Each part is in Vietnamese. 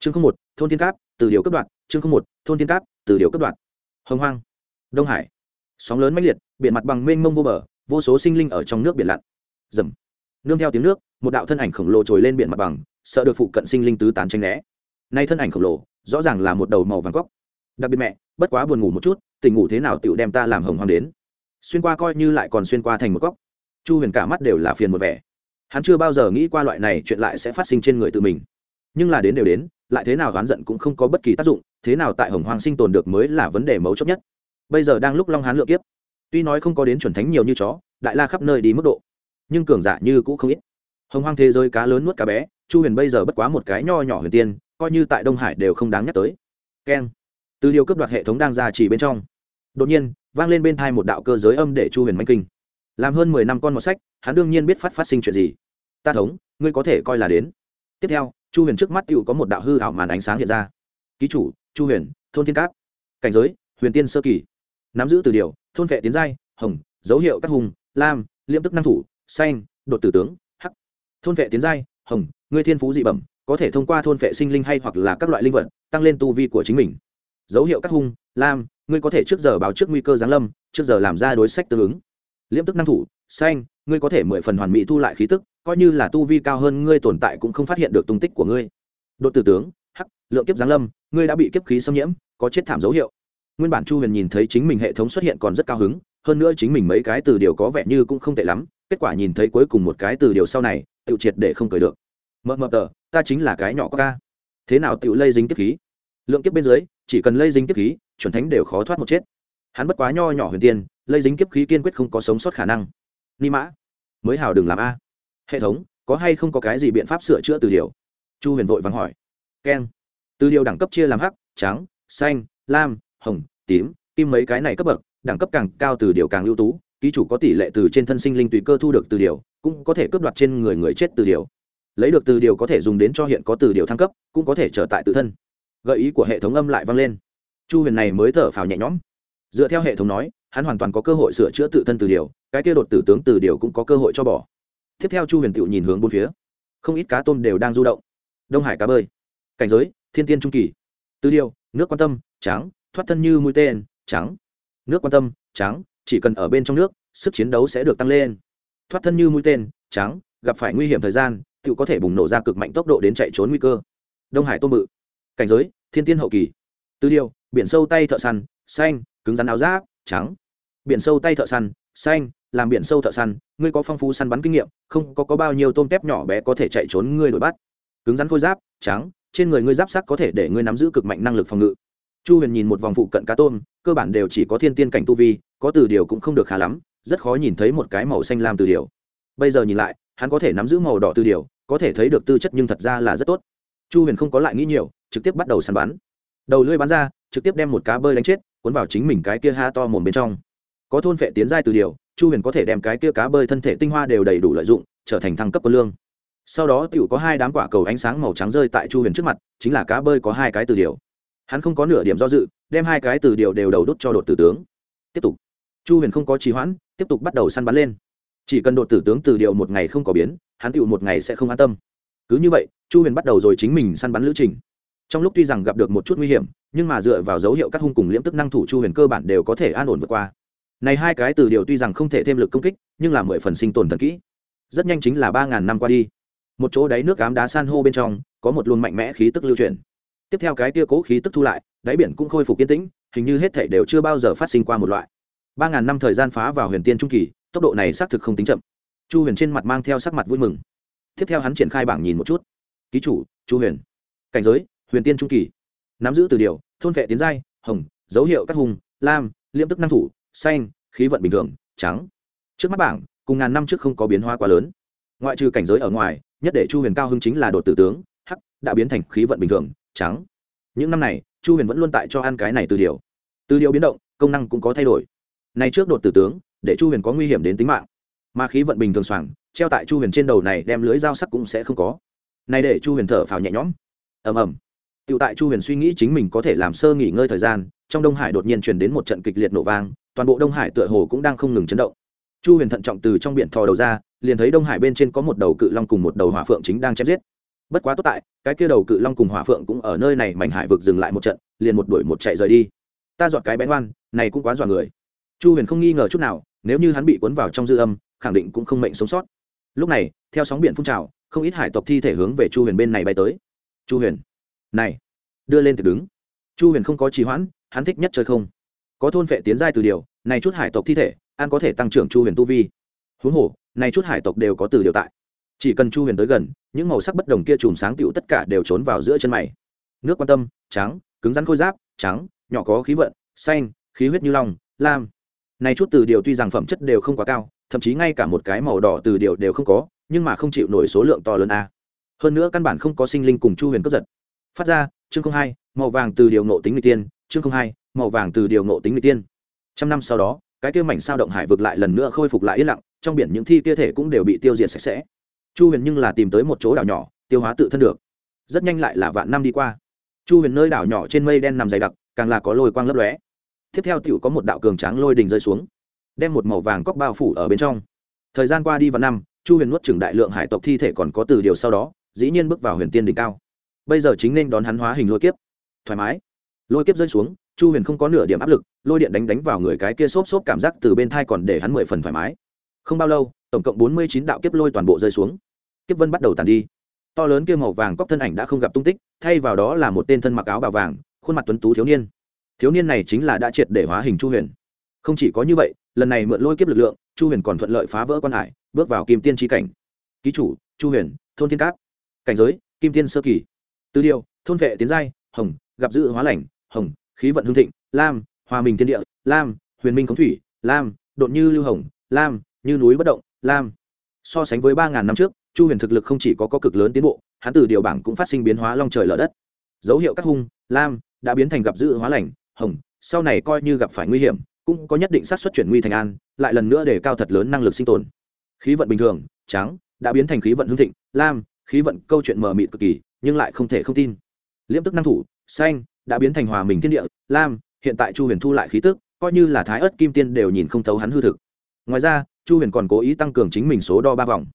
chương không một, thôn thiên cáp, từ điều cấp đoạn, chương không một, thôn thiên cáp, từ điều cấp đoạn. Hồng hoang, đông hải. Sóng lớn mãnh liệt, biển mặt bằng mênh mông vô bờ, vô số sinh linh ở trong nước biển lặn. Dầm nương theo tiếng nước, một đạo thân ảnh khổng lồ trồi lên biển mặt bằng, sợ được phụ cận sinh linh tứ tán tranh né. Nay thân ảnh khổng lồ, rõ ràng là một đầu màu vàng cóc đặc biệt mẹ, bất quá buồn ngủ một chút tỉnh ngủ thế nào tựu đem ta làm hồng hoang đến. Xuyên qua coi như lại còn xuyên qua thành một góc. Chu huyền cả mắt đều là phiền một vẻ. Hắn chưa bao giờ nghĩ qua loại này chuyện lại sẽ phát sinh trên người tự mình. Nhưng là đến đều đến lại thế nào oán giận cũng không có bất kỳ tác dụng, thế nào tại hồng hoàng sinh tồn được mới là vấn đề mấu chốt nhất. Bây giờ đang lúc long hán lựa kiếp. Tuy nói không có đến chuẩn thánh nhiều như chó, đại la khắp nơi đi mức độ, nhưng cường giả như cũng không ít. Hồng hoang thế giới cá lớn nuốt cá bé, chu huyền bây giờ bất quá một cái nho nhỏ huyền tiên, coi như tại đông hải đều không đáng nhắc tới. Keng. Từ điều cấp đoạt hệ thống đang ra chỉ bên trong. Đột nhiên, vang lên bên thai một đạo cơ giới âm để chu huyền manh kinh. Làm hơn mười năm con một sách, hắn đương nhiên biết phát phát sinh chuyện gì. Ta thống, ngươi có thể coi là đến tiếp theo, chu huyền trước mắt tựu có một đạo hư ảo màn ánh sáng hiện ra. Ký chủ, chu huyền, thôn thiên cáp. Cảnh giới, huyền tiên sơ kỳ. Nắm giữ từ điều thôn vệ tiến giai, hồng, dấu hiệu các hùng, lam liêm tức năng thủ, xanh, đột tử tướng, hắc. Thôn vệ tiến giai, hồng, ngươi thiên phú dị bẩm, có thể thông qua thôn vệ sinh linh hay hoặc là các loại linh vật, tăng lên tu vi của chính mình. Dấu hiệu các hung lam, ngươi có thể trước giờ báo trước nguy cơ giáng lâm, trước giờ làm ra đối sách tương ứng. Liễm tức năng thủ, xanh, ngươi có thể mười phần hoàn mỹ thu lại khí tức coi như là tu vi cao hơn ngươi tồn tại cũng không phát hiện được tung tích của ngươi. Đột tử tướng, hắc, lượng kiếp giáng lâm, ngươi đã bị kiếp khí xâm nhiễm, có chết thảm dấu hiệu. Nguyên bản chu huyền nhìn thấy chính mình hệ thống xuất hiện còn rất cao hứng, hơn nữa chính mình mấy cái từ điều có vẻ như cũng không tệ lắm, kết quả nhìn thấy cuối cùng một cái từ điều sau này tự triệt để không cười được. Mờ mờ tờ, ta chính là cái nhỏ có ca. Thế nào tự lây dính kiếp khí? Lượng kiếp bên dưới, chỉ cần lây dính kiếp khí, chuẩn thánh đều khó thoát một chết. Hắn bất quá nho nhỏ huyền tiên, lây dính kiếp khí kiên quyết không có sống sót khả năng. Ni mã, mới hào đừng làm a hệ thống, có hay không có cái gì biện pháp sửa chữa từ điều? Chu huyền vội vắng hỏi. Keng. Từ điều đẳng cấp chia làm hắc, trắng, xanh, lam, hồng, tím, kim mấy cái này cấp bậc, đẳng cấp càng cao từ điều càng ưu tú, ký chủ có tỷ lệ từ trên thân sinh linh tùy cơ thu được từ điều, cũng có thể cướp đoạt trên người người chết từ điều. Lấy được từ điều có thể dùng đến cho hiện có từ điều thăng cấp, cũng có thể trở tại tự thân. Gợi ý của hệ thống âm lại vang lên. Chu huyền này mới thở phào nhẹ nhõm. Dựa theo hệ thống nói, hắn hoàn toàn có cơ hội sửa chữa tự thân từ điều, cái kia đột tử tướng từ điều cũng có cơ hội cho bỏ tiếp theo chu huyền tựu nhìn hướng bốn phía. Không ít cá tôm đều đang du động. Đông hải cá bơi. Cảnh giới, thiên tiên trung kỳ. Tư điều nước quan tâm, trắng, thoát thân như mũi tên, trắng. Nước quan tâm, trắng, chỉ cần ở bên trong nước, sức chiến đấu sẽ được tăng lên. Thoát thân như mũi tên, trắng, gặp phải nguy hiểm thời gian tự có thể bùng nổ ra cực mạnh tốc độ đến chạy trốn nguy cơ. Đông hải tôm bự. Cảnh giới, thiên tiên hậu kỳ. Tư điều biển sâu tay thợ săn, xanh, cứng rắn áo giáp, trắng. Biển sâu tay thợ săn, xanh làm biển sâu thợ săn ngươi có phong phú săn bắn kinh nghiệm không có, có bao nhiêu tôm tép nhỏ bé có thể chạy trốn ngươi đuổi bắt. Cứng rắn khôi giáp trắng trên người ngươi giáp sắc có thể để ngươi nắm giữ cực mạnh năng lực phòng ngự. Chu huyền nhìn một vòng phụ cận cá tôm cơ bản đều chỉ có thiên tiên cảnh tu vi có từ điều cũng không được khá lắm rất khó nhìn thấy một cái màu xanh lam từ điều. Bây giờ nhìn lại hắn có thể nắm giữ màu đỏ từ điều có thể thấy được tư chất nhưng thật ra là rất tốt. Chu huyền không có lại nghĩ nhiều trực tiếp bắt đầu săn bắn. Đầu lưỡi bắn ra trực tiếp đem một cá bơi đánh chết cuốn vào chính mình cái kia ha to mồm bên trong. Có thôn phệ tiến giai từ điều chu huyền có thể đem cái kia cá bơi thân thể tinh hoa đều đầy đủ lợi dụng, trở thành thăng cấp quân lương. Sau đó t i ể u có hai đám quả cầu ánh sáng màu trắng rơi tại chu huyền trước mặt, chính là cá bơi có hai cái từ điều. Hắn không có nửa điểm do dự, đem hai cái từ điều đều đầu đốt cho đột tử tướng. Tiếp tục. Chu huyền không có trì hoãn, tiếp tục bắt đầu săn bắn lên. Chỉ cần đột tử tướng từ điều một ngày không có biến, hắn tựu một ngày sẽ không an tâm. Cứ như vậy, chu huyền bắt đầu rồi chính mình săn bắn lữ trình. Trong lúc tuy rằng gặp được một chút nguy hiểm, nhưng mà dựa vào dấu hiệu các hung cùng liễm tức năng thủ chu huyền cơ bản đều có thể an ổn vượt qua này hai cái từ điều tuy rằng không thể thêm lực công kích, nhưng là mười phần sinh tồn thần kỹ. Rất nhanh chính là ba ngàn năm qua đi. Một chỗ đáy nước cám đá san hô bên trong, có một luồng mạnh mẽ khí tức lưu chuyển. Tiếp theo cái tia cố khí tức thu lại, đáy biển cũng khôi phục yên tĩnh, hình như hết thể đều chưa bao giờ phát sinh qua một loại. Ba ngàn năm thời gian phá vào huyền tiên trung kỳ, tốc độ này xác thực không tính chậm. Chu huyền trên mặt mang theo sắc mặt vui mừng. Tiếp theo hắn triển khai bảng nhìn một chút. Ký chủ, chu huyền. Cảnh giới, huyền tiên trung kỳ. Nắm giữ từ điều, thôn vệ tiến giai, hồng, dấu hiệu các hùng, lam liêm tức năng thủ, xanh khí vận bình thường, trắng. Trước mắt bảng, cùng ngàn năm trước không có biến hóa quá lớn. Ngoại trừ cảnh giới ở ngoài, nhất để chu huyền cao hưng chính là đột tử tướng, hắc, đã biến thành khí vận bình thường, trắng. Những năm này, chu huyền vẫn luôn tại cho ăn cái này từ điều. Từ điều biến động, công năng cũng có thay đổi. Nay trước đột tử tướng, để chu huyền có nguy hiểm đến tính mạng. Mà khí vận bình thường soảng treo tại chu huyền trên đầu này đem lưới dao sắc cũng sẽ không có. Này để chu huyền thở phào nhẹ nhõm. Ầm ầm. Tựu tại chu huyền suy nghĩ chính mình có thể làm sơ nghỉ ngơi thời gian, trong đông hải đột nhiên truyền đến một trận kịch liệt nổ vang toàn bộ đông hải tựa hồ cũng đang không ngừng chấn động. Chu huyền thận trọng từ trong biển thò đầu ra, liền thấy đông hải bên trên có một đầu cự long cùng một đầu hỏa phượng chính đang chém giết. Bất quá tốt tại, cái kia đầu cự long cùng hỏa phượng cũng ở nơi này mảnh hải vực dừng lại một trận, liền một đuổi một chạy rời đi. Ta dọn cái bén oan này cũng quá dọa người. Chu huyền không nghi ngờ chút nào, nếu như hắn bị cuốn vào trong dư âm, khẳng định cũng không mệnh sống sót. Lúc này, theo sóng biển phun trào, không ít hải tộc thi thể hướng về chu huyền bên này bay tới. Chu huyền, này, đưa lên từ đứng. Chu huyền không có trì hoãn, hắn thích nhất chơi không có thôn phệ tiến giai từ điều, này chút hải tộc thi thể, an có thể tăng trưởng chu huyền tu vi. Huống hồ, này chút hải tộc đều có từ điều tại. Chỉ cần chu huyền tới gần, những màu sắc bất đồng kia chùm sáng tựu tất cả đều trốn vào giữa chân mày. Nước quan tâm, trắng, cứng rắn khôi giáp, trắng, nhỏ có khí vận, xanh, khí huyết như long, lam. Này chút từ điều tuy rằng phẩm chất đều không quá cao, thậm chí ngay cả một cái màu đỏ từ điều đều không có, nhưng mà không chịu nổi số lượng to lớn a. Hơn nữa căn bản không có sinh linh cùng chu huyền cướp giật. Phát ra, chương không hai, màu vàng từ điều nộ tính người tiên, chương không hai màu vàng từ điều ngộ tính người tiên. Trăm năm sau đó, cái kia mảnh sao động hải vực lại lần nữa khôi phục lại yên lặng, trong biển những thi kia thể cũng đều bị tiêu diệt sạch sẽ. Chu huyền nhưng là tìm tới một chỗ đảo nhỏ, tiêu hóa tự thân được. Rất nhanh lại là vạn năm đi qua. Chu huyền nơi đảo nhỏ trên mây đen nằm dày đặc, càng là có lôi quang lấp lóe. Tiếp theo tựu có một đạo cường tráng lôi đình rơi xuống, đem một màu vàng cóc bao phủ ở bên trong. Thời gian qua đi vạn năm, chu huyền nuốt chửng đại lượng hải tộc thi thể còn có từ điều sau đó, dĩ nhiên bước vào huyền tiên đỉnh cao. Bây giờ chính nên đón hắn hóa hình lôi kiếp. Thoải mái. Lôi kiếp rơi xuống chu huyền không có nửa điểm áp lực, lôi điện đánh đánh vào người cái kia xốp xốp cảm giác từ bên thai còn để hắn mười phần thoải mái. Không bao lâu, tổng cộng bốn mươi chín đạo kiếp lôi toàn bộ rơi xuống. Kiếp vân bắt đầu tàn đi. To lớn kia màu vàng cóc thân ảnh đã không gặp tung tích, thay vào đó là một tên thân mặc áo bào vàng, khuôn mặt tuấn tú thiếu niên. Thiếu niên này chính là đã triệt để hóa hình chu huyền. Không chỉ có như vậy, lần này mượn lôi kiếp lực lượng, chu huyền còn thuận lợi phá vỡ quan hải, bước vào kim tiên tri cảnh. Ký chủ, chu huyền, thôn thiên cáp. Cảnh giới, kim tiên sơ kỳ. Tư điều, thôn vệ tiến giai, hồng, gặp dự hóa lành, hồng khí vận hương thịnh lam hòa bình thiên địa lam huyền minh khống thủy lam đột như lưu hồng lam như núi bất động lam. So sánh với ba ngàn năm trước chu huyền thực lực không chỉ có, có cực lớn tiến bộ hắn từ điều bảng cũng phát sinh biến hóa long trời lở đất. Dấu hiệu các hung lam đã biến thành gặp dự hóa lành hồng sau này coi như gặp phải nguy hiểm cũng có nhất định xác suất chuyển nguy thành an lại lần nữa để cao thật lớn năng lực sinh tồn. Khí vận bình thường trắng đã biến thành khí vận hương thịnh lam khí vận câu chuyện mờ mịt cực kỳ nhưng lại không thể không tin. Liễm tức năng thủ xanh đã biến thành hòa mình thiên địa, lam, hiện tại chu huyền thu lại khí tức, coi như là thái ớt kim tiên đều nhìn không thấu hắn hư thực. Ngoài ra, chu huyền còn cố ý tăng cường chính mình số đo ba vòng.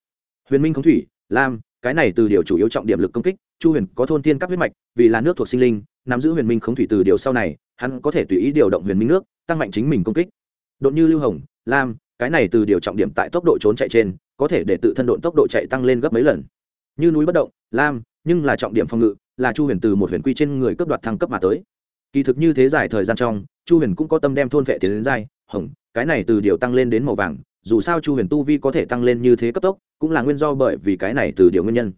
Huyền minh không thủy, lam, cái này từ điều chủ yếu trọng điểm lực công kích, chu huyền có thôn tiên các huyết mạch, vì là nước thuộc sinh linh, nắm giữ huyền minh không thủy từ điều sau này, hắn có thể tùy ý điều động huyền minh nước, tăng mạnh chính mình công kích. Đột như lưu hồng, lam, cái này từ điều trọng điểm tại tốc độ trốn chạy trên, có thể để tự thân độn tốc độ chạy tăng lên gấp mấy lần. Như núi bất động, lam, nhưng là trọng điểm phòng ngự là chu huyền từ một huyền quy trên người cấp đoạt thăng cấp mà tới. Kỳ thực như thế dài thời gian trong, chu huyền cũng có tâm đem thôn vệ tiến đến giai, hồng, cái này từ điều tăng lên đến màu vàng, dù sao chu huyền tu vi có thể tăng lên như thế cấp tốc, cũng là nguyên do bởi vì cái này từ điều nguyên nhân.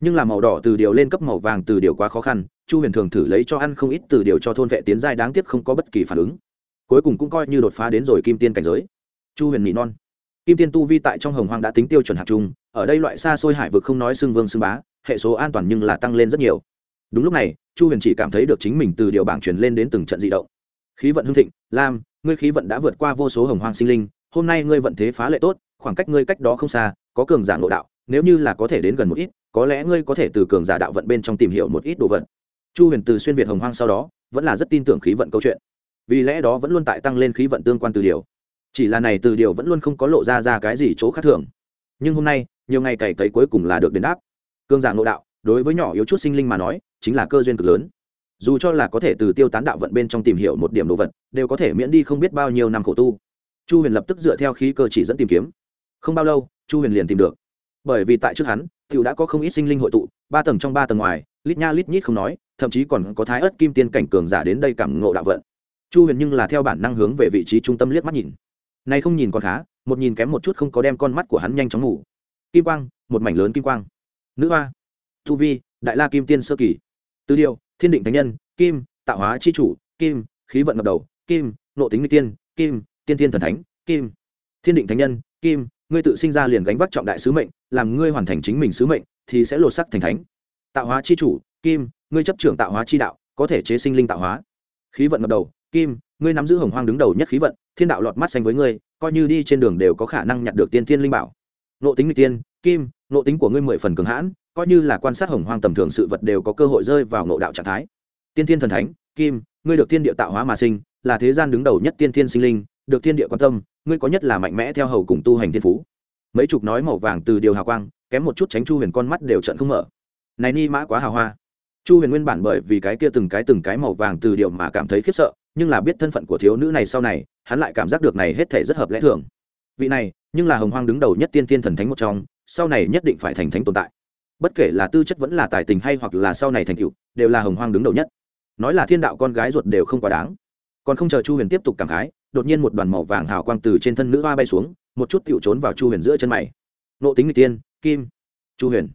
Nhưng là màu đỏ từ điều lên cấp màu vàng từ điều quá khó khăn, chu huyền thường thử lấy cho ăn không ít từ điều cho thôn vệ tiến giai đáng tiếc không có bất kỳ phản ứng. Cuối cùng cũng coi như đột phá đến rồi kim tiên cảnh giới. Chu huyền mỹ non. Kim tiên tu vi tại trong hồng hoang đã tính tiêu chuẩn hạt trung, ở đây loại xa xôi hải vực không nói xưng vương xưng bá, hệ số an toàn nhưng là tăng lên rất nhiều đúng lúc này, chu huyền chỉ cảm thấy được chính mình từ điều bảng truyền lên đến từng trận di động. Khí vận hưng thịnh, lam, ngươi khí vận đã vượt qua vô số hồng hoang sinh linh, hôm nay ngươi vận thế phá lệ tốt, khoảng cách ngươi cách đó không xa, có cường giả ngộ đạo, nếu như là có thể đến gần một ít, có lẽ ngươi có thể từ cường giả đạo vận bên trong tìm hiểu một ít đồ vật. Chu huyền từ xuyên việt hồng hoang sau đó, vẫn là rất tin tưởng khí vận câu chuyện. Vì lẽ đó vẫn luôn tại tăng lên khí vận tương quan từ điều. Chỉ là này từ điều vẫn luôn không có lộ ra ra cái gì chỗ khác thường. Nhưng hôm nay, nhiều ngày cày cấy cuối cùng là được đền đáp. Cương giả ngộ đạo đối với nhỏ yếu chút sinh linh mà nói, chính là cơ duyên cực lớn. Dù cho là có thể từ tiêu tán đạo vận bên trong tìm hiểu một điểm đồ vật, đều có thể miễn đi không biết bao nhiêu năm khổ tu. Chu huyền lập tức dựa theo khí cơ chỉ dẫn tìm kiếm. Không bao lâu, chu huyền liền tìm được. Bởi vì tại trước hắn t i ể u đã có không ít sinh linh hội tụ, ba tầng trong ba tầng ngoài, lít nha lít nhít không nói, thậm chí còn có thái ớt kim tiên cảnh cường giả đến đây cảm ngộ đạo vận. Chu huyền nhưng là theo bản năng hướng về vị trí trung tâm liếc mắt nhìn. Nay không nhìn còn khá, một nhìn kém một chút không có đem con mắt của hắn nhanh chóng ngủ. Kim quang, một mảnh lớn kim quang. Nữ hoa Tu vi, đại la kim tiên sơ kỳ. Tư điều, thiên định thánh nhân, kim, tạo hóa c h i chủ, kim, khí vận ngập đầu, kim, nộ tính n tiên, kim, tiên tiên thần thánh, kim. Thiên định thánh nhân, kim, ngươi tự sinh ra liền gánh vác trọng đại sứ mệnh, làm ngươi hoàn thành chính mình sứ mệnh, thì sẽ lột sắc thành thánh. Tạo hóa c h i chủ, kim, ngươi chấp trưởng tạo hóa c h i đạo, có thể chế sinh linh tạo hóa. Khí vận ngập đầu, kim, ngươi nắm giữ hồng hoang đứng đầu nhất khí vận, thiên đạo lọt mắt xanh với ngươi, coi như đi trên đường đều có khả năng nhặt được tiên thiên linh bảo. Nộ tính n g tiên, kim, nộ tính của ngươi mười phần cường hãn coi như là quan sát hồng hoang tầm thường sự vật đều có cơ hội rơi vào nội đạo trạng thái. Tiên thiên thần thánh, kim, ngươi được thiên địa tạo hóa mà sinh, là thế gian đứng đầu nhất tiên thiên sinh linh, được thiên địa quan tâm, ngươi có nhất là mạnh mẽ theo hầu cùng tu hành thiên phú. Mấy chục nói màu vàng từ điều hào quang, kém một chút tránh chu huyền con mắt đều trận không mở. Này ni mã quá hào hoa. Chu huyền nguyên bản bởi vì cái kia từng cái từng cái màu vàng từ điều mà cảm thấy khiếp sợ, nhưng là biết thân phận của thiếu nữ này sau này, hắn lại cảm giác được này hết thể rất hợp lẽ thường. Vị này, nhưng là hồng hoang đứng đầu nhất tiên tiên thần thánh một trong, sau này nhất định phải thành thánh tồn tại bất kể là tư chất vẫn là tài tình hay hoặc là sau này thành tựu, đều là hồng hoang đứng đầu nhất. Nói là thiên đạo con gái ruột đều không quá đáng. Còn không chờ chu huyền tiếp tục cảm khái, đột nhiên một đoàn màu vàng hào quang từ trên thân nữ hoa bay xuống, một chút tựu trốn vào chu huyền giữa chân mày. Nộ tính người tiên, kim, chu huyền.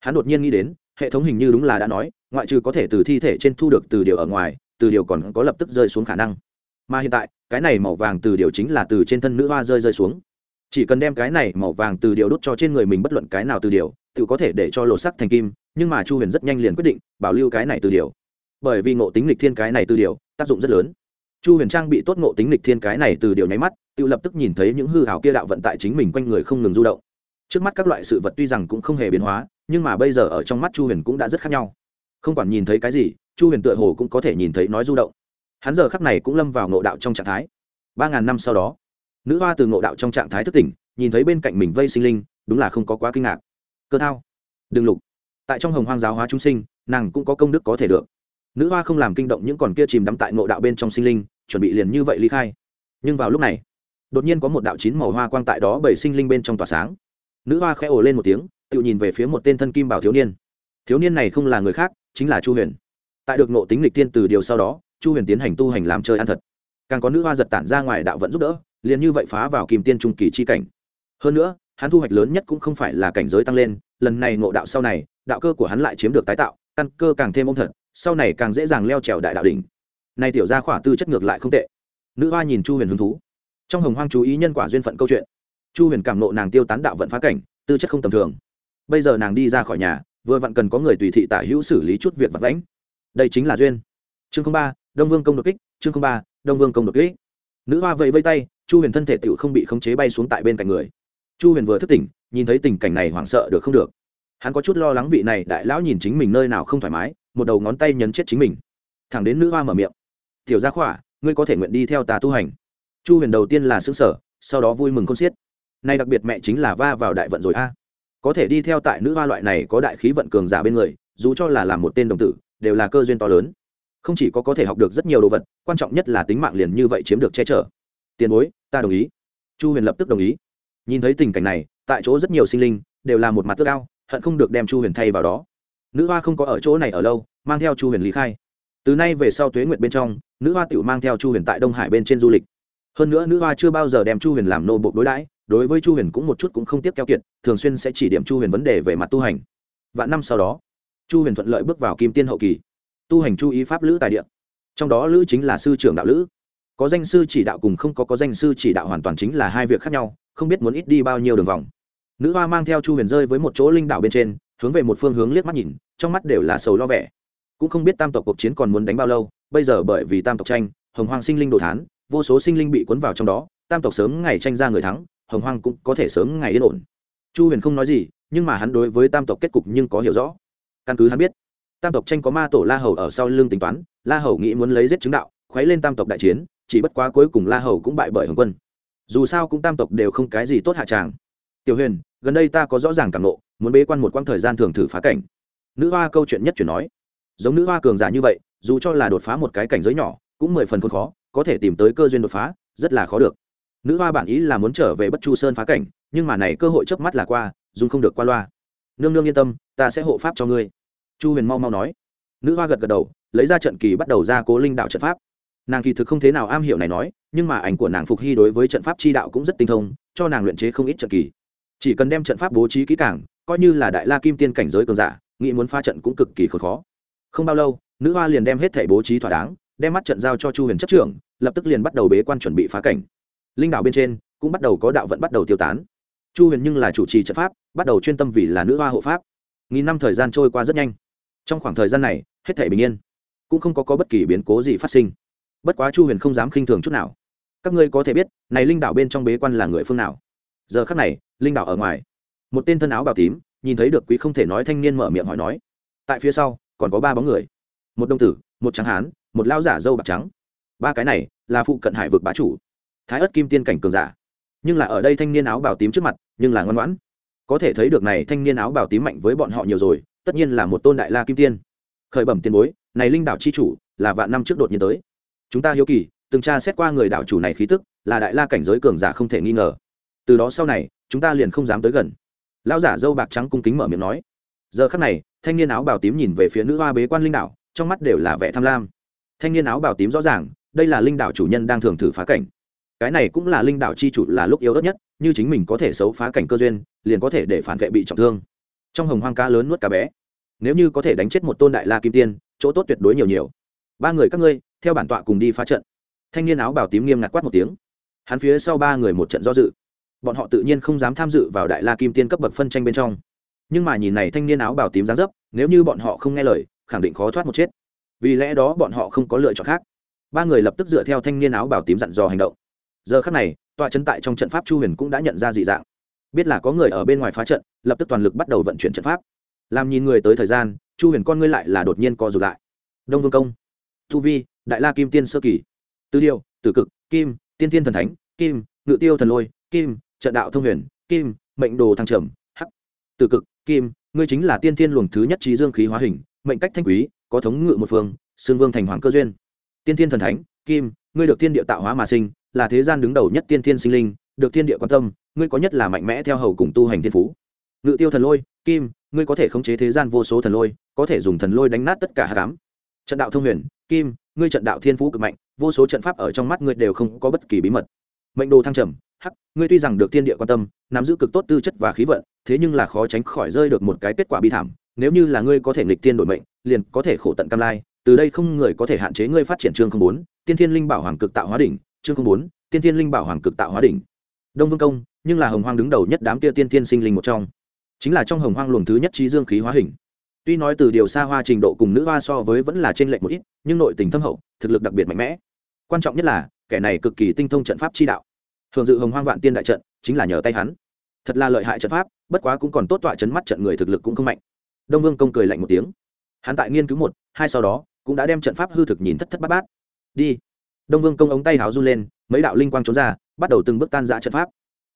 Hắn đột nhiên nghĩ đến, hệ thống hình như đúng là đã nói, ngoại trừ có thể từ thi thể trên thu được từ điều ở ngoài, từ điều còn có lập tức rơi xuống khả năng. Mà hiện tại, cái này màu vàng từ điều chính là từ trên thân nữ hoa rơi rơi xuống chỉ cần đem cái này màu vàng từ điều đốt cho trên người mình bất luận cái nào từ điều, tự có thể để cho lột sắc thành kim, nhưng mà chu huyền rất nhanh liền quyết định bảo lưu cái này từ điều. Bởi vì ngộ tính lịch thiên cái này từ điều, tác dụng rất lớn. Chu huyền trang bị tốt ngộ tính lịch thiên cái này từ điều nháy mắt, tự lập tức nhìn thấy những hư hảo kia đạo vận tại chính mình quanh người không ngừng du động. Trước mắt các loại sự vật tuy rằng cũng không hề biến hóa, nhưng mà bây giờ ở trong mắt chu huyền cũng đã rất khác nhau. Không quản nhìn thấy cái gì, chu huyền tựa hồ cũng có thể nhìn thấy nói du động. Hắn giờ khắc này cũng lâm vào ngộ đạo trong trạng thái. Ba ngàn năm sau đó nữ hoa từ ngộ đạo trong trạng thái thức tỉnh, nhìn thấy bên cạnh mình vây sinh linh, đúng là không có quá kinh ngạc. Cơ thao. Đừng lục. Tại trong hồng hoang giáo hóa chúng sinh, nàng cũng có công đức có thể được. Nữ hoa không làm kinh động những còn kia chìm đắm tại ngộ đạo bên trong sinh linh, chuẩn bị liền như vậy ly khai. Nhưng vào lúc này, đột nhiên có một đạo chín màu hoa quang tại đó bảy sinh linh bên trong tỏa sáng. Nữ hoa khẽ ồ lên một tiếng, tự nhìn về phía một tên thân kim bảo thiếu niên. Thiếu niên này không là người khác, chính là chu huyền. Tại được nộ tính lịch tiên từ điều sau đó, chu huyền tiến hành tu hành làm chơi ăn thật. Càng có nữ hoa giật tản ra ngoài đạo vẫn giúp đỡ liền như vậy phá vào kim tiên trung kỳ chi cảnh. Hơn nữa, hắn thu hoạch lớn nhất cũng không phải là cảnh giới tăng lên, lần này ngộ đạo sau này, đạo cơ của hắn lại chiếm được tái tạo, căn cơ càng thêm ôm thật, sau này càng dễ dàng leo trèo đại đạo đỉnh. Nay tiểu gia khỏa tư chất ngược lại không tệ. Nữ hoa nhìn chu huyền hứng thú. Trong hồng hoang chú ý nhân quả duyên phận câu chuyện. Chu huyền cảm nộ nàng tiêu tán đạo vận phá cảnh, tư chất không tầm thường. Bây giờ nàng đi ra khỏi nhà, vừa vặn cần có người tùy thị tả hữu xử lý chút việc vặt lãnh đây chính là duyên. Chương ba, đông vương công đột kích, chương ba, đông vương công đột kích. Nữ hoa vẫy vây tay chu huyền thân thể tựu không bị khống chế bay xuống tại bên cạnh người. Chu huyền vừa thức tỉnh, nhìn thấy tình cảnh này hoảng sợ được không được. Hắn có chút lo lắng vị này đại lão nhìn chính mình nơi nào không thoải mái, một đầu ngón tay nhấn chết chính mình. Thẳng đến nữ hoa mở miệng. Tiểu gia khỏa, ngươi có thể nguyện đi theo ta tu hành. Chu huyền đầu tiên là xứ sở sau đó vui mừng con xiết. Nay đặc biệt mẹ chính là va vào đại vận rồi a. Có thể đi theo tại nữ hoa loại này có đại khí vận cường giả bên người, dù cho là làm một tên đồng tử, đều là cơ duyên to lớn. Không chỉ có có thể học được rất nhiều đồ vật, quan trọng nhất là tính mạng liền như vậy chiếm được che chở. Tiền bối ta đồng ý. Chu huyền lập tức đồng ý. Nhìn thấy tình cảnh này, tại chỗ rất nhiều sinh linh đều là một mặt tước ao, hận không được đem chu huyền thay vào đó. Nữ hoa không có ở chỗ này ở lâu, mang theo chu huyền lý khai. Từ nay về sau tuế nguyệt bên trong, nữ hoa tự mang theo chu huyền tại đông hải bên trên du lịch. Hơn nữa nữ hoa chưa bao giờ đem chu huyền làm nô bộc đối đãi, đối với chu huyền cũng một chút cũng không tiếp keo kiệt, thường xuyên sẽ chỉ điểm chu huyền vấn đề về mặt tu hành. Vạn năm sau đó, chu huyền thuận lợi bước vào kim tiên hậu kỳ. Tu hành chu ý pháp lữ tài địa. Trong đó lữ chính là sư trưởng đạo lữ có danh sư chỉ đạo cùng không có có danh sư chỉ đạo hoàn toàn chính là hai việc khác nhau, không biết muốn ít đi bao nhiêu đường vòng. Nữ hoa mang theo chu huyền rơi với một chỗ linh đạo bên trên, hướng về một phương hướng liếc mắt nhìn, trong mắt đều là sầu lo vẻ. Cũng không biết tam tộc cuộc chiến còn muốn đánh bao lâu, bây giờ bởi vì tam tộc tranh, hồng hoang sinh linh đồ thán, vô số sinh linh bị cuốn vào trong đó, tam tộc sớm ngày tranh ra người thắng, hồng hoang cũng có thể sớm ngày yên ổn. Chu huyền không nói gì, nhưng mà hắn đối với tam tộc kết cục nhưng có hiểu rõ. Căn cứ hắn biết, tam tộc tranh có ma tổ la hầu ở sau lưng tính toán, la hầu nghĩ muốn lấy giết chứng đạo, khuấy lên tam tộc đại chiến chỉ bất quá cuối cùng la hầu cũng bại bởi hồng quân. Dù sao cũng tam tộc đều không cái gì tốt hạ tràng. Tiểu huyền, gần đây ta có rõ ràng cảm nộ muốn bế quan một quãng thời gian thường thử phá cảnh. Nữ hoa câu chuyện nhất chuyển nói. Giống nữ hoa cường giả như vậy, dù cho là đột phá một cái cảnh giới nhỏ, cũng mười phần khôn khó, có thể tìm tới cơ duyên đột phá, rất là khó được. Nữ hoa bản ý là muốn trở về bất chu sơn phá cảnh, nhưng mà này cơ hội chớp mắt là qua, dùng không được qua loa. Nương nương yên tâm, ta sẽ hộ pháp cho ngươi. Chu huyền mau mau nói. Nữ hoa gật gật đầu, lấy ra trận kỳ bắt đầu ra cố linh đạo trận pháp nàng kỳ thực không thế nào am hiểu này nói nhưng mà ảnh của nàng phục hy đối với trận pháp chi đạo cũng rất tinh thông cho nàng luyện chế không ít trận kỳ. Chỉ cần đem trận pháp bố trí kỹ càng coi như là đại la kim tiên cảnh giới cường giả nghĩ muốn pha trận cũng cực kỳ khốn khó. Không bao lâu nữ hoa liền đem hết thẻ bố trí thỏa đáng đem mắt trận giao cho chu huyền chấp trưởng lập tức liền bắt đầu bế quan chuẩn bị phá cảnh. Linh đạo bên trên cũng bắt đầu có đạo vận bắt đầu tiêu tán. Chu huyền nhưng là chủ trì trận pháp bắt đầu chuyên tâm vì là nữ hoa hộ pháp. Nghìn năm thời gian trôi qua rất nhanh. Trong khoảng thời gian này hết thẻ bình yên. Cũng không có, có bất kỳ biến cố gì phát sinh bất quá chu huyền không dám khinh thường chút nào các ngươi có thể biết này linh đạo bên trong bế quan là người phương nào giờ khác này linh đạo ở ngoài một tên thân áo bào tím nhìn thấy được quý không thể nói thanh niên mở miệng hỏi nói tại phía sau còn có ba bóng người một đông tử một trắng hán một lao giả dâu bạc trắng ba cái này là phụ cận hải vực bá chủ thái ất kim tiên cảnh cường giả nhưng là ở đây thanh niên áo bào tím trước mặt nhưng là ngoan ngoãn có thể thấy được này thanh niên áo bào tím mạnh với bọn họ nhiều rồi tất nhiên là một tôn đại la kim tiên khởi bẩm tiền bối này linh đảo chi chủ là vạn năm trước đột nhiên tới chúng ta hiếu kỳ, từng tra xét qua người đảo chủ này khí tức, là đại la cảnh giới cường giả không thể nghi ngờ. Từ đó sau này, chúng ta liền không dám tới gần. Lão giả dâu bạc trắng cung kính mở miệng nói. Giờ khắc này, thanh niên áo bào tím nhìn về phía nữ hoa bế quan linh đảo, trong mắt đều là vẻ tham lam. Thanh niên áo bào tím rõ ràng, đây là linh đảo chủ nhân đang thường thử phá cảnh. Cái này cũng là linh đảo chi chủ là lúc yếu ớt nhất, như chính mình có thể xấu phá cảnh cơ duyên, liền có thể để phản vệ bị trọng thương. Trong hồng hoang cá lớn nuốt cá bé. Nếu như có thể đánh chết một tôn đại la kim tiên, chỗ tốt tuyệt đối nhiều nhiều. Ba người các ngươi theo bản tọa cùng đi phá trận. Thanh niên áo bảo tím nghiêm ngặt quát một tiếng. Hắn phía sau ba người một trận do dự. Bọn họ tự nhiên không dám tham dự vào đại la kim tiên cấp bậc phân tranh bên trong. Nhưng mà nhìn này thanh niên áo bảo tím dáng dấp, nếu như bọn họ không nghe lời, khẳng định khó thoát một chết. Vì lẽ đó bọn họ không có lựa chọn khác. Ba người lập tức dựa theo thanh niên áo bảo tím dặn dò hành động. Giờ khắc này, tọa chân tại trong trận pháp chu huyền cũng đã nhận ra dị dạng. Biết là có người ở bên ngoài phá trận, lập tức toàn lực bắt đầu vận chuyển trận pháp. Làm nhìn người tới thời gian, chu huyền con ngươi lại là đột nhiên co rụt lại. Đông vương công thu vi đại la kim tiên sơ kỳ. Tư điều tử cực, kim, tiên thiên thần thánh, kim, ngự tiêu thần lôi, kim, trận đạo thông huyền, kim, mệnh đồ thăng trầm, hắc. Tử cực, kim, ngươi chính là tiên thiên luồng thứ nhất trí dương khí hóa hình, mệnh cách thanh quý, có thống ngự một phương, xương vương thành hoàng cơ duyên. Tiên thiên thần thánh, kim, ngươi được thiên địa tạo hóa mà sinh, là thế gian đứng đầu nhất tiên thiên sinh linh, được thiên địa quan tâm, ngươi có nhất là mạnh mẽ theo hầu cùng tu hành thiên phú. Ngự tiêu thần lôi, kim, ngươi có thể khống chế thế gian vô số thần lôi, có thể dùng thần lôi đánh nát tất cả hạ cám trận đạo thông huyền kim, ngươi trận đạo thiên phú cực mạnh, vô số trận pháp ở trong mắt ngươi đều không có bất kỳ bí mật. Mệnh đồ thăng trầm, hắc, ngươi tuy rằng được thiên địa quan tâm, nắm giữ cực tốt tư chất và khí vận, thế nhưng là khó tránh khỏi rơi được một cái kết quả bi thảm. Nếu như là ngươi có thể nghịch tiên đổi mệnh, liền có thể khổ tận cam lai. Từ đây không người có thể hạn chế ngươi phát triển chương không bốn, tiên thiên linh bảo hoàng cực tạo hóa đỉnh. Chương không bốn, tiên thiên linh bảo hoàng cực tạo hóa đỉnh. Đông vương công, nhưng là hồng hoang đứng đầu nhất đám kia tiên thiên sinh linh một trong. Chính là trong hồng hoang luồng thứ nhất trí dương khí hóa hình tuy nói từ điều xa hoa trình độ cùng nữ hoa so với vẫn là trên lệch một ít, nhưng nội tình thâm hậu, thực lực đặc biệt mạnh mẽ. Quan trọng nhất là, kẻ này cực kỳ tinh thông trận pháp chi đạo. Thường dự hồng hoang vạn tiên đại trận, chính là nhờ tay hắn. Thật là lợi hại trận pháp, bất quá cũng còn tốt tọa chấn mắt trận người thực lực cũng không mạnh. Đông vương công cười lạnh một tiếng. Hắn tại nghiên cứu một, hai sau đó, cũng đã đem trận pháp hư thực nhìn thất thất bát bát. Đi. Đông vương công ống tay háo run lên, mấy đạo linh quang trốn ra, bắt đầu từng bước tan giã trận pháp.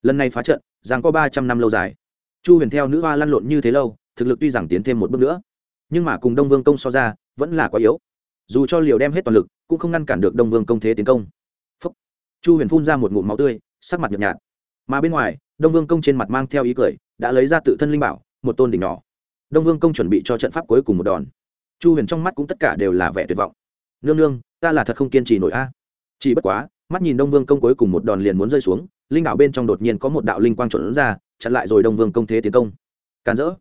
Lần này phá trận, giang có ba trăm năm lâu dài. Chu huyền theo nữ hoa lăn lộn như thế lâu thực lực tuy rằng tiến thêm một bước nữa, nhưng mà cùng đông vương công so ra, vẫn là quá yếu. Dù cho liều đem hết toàn lực, cũng không ngăn cản được đông vương công thế tiến công. Phúc. chu huyền phun ra một ngụm máu tươi, sắc mặt nhợt nhạt. Mà bên ngoài, đông vương công trên mặt mang theo ý cười, đã lấy ra tự thân linh bảo, một tôn đỉnh nhỏ. Đông vương công chuẩn bị cho trận pháp cuối cùng một đòn. Chu huyền trong mắt cũng tất cả đều là vẻ tuyệt vọng. Nương nương, ta là thật không kiên trì nổi a. Chỉ bất quá, mắt nhìn đông vương công cuối cùng một đòn liền muốn rơi xuống, linh đạo bên trong đột nhiên có một đạo linh quang trộn ra, chặn lại rồi đông vương công thế tiến công. Càn rỡ.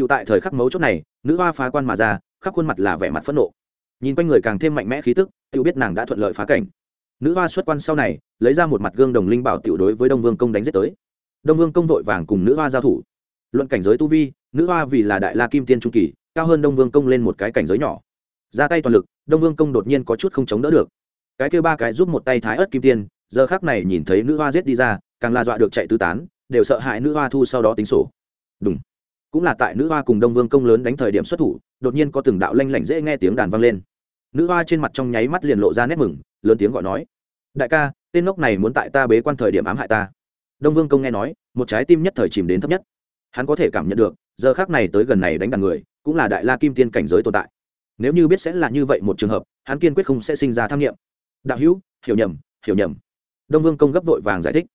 Tiểu tại thời khắc mấu chốt này, nữ hoa phá quan mà ra, khắp khuôn mặt là vẻ mặt phẫn nộ. Nhìn quanh người càng thêm mạnh mẽ khí tức, tiểu biết nàng đã thuận lợi phá cảnh. Nữ hoa xuất quan sau này, lấy ra một mặt gương đồng linh bảo tiểu đối với đông vương công đánh giết tới. Đông vương công vội vàng cùng nữ hoa giao thủ. Luận cảnh giới tu vi, nữ hoa vì là đại la kim tiên trung kỳ, cao hơn đông vương công lên một cái cảnh giới nhỏ. Ra tay toàn lực, đông vương công đột nhiên có chút không chống đỡ được. Cái kia ba cái giúp một tay thái ớt kim tiên, giờ khắc này nhìn thấy nữ hoa giết đi ra, càng là dọa được chạy tứ tán, đều sợ hãi nữ hoa thu sau đó tính sổ. Đùng cũng là tại nữ hoa cùng đông vương công lớn đánh thời điểm xuất thủ, đột nhiên có từng đạo lanh lảnh dễ nghe tiếng đàn vang lên. Nữ hoa trên mặt trong nháy mắt liền lộ ra nét mừng, lớn tiếng gọi nói, đại ca, tên ngốc này muốn tại ta bế quan thời điểm ám hại ta. Đông vương công nghe nói, một trái tim nhất thời chìm đến thấp nhất. Hắn có thể cảm nhận được, giờ khác này tới gần này đánh đàn người, cũng là đại la kim tiên cảnh giới tồn tại. Nếu như biết sẽ là như vậy một trường hợp, hắn kiên quyết không sẽ sinh ra tham nghiệm đạo hữu, hiểu nhầm hiểu nhầm. Đông vương công gấp vội vàng giải thích.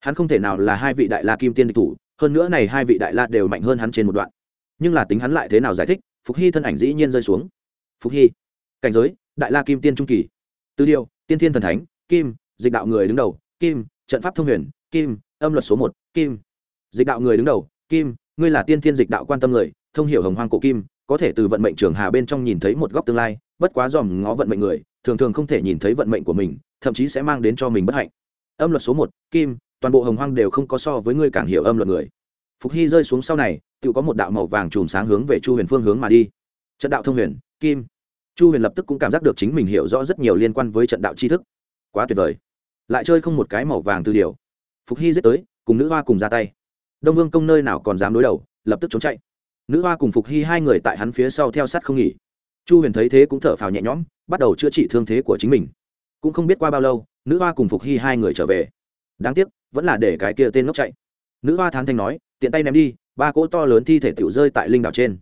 Hắn không thể nào là hai vị đại la kim tiên địch thủ hơn nữa này hai vị đại la đều mạnh hơn hắn trên một đoạn. Nhưng là tính hắn lại thế nào giải thích, phục hy thân ảnh dĩ nhiên rơi xuống. Phục hy, cảnh giới, đại la kim tiên trung kỳ. Tư điều, tiên thiên thần thánh, kim, dịch đạo người đứng đầu, kim, trận pháp thông huyền, kim, âm luật số một, kim. Dịch đạo người đứng đầu, kim, ngươi là tiên thiên dịch đạo quan tâm người, thông hiểu hồng hoang cổ kim, có thể từ vận mệnh trường hà bên trong nhìn thấy một góc tương lai, bất quá dòm ngó vận mệnh người, thường thường không thể nhìn thấy vận mệnh của mình, thậm chí sẽ mang đến cho mình bất hạnh. Âm luật số một, kim toàn bộ hồng hoang đều không có so với ngươi càng hiểu âm luật người. Phục hy rơi xuống sau này tự có một đạo màu vàng chùm sáng hướng về chu huyền phương hướng mà đi. Trận đạo thông huyền, kim. Chu huyền lập tức cũng cảm giác được chính mình hiểu rõ rất nhiều liên quan với trận đạo tri thức. Quá tuyệt vời. Lại chơi không một cái màu vàng từ điều. Phục hy giết tới, cùng nữ hoa cùng ra tay. Đông vương công nơi nào còn dám đối đầu, lập tức trốn chạy. Nữ hoa cùng phục hy hai người tại hắn phía sau theo sát không nghỉ. Chu huyền thấy thế cũng thở phào nhẹ nhõm, bắt đầu chữa trị thương thế của chính mình. Cũng không biết qua bao lâu, nữ hoa cùng phục hy hai người trở về đáng tiếc, vẫn là để cái kia tên ngốc chạy. Nữ hoa thán thanh nói, tiện tay ném đi, ba cỗ to lớn thi thể tiểu rơi tại linh đảo trên.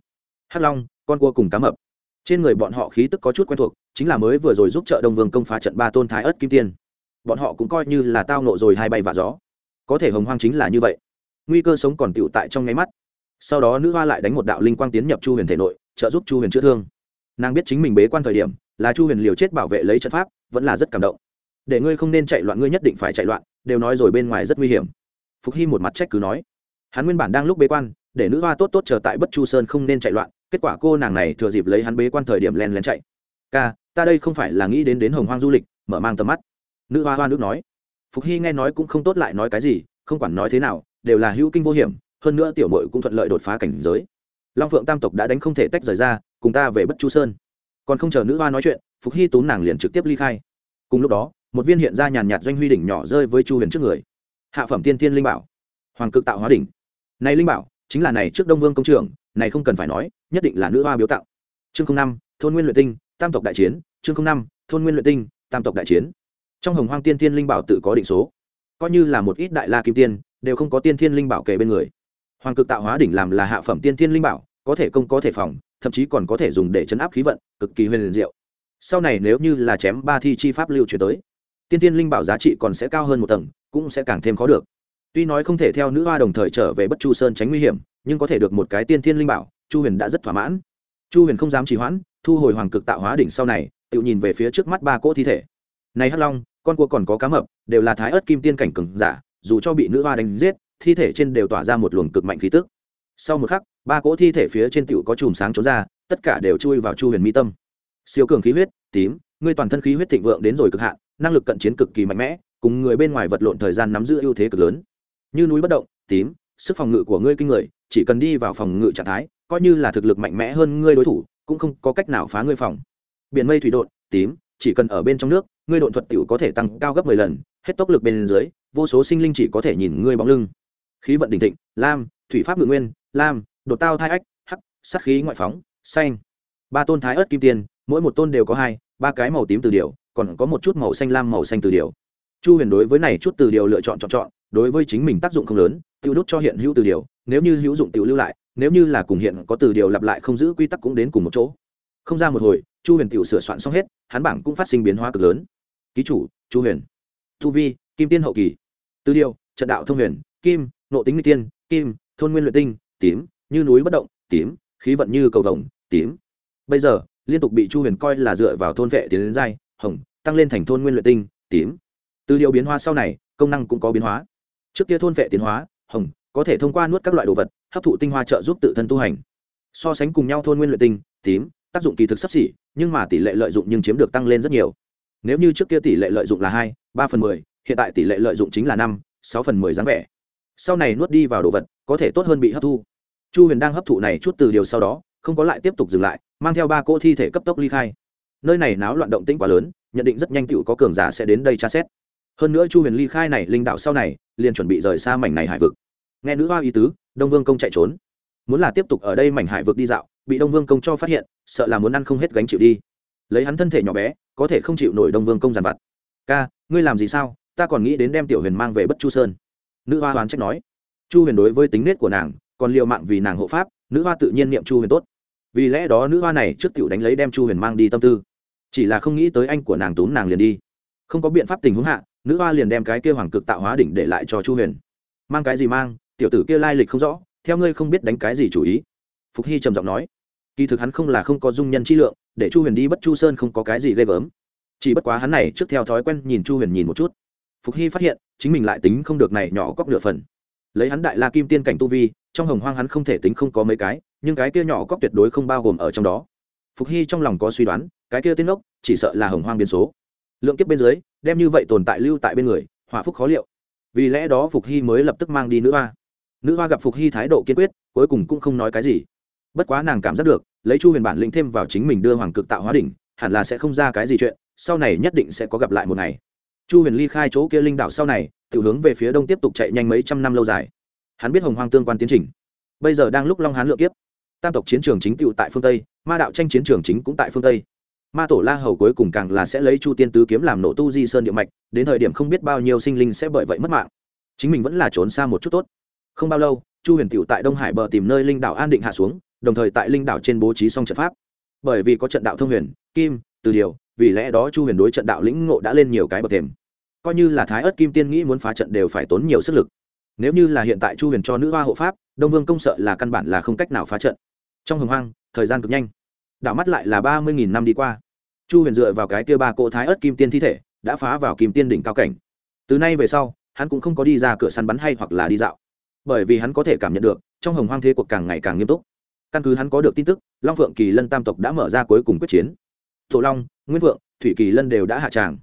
Hắc long, con cua cùng cá mập. Trên người bọn họ khí tức có chút quen thuộc, chính là mới vừa rồi giúp trợ đông vương công phá trận ba tôn thái ớt kim tiên. Bọn họ cũng coi như là tao nộ rồi hai bay và gió. Có thể hồng hoang chính là như vậy. Nguy cơ sống còn tựu tại trong nháy mắt. Sau đó nữ hoa lại đánh một đạo linh quang tiến nhập chu huyền thể nội, trợ giúp chu huyền chữa thương. Nàng biết chính mình bế quan thời điểm, là chu huyền liều chết bảo vệ lấy trận pháp, vẫn là rất cảm động để ngươi không nên chạy loạn, ngươi nhất định phải chạy loạn, đều nói rồi bên ngoài rất nguy hiểm. Phục hy một mặt trách cứ nói. Hắn nguyên bản đang lúc bế quan, để nữ hoa tốt tốt chờ tại bất chu sơn không nên chạy loạn, kết quả cô nàng này thừa dịp lấy hắn bế quan thời điểm len lén chạy. Ca, ta đây không phải là nghĩ đến đến hồng hoang du lịch, mở mang tầm mắt. Nữ hoa hoa nước nói. Phục hy nghe nói cũng không tốt lại nói cái gì, không quản nói thế nào, đều là hữu kinh vô hiểm, hơn nữa tiểu mội cũng thuận lợi đột phá cảnh giới. Long phượng tam tộc đã đánh không thể tách rời ra, cùng ta về bất chu sơn. Còn không chờ nữ hoa nói chuyện, phục hy túm nàng liền trực tiếp ly khai. Cùng lúc đó một viên hiện ra nhàn nhạt doanh huy đỉnh nhỏ rơi với chu huyền trước người hạ phẩm tiên tiên linh bảo hoàng cực tạo hóa đỉnh này linh bảo chính là này trước đông vương công trường này không cần phải nói nhất định là nữ hoa biếu tạo chương năm, thôn nguyên luyện tinh, tam tộc đại chiến, chương năm, thôn nguyên luyện tinh, tam tộc đại chiến. Trong hồng hoang tiên tiên linh bảo tự có định số. Coi như là một ít đại la kim tiên, đều không có tiên thiên linh bảo kể bên người. Hoàng cực tạo hóa đỉnh làm là hạ phẩm tiên thiên linh bảo, có thể công có thể phòng, thậm chí còn có thể dùng để chấn áp khí vận, cực kỳ huyền liền diệu. Sau này nếu như là chém ba thi chi pháp lưu chuyển tới tiên tiên linh bảo giá trị còn sẽ cao hơn một tầng, cũng sẽ càng thêm khó được. Tuy nói không thể theo nữ hoa đồng thời trở về bất chu sơn tránh nguy hiểm, nhưng có thể được một cái tiên thiên linh bảo, chu huyền đã rất thỏa mãn. Chu huyền không dám trì hoãn, thu hồi hoàng cực tạo hóa đỉnh sau này, tự nhìn về phía trước mắt ba cỗ thi thể. Này hắc long, con cua còn có cá mập, đều là thái ớt kim tiên cảnh cừng giả, dù cho bị nữ hoa đánh giết, thi thể trên đều tỏa ra một luồng cực mạnh khí tức. Sau một khắc, ba cỗ thi thể phía trên tựu có chùm sáng trốn ra, tất cả đều chui vào chu huyền mi tâm. Siêu cường khí huyết, tím ngươi toàn thân khí huyết thịnh vượng đến rồi cực hạn năng lực cận chiến cực kỳ mạnh mẽ cùng người bên ngoài vật lộn thời gian nắm giữ ưu thế cực lớn. Như núi bất động tím sức phòng ngự của ngươi kinh người chỉ cần đi vào phòng ngự trạng thái coi như là thực lực mạnh mẽ hơn ngươi đối thủ cũng không có cách nào phá ngươi phòng. Biển mây thủy đột tím chỉ cần ở bên trong nước ngươi độn thuật tiểu có thể tăng cao gấp mười lần hết tốc lực bên dưới vô số sinh linh chỉ có thể nhìn ngươi bóng lưng. Khí vận đỉnh thịnh lam thủy pháp ngự nguyên lam đột tao thai ách hắc sát khí ngoại phóng xanh. Ba tôn thái ớt kim tiền, mỗi một tôn đều có hai ba cái màu tím từ điều, còn có một chút màu xanh lam, màu xanh từ điều. Chu huyền đối với này chút từ điều lựa chọn chọn chọn, đối với chính mình tác dụng không lớn, tiêu đốt cho hiện hữu từ điều, nếu như hữu dụng tiểu lưu lại, nếu như là cùng hiện có từ điều lặp lại không giữ quy tắc cũng đến cùng một chỗ. Không ra một hồi, chu huyền tiểu sửa soạn xong hết, hắn bảng cũng phát sinh biến hóa cực lớn. Ký chủ, chu huyền. Tu vi, kim tiên hậu kỳ. Từ điều, trận đạo thông huyền, kim, nộ tính n tiên, kim, thôn nguyên luyện tinh, tím, như núi bất động, tím, khí vận như cầu vồng, tím. Bây giờ liên tục bị chu huyền coi là dựa vào thôn vệ tiến đến giai, hồng, tăng lên thành thôn nguyên luyện tinh, tím. Từ điều biến hóa sau này, công năng cũng có biến hóa. Trước kia thôn vệ tiến hóa, hồng, có thể thông qua nuốt các loại đồ vật, hấp thụ tinh hoa trợ giúp tự thân tu hành. So sánh cùng nhau thôn nguyên luyện tinh, tím, tác dụng kỳ thực sắp xỉ, nhưng mà tỷ lệ lợi dụng nhưng chiếm được tăng lên rất nhiều. Nếu như trước kia tỷ lệ lợi dụng là hai, ba phần mười, hiện tại tỷ lệ lợi dụng chính là năm, sáu phần mười dáng vẻ. Sau này nuốt đi vào đồ vật, có thể tốt hơn bị hấp thu. Chu huyền đang hấp thụ này chút từ điều sau đó không có lại tiếp tục dừng lại, mang theo ba cỗ thi thể cấp tốc ly khai. Nơi này náo loạn động tĩnh quá lớn, nhận định rất nhanh tựu có cường giả sẽ đến đây tra xét. Hơn nữa chu huyền ly khai này, linh đạo sau này, liền chuẩn bị rời xa mảnh này hải vực. Nghe nữ hoa ý tứ, đông vương công chạy trốn. Muốn là tiếp tục ở đây mảnh hải vực đi dạo, bị đông vương công cho phát hiện, sợ là muốn ăn không hết gánh chịu đi. Lấy hắn thân thể nhỏ bé, có thể không chịu nổi đông vương công giàn vặt. Ca, ngươi làm gì sao? Ta còn nghĩ đến đem tiểu huyền mang về bất chu sơn. Nữ hoa hoán trách nói. Chu huyền đối với tính nết của nàng, còn l i ề u mạng vì nàng hộ pháp, nữ hoa tự nhiên niệm chu huyền tốt vì lẽ đó nữ hoa này trước tiểu đánh lấy đem chu huyền mang đi tâm tư. Chỉ là không nghĩ tới anh của nàng tốn nàng liền đi. Không có biện pháp tình huống hạ, nữ hoa liền đem cái kia hoàng cực tạo hóa đỉnh để lại cho chu huyền. Mang cái gì mang, tiểu tử kia lai lịch không rõ, theo ngươi không biết đánh cái gì chủ ý. Phục hy trầm giọng nói. Kỳ thực hắn không là không có dung nhân chi lượng, để chu huyền đi bất chu sơn không có cái gì ghê gớm. Chỉ bất quá hắn này trước theo thói quen nhìn chu huyền nhìn một chút. Phục hy phát hiện, chính mình lại tính không được này nhỏ cóc nửa phần. Lấy hắn đại la kim tiên cảnh tu vi, trong hồng hoang hắn không thể tính không có mấy cái nhưng cái kia nhỏ cóc tuyệt đối không bao gồm ở trong đó. Phục hy trong lòng có suy đoán, cái kia tên ốc chỉ sợ là hồng hoang biến số. Lượng kiếp bên dưới, đem như vậy tồn tại lưu tại bên người hỏa phúc khó liệu. Vì lẽ đó phục hy mới lập tức mang đi nữ hoa. Nữ hoa gặp phục hy thái độ kiên quyết, cuối cùng cũng không nói cái gì. Bất quá nàng cảm giác được, lấy chu huyền bản lĩnh thêm vào chính mình đưa hoàng cực tạo hóa đỉnh, hẳn là sẽ không ra cái gì chuyện, sau này nhất định sẽ có gặp lại một ngày. Chu huyền ly khai chỗ kia linh đảo sau này tự hướng về phía đông tiếp tục chạy nhanh mấy trăm năm lâu dài. Hắn biết hồng hoang tương quan tiến trình. Bây giờ đang lúc long hán lượng kiếp tam tộc chiến trường chính tựu tại phương tây, ma đạo tranh chiến trường chính cũng tại phương tây. Ma tổ la hầu cuối cùng càng là sẽ lấy chu tiên tứ kiếm làm nổ tu di sơn địa mạch, đến thời điểm không biết bao nhiêu sinh linh sẽ bởi vậy mất mạng. Chính mình vẫn là trốn xa một chút tốt. Không bao lâu, chu huyền tựu tại đông hải bờ tìm nơi linh đảo an định hạ xuống, đồng thời tại linh đảo trên bố trí xong trận pháp. Bởi vì có trận đạo thông huyền, kim, từ điều, vì lẽ đó chu huyền đối trận đạo lĩnh ngộ đã lên nhiều cái bậc thềm. Coi như là thái ớt kim tiên nghĩ muốn phá trận đều phải tốn nhiều sức lực. Nếu như là hiện tại chu huyền cho nữ hoa hộ pháp, đông vương công sợ là căn bản là không cách nào phá trận trong hồng hoang, thời gian cực nhanh. Đảo mắt lại là ba mươi nghìn năm đi qua. Chu huyền dựa vào cái kia ba cỗ thái ớt kim tiên thi thể, đã phá vào kim tiên đỉnh cao cảnh. Từ nay về sau, hắn cũng không có đi ra cửa săn bắn hay hoặc là đi dạo. Bởi vì hắn có thể cảm nhận được, trong hồng hoang thế cuộc càng ngày càng nghiêm túc. Căn cứ hắn có được tin tức, long phượng kỳ lân tam tộc đã mở ra cuối cùng quyết chiến. Tổ long, nguyên vượng thủy kỳ lân đều đã hạ tràng.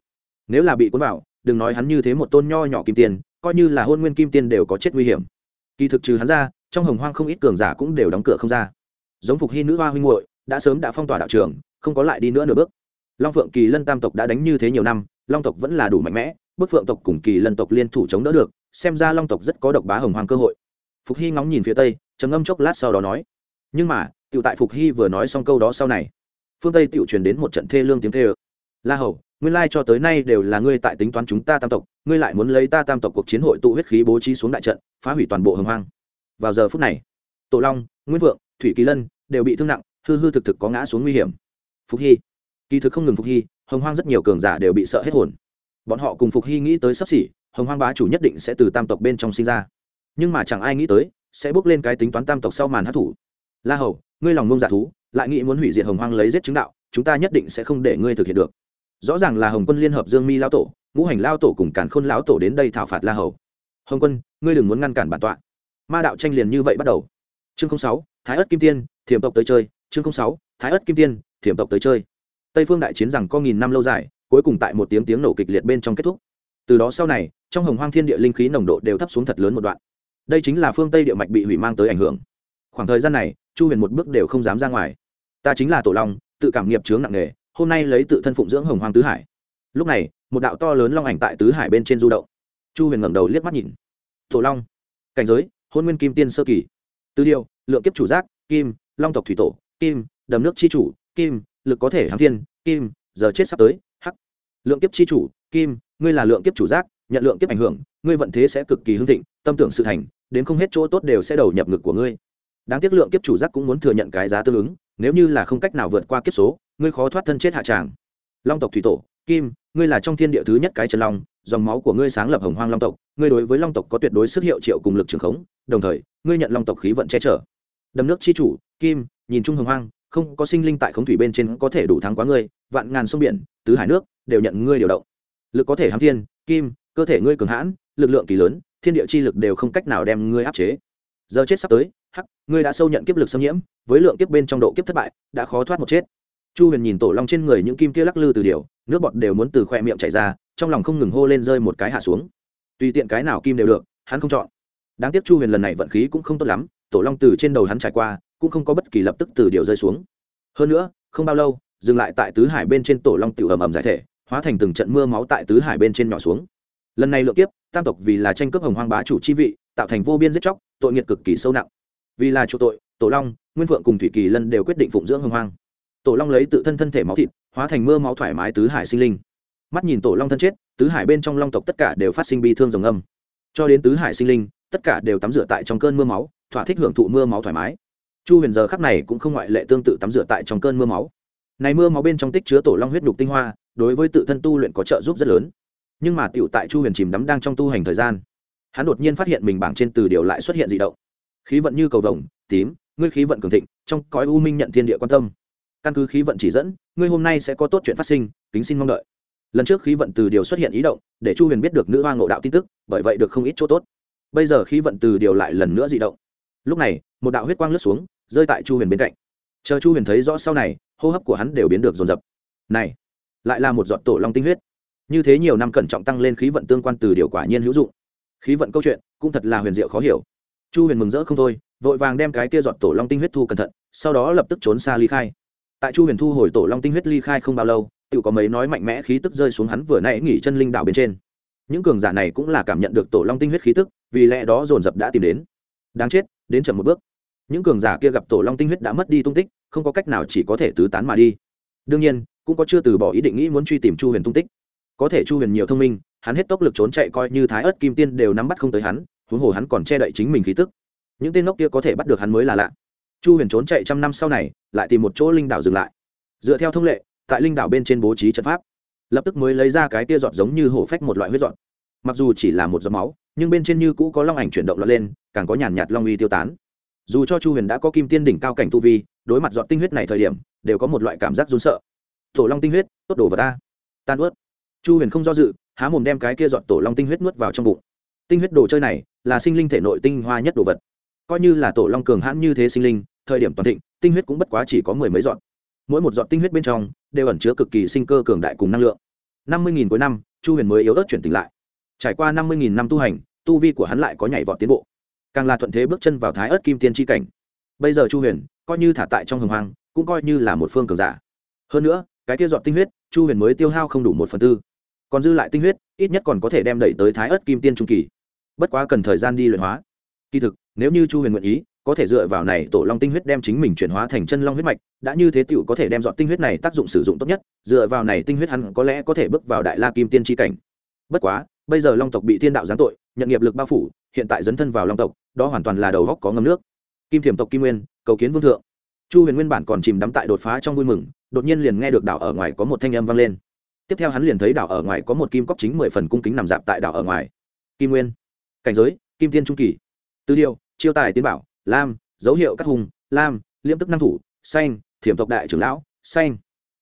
Nếu là bị cuốn vào, đừng nói hắn như thế một tôn nho nhỏ kim tiền coi như là hôn nguyên kim tiên đều có chết nguy hiểm. Kỳ thực trừ hắn ra, trong hồng hoang không ít cường giả cũng đều đóng cửa không ra giống phục hy nữ hoa huynh muội, đã sớm đã phong tỏa đạo trường, không có lại đi nữa nửa bước. Long phượng kỳ lân tam tộc đã đánh như thế nhiều năm, long tộc vẫn là đủ mạnh mẽ bức phượng tộc cùng kỳ lân tộc liên thủ chống đỡ được, xem ra long tộc rất có độc bá hồng hoàng cơ hội. Phục hy ngóng nhìn phía tây, trầm ngâm chốc lát sau đó nói, nhưng mà, tiểu tại phục hy vừa nói xong câu đó sau này, phương tây tiểu truyền đến một trận thê lương tiếng kêu. La hầu, nguyên lai cho tới nay đều là ngươi tại tính toán chúng ta tam tộc, ngươi lại muốn lấy ta tam tộc cuộc chiến hội tụ huyết khí bố trí xuống đại trận, phá hủy toàn bộ hồng hoang. Vào giờ phút này, tổ long nguyễn vượng thủy kỳ lân đều bị thương nặng, hư hư thực thực có ngã xuống nguy hiểm. Phục hy, kỳ thực không ngừng phục hy, hồng hoang rất nhiều cường giả đều bị sợ hết hồn. Bọn họ cùng phục hy nghĩ tới sắp xỉ, hồng hoang bá chủ nhất định sẽ từ tam tộc bên trong sinh ra. Nhưng mà chẳng ai nghĩ tới, sẽ bước lên cái tính toán tam tộc sau màn hát thủ la hầu, ngươi lòng ngông giả thú, lại nghĩ muốn hủy diệt hồng hoang lấy giết chứng đạo, chúng ta nhất định sẽ không để ngươi thực hiện được. Rõ ràng là hồng quân liên hợp dương mi lao tổ, ngũ hành lao tổ cùng cản khôn lão tổ đến đây thảo phạt la hầu. Hồng quân, ngươi đừng muốn ngăn cản bản tọa. Ma đạo tranh liền như vậy bắt đầu chương sáu, thái ất kim tiên, thiểm tộc tới chơi. Chương sáu, thái ất kim tiên, thiểm tộc tới chơi. Tây phương đại chiến rằng có nghìn năm lâu dài, cuối cùng tại một tiếng tiếng nổ kịch liệt bên trong kết thúc. Từ đó sau này, trong hồng hoang thiên địa linh khí nồng độ đều thấp xuống thật lớn một đoạn. Đây chính là phương tây địa mạch bị hủy mang tới ảnh hưởng. Khoảng thời gian này, chu huyền một bước đều không dám ra ngoài. Ta chính là tổ long, tự cảm nghiệp chướng nặng nề, hôm nay lấy tự thân phụng dưỡng hồng hoang tứ hải. Lúc này, một đạo to lớn long ảnh tại tứ hải bên trên du động. Chu huyền ngẩng đầu liếc mắt nhìn. Tổ long, cảnh giới, hôn nguyên kim tiên sơ kỳ tư điều lượng kiếp chủ giác, kim, long tộc thủy tổ, kim, đầm nước c h i chủ, kim, lực có thể hàng thiên, kim, giờ chết sắp tới hắc lượng kiếp c h i chủ, kim, ngươi là lượng kiếp chủ giác, nhận lượng kiếp ảnh hưởng, ngươi vận thế sẽ cực kỳ hưng thịnh, tâm tưởng sự thành, đến không hết chỗ tốt đều sẽ đầu nhập ngực của ngươi. Đáng tiếc lượng kiếp chủ giác cũng muốn thừa nhận cái giá tương ứng, nếu như là không cách nào vượt qua kiếp số, ngươi khó thoát thân chết hạ tràng. Long tộc thủy tổ, kim ngươi là trong thiên địa thứ nhất cái chân long, dòng máu của ngươi sáng lập hồng hoang long tộc, ngươi đối với long tộc có tuyệt đối sức hiệu triệu cùng lực trường khống, đồng thời, ngươi nhận long tộc khí vận che chở. Đầm nước chi chủ, kim, nhìn chung hồng hoang, không có sinh linh tại khống thủy bên trên có thể đủ thắng quá ngươi, vạn ngàn sông biển, tứ hải nước, đều nhận ngươi điều động. Lực có thể hám thiên, kim, cơ thể ngươi cường hãn, lực lượng kỳ lớn, thiên địa chi lực đều không cách nào đem ngươi áp chế. Giờ chết sắp tới, hắc, ngươi đã sâu nhận kiếp lực xâm nhiễm, với lượng kiếp bên trong độ kiếp thất bại, đã khó thoát một chết. Chu huyền nhìn tổ long trên người những kim kia lắc lư từ điều nước bọt đều muốn từ khoe miệng chảy ra, trong lòng không ngừng hô lên rơi một cái hạ xuống. Tùy tiện cái nào kim đều được, hắn không chọn. Đáng tiếc chu huyền lần này vận khí cũng không tốt lắm, tổ long từ trên đầu hắn trải qua, cũng không có bất kỳ lập tức từ điều rơi xuống. Hơn nữa, không bao lâu, dừng lại tại tứ hải bên trên tổ long tiểu ầm ầm giải thể, hóa thành từng trận mưa máu tại tứ hải bên trên nhỏ xuống. Lần này lượng kiếp, tam tộc vì là tranh cướp hồng hoang bá chủ chi vị, tạo thành vô biên giết chóc, tội nghiệt cực kỳ sâu nặng. Vì là chỗ tội, tổ long, nguyên phượng cùng thủy kỳ lân đều quyết định phụng dưỡng hồng hoang. Tổ long lấy tự thân thân thể máu thịt hóa thành mưa máu thoải mái tứ hải sinh linh. Mắt nhìn tổ long thân chết, tứ hải bên trong long tộc tất cả đều phát sinh bi thương rồng âm. Cho đến tứ hải sinh linh, tất cả đều tắm rửa tại trong cơn mưa máu, thỏa thích hưởng thụ mưa máu thoải mái. Chu huyền giờ khắc này cũng không ngoại lệ tương tự tắm rửa tại trong cơn mưa máu. Này mưa máu bên trong tích chứa tổ long huyết nhục tinh hoa, đối với tự thân tu luyện có trợ giúp rất lớn. Nhưng mà tiểu tại chu huyền chìm đắm đang trong tu hành thời gian, hắn đột nhiên phát hiện mình bảng trên từ điều lại xuất hiện dị động. Khí vận như cầu vồng, tím, ngươi khí vận cường thịnh, trong cõi u minh nhận thiên địa quan tâm căn cứ khí vận chỉ dẫn, ngươi hôm nay sẽ có tốt chuyện phát sinh, kính xin mong đợi. Lần trước khí vận từ điều xuất hiện ý động, để chu huyền biết được nữ hoa ngộ đạo tin tức, bởi vậy được không ít chỗ tốt. Bây giờ khí vận từ điều lại lần nữa dị động. Lúc này, một đạo huyết quang lướt xuống, rơi tại chu huyền bên cạnh. Chờ chu huyền thấy rõ sau này, hô hấp của hắn đều biến được dồn dập. Này, lại là một giọt tổ long tinh huyết. Như thế nhiều năm cẩn trọng tăng lên khí vận tương quan từ điều quả nhiên hữu dụng. Khí vận câu chuyện, cũng thật là huyền diệu khó hiểu. Chu huyền mừng rỡ không thôi, vội vàng đem cái kia giọt tổ long tinh huyết thu cẩn thận, sau đó lập tức trốn xa ly khai tại chu huyền thu hồi tổ long tinh huyết ly khai không bao lâu tự có mấy nói mạnh mẽ khí tức rơi xuống hắn vừa nãy nghỉ chân linh đạo bên trên. Những cường giả này cũng là cảm nhận được tổ long tinh huyết khí tức, vì lẽ đó dồn dập đã tìm đến. Đáng chết, đến chậm một bước. Những cường giả kia gặp tổ long tinh huyết đã mất đi tung tích, không có cách nào chỉ có thể tứ tán mà đi. Đương nhiên, cũng có chưa từ bỏ ý định nghĩ muốn truy tìm chu huyền tung tích. Có thể chu huyền nhiều thông minh, hắn hết tốc lực trốn chạy coi như thái ớt kim tiên đều nắm bắt không tới hắn, huống hồ hắn còn che đậy chính mình khí tức. Những tên ngốc kia có thể bắt được hắn mới là lạ chu huyền trốn chạy trăm năm sau này, lại tìm một chỗ linh đảo dừng lại. Dựa theo thông lệ, tại linh đảo bên trên bố trí trận pháp, lập tức mới lấy ra cái tia giọt giống như hổ phách một loại huyết giọt. Mặc dù chỉ là một giọt máu, nhưng bên trên như cũ có long ảnh chuyển động lọt lên, càng có nhàn nhạt long uy tiêu tán. Dù cho chu huyền đã có kim tiên đỉnh cao cảnh tu vi, đối mặt giọt tinh huyết này thời điểm, đều có một loại cảm giác run sợ. Tổ long tinh huyết, tốt đổ vào ta. Tan ướt. Chu huyền không do dự, há mồm đem cái kia giọt tổ long tinh huyết nuốt vào trong bụng. Tinh huyết đồ chơi này là sinh linh thể nội tinh hoa nhất đồ vật. Coi như là tổ long cường hãn như thế sinh linh thời điểm toàn thịnh, tinh huyết cũng bất quá chỉ có mười mấy giọt. Mỗi một giọt tinh huyết bên trong đều ẩn chứa cực kỳ sinh cơ cường đại cùng năng lượng. Năm mươi cuối năm, chu huyền mới yếu ớt chuyển tỉnh lại. Trải qua năm mươi năm tu hành, tu vi của hắn lại có nhảy vọt tiến bộ. Càng là thuận thế bước chân vào thái ớt kim tiên tri cảnh. Bây giờ chu huyền coi như thả tại trong hồng hoang, cũng coi như là một phương cường giả. Hơn nữa, cái kia dọn tinh huyết, chu huyền mới tiêu hao không đủ một phần tư. Còn dư lại tinh huyết, ít nhất còn có thể đem đẩy tới thái ớt kim tiên trung kỳ. Bất quá cần thời gian đi luyện hóa. Kỳ thực, nếu như chu huyền nguyện ý có thể dựa vào này tổ long tinh huyết đem chính mình chuyển hóa thành chân long huyết mạch, đã như thế tựu có thể đem dọn tinh huyết này tác dụng sử dụng tốt nhất, dựa vào này tinh huyết hắn có lẽ có thể bước vào đại la kim tiên tri cảnh. Bất quá, bây giờ long tộc bị thiên đạo giáng tội, nhận nghiệp lực bao phủ, hiện tại dấn thân vào long tộc, đó hoàn toàn là đầu góc có ngâm nước. Kim thiểm tộc kim nguyên, cầu kiến vương thượng. Chu huyền nguyên bản còn chìm đắm tại đột phá trong vui mừng, đột nhiên liền nghe được đảo ở ngoài có một thanh âm vang lên. Tiếp theo hắn liền thấy đảo ở ngoài có một kim cóc chính mười phần cung kính nằm dạp tại đảo ở ngoài. Kim nguyên. Cảnh giới, kim tiên trung kỳ. Tư điều, chiêu tài tiến bảo lam, dấu hiệu cắt hùng lam liêm tức năng thủ, xanh, thiểm tộc đại trưởng lão, xanh.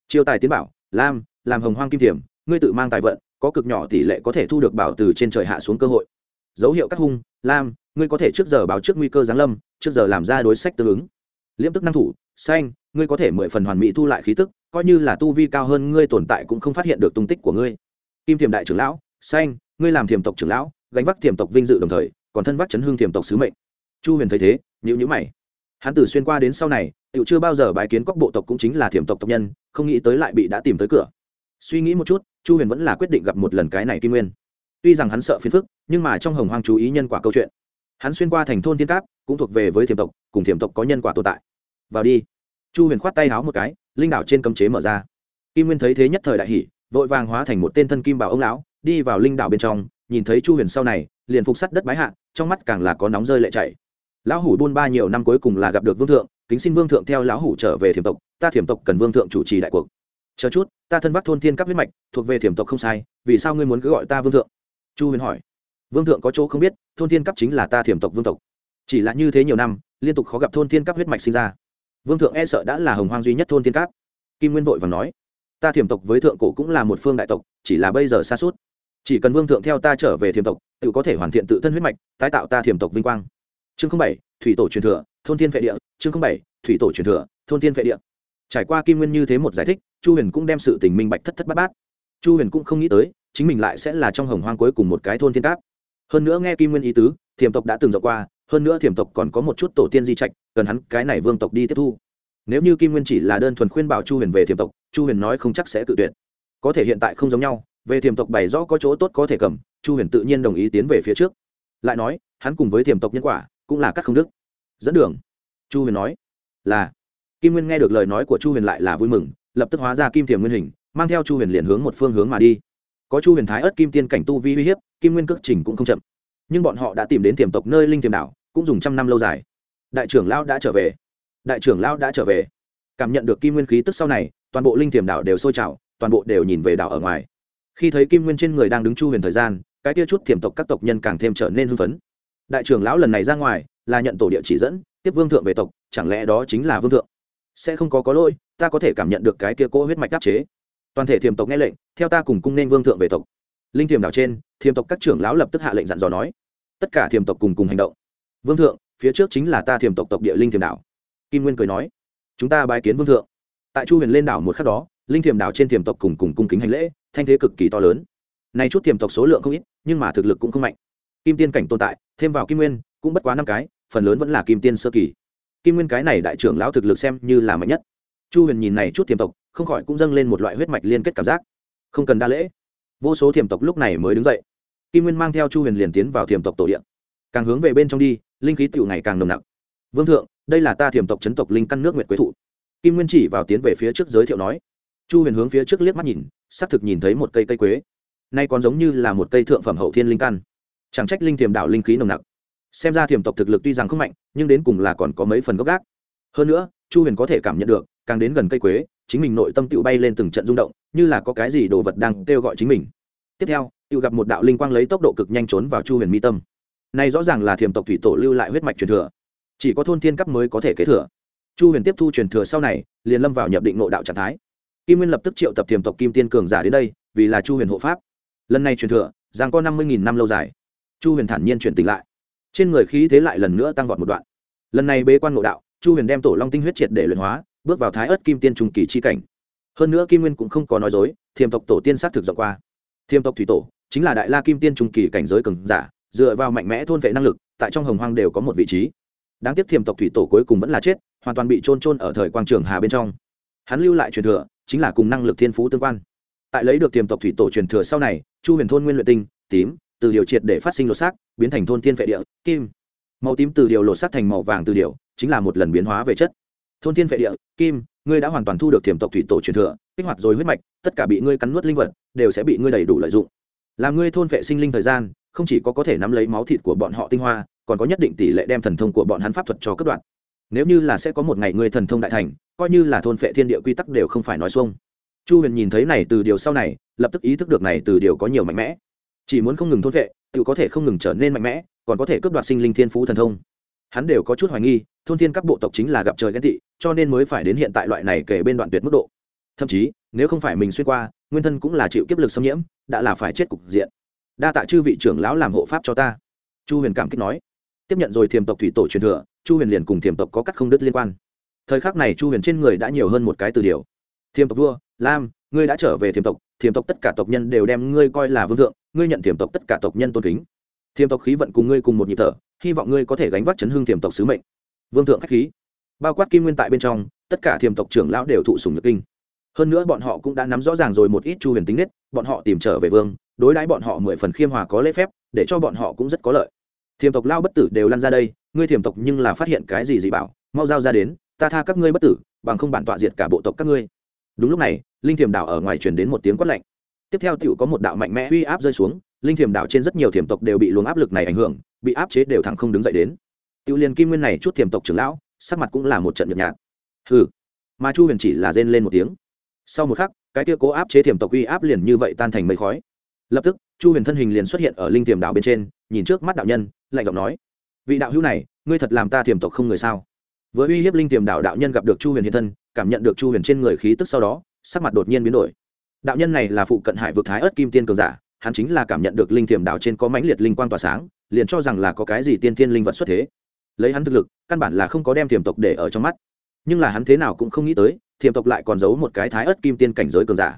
Chiêu tài tiến bảo, lam, làm hồng hoang kim thiểm, ngươi tự mang tài vận, có cực nhỏ tỷ lệ có thể thu được bảo từ trên trời hạ xuống cơ hội. Dấu hiệu cắt hung, lam, ngươi có thể trước giờ báo trước nguy cơ giáng lâm, trước giờ làm ra đối sách tương ứng. Liễm tức năng thủ, xanh, ngươi có thể mười phần hoàn mỹ thu lại khí tức, coi như là tu vi cao hơn ngươi tồn tại cũng không phát hiện được tung tích của ngươi. Kim thiềm đại trưởng lão, xanh, ngươi làm thiềm tộc trưởng lão, gánh vác thiềm tộc vinh dự đồng thời, còn thân vác chấn hương thiềm tộc sứ mệnh. Chu huyền thấy thế nhữ nhữ mày. Hắn từ xuyên qua đến sau này tựu chưa bao giờ bái kiến các bộ tộc cũng chính là thiểm tộc tộc nhân, không nghĩ tới lại bị đã tìm tới cửa. Suy nghĩ một chút, chu huyền vẫn là quyết định gặp một lần cái này kim nguyên. Tuy rằng hắn sợ phiền phức, nhưng mà trong hồng hoang chú ý nhân quả câu chuyện. Hắn xuyên qua thành thôn thiên cáp, cũng thuộc về với thiểm tộc, cùng thiểm tộc có nhân quả tồn tại. Vào đi. Chu huyền khoát tay háo một cái, linh đảo trên cấm chế mở ra. Kim nguyên thấy thế nhất thời đại hỷ vội vàng hóa thành một tên thân kim bảo ông lão, đi vào linh đảo bên trong, nhìn thấy chu huyền sau này, liền phục sắt đất bái hạ, trong mắt càng là có nóng rơi lệ chảy lão hủ buôn ba nhiều năm cuối cùng là gặp được vương thượng, kính xin vương thượng theo lão hủ trở về thiềm tộc, ta thiềm tộc cần vương thượng chủ trì đại cuộc. Chờ chút, ta thân vác thôn thiên cấp huyết mạch, thuộc về thiềm tộc không sai, vì sao ngươi muốn cứ gọi ta vương thượng? Chu huyền hỏi. Vương thượng có chỗ không biết, thôn thiên cấp chính là ta thiềm tộc vương tộc. Chỉ là như thế nhiều năm, liên tục khó gặp thôn thiên cấp huyết mạch sinh ra. Vương thượng e sợ đã là hồng hoang duy nhất thôn thiên cấp kim nguyên vội và nói. Ta thiềm tộc với thượng cổ cũng là một phương đại tộc, chỉ là bây giờ xa suốt. Chỉ cần vương thượng theo ta trở về thiềm tộc, tự có thể hoàn thiện tự thân huyết mạch, tái tạo ta thiềm tộc vinh quang chương bảy, thủy tổ truyền thừa, thôn thiên vệ địa. Chương bảy, thủy tổ truyền thừa, thôn thiên vệ địa. Trải qua kim nguyên như thế một giải thích, chu huyền cũng đem sự tình minh bạch thất thất bát bát. Chu huyền cũng không nghĩ tới, chính mình lại sẽ là trong hồng hoang cuối cùng một cái thôn thiên cáp. Hơn nữa nghe kim nguyên ý tứ thiềm tộc đã từng dọc qua, hơn nữa thiềm tộc còn có một chút tổ tiên di trạch, cần hắn cái này vương tộc đi tiếp thu. Nếu như kim nguyên chỉ là đơn thuần khuyên bảo chu huyền về thiềm tộc, chu huyền nói không chắc sẽ tự tuyệt. Có thể hiện tại không giống nhau, về thiềm tộc bày rõ có chỗ tốt có thể cầm, chu huyền tự nhiên đồng ý tiến về phía trước. Lại nói, hắn cùng với thiềm tộc nhân quả cũng là cắt không đức. Dẫn đường. Chu huyền nói. Là. Kim nguyên nghe được lời nói của chu huyền lại là vui mừng, lập tức hóa ra kim thiềm nguyên hình, mang theo chu huyền liền hướng một phương hướng mà đi. Có chu huyền thái ớt kim tiên cảnh tu vi uy hiếp, kim nguyên cước trình cũng không chậm. Nhưng bọn họ đã tìm đến tiềm tộc nơi linh tiềm đảo, cũng dùng trăm năm lâu dài. Đại trưởng lao đã trở về. Đại trưởng lao đã trở về. Cảm nhận được kim nguyên khí tức sau này, toàn bộ linh tiềm đảo đều sôi trào, toàn bộ đều nhìn về đảo ở ngoài. Khi thấy kim nguyên trên người đang đứng chu huyền thời gian, cái tia chút tiềm tộc các tộc nhân càng thêm trở nên hưng phấn đại trưởng lão lần này ra ngoài, là nhận tổ địa chỉ dẫn, tiếp vương thượng về tộc, chẳng lẽ đó chính là vương thượng? Sẽ không có có lỗi, ta có thể cảm nhận được cái kia cỗ huyết mạch đáp chế. Toàn thể thiềm tộc nghe lệnh, theo ta cùng cung nên vương thượng về tộc. Linh thiềm đảo trên, thiềm tộc các trưởng lão lập tức hạ lệnh dặn dò nói, tất cả thiềm tộc cùng cùng hành động. Vương thượng, phía trước chính là ta thiềm tộc tộc địa linh thiềm đảo. Kim nguyên cười nói, chúng ta bái kiến vương thượng. Tại chu huyền lên đảo một khắc đó, linh thiềm đảo trên thiềm tộc cùng cùng cung kính hành lễ, thanh thế cực kỳ to lớn. Nay chút thiềm tộc số lượng không ít, nhưng mà thực lực cũng không mạnh kim tiên cảnh tồn tại, thêm vào kim nguyên, cũng bất quá năm cái, phần lớn vẫn là kim tiên sơ kỳ. Kim nguyên cái này đại trưởng lão thực lực xem như là mạnh nhất. Chu huyền nhìn này chút thiềm tộc, không khỏi cũng dâng lên một loại huyết mạch liên kết cảm giác. Không cần đa lễ. Vô số thiềm tộc lúc này mới đứng dậy. Kim nguyên mang theo chu huyền liền tiến vào thiềm tộc tổ điện càng hướng về bên trong đi, linh khí tựu ngày càng nồng nặc. Vương thượng, đây là ta thiềm tộc chấn tộc linh căn nước nguyệt quế thụ. Kim nguyên chỉ vào tiến về phía trước giới thiệu nói. Chu huyền hướng phía trước liếc mắt nhìn, xác thực nhìn thấy một cây cây quế. Nay còn giống như là một cây thượng phẩm hậu thiên linh căn chẳng trách linh thiềm đạo linh khí nồng nặc. Xem ra thiềm tộc thực lực tuy rằng không mạnh, nhưng đến cùng là còn có mấy phần gốc gác. Hơn nữa, chu huyền có thể cảm nhận được, càng đến gần cây quế, chính mình nội tâm tự bay lên từng trận rung động, như là có cái gì đồ vật đang kêu gọi chính mình. Tiếp theo tự gặp một đạo linh quang lấy tốc độ cực nhanh trốn vào chu huyền mi tâm. Này rõ ràng là thiềm tộc thủy tổ lưu lại huyết mạch truyền thừa. Chỉ có thôn thiên cấp mới có thể kế thừa. Chu huyền tiếp thu truyền thừa sau này, liền lâm vào nhập định nội đạo trạng thái. Kim nguyên lập tức triệu tập thiềm tộc kim tiên cường giả đến đây, vì là chu huyền hộ pháp. Lần này truyền thừa rằng có năm mươi năm lâu dài chu huyền thản nhiên chuyển tỉnh lại. Trên người khí thế lại lần nữa tăng vọt một đoạn. Lần này bế quan ngộ đạo, chu huyền đem tổ long tinh huyết triệt để luyện hóa, bước vào thái ớt kim tiên Trùng kỳ chi cảnh. Hơn nữa kim nguyên cũng không có nói dối, thiềm tộc tổ tiên xác thực dọc qua. Thiềm tộc thủy tổ chính là đại la kim tiên Trùng kỳ cảnh giới cường giả, dựa vào mạnh mẽ thôn vệ năng lực, tại trong hồng hoang đều có một vị trí. Đáng tiếc thiềm tộc thủy tổ cuối cùng vẫn là chết, hoàn toàn bị trôn trôn ở thời quang trường hà bên trong. Hắn lưu lại truyền thừa, chính là cùng năng lực thiên phú tương quan. Tại lấy được thiềm tộc thủy tổ truyền thừa sau này, chu huyền thôn nguyên luyện tinh, tím từ điều triệt để phát sinh lột xác, biến thành thôn thiên vệ địa, kim. Màu tím từ điều lột xác thành màu vàng từ điều, chính là một lần biến hóa về chất. Thôn thiên vệ địa, kim, ngươi đã hoàn toàn thu được thiềm tộc thủy tổ truyền thừa, kích hoạt rồi huyết mạch, tất cả bị ngươi cắn nuốt linh vật, đều sẽ bị ngươi đầy đủ lợi dụng. Làm ngươi thôn vệ sinh linh thời gian, không chỉ có có thể nắm lấy máu thịt của bọn họ tinh hoa, còn có nhất định tỷ lệ đem thần thông của bọn hắn pháp thuật cho cướp đoạn nếu như là sẽ có một ngày ngươi thần thông đại thành, coi như là thôn vệ thiên địa quy tắc đều không phải nói xuông. Chu huyền nhìn thấy này từ điều sau này, lập tức ý thức được này từ điều có nhiều mạnh mẽ chỉ muốn không ngừng thôn vệ, tự có thể không ngừng trở nên mạnh mẽ, còn có thể cướp đoạt sinh linh thiên phú thần thông. Hắn đều có chút hoài nghi, thôn thiên các bộ tộc chính là gặp trời ghen tị, cho nên mới phải đến hiện tại loại này kể bên đoạn tuyệt mức độ. Thậm chí, nếu không phải mình xuyên qua, nguyên thân cũng là chịu kiếp lực xâm nhiễm, đã là phải chết cục diện. Đa tạ chư vị trưởng lão làm hộ pháp cho ta. Chu huyền cảm kích nói. Tiếp nhận rồi thiềm tộc thủy tổ truyền thừa, chu huyền liền cùng thiềm tộc có cắt không đứt liên quan. Thời khắc này chu huyền trên người đã nhiều hơn một cái từ điều. Thiềm tộc vua, lam, ngươi đã trở về thiềm tộc thiềm tộc tất cả tộc nhân đều đem ngươi coi là vương thượng ngươi nhận thiềm tộc tất cả tộc nhân tôn kính. Thiềm tộc khí vận cùng ngươi cùng một nhịp thở, hy vọng ngươi có thể gánh vác chấn hương thiềm tộc sứ mệnh. Vương thượng khách khí. Bao quát kim nguyên tại bên trong, tất cả thiềm tộc trưởng lão đều thụ sùng nhược kinh. Hơn nữa bọn họ cũng đã nắm rõ ràng rồi một ít chu huyền tính nết, bọn họ tìm trở về vương, đối đãi bọn họ mười phần khiêm hòa có lễ phép, để cho bọn họ cũng rất có lợi. Thiềm tộc lao bất tử đều lăn ra đây, ngươi thiềm tộc nhưng là phát hiện cái gì gì bảo, mau giao ra đến, ta tha các ngươi bất tử, bằng không bản tọa diệt cả bộ tộc các ngươi. Đúng lúc này, linh thiềm đảo ở ngoài truyền đến một tiếng quát lạnh tiếp theo tiểu có một đạo mạnh mẽ uy áp rơi xuống, linh thiềm đảo trên rất nhiều thiềm tộc đều bị luồng áp lực này ảnh hưởng, bị áp chế đều thẳng không đứng dậy đến. Tiểu liền kim nguyên này chút thiềm tộc trưởng lão, sắc mặt cũng là một trận nhợt nhạt. Hừ. Mà chu huyền chỉ là rên lên một tiếng. Sau một khắc, cái kia cố áp chế thiềm tộc uy áp liền như vậy tan thành mây khói. Lập tức, chu huyền thân hình liền xuất hiện ở linh thiềm đảo bên trên, nhìn trước mắt đạo nhân, lạnh giọng nói, vị đạo hữu này, ngươi thật làm ta thiềm tộc không người sao? Với uy hiếp linh thiềm đảo đạo nhân gặp được chu huyền hiện thân, cảm nhận được chu huyền trên người khí tức sau đó, sắc mặt đột nhiên biến đổi đạo nhân này là phụ cận hải vực thái ớt kim tiên cường giả, hắn chính là cảm nhận được linh thiềm đạo trên có mãnh liệt linh quang tỏa sáng, liền cho rằng là có cái gì tiên thiên linh vật xuất thế. Lấy hắn thực lực, căn bản là không có đem thiềm tộc để ở trong mắt. Nhưng là hắn thế nào cũng không nghĩ tới thiềm tộc lại còn giấu một cái thái ớt kim tiên cảnh giới cường giả.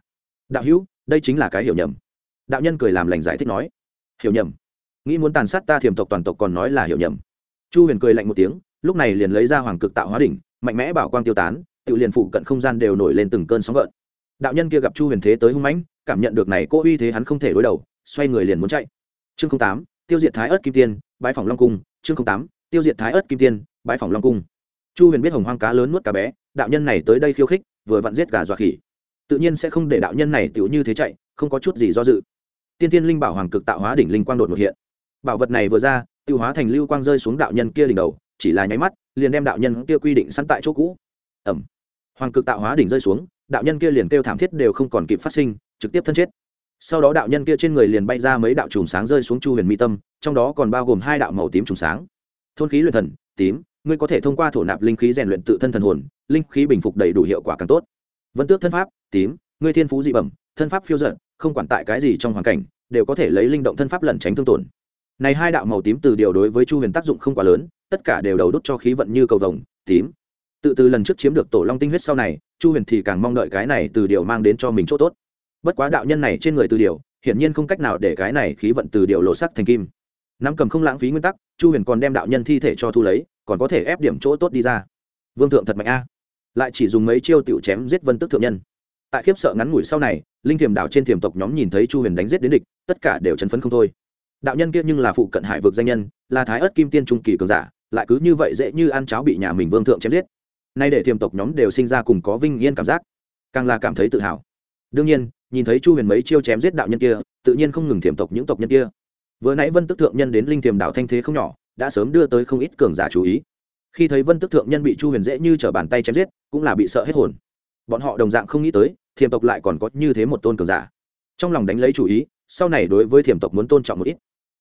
Đạo hữu, đây chính là cái hiểu nhầm. Đạo nhân cười làm lành giải thích nói. Hiểu nhầm. Nghĩ muốn tàn sát ta thiềm tộc toàn tộc còn nói là hiểu nhầm. Chu huyền cười lạnh một tiếng, lúc này liền lấy ra hoàng cực tạo hóa đỉnh, mạnh mẽ bảo quang tiêu tán, tự liền phụ cận không gian đều nổi lên từng cơn sóng gợn đạo nhân kia gặp chu huyền thế tới hung mãnh, cảm nhận được này cô uy thế hắn không thể đối đầu, xoay người liền muốn chạy. Chương tám, tiêu diệt thái ớt kim tiên bãi phòng long cung. Chương tám, tiêu diệt thái ớt kim tiên bãi phòng long cung. Chu huyền biết hồng hoang cá lớn nuốt cá bé, đạo nhân này tới đây khiêu khích, vừa vặn giết gà dọa khỉ. Tự nhiên sẽ không để đạo nhân này tiểu như thế chạy, không có chút gì do dự. Tiên tiên linh bảo hoàng cực tạo hóa đỉnh linh quang đột một hiện. Bảo vật này vừa ra, tiêu hóa thành lưu quang rơi xuống đạo nhân kia đỉnh đầu, chỉ là nháy mắt, liền đem đạo nhân kia quy định sẵn tại chỗ cũ. Ẩm. Hoàng cực tạo hóa đỉnh rơi xuống đạo nhân kia liền kêu thảm thiết đều không còn kịp phát sinh, trực tiếp thân chết. Sau đó đạo nhân kia trên người liền bay ra mấy đạo chùm sáng rơi xuống chu huyền mi tâm, trong đó còn bao gồm hai đạo màu tím chùm sáng. Thôn khí luyện thần, tím, ngươi có thể thông qua thổ nạp linh khí rèn luyện tự thân thần hồn, linh khí bình phục đầy đủ hiệu quả càng tốt. Vân tước thân pháp, tím, ngươi thiên phú dị bẩm, thân pháp phiêu giận không quản tại cái gì trong hoàn cảnh, đều có thể lấy linh động thân pháp lẩn tránh thương tổn. Này hai đạo màu tím từ điều đối với chu huyền tác dụng không quá lớn, tất cả đều đầu đốt cho khí vận như cầu vồng, tím. Tự từ lần trước chiếm được tổ long tinh huyết sau này chu huyền thì càng mong đợi cái này từ điều mang đến cho mình chỗ tốt. Bất quá đạo nhân này trên người từ điều, hiển nhiên không cách nào để cái này khí vận từ điều lộ sắc thành kim. Nắm cầm không lãng phí nguyên tắc, chu huyền còn đem đạo nhân thi thể cho thu lấy, còn có thể ép điểm chỗ tốt đi ra. Vương thượng thật mạnh a. Lại chỉ dùng mấy chiêu tiểu chém giết vân tức thượng nhân. Tại khiếp sợ ngắn ngủi sau này, linh thiềm đạo trên thiềm tộc nhóm nhìn thấy chu huyền đánh giết đến địch, tất cả đều chấn phấn không thôi. Đạo nhân kia nhưng là phụ cận hải vực danh nhân, là thái ớt kim tiên trung kỳ cường giả, lại cứ như vậy dễ như ăn cháo bị nhà mình vương thượng chém giết nay để thiềm tộc nhóm đều sinh ra cùng có vinh yên cảm giác, càng là cảm thấy tự hào. Đương nhiên, nhìn thấy chu huyền mấy chiêu chém giết đạo nhân kia, tự nhiên không ngừng thiềm tộc những tộc nhân kia. Vừa nãy vân tức thượng nhân đến linh thiềm đạo thanh thế không nhỏ, đã sớm đưa tới không ít cường giả chú ý. Khi thấy vân tức thượng nhân bị chu huyền dễ như t r ở bàn tay chém giết, cũng là bị sợ hết hồn. Bọn họ đồng dạng không nghĩ tới, thiềm tộc lại còn có như thế một tôn cường giả. Trong lòng đánh lấy chủ ý, sau này đối với thiềm tộc muốn tôn trọng một ít.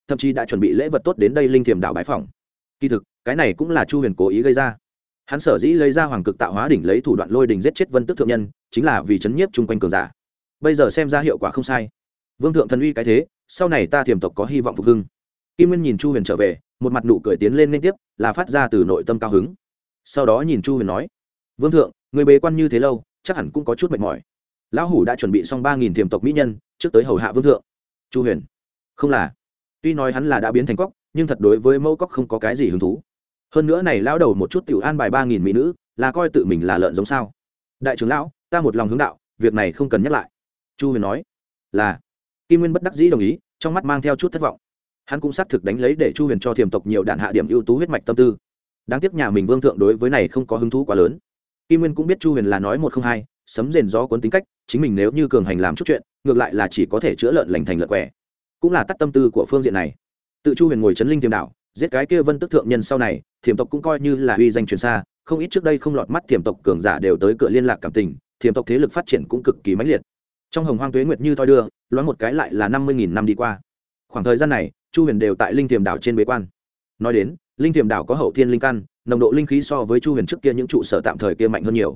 Thậm chí đã chuẩn bị lễ vật tốt đến đây linh thiềm đạo bái phòng kỳ thực, cái này cũng là chu huyền cố ý gây ra hắn sở dĩ lấy ra hoàng cực tạo hóa đỉnh lấy thủ đoạn lôi đình giết chết vân tức thượng nhân, chính là vì chấn nhiếp chung quanh cường giả. Bây giờ xem ra hiệu quả không sai. Vương thượng thần uy cái thế, sau này ta thiềm tộc có hy vọng phục hưng. Kim nguyên nhìn chu huyền trở về, một mặt nụ cười tiến lên liên tiếp, là phát ra từ nội tâm cao hứng. Sau đó nhìn chu huyền nói, vương thượng, người bế quan như thế lâu, chắc hẳn cũng có chút mệt mỏi. Lão hủ đã chuẩn bị xong ba nghìn thiềm tộc mỹ nhân, trước tới hầu hạ vương thượng. Chu huyền, không là. Tuy nói hắn là đã biến thành cóc nhưng thật đối với mẫu cóc không có cái gì hứng thú hơn nữa này lão đầu một chút tiểu an bài ba nghìn mỹ nữ, là coi tự mình là lợn giống sao? Đại trưởng lão, ta một lòng hướng đạo, việc này không cần nhắc lại. Chu huyền nói, là. Kim nguyên bất đắc dĩ đồng ý, trong mắt mang theo chút thất vọng. Hắn cũng xác thực đánh lấy để chu huyền cho thiềm tộc nhiều đạn hạ điểm ưu tú huyết mạch tâm tư. Đáng tiếc nhà mình vương thượng đối với này không có hứng thú quá lớn. Kim nguyên cũng biết chu huyền là nói một không hai, sấm rền gió cuốn tính cách, chính mình nếu như cường hành làm chút chuyện, ngược lại là chỉ có thể chữa lợn lành thành lợn quẻ. Cũng là tắt tâm tư của phương diện này. Tự chu huyền ngồi chấn linh thiềm đạo giết cái kia vân tức thượng nhân sau này thiềm tộc cũng coi như là uy danh truyền xa, không ít trước đây không lọt mắt thiềm tộc cường giả đều tới cửa liên lạc cảm tình thiềm tộc thế lực phát triển cũng cực kỳ mãnh liệt. Trong hồng hoang tuế nguyệt như thoi đưa, loáng một cái lại là năm mươi nghìn năm đi qua. Khoảng thời gian này, chu huyền đều tại linh thiềm đảo trên bế quan. Nói đến, linh thiềm đảo có hậu thiên linh căn, nồng độ linh khí so với chu huyền trước kia những trụ sở tạm thời kia mạnh hơn nhiều.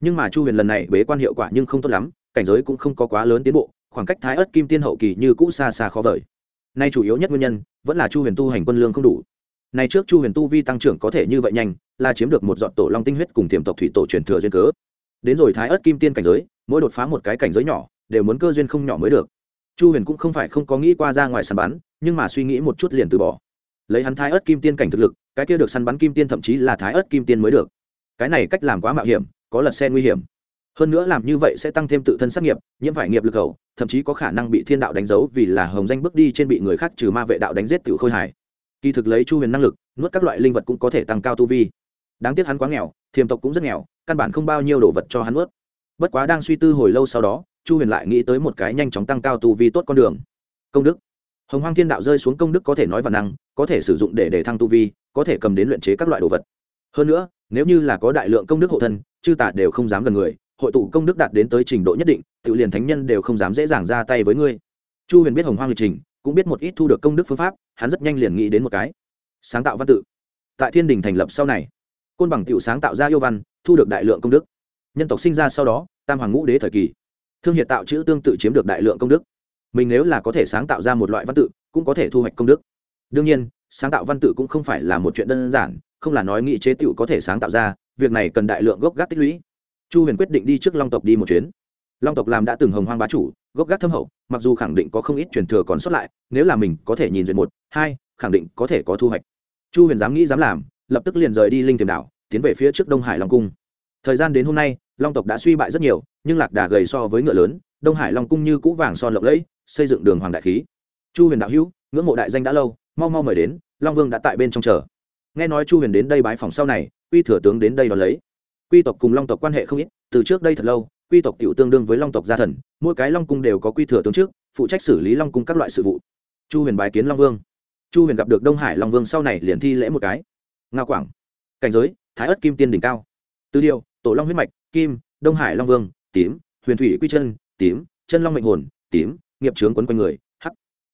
Nhưng mà chu huyền lần này bế quan hiệu quả nhưng không tốt lắm, cảnh giới cũng không có quá lớn tiến bộ, khoảng cách thái ớt kim tiên hậu kỳ như cũ xa xa khó vời nay chủ yếu nhất nguyên nhân vẫn là chu huyền tu hành quân lương không đủ. Nay trước chu huyền tu vi tăng trưởng có thể như vậy nhanh, là chiếm được một dọn tổ long tinh huyết cùng tiềm tộc thủy tổ truyền thừa duyên cớ. Đến rồi thái ớt kim tiên cảnh giới, mỗi đột phá một cái cảnh giới nhỏ, đều muốn cơ duyên không nhỏ mới được. Chu huyền cũng không phải không có nghĩ qua ra ngoài săn bắn, nhưng mà suy nghĩ một chút liền từ bỏ. Lấy hắn thái ớt kim tiên cảnh thực lực, cái kia được săn bắn kim tiên thậm chí là thái ớt kim tiên mới được. Cái này cách làm quá mạo hiểm, có lật xe nguy hiểm. Hơn nữa làm như vậy sẽ tăng thêm tự thân sát nghiệp, nhiễm phải nghiệp lực hậu thậm chí có khả năng bị thiên đạo đánh dấu vì là hồng danh bước đi trên bị người khác trừ ma vệ đạo đánh giết tiểu khôi hải kỳ thực lấy chu huyền năng lực, nuốt các loại linh vật cũng có thể tăng cao tu vi. Đáng tiếc hắn quá nghèo, thiềm tộc cũng rất nghèo, căn bản không bao nhiêu đồ vật cho hắn nuốt. Bất quá đang suy tư hồi lâu sau đó, chu huyền lại nghĩ tới một cái nhanh chóng tăng cao tu vi tốt con đường. Công đức. Hồng hoang thiên đạo rơi xuống công đức có thể nói và năng, có thể sử dụng để để thăng tu vi, có thể cầm đến luyện chế các loại đồ vật. Hơn nữa, nếu như là có đại lượng công đức hộ thân, chư tả đều không dám gần người, hội tụ công đức đạt đến tới trình độ nhất định tự liền thánh nhân đều không dám dễ dàng ra tay với ngươi. Chu huyền biết hồng hoang lịch trình, cũng biết một ít thu được công đức phương pháp, hắn rất nhanh liền nghĩ đến một cái. Sáng tạo văn tự. Tại thiên đình thành lập sau này, côn bằng tiểu sáng tạo ra yêu văn, thu được đại lượng công đức. Nhân tộc sinh ra sau đó, tam hoàng ngũ đế thời kỳ, thương hiệt tạo chữ tương tự chiếm được đại lượng công đức. Mình nếu là có thể sáng tạo ra một loại văn tự, cũng có thể thu hoạch công đức. Đương nhiên, sáng tạo văn tự cũng không phải là một chuyện đơn giản, không là nói nghị chế tựu có thể sáng tạo ra, việc này cần đại lượng gốc gác tích lũy. Chu huyền quyết định đi trước long tộc đi một chuyến long tộc làm đã từng hồng hoang bá chủ, gốc gác thâm hậu, mặc dù khẳng định có không ít truyền thừa còn sót lại, nếu là mình có thể nhìn duyệt một, hai, khẳng định có thể có thu hoạch. Chu huyền dám nghĩ dám làm, lập tức liền rời đi linh tiềm đảo, tiến về phía trước đông hải long cung. Thời gian đến hôm nay, long tộc đã suy bại rất nhiều, nhưng lạc đà gầy so với ngựa lớn, đông hải long cung như cũ vàng son lộng lẫy, xây dựng đường hoàng đại khí. Chu huyền đạo hữu, ngưỡng mộ đại danh đã lâu, mau mau mời đến, long vương đã tại bên trong chờ. Nghe nói chu huyền đến đây bái phòng sau này, quy thừa tướng đến đây đón lấy. Quy tộc cùng long tộc quan hệ không ít, từ trước đây thật lâu quy tộc tiểu tương đương với long tộc gia thần, mỗi cái long cung đều có quy thừa tướng trước, phụ trách xử lý long cung các loại sự vụ. Chu huyền bái kiến long vương. Chu huyền gặp được đông hải long vương sau này liền thi lễ một cái. Nga quảng. Cảnh giới, thái ất kim tiên đỉnh cao. Tư điều, tổ long huyết mạch, kim, đông hải long vương, tím, huyền thủy quy chân, tím, chân long mệnh hồn, tím, nghiệp trướng quấn quanh người, hắc.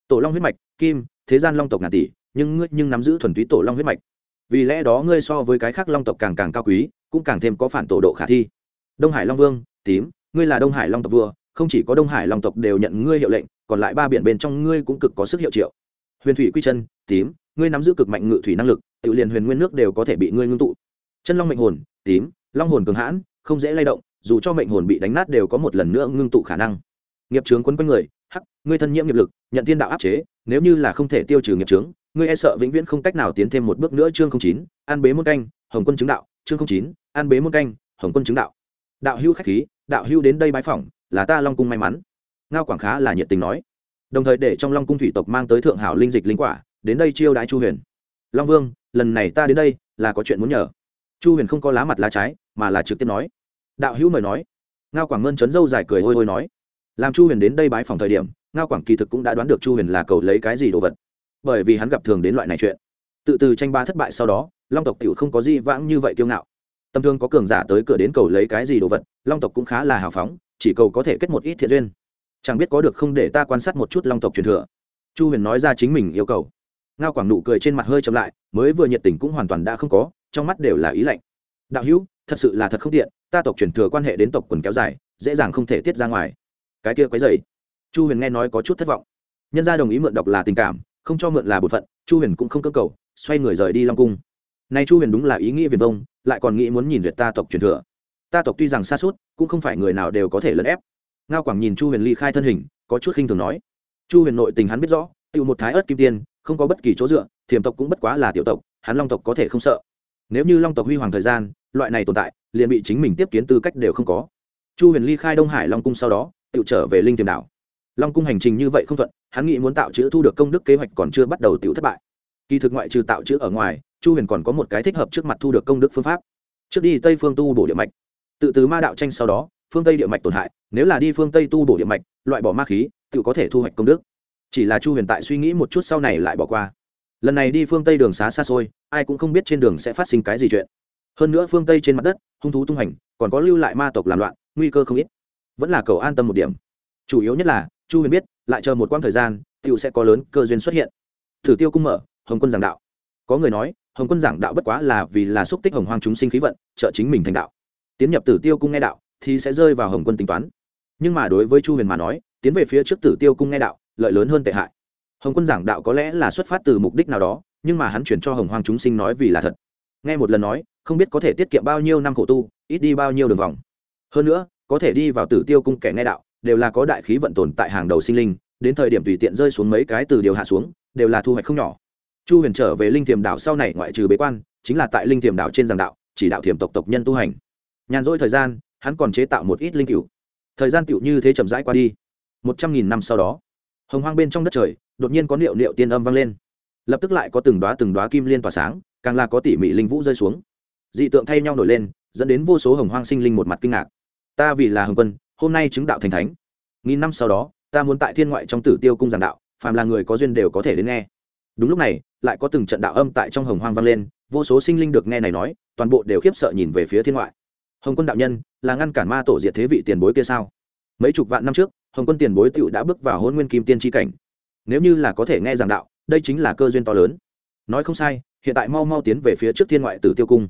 Tổ long huyết mạch, kim, thế gian long tộc ngàn tỷ, nhưng ngươi nhưng nắm giữ thuần túy tổ long huyết mạch. Vì lẽ đó ngươi so với cái khác long tộc càng càng cao quý, cũng càng thêm có phản tổ độ khả thi. Đông hải long vương tím, ngươi là đông hải long tộc vua, không chỉ có đông hải long tộc đều nhận ngươi hiệu lệnh, còn lại ba biển bên trong ngươi cũng cực có sức hiệu triệu. Huyền thủy quy chân, tím, ngươi nắm giữ cực mạnh ngự thủy năng lực, tự liền huyền nguyên nước đều có thể bị ngươi ngưng tụ. Chân long mệnh hồn, tím, long hồn cường hãn, không dễ lay động, dù cho mệnh hồn bị đánh nát đều có một lần nữa ngưng tụ khả năng. Nghiệp trướng quấn quanh người, hắc, ngươi thân nhiễm nghiệp lực, nhận thiên đạo áp chế, nếu như là không thể tiêu trừ nghiệp trướng ngươi e sợ vĩnh viễn không cách nào tiến thêm một bước nữa chương không chín, an bế môn canh, hồng quân chứng đạo, chương không chín, an bế môn canh, hồng quân chứng đạo đạo hưu khách khí, đạo hưu đến đây bái phỏng, là ta long cung may mắn. Ngao quảng khá là nhiệt tình nói. Đồng thời để trong long cung thủy tộc mang tới thượng hảo linh dịch linh quả, đến đây chiêu đãi chu huyền. Long vương, lần này ta đến đây, là có chuyện muốn nhờ. Chu huyền không có lá mặt lá trái, mà là trực tiếp nói. Đạo hữu mời nói. Ngao quảng mơn trấn dâu dài cười hôi hôi nói. Làm chu huyền đến đây bái phòng thời điểm, ngao quảng kỳ thực cũng đã đoán được chu huyền là cầu lấy cái gì đồ vật. Bởi vì hắn gặp thường đến loại này chuyện. Tự từ tranh ba thất bại sau đó, long tộc tiểu không có gì vãng như vậy kiêu ngạo tầm thường có cường giả tới cửa đến cầu lấy cái gì đồ vật, long tộc cũng khá là hào phóng, chỉ cầu có thể kết một ít thiện duyên. Chẳng biết có được không để ta quan sát một chút long tộc truyền thừa. Chu huyền nói ra chính mình yêu cầu. Ngao quảng nụ cười trên mặt hơi chậm lại, mới vừa nhiệt tình cũng hoàn toàn đã không có, trong mắt đều là ý lạnh. Đạo hữu, thật sự là thật không tiện, ta tộc truyền thừa quan hệ đến tộc quần kéo dài, dễ dàng không thể tiết ra ngoài. Cái kia quấy dày chu huyền nghe nói có chút thất vọng. Nhân gia đồng ý mượn đọc là tình cảm, không cho mượn là bột phận, chu huyền cũng không cơ cầu, xoay người rời đi long cung. Nay chu huyền đúng là ý nghĩa viền vông lại còn nghĩ muốn nhìn duyệt ta tộc truyền thừa. Ta tộc tuy rằng xa suốt, cũng không phải người nào đều có thể lấn ép. Ngao quảng nhìn chu huyền ly khai thân hình, có chút khinh thường nói. Chu huyền nội tình hắn biết rõ tự một thái ớt kim tiên, không có bất kỳ chỗ dựa thiềm tộc cũng bất quá là tiểu tộc, hắn long tộc có thể không sợ. Nếu như long tộc huy hoàng thời gian, loại này tồn tại, liền bị chính mình tiếp kiến tư cách đều không có. Chu huyền ly khai đông hải long cung sau đó tự trở về linh tiềm đảo. Long cung hành trình như vậy không thuận, hắn nghĩ muốn tạo chữ thu được công đức kế hoạch còn chưa bắt đầu tự thất bại. Kỳ thực ngoại trừ tạo chữ ở ngoài chu huyền còn có một cái thích hợp trước mặt thu được công đức phương pháp. Trước đi tây phương tu bổ địa mạch. Tự từ ma đạo tranh sau đó, phương tây địa mạch tổn hại, nếu là đi phương tây tu bổ địa mạch, loại bỏ ma khí, tự có thể thu hoạch công đức. Chỉ là chu huyền tại suy nghĩ một chút sau này lại bỏ qua. Lần này đi phương tây đường xá xa xôi, ai cũng không biết trên đường sẽ phát sinh cái gì chuyện. Hơn nữa phương tây trên mặt đất, hung thú tung hành, còn có lưu lại ma tộc làm loạn, nguy cơ không ít. Vẫn là cầu an tâm một điểm. Chủ yếu nhất là, chu huyền biết, lại chờ một quãng thời gian t i ể u sẽ có lớn cơ duyên xuất hiện. Thử tiêu cung mở, hồng quân giảng đạo. Có người nói hồng quân giảng đạo bất quá là vì là xúc tích hồng hoang chúng sinh khí vận, trợ chính mình thành đạo. Tiến nhập tử tiêu cung nghe đạo, thì sẽ rơi vào hồng quân tính toán. Nhưng mà đối với chu huyền mà nói, tiến về phía trước tử tiêu cung nghe đạo, lợi lớn hơn tệ hại. Hồng quân giảng đạo có lẽ là xuất phát từ mục đích nào đó, nhưng mà hắn chuyển cho hồng hoang chúng sinh nói vì là thật. Nghe một lần nói, không biết có thể tiết kiệm bao nhiêu năm khổ tu, ít đi bao nhiêu đường vòng. Hơn nữa, có thể đi vào tử tiêu cung kẻ nghe đạo, đều là có đại khí vận tồn tại hàng đầu sinh linh, đến thời điểm tùy tiện rơi xuống mấy cái từ điều hạ xuống, đều là thu hoạch không nhỏ chu huyền trở về linh thiềm đảo sau này ngoại trừ bế quan, chính là tại linh thiềm đảo trên giảng đạo, chỉ đạo thiềm tộc tộc nhân tu hành. Nhàn rỗi thời gian, hắn còn chế tạo một ít linh cựu thời gian cựu như thế chậm rãi qua đi. Một trăm nghìn năm sau đó, hồng hoang bên trong đất trời, đột nhiên có liệu liệu tiên âm vang lên. Lập tức lại có từng đoá từng đoá kim liên tỏa sáng, càng là có tỉ mỉ linh vũ rơi xuống. Dị tượng thay nhau nổi lên, dẫn đến vô số hồng hoang sinh linh một mặt kinh ngạc. Ta vì là hồng quân, hôm nay chứng đạo thành thánh. Nghìn năm sau đó, ta muốn tại thiên ngoại trong tử tiêu cung giảng đạo, phàm là người có duyên đều có thể đến nghe. Đúng lúc này lại có từng trận đạo âm tại trong hồng hoang vang lên, vô số sinh linh được nghe này nói, toàn bộ đều khiếp sợ nhìn về phía thiên ngoại. Hồng quân đạo nhân, là ngăn cản ma tổ diệt thế vị tiền bối kia sao? Mấy chục vạn năm trước, hồng quân tiền bối tựu đã bước vào hôn nguyên kim tiên tri cảnh. Nếu như là có thể nghe giảng đạo, đây chính là cơ duyên to lớn. Nói không sai, hiện tại mau mau tiến về phía trước thiên ngoại tử tiêu cung.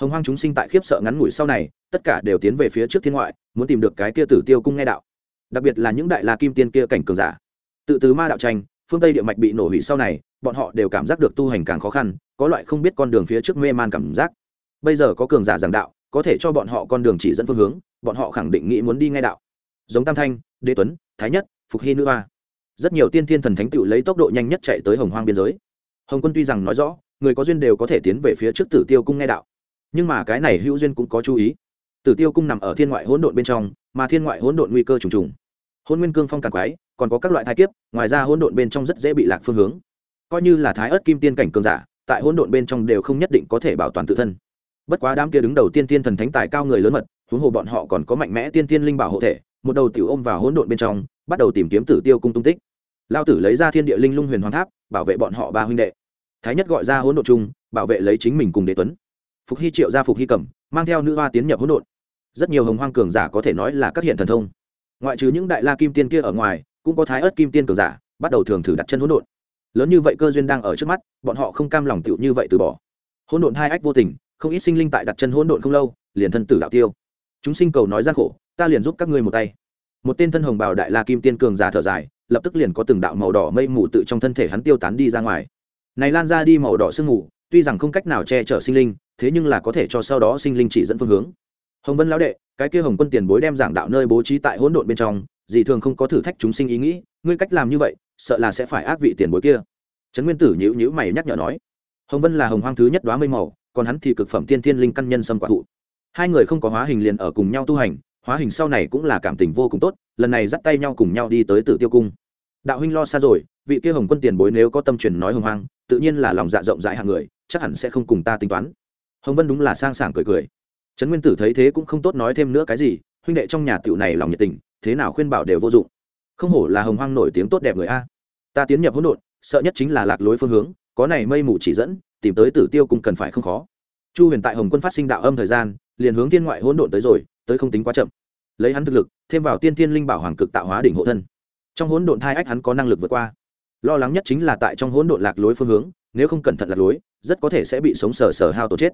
Hồng hoang chúng sinh tại khiếp sợ ngắn ngủi sau này, tất cả đều tiến về phía trước thiên ngoại, muốn tìm được cái kia tử tiêu cung nghe đạo. Đặc biệt là những đại la kim tiên kia cảnh cường giả. Tự từ ma đạo tranh phương tây địa mạch bị nổ hủy sau này bọn họ đều cảm giác được tu hành càng khó khăn có loại không biết con đường phía trước mê man cảm giác bây giờ có cường giả giảng đạo có thể cho bọn họ con đường chỉ dẫn phương hướng bọn họ khẳng định nghĩ muốn đi ngay đạo giống tam thanh đế tuấn thái nhất phục hy nữ hoa rất nhiều tiên thiên thần thánh tựu lấy tốc độ nhanh nhất chạy tới hồng hoang biên giới hồng quân tuy rằng nói rõ người có duyên đều có thể tiến về phía trước tử tiêu cung nghe đạo nhưng mà cái này hữu duyên cũng có chú ý tử tiêu cung nằm ở thiên ngoại hỗn độn bên trong mà thiên ngoại hỗn độn nguy cơ trùng trùng hôn nguyên cương phong càng quái còn có các loại thai kiếp, ngoài ra hỗn độn bên trong rất dễ bị lạc phương hướng. Coi như là thái ớt kim tiên cảnh cường giả, tại hỗn độn bên trong đều không nhất định có thể bảo toàn tự thân. Bất quá đám kia đứng đầu tiên tiên thần thánh tài cao người lớn mật, huống hồ bọn họ còn có mạnh mẽ tiên tiên linh bảo hộ thể, một đầu tiểu ôm vào hỗn độn bên trong, bắt đầu tìm kiếm tử tiêu cung tung tích. Lao tử lấy ra thiên địa linh lung huyền hoàng tháp, bảo vệ bọn họ ba huynh đệ. Thái nhất gọi ra hỗn độn chung, bảo vệ lấy chính mình cùng đế tuấn. Phục hy triệu ra phục hy cẩm, mang theo nữ hoa tiến nhập hỗn độn. Rất nhiều hồng hoang cường giả có thể nói là các hiện thần thông. Ngoại trừ những đại la kim tiên kia ở ngoài cũng có thái ớt kim tiên cường giả, bắt đầu thường thử đặt chân hỗn độn. Lớn như vậy cơ duyên đang ở trước mắt, bọn họ không cam lòng tựu như vậy từ bỏ. Hỗn độn hai ách vô tình, không ít sinh linh tại đặt chân hỗn độn không lâu, liền thân tử đạo tiêu. Chúng sinh cầu nói gian khổ, ta liền giúp các ngươi một tay. Một tên thân hồng bào đại la kim tiên cường giả thở dài, lập tức liền có từng đạo màu đỏ mây mù tự trong thân thể hắn tiêu tán đi ra ngoài. Này lan ra đi màu đỏ sương mù, tuy rằng không cách nào che chở sinh linh, thế nhưng là có thể cho sau đó sinh linh chỉ dẫn phương hướng. Hồng vân lão đệ, cái kia hồng quân tiền bối đem giảng đạo nơi bố trí tại hỗn độn bên trong dì thường không có thử thách chúng sinh ý nghĩ, ngươi cách làm như vậy, sợ là sẽ phải ác vị tiền bối kia. Trấn nguyên tử nhữ nhữ mày nhắc nhở nói. Hồng vân là hồng hoang thứ nhất đoá mây màu, còn hắn thì cực phẩm tiên thiên linh căn nhân sâm quả thụ. Hai người không có hóa hình liền ở cùng nhau tu hành, hóa hình sau này cũng là cảm tình vô cùng tốt, lần này dắt tay nhau cùng nhau đi tới tử tiêu cung. Đạo huynh lo xa rồi, vị kia hồng quân tiền bối nếu có tâm truyền nói hồng hoang, tự nhiên là lòng dạ rộng rãi hạng người, chắc hẳn sẽ không cùng ta tính toán. Hồng vân đúng là sang sảng cười cười. Trấn nguyên tử thấy thế cũng không tốt nói thêm nữa cái gì, huynh đệ trong nhà tiểu này lòng nhiệt tình thế nào khuyên bảo đều vô dụng. Không hổ là hồng hoang nổi tiếng tốt đẹp người a. Ta tiến nhập hỗn độn, sợ nhất chính là lạc lối phương hướng, có này mây mù chỉ dẫn, tìm tới tử tiêu cung cần phải không khó. Chu huyền tại hồng quân phát sinh đạo âm thời gian, liền hướng thiên ngoại hỗn độn tới rồi, tới không tính quá chậm. Lấy hắn thực lực, thêm vào tiên thiên linh bảo hoàng cực tạo hóa đỉnh hộ thân. Trong hỗn độn thai ách hắn có năng lực vượt qua. Lo lắng nhất chính là tại trong hỗn độn lạc lối phương hướng, nếu không cẩn thận lạc lối, rất có thể sẽ bị sống sờ sờ hao tổn chết.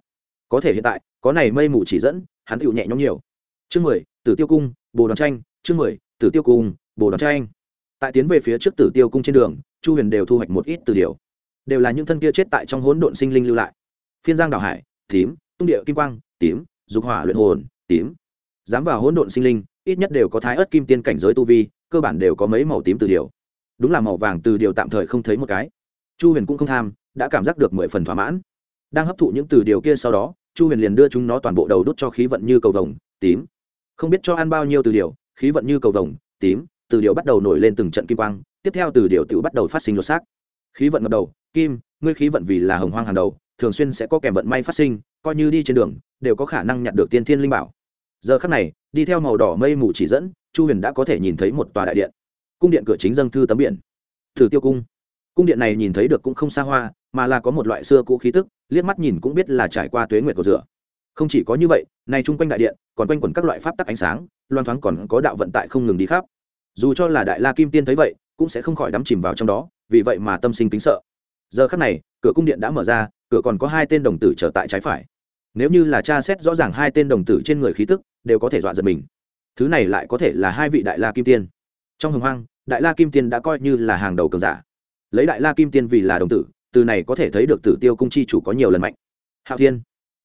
Có thể hiện tại, có này mây mù chỉ dẫn, hắn tựu nhẹ nhõm nhiều. Chương mười, tử tiêu cung, bồ đoàn tranh chương mười, tử tiêu cung, bồ đoàn tranh. Tại tiến về phía trước tử tiêu cung trên đường, chu huyền đều thu hoạch một ít từ điều. Đều là những thân kia chết tại trong hỗn độn sinh linh lưu lại. Phiên giang đảo hải, tím, tung địa kim quang, tím, dục hỏa luyện hồn, tím. Dám vào hỗn độn sinh linh, ít nhất đều có thái ớt kim tiên cảnh giới tu vi, cơ bản đều có mấy màu tím từ điều. Đúng là màu vàng từ điều tạm thời không thấy một cái. Chu huyền cũng không tham, đã cảm giác được mười phần thỏa mãn. Đang hấp thụ những từ điều kia sau đó, chu huyền liền đưa chúng nó toàn bộ đầu đốt cho khí vận như cầu vồng, tím. Không biết cho ăn bao nhiêu từ điều khí vận như cầu vồng, tím, từ điệu bắt đầu nổi lên từng trận kim quang, tiếp theo từ điệu tự bắt đầu phát sinh lột xác. Khí vận ngập đầu, kim, ngươi khí vận vì là hồng hoang hàng đầu, thường xuyên sẽ có kèm vận may phát sinh, coi như đi trên đường, đều có khả năng nhận được tiên thiên linh bảo. Giờ khắc này, đi theo màu đỏ mây mù chỉ dẫn, chu huyền đã có thể nhìn thấy một tòa đại điện. Cung điện cửa chính dâng thư tấm biển. Thử tiêu cung. Cung điện này nhìn thấy được cũng không xa hoa, mà là có một loại xưa cũ khí tức, liếc mắt nhìn cũng biết là trải qua tuế nguyệt của rửa không chỉ có như vậy nay chung quanh đại điện, còn quanh quẩn các loại pháp tắc ánh sáng loan thoáng còn có đạo vận tại không ngừng đi khắp. Dù cho là đại la kim tiên thấy vậy, cũng sẽ không khỏi đắm chìm vào trong đó, vì vậy mà tâm sinh kính sợ. Giờ khắc này, cửa cung điện đã mở ra, cửa còn có hai tên đồng tử trở tại trái phải. Nếu như là tra xét rõ ràng hai tên đồng tử trên người khí tức, đều có thể dọa giật mình. Thứ này lại có thể là hai vị đại la kim tiên. Trong hồng hoang, đại la kim tiên đã coi như là hàng đầu cường giả. Lấy đại la kim tiên vì là đồng tử, từ này có thể thấy được tử tiêu cung chi chủ có nhiều lần mạnh. Hạo thiên,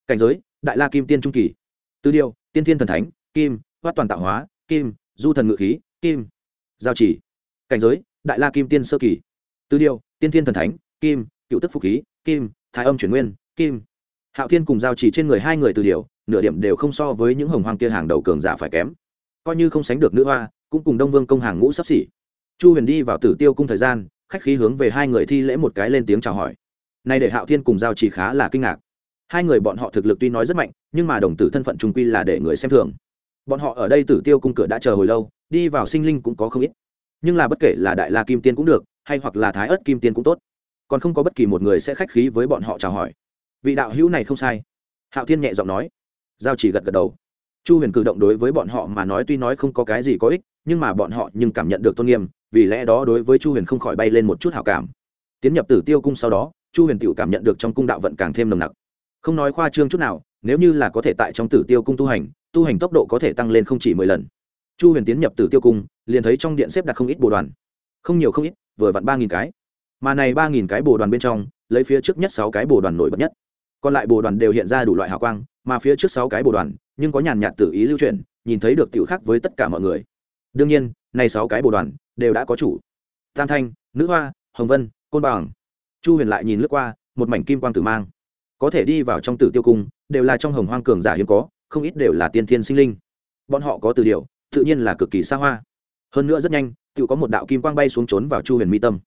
cảnh giới đại la kim tiên trung kỳ. Tư điều tiên thiên thần thánh, kim, hoát toàn tạo hóa, kim, du thần ngự khí, kim. Giao chỉ. Cảnh giới, đại la kim tiên sơ kỳ. Tư điều tiên thiên thần thánh, kim, cựu tức phục khí, kim, thái âm chuyển nguyên, kim. Hạo thiên cùng giao chỉ trên người hai người từ điều nửa điểm đều không so với những hồng hoang kia hàng đầu cường giả phải kém. Coi như không sánh được nữ hoa, cũng cùng đông vương công hàng ngũ sắp xỉ. Chu huyền đi vào tử tiêu cung thời gian, khách khí hướng về hai người thi lễ một cái lên tiếng chào hỏi. Nay để hạo thiên cùng giao chỉ khá là kinh ngạc hai người bọn họ thực lực tuy nói rất mạnh, nhưng mà đồng tử thân phận trung quy là để người xem thường. Bọn họ ở đây tử tiêu cung cửa đã chờ hồi lâu, đi vào sinh linh cũng có không ít. Nhưng là bất kể là đại la kim tiên cũng được, hay hoặc là thái ớt kim tiên cũng tốt. Còn không có bất kỳ một người sẽ khách khí với bọn họ chào hỏi. Vị đạo hữu này không sai. Hạo thiên nhẹ giọng nói. Giao chỉ gật gật đầu. Chu huyền cử động đối với bọn họ mà nói tuy nói không có cái gì có ích, nhưng mà bọn họ nhưng cảm nhận được tôn nghiêm, vì lẽ đó đối với chu huyền không khỏi bay lên một chút hảo cảm. Tiến nhập tử tiêu cung sau đó, chu huyền tự cảm nhận được trong cung đạo vận càng thêm nồng nặc không nói khoa trương chút nào, nếu như là có thể tại trong tử tiêu cung tu hành tu hành tốc độ có thể tăng lên không chỉ mười lần. Chu huyền tiến nhập tử tiêu cung, liền thấy trong điện xếp đặt không ít bồ đoàn. Không nhiều không ít, vừa vặn ba nghìn cái. Mà này ba nghìn cái bồ đoàn bên trong, lấy phía trước nhất sáu cái bồ đoàn nổi bật nhất. Còn lại bồ đoàn đều hiện ra đủ loại hào quang, mà phía trước sáu cái bồ đoàn, nhưng có nhàn nhạt tự ý lưu truyền nhìn thấy được tiểu khác với tất cả mọi người. Đương nhiên, này sáu cái bồ đoàn đều đã có chủ. Tam thanh, nữ hoa, hồng vân, côn bằng. Chu huyền lại nhìn lướt qua, một mảnh kim quang tử mang có thể đi vào trong tử tiêu cung, đều là trong hồng hoang cường giả hiếm có, không ít đều là tiên thiên sinh linh. Bọn họ có từ điều tự nhiên là cực kỳ xa hoa. Hơn nữa rất nhanh, tự có một đạo kim quang bay xuống trốn vào chu huyền mi tâm.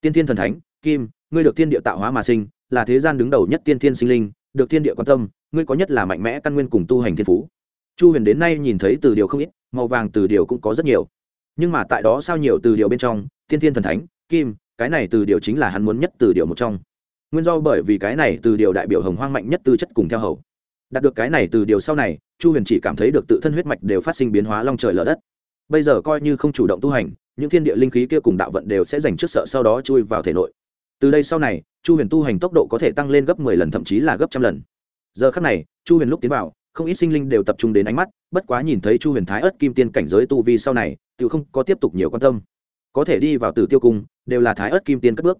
Tiên thiên thần thánh, kim, ngươi được thiên địa tạo hóa mà sinh, là thế gian đứng đầu nhất tiên thiên sinh linh, được thiên địa quan tâm, ngươi có nhất là mạnh mẽ căn nguyên cùng tu hành thiên phú. Chu huyền đến nay nhìn thấy từ điều không ít, màu vàng từ điều cũng có rất nhiều. Nhưng mà tại đó sao nhiều từ điều bên trong, tiên thiên thần thánh, kim, cái này từ điều chính là hắn muốn nhất từ điều một trong nguyên do bởi vì cái này từ điều đại biểu hồng hoang mạnh nhất tư chất cùng theo hầu. Đạt được cái này từ điều sau này, chu huyền chỉ cảm thấy được tự thân huyết mạch đều phát sinh biến hóa long trời lở đất. Bây giờ coi như không chủ động tu hành, những thiên địa linh khí kia cùng đạo vận đều sẽ dành trước sợ sau đó chui vào thể nội. Từ đây sau này, chu huyền tu hành tốc độ có thể tăng lên gấp mười lần, thậm chí là gấp trăm lần. Giờ khắc này, chu huyền lúc tiến vào, không ít sinh linh đều tập trung đến ánh mắt, bất quá nhìn thấy chu huyền thái ớt kim tiên cảnh giới tu vi sau này tự không có tiếp tục nhiều quan tâm. Có thể đi vào từ tiêu cung, đều là thái ớt kim tiên cất bước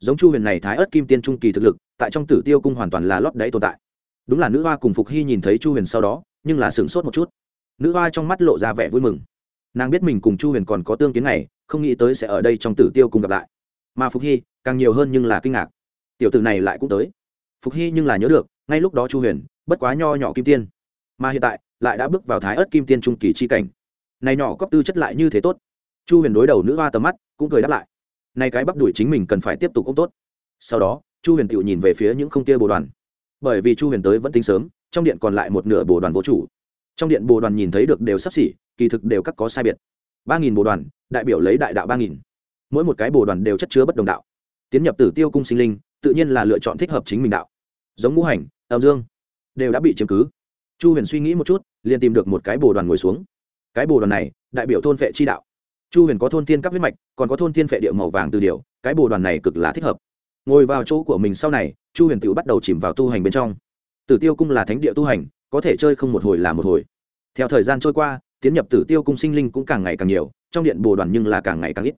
giống chu huyền này thái ớt kim tiên trung kỳ thực lực, tại trong tử tiêu cung hoàn toàn là lót đáy tồn tại. Đúng là nữ hoa cùng phục hy nhìn thấy chu huyền sau đó, nhưng là sửng sốt một chút. Nữ hoa trong mắt lộ ra vẻ vui mừng. Nàng biết mình cùng chu huyền còn có tương kiến này, không nghĩ tới sẽ ở đây trong tử tiêu cùng gặp lại. Mà phục hy, càng nhiều hơn nhưng là kinh ngạc. Tiểu tử này lại cũng tới. Phục hy nhưng là nhớ được, ngay lúc đó chu huyền, bất quá nho nhỏ kim tiên. Mà hiện tại, lại đã bước vào thái ớt kim tiên trung kỳ chi cảnh. Này nhỏ cóp tư chất lại như thế tốt. Chu huyền đối đầu nữ hoa tầm mắt, cũng cười đáp lại nay cái bắp đuổi chính mình cần phải tiếp tục ôm tốt. Sau đó, chu huyền tự nhìn về phía những không kia bồ đoàn. Bởi vì chu huyền tới vẫn tính sớm, trong điện còn lại một nửa bồ đoàn vô chủ. Trong điện bồ đoàn nhìn thấy được đều sắp xỉ, kỳ thực đều các có sai biệt. Ba nghìn bồ đoàn, đại biểu lấy đại đạo ba nghìn. Mỗi một cái bồ đoàn đều chất chứa bất đồng đạo. Tiến nhập tử tiêu cung sinh linh, tự nhiên là lựa chọn thích hợp chính mình đạo. Giống ngũ hành, âm dương, đều đã bị chiếm cứ. Chu huyền suy nghĩ một chút, liền tìm được một cái bồ đoàn ngồi xuống. Cái bồ đoàn này, đại biểu thôn vệ chi đạo chu huyền có thôn tiên cấp huyết mạch, còn có thôn tiên Phệ địa màu vàng từ điều cái bồ đoàn này cực là thích hợp. Ngồi vào chỗ của mình sau này, chu huyền tự bắt đầu chìm vào tu hành bên trong. Tử tiêu cung là thánh địa tu hành, có thể chơi không một hồi là một hồi. Theo thời gian trôi qua, tiến nhập tử tiêu cung sinh linh cũng càng ngày càng nhiều, trong điện bồ đoàn nhưng là càng ngày càng ít.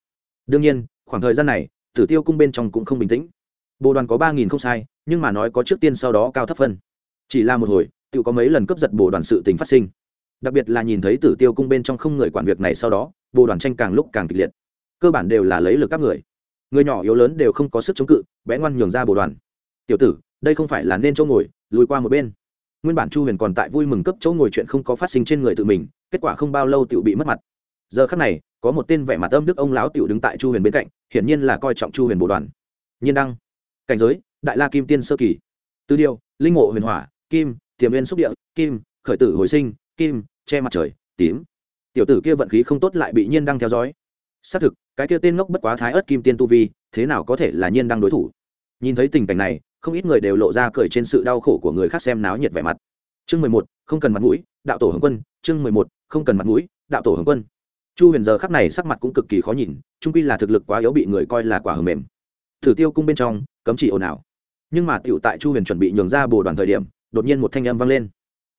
Đương nhiên, khoảng thời gian này, tử tiêu cung bên trong cũng không bình tĩnh. Bồ đoàn có ba nghìn không sai, nhưng mà nói có trước tiên sau đó cao thấp phân chỉ là một hồi tự có mấy lần cướp giật bồ đoàn sự tình phát sinh đặc biệt là nhìn thấy tử tiêu cung bên trong không người quản việc này sau đó, bồ đoàn tranh càng lúc càng kịch liệt. Cơ bản đều là lấy lực các người. Người nhỏ yếu lớn đều không có sức chống cự bé ngoan nhường ra bồ đoàn. Tiểu tử, đây không phải là nên chỗ ngồi, lùi qua một bên. Nguyên bản chu huyền còn tại vui mừng cấp chỗ ngồi chuyện không có phát sinh trên người tự mình, kết quả không bao lâu tiểu bị mất mặt. Giờ khắc này, có một tên vẻ mặt âm đức ông lão tiểu đứng tại chu huyền bên cạnh, hiển nhiên là coi trọng chu huyền bồ đoàn. Nhiên đăng, cảnh giới, đại la kim tiên sơ kỳ. Tư điều, linh mộ huyền hỏa, kim, tiềm nguyên xúc địa, kim, khởi tử hồi sinh, kim che mặt trời, tím. Tiểu tử kia vận khí không tốt lại bị nhiên đăng theo dõi. Xác thực, cái kia tên ngốc bất quá thái ớt kim tiên tu vi, thế nào có thể là nhiên đăng đối thủ? Nhìn thấy tình cảnh này, không ít người đều lộ ra cười trên sự đau khổ của người khác xem náo nhiệt vẻ mặt. Chương mười một, không cần mặt mũi, đạo tổ hồng quân. Chương mười một, không cần mặt mũi, đạo tổ hồng quân. Chu huyền giờ khắc này sắc mặt cũng cực kỳ khó nhìn trung quy là thực lực quá yếu bị người coi là quả hầm mềm. Thử tiêu cung bên trong, cấm chỉ ồn ào. Nhưng mà tựu tại chu huyền chuẩn bị nhường ra bồ đoàn thời điểm, đột nhiên một thanh âm vang lên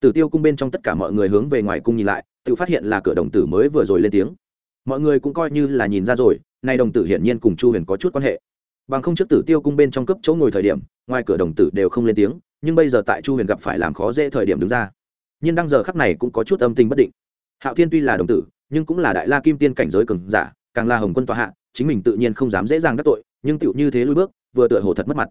tử tiêu cung bên trong tất cả mọi người hướng về ngoài cung nhìn lại, tự phát hiện là cửa đồng tử mới vừa rồi lên tiếng. Mọi người cũng coi như là nhìn ra rồi, nay đồng tử hiển nhiên cùng chu huyền có chút quan hệ. Bằng không trước tử tiêu cung bên trong cấp chỗ ngồi thời điểm, ngoài cửa đồng tử đều không lên tiếng, nhưng bây giờ tại chu huyền gặp phải làm khó dễ thời điểm đứng ra. Nhưng đang giờ khắc này cũng có chút âm tình bất định. Hạo thiên tuy là đồng tử, nhưng cũng là đại la kim tiên cảnh giới cường giả, càng là hồng quân tòa hạ, chính mình tự nhiên không dám dễ dàng đắc tội, nhưng tựu như thế lui bước, vừa tựa hồ thật mất mặt.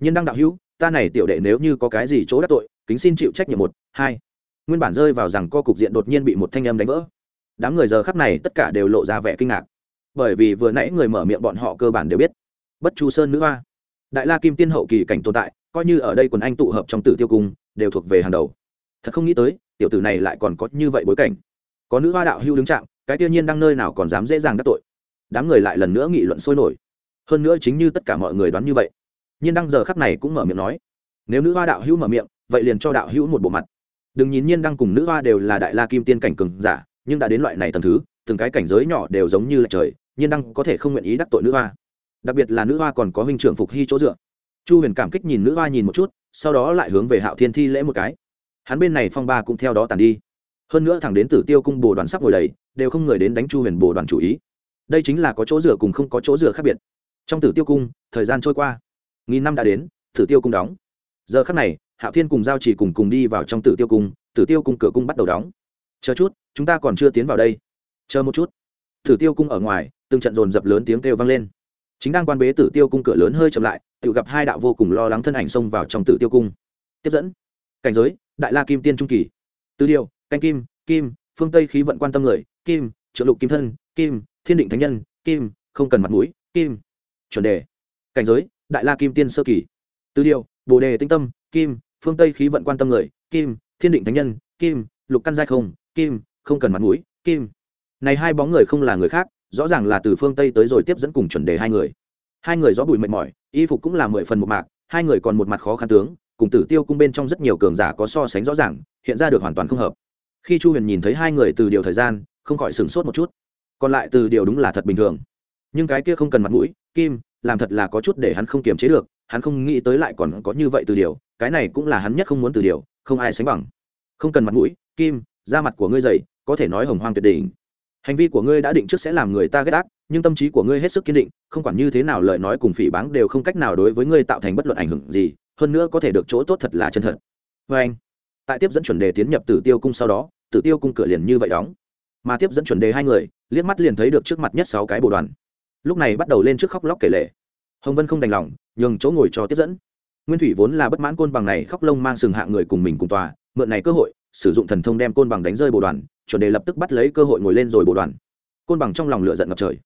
Nhiên đăng đạo hữu, ta này tiểu đệ nếu như có cái gì chỗ đắc tội kính xin chịu trách nhiệm một, hai. Nguyên bản rơi vào rằng co cục diện đột nhiên bị một thanh âm đánh vỡ. Đám người giờ khắp này tất cả đều lộ ra vẻ kinh ngạc. Bởi vì vừa nãy người mở miệng bọn họ cơ bản đều biết. Bất chu sơn nữ hoa. Đại la kim tiên hậu kỳ cảnh tồn tại, coi như ở đây quần anh tụ hợp trong tử tiêu cung, đều thuộc về hàng đầu. Thật không nghĩ tới, tiểu tử này lại còn có như vậy bối cảnh. Có nữ hoa đạo hưu đứng trạng cái tiêu nhiên đang nơi nào còn dám dễ dàng đắc tội. Đám người lại lần nữa nghị luận sôi nổi. Hơn nữa chính như tất cả mọi người đoán như vậy, nhiên đăng giờ khắc này cũng mở miệng nói nếu nữ hoa đạo hữu mở miệng, vậy liền cho đạo hữu một bộ mặt. Đừng nhìn nhiên đăng cùng nữ hoa đều là đại la kim tiên cảnh cường giả, nhưng đã đến loại này tầm thứ, từng cái cảnh giới nhỏ đều giống như là trời, nhiên đăng có thể không nguyện ý đắc tội nữ hoa. Đặc biệt là nữ hoa còn có huynh trưởng phục hy chỗ dựa. Chu huyền cảm kích nhìn nữ hoa nhìn một chút, sau đó lại hướng về hạo thiên thi lễ một cái. Hắn bên này phong ba cũng theo đó tàn đi. Hơn nữa thẳng đến tử tiêu cung bồ đoàn sắp ngồi đầy, đều không người đến đánh chu huyền bồ đoàn chủ ý. Đây chính là có chỗ dựa cùng không có chỗ dựa khác biệt. Trong tử tiêu cung, thời gian trôi qua. Nghìn năm đã đến, tử tiêu cung đóng giờ khắc này, hạo thiên cùng giao chỉ cùng cùng đi vào trong tử tiêu cung, tử tiêu cung cửa cung bắt đầu đóng. Chờ chút, chúng ta còn chưa tiến vào đây. Chờ một chút. Tử tiêu cung ở ngoài, từng trận dồn dập lớn tiếng kêu vang lên. Chính đang quan bế tử tiêu cung cửa lớn hơi chậm lại, tự gặp hai đạo vô cùng lo lắng thân ảnh xông vào trong tử tiêu cung. Tiếp dẫn. Cảnh giới, đại la kim tiên trung kỳ. Tư điều, canh kim kim, phương tây khí vận quan tâm người, kim trợ lục kim thân, kim, thiên định thánh nhân, kim, không cần mặt mũi, kim. Chuẩn đề. Cảnh giới, đại la kim tiên sơ kỳ từ điều, bồ đề tinh tâm, kim, phương tây khí vận quan tâm người, kim, thiên định thánh nhân, kim, lục căn giai không, kim, không cần mặt mũi, kim. Này hai bóng người không là người khác, rõ ràng là từ phương tây tới rồi tiếp dẫn cùng chuẩn đề hai người. Hai người gió bụi mệt mỏi, y phục cũng là mười phần một mạc, hai người còn một mặt khó khăn tướng, cùng tử tiêu cung bên trong rất nhiều cường giả có so sánh rõ ràng, hiện ra được hoàn toàn không hợp. Khi chu huyền nhìn thấy hai người từ điều thời gian, không khỏi sửng sốt một chút. Còn lại từ điều đúng là thật bình thường. Nhưng cái kia không cần mặt mũi, kim, làm thật là có chút để hắn không kiềm chế được hắn không nghĩ tới lại còn có như vậy từ điều, cái này cũng là hắn nhất không muốn từ điều, không ai sánh bằng. Không cần mặt mũi, kim, da mặt của ngươi dày, có thể nói hồng hoang tuyệt đỉnh. Hành vi của ngươi đã định trước sẽ làm người ta ghét ác, nhưng tâm trí của ngươi hết sức kiên định, không quản như thế nào lời nói cùng phỉ báng đều không cách nào đối với ngươi tạo thành bất luận ảnh hưởng gì, hơn nữa có thể được chỗ tốt thật là chân thật. Vê anh, tại tiếp dẫn chuẩn đề tiến nhập tử tiêu cung sau đó, tử tiêu cung cửa liền như vậy đóng. Mà tiếp dẫn chuẩn đề hai người, liếc mắt liền thấy được trước mặt nhất sáu cái bồ đoàn. Lúc này bắt đầu lên trước khóc lóc kể lệ hồng vân không đành lòng, nhường chỗ ngồi cho tiếp dẫn. Nguyên thủy vốn là bất mãn côn bằng này khóc lông mang sừng hạ người cùng mình cùng tòa, mượn này cơ hội, sử dụng thần thông đem côn bằng đánh rơi bộ đoàn, chuẩn đề lập tức bắt lấy cơ hội ngồi lên rồi bộ đoàn. Côn bằng trong lòng lửa giận ngập trời.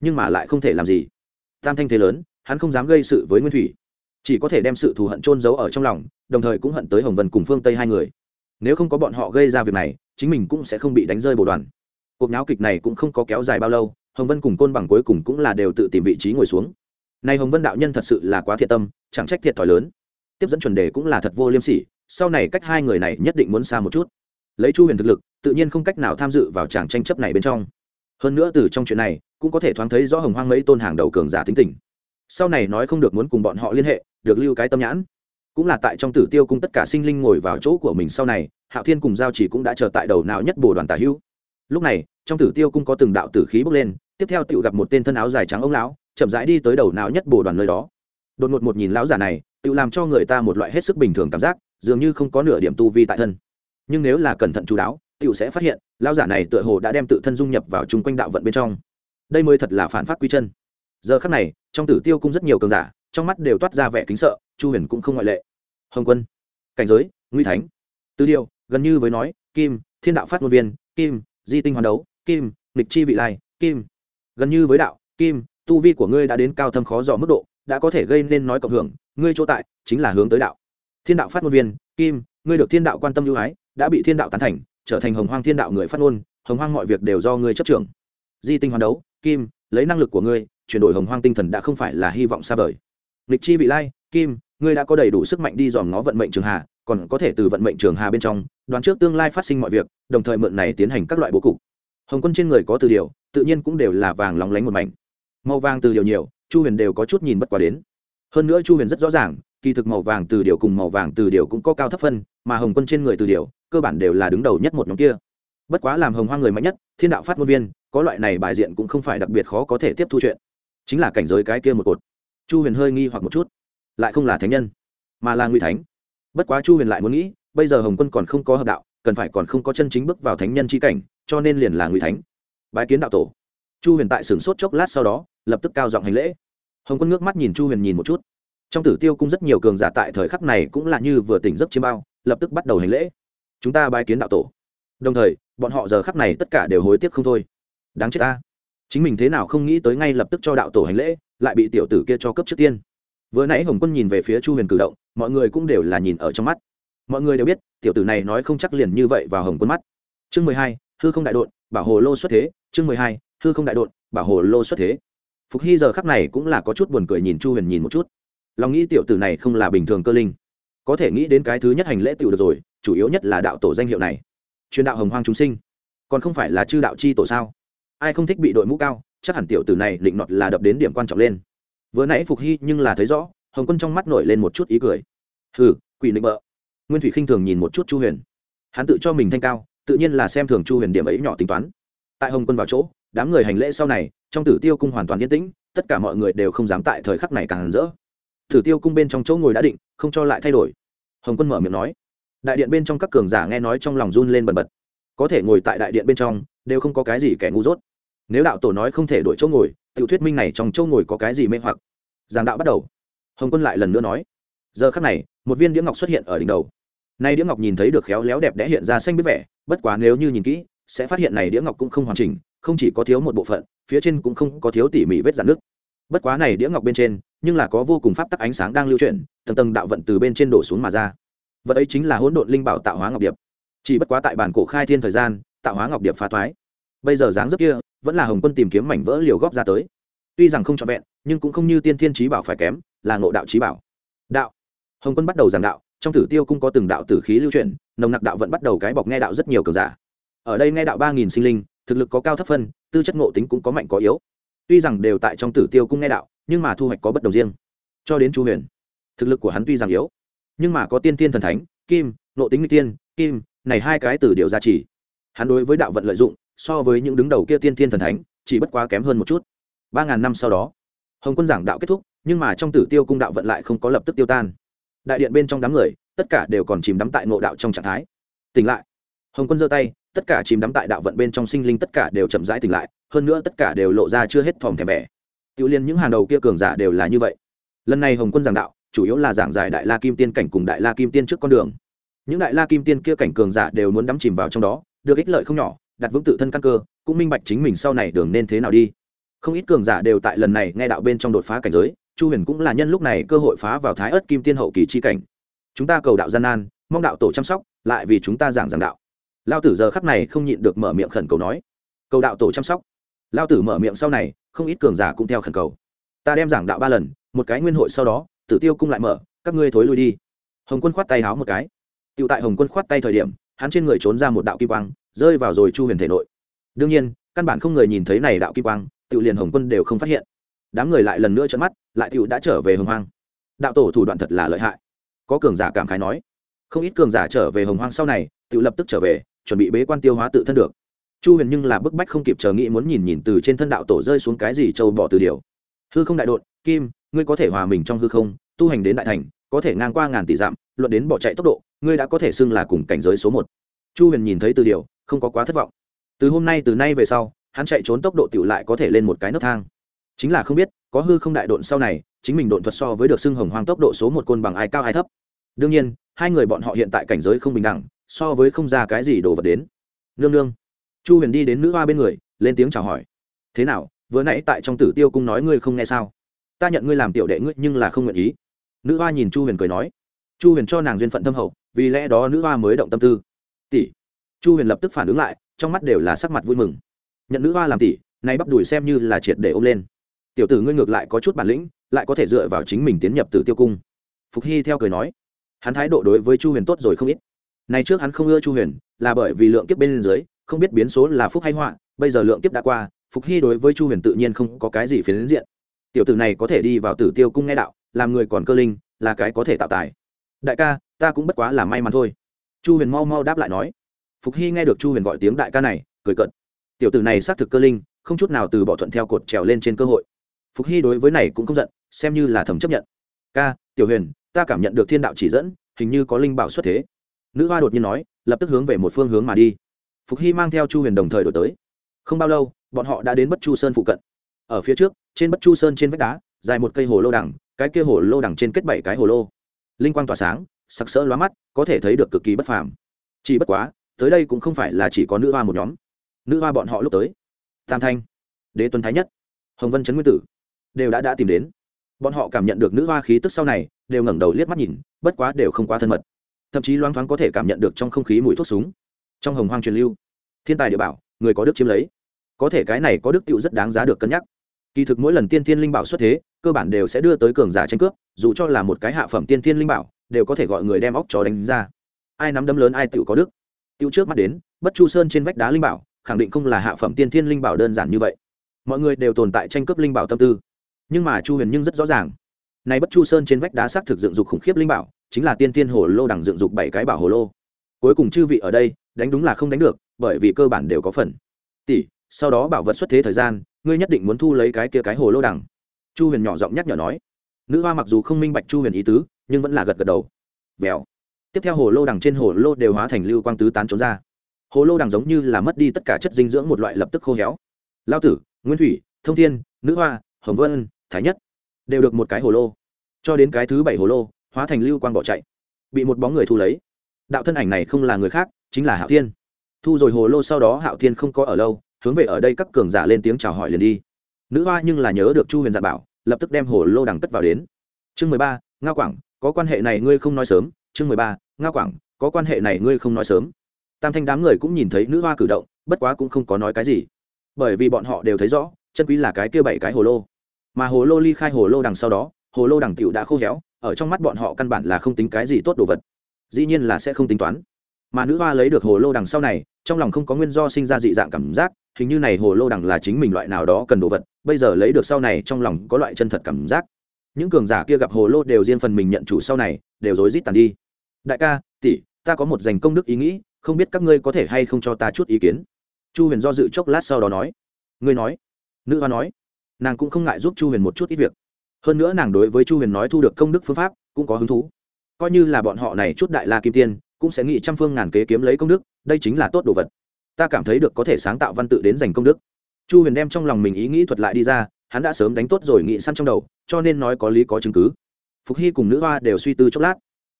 Nhưng mà lại không thể làm gì. Tam thanh thế lớn, hắn không dám gây sự với nguyên thủy. Chỉ có thể đem sự thù hận trôn giấu ở trong lòng, đồng thời cũng hận tới hồng vân cùng phương tây hai người. Nếu không có bọn họ gây ra việc này, chính mình cũng sẽ không bị đánh rơi bộ đoàn. Cuộc nháo kịch này cũng không có kéo dài bao lâu, hồng vân cùng côn bằng cuối cùng cũng là đều tự tìm vị trí ngồi xuống nay hồng vân đạo nhân thật sự là quá thiệt tâm, chẳng trách thiệt thòi lớn. Tiếp dẫn chuẩn đề cũng là thật vô liêm sỉ, sau này cách hai người này nhất định muốn xa một chút. Lấy chu huyền thực lực, tự nhiên không cách nào tham dự vào tràng tranh chấp này bên trong. Hơn nữa từ trong chuyện này, cũng có thể thoáng thấy rõ hồng hoang mấy tôn hàng đầu cường giả tính tình. Sau này nói không được muốn cùng bọn họ liên hệ, được lưu cái tâm nhãn. Cũng là tại trong tử tiêu cung tất cả sinh linh ngồi vào chỗ của mình sau này, hạo thiên cùng giao chỉ cũng đã chờ tại đầu nào nhất bồ đoàn tả hữu. Lúc này, trong tử tiêu cung có từng đạo tử khí bốc lên, tiếp theo tự gặp một tên thân áo dài trắng ông lão chậm rãi đi tới đầu não nhất bồ đoàn nơi đó. Đột ngột một nhìn lão giả này, tự làm cho người ta một loại hết sức bình thường cảm giác, dường như không có nửa điểm tu vi tại thân. Nhưng nếu là cẩn thận chú đáo, tự sẽ phát hiện, lão giả này tựa hồ đã đem tự thân dung nhập vào chung quanh đạo vận bên trong. Đây mới thật là phản phát quy chân. Giờ khắc này, trong tử tiêu cung rất nhiều cường giả, trong mắt đều toát ra vẻ kính sợ, chu huyền cũng không ngoại lệ. Hồng quân, cảnh giới nguy thánh, tư điều gần như với nói, kim, thiên đạo phát ngôn viên, kim, di tinh hoàn đấu, kim, nghịch chi vị lai, kim. Gần như với đạo, kim tu vi của ngươi đã đến cao thâm khó dò mức độ, đã có thể gây nên nói cộng hưởng, ngươi chỗ tại chính là hướng tới đạo. Thiên đạo phát ngôn viên, kim, ngươi được thiên đạo quan tâm ưu ái, đã bị thiên đạo tán thành, trở thành hồng hoang thiên đạo người phát ngôn, hồng hoang mọi việc đều do ngươi chấp trưởng. Di tinh hoàn đấu, kim, lấy năng lực của ngươi, chuyển đổi hồng hoang tinh thần đã không phải là hy vọng xa vời. Lịch chi vị lai, kim, ngươi đã có đầy đủ sức mạnh đi dòm ngó vận mệnh trường hà, còn có thể từ vận mệnh trường hà bên trong, đoán trước tương lai phát sinh mọi việc, đồng thời mượn này tiến hành các loại bố cục. Hồng quân trên người có từ điều, tự nhiên cũng đều là vàng lóng lánh một mảnh màu vàng từ điều nhiều, chu huyền đều có chút nhìn bất quá đến. Hơn nữa chu huyền rất rõ ràng, kỳ thực màu vàng từ điều cùng màu vàng từ điều cũng có cao thấp phân, mà hồng quân trên người từ điều, cơ bản đều là đứng đầu nhất một nhóm kia. Bất quá làm hồng hoa người mạnh nhất, thiên đạo phát ngôn viên, có loại này bài diện cũng không phải đặc biệt khó có thể tiếp thu chuyện. Chính là cảnh giới cái kia một cột. Chu huyền hơi nghi hoặc một chút. Lại không là thánh nhân, mà là nguy thánh. Bất quá chu huyền lại muốn nghĩ, bây giờ hồng quân còn không có hợp đạo, cần phải còn không có chân chính bước vào thánh nhân c h i cảnh, cho nên liền là nguy thánh. Bái kiến đạo tổ chu huyền tại sửng sốt chốc lát sau đó, lập tức cao giọng hành lễ. Hồng quân nước mắt nhìn chu huyền nhìn một chút. Trong tử tiêu cung rất nhiều cường giả tại thời khắc này cũng là như vừa tỉnh giấc chiêm bao, lập tức bắt đầu hành lễ. Chúng ta bái kiến đạo tổ. Đồng thời, bọn họ giờ khắc này tất cả đều hối tiếc không thôi. Đáng chết ta. Chính mình thế nào không nghĩ tới ngay lập tức cho đạo tổ hành lễ, lại bị tiểu tử kia cho cấp trước tiên. Vừa nãy hồng quân nhìn về phía chu huyền cử động, mọi người cũng đều là nhìn ở trong mắt. Mọi người đều biết, tiểu tử này nói không chắc liền như vậy vào hồng quân mắt. Chương mười hai, hư không đại đội bảo hồ lô xuất thế, chương mười hai hư không đại đột bảo hồ lô xuất thế. Phục hy giờ khắc này cũng là có chút buồn cười nhìn chu huyền nhìn một chút. Lòng nghĩ tiểu tử này không là bình thường cơ linh. Có thể nghĩ đến cái thứ nhất hành lễ tiểu được rồi, chủ yếu nhất là đạo tổ danh hiệu này. Truyền đạo hồng hoang chúng sinh. Còn không phải là chư đạo chi tổ sao? Ai không thích bị đội mũ cao, chắc hẳn tiểu tử này định nọt là đập đến điểm quan trọng lên. Vừa nãy phục hy nhưng là thấy rõ, hồng quân trong mắt nổi lên một chút ý cười. Hừ, quỷ nịnh bợ. Nguyên thủy khinh thường nhìn một chút chu huyền. Hắn tự cho mình thanh cao, tự nhiên là xem thường chu huyền điểm ấy nhỏ tính toán. Tại hồng quân vào chỗ đám người hành lễ sau này, trong tử tiêu cung hoàn toàn yên tĩnh, tất cả mọi người đều không dám tại thời khắc này càng rỡ. Tử tiêu cung bên trong chỗ ngồi đã định, không cho lại thay đổi. Hồng quân mở miệng nói. Đại điện bên trong các cường giả nghe nói trong lòng run lên bần bật. Có thể ngồi tại đại điện bên trong, đều không có cái gì kẻ ngu dốt. Nếu đạo tổ nói không thể đổi chỗ ngồi tự thuyết minh này trong chỗ ngồi có cái gì mê hoặc? Giảng đạo bắt đầu. Hồng quân lại lần nữa nói. Giờ khắc này, một viên đĩa ngọc xuất hiện ở đỉnh đầu. Nay đĩa ngọc nhìn thấy được khéo léo đẹp đẽ hiện ra xanh biết vẻ, bất quá nếu như nhìn kỹ, sẽ phát hiện này đĩa ngọc cũng không hoàn chỉnh không chỉ có thiếu một bộ phận, phía trên cũng không có thiếu tỉ mỉ vết dạn nước bất quá này đĩa ngọc bên trên, nhưng là có vô cùng pháp tắc ánh sáng đang lưu chuyển, tầng tầng đạo vận từ bên trên đổ xuống mà ra. Vật ấy chính là hỗn độn linh bảo tạo hóa ngọc điệp. Chỉ bất quá tại bản cổ khai thiên thời gian, tạo hóa ngọc điệp phá thoái. Bây giờ dáng dấp kia, vẫn là hồng quân tìm kiếm mảnh vỡ liều góp ra tới. Tuy rằng không trọn vẹn, nhưng cũng không như tiên thiên trí bảo phải kém, là ngộ đạo trí bảo. Đạo. Hồng quân bắt đầu giảng đạo, trong tử tiêu cũng có từng đạo tử khí lưu chuyển, nồng nặc đạo vẫn bắt đầu cái bọc nghe đạo rất nhiều cường giả. Ở đây nghe đạo ba nghìn sinh linh thực lực có cao thấp phân, tư chất ngộ tính cũng có mạnh có yếu. Tuy rằng đều tại trong tử tiêu cung nghe đạo, nhưng mà thu hoạch có bất đồng riêng. Cho đến chu huyền, thực lực của hắn tuy rằng yếu, nhưng mà có tiên tiên thần thánh, kim nộ tính n tiên, kim, này hai cái từ điều gia trì. Hắn đối với đạo vận lợi dụng, so với những đứng đầu kia tiên tiên thần thánh, chỉ bất quá kém hơn một chút. Ba ngàn năm sau đó, hồng quân giảng đạo kết thúc, nhưng mà trong tử tiêu cung đạo vận lại không có lập tức tiêu tan. Đại điện bên trong đám người, tất cả đều còn chìm đắm tại ngộ đạo trong trạng thái. Tỉnh lại, hồng quân giơ tay tất cả chìm đắm tại đạo vận bên trong sinh linh tất cả đều chậm rãi tỉnh lại, hơn nữa tất cả đều lộ ra chưa hết thòm thèm vẻ. Tiểu liên những hàng đầu kia cường giả đều là như vậy. Lần này hồng quân giảng đạo, chủ yếu là giảng giải đại la kim tiên cảnh cùng đại la kim tiên trước con đường. Những đại la kim tiên kia cảnh cường giả đều muốn đắm chìm vào trong đó, được ích lợi không nhỏ, đặt vững tự thân căn cơ, cũng minh bạch chính mình sau này đường nên thế nào đi. Không ít cường giả đều tại lần này nghe đạo bên trong đột phá cảnh giới, chu huyền cũng là nhân lúc này cơ hội phá vào thái ớt kim tiên hậu kỳ chi cảnh. Chúng ta cầu đạo gian nan, mong đạo tổ chăm sóc, lại vì chúng ta giảng giảng đạo lao tử giờ khắc này không nhịn được mở miệng khẩn cầu nói. Cầu đạo tổ chăm sóc. Lao tử mở miệng sau này, không ít cường giả cũng theo khẩn cầu. Ta đem giảng đạo ba lần, một cái nguyên hội sau đó, tử tiêu cung lại mở, các ngươi thối lui đi. Hồng quân khoát tay háo một cái. Tựu tại hồng quân khoát tay thời điểm, hắn trên người trốn ra một đạo kim quang, rơi vào rồi chu huyền thể nội. Đương nhiên, căn bản không người nhìn thấy này đạo kim quang tự liền hồng quân đều không phát hiện. Đám người lại lần nữa trận mắt, lại tựu đã trở về hồng hoang. Đạo tổ thủ đoạn thật là lợi hại. Có cường giả cảm khái nói. Không ít cường giả trở về hồng hoang sau này tự lập tức trở về chuẩn bị bế quan tiêu hóa tự thân được. Chu huyền nhưng là bức bách không kịp chờ nghĩ muốn nhìn nhìn từ trên thân đạo tổ rơi xuống cái gì châu bỏ từ điều. Hư không đại đột kim, ngươi có thể hòa mình trong hư không, tu hành đến đại thành, có thể ngang qua ngàn tỷ dặm, luận đến bỏ chạy tốc độ, ngươi đã có thể xưng là cùng cảnh giới số một. Chu huyền nhìn thấy từ điều, không có quá thất vọng. Từ hôm nay, từ nay về sau, hắn chạy trốn tốc độ tiểu lại có thể lên một cái nấc thang. Chính là không biết, có hư không đại độn sau này, chính mình độn thuật so với được xưng hồng hoang tốc độ số một côn bằng ai cao ai thấp. Đương nhiên, hai người bọn họ hiện tại cảnh giới không bình đẳng so với không ra cái gì đồ vật đến. Nương nương. Chu huyền đi đến nữ hoa bên người, lên tiếng chào hỏi. Thế nào, vừa nãy tại trong tử tiêu cung nói ngươi không nghe sao? Ta nhận ngươi làm tiểu đệ ngươi nhưng là không nguyện ý. Nữ hoa nhìn chu huyền cười nói. Chu huyền cho nàng duyên phận thâm hậu, vì lẽ đó nữ hoa mới động tâm tư. Tỷ. Chu huyền lập tức phản ứng lại, trong mắt đều là sắc mặt vui mừng. Nhận nữ hoa làm tỷ, nay bắp đùi xem như là triệt để ôm lên. Tiểu tử ngươi ngược lại có chút bản lĩnh, lại có thể dựa vào chính mình tiến nhập tử tiêu cung. Phục hy theo cười nói. Hắn thái độ đối với chu huyền tốt rồi không ít này trước hắn không ưa chu huyền, là bởi vì lượng kiếp bên dưới, không biết biến số là phúc hay họa, bây giờ lượng kiếp đã qua, phục hy đối với chu huyền tự nhiên không có cái gì phiến diện. Tiểu tử này có thể đi vào tử tiêu cung nghe đạo, làm người còn cơ linh, là cái có thể tạo tài. Đại ca, ta cũng bất quá là may mắn thôi. Chu huyền mau mau đáp lại nói. Phục hy nghe được chu huyền gọi tiếng đại ca này, cười cợt. tiểu tử này xác thực cơ linh, không chút nào từ bỏ thuận theo cột trèo lên trên cơ hội. Phục hy đối với này cũng không giận, xem như là thầm chấp nhận. Ca, tiểu huyền, ta cảm nhận được thiên đạo chỉ dẫn, hình như có linh bảo xuất thế nữ hoa đột nhiên nói lập tức hướng về một phương hướng mà đi. Phục hy mang theo chu huyền đồng thời đổi tới. Không bao lâu bọn họ đã đến bất chu sơn phụ cận. Ở phía trước trên bất chu sơn trên vách đá dài một cây hồ lô đẳng, cái kia hồ lô đẳng trên kết bảy cái hồ lô. Linh quang tỏa sáng sặc sỡ lóa mắt có thể thấy được cực kỳ bất phàm. Chỉ bất quá tới đây cũng không phải là chỉ có nữ hoa một nhóm. Nữ hoa bọn họ lúc tới. Tam thanh đế tuấn thái nhất hồng vân trấn nguyên tử đều đã đã tìm đến. Bọn họ cảm nhận được nữ hoa khí tức sau này đều ngẩng đầu liếc mắt nhìn bất quá đều không quá thân mật thậm chí loáng thoáng có thể cảm nhận được trong không khí mùi thuốc súng. Trong hồng hoang truyền lưu, thiên tài địa bảo, người có đức chiếm lấy. Có thể cái này có đức tựu rất đáng giá được cân nhắc. Kỳ thực mỗi lần tiên thiên linh bảo xuất thế, cơ bản đều sẽ đưa tới cường giả tranh cướp, dù cho là một cái hạ phẩm tiên thiên linh bảo, đều có thể gọi người đem óc trò đánh ra. Ai nắm đấm lớn ai tựu có đức. Tựu trước mắt đến, bất chu sơn trên vách đá linh bảo, khẳng định không là hạ phẩm tiên thiên linh bảo đơn giản như vậy. Mọi người đều tồn tại tranh cướp linh bảo tâm tư. Nhưng mà chu huyền nhưng rất rõ ràng. Này bất chu sơn trên vách đá xác thực dựng dục khủng khiếp linh bảo chính là tiên tiên hồ lô đằng dựng dục bảy cái bảo hồ lô. Cuối cùng chư vị ở đây, đánh đúng là không đánh được, bởi vì cơ bản đều có phần. Tỷ, sau đó bảo vật xuất thế thời gian, ngươi nhất định muốn thu lấy cái kia cái hồ lô đằng. Chu huyền nhỏ giọng nhắc nhở nói. Nữ hoa mặc dù không minh bạch chu huyền ý tứ, nhưng vẫn là gật gật đầu. Vèo. Tiếp theo hồ lô đằng trên hồ lô đều hóa thành lưu quang tứ tán trốn ra. Hồ lô đằng giống như là mất đi tất cả chất dinh dưỡng một loại lập tức khô héo. Lao tử, nguyên thủy, thông thiên, nữ hoa, hồng vân, thái nhất đều được một cái hồ lô. Cho đến cái thứ bảy hồ lô hóa thành lưu quang bỏ chạy, bị một bóng người thu lấy. Đạo thân ảnh này không là người khác, chính là hạo thiên. Thu rồi hồ lô sau đó hạo thiên không có ở lâu, hướng về ở đây các cường giả lên tiếng chào hỏi liền đi. Nữ hoa nhưng là nhớ được chu huyền dạ bảo, lập tức đem hồ lô đằng cất vào đến. Chương mười ba, nga quảng, có quan hệ này ngươi không nói sớm. Chương mười ba, nga quảng, có quan hệ này ngươi không nói sớm. Tam thanh đám người cũng nhìn thấy nữ hoa cử động, bất quá cũng không có nói cái gì. Bởi vì bọn họ đều thấy rõ, chân quý là cái kia bảy cái hồ lô. Mà hồ lô ly khai hồ lô đằng sau đó, hồ lô đằng tiểu đã khô héo ở trong mắt bọn họ căn bản là không tính cái gì tốt đồ vật. Dĩ nhiên là sẽ không tính toán. Mà nữ hoa lấy được hồ lô đằng sau này, trong lòng không có nguyên do sinh ra dị dạng cảm giác, hình như này hồ lô đằng là chính mình loại nào đó cần đồ vật, bây giờ lấy được sau này trong lòng có loại chân thật cảm giác. Những cường giả kia gặp hồ lô đều riêng phần mình nhận chủ sau này, đều rối rít tàn đi. Đại ca, tỷ, ta có một dành công đức ý nghĩ, không biết các ngươi có thể hay không cho ta chút ý kiến? Chu huyền do dự chốc lát sau đó nói. Ngươi nói. Nữ hoa nói. Nàng cũng không ngại giúp chu huyền một chút ít việc hơn nữa nàng đối với chu huyền nói thu được công đức phương pháp cũng có hứng thú coi như là bọn họ này chút đại la kim tiên cũng sẽ nghĩ trăm phương ngàn kế kiếm lấy công đức đây chính là tốt đồ vật ta cảm thấy được có thể sáng tạo văn tự đến giành công đức chu huyền đem trong lòng mình ý nghĩ thuật lại đi ra hắn đã sớm đánh tốt rồi nghĩ săn trong đầu cho nên nói có lý có chứng cứ phục hy cùng nữ hoa đều suy tư chốc lát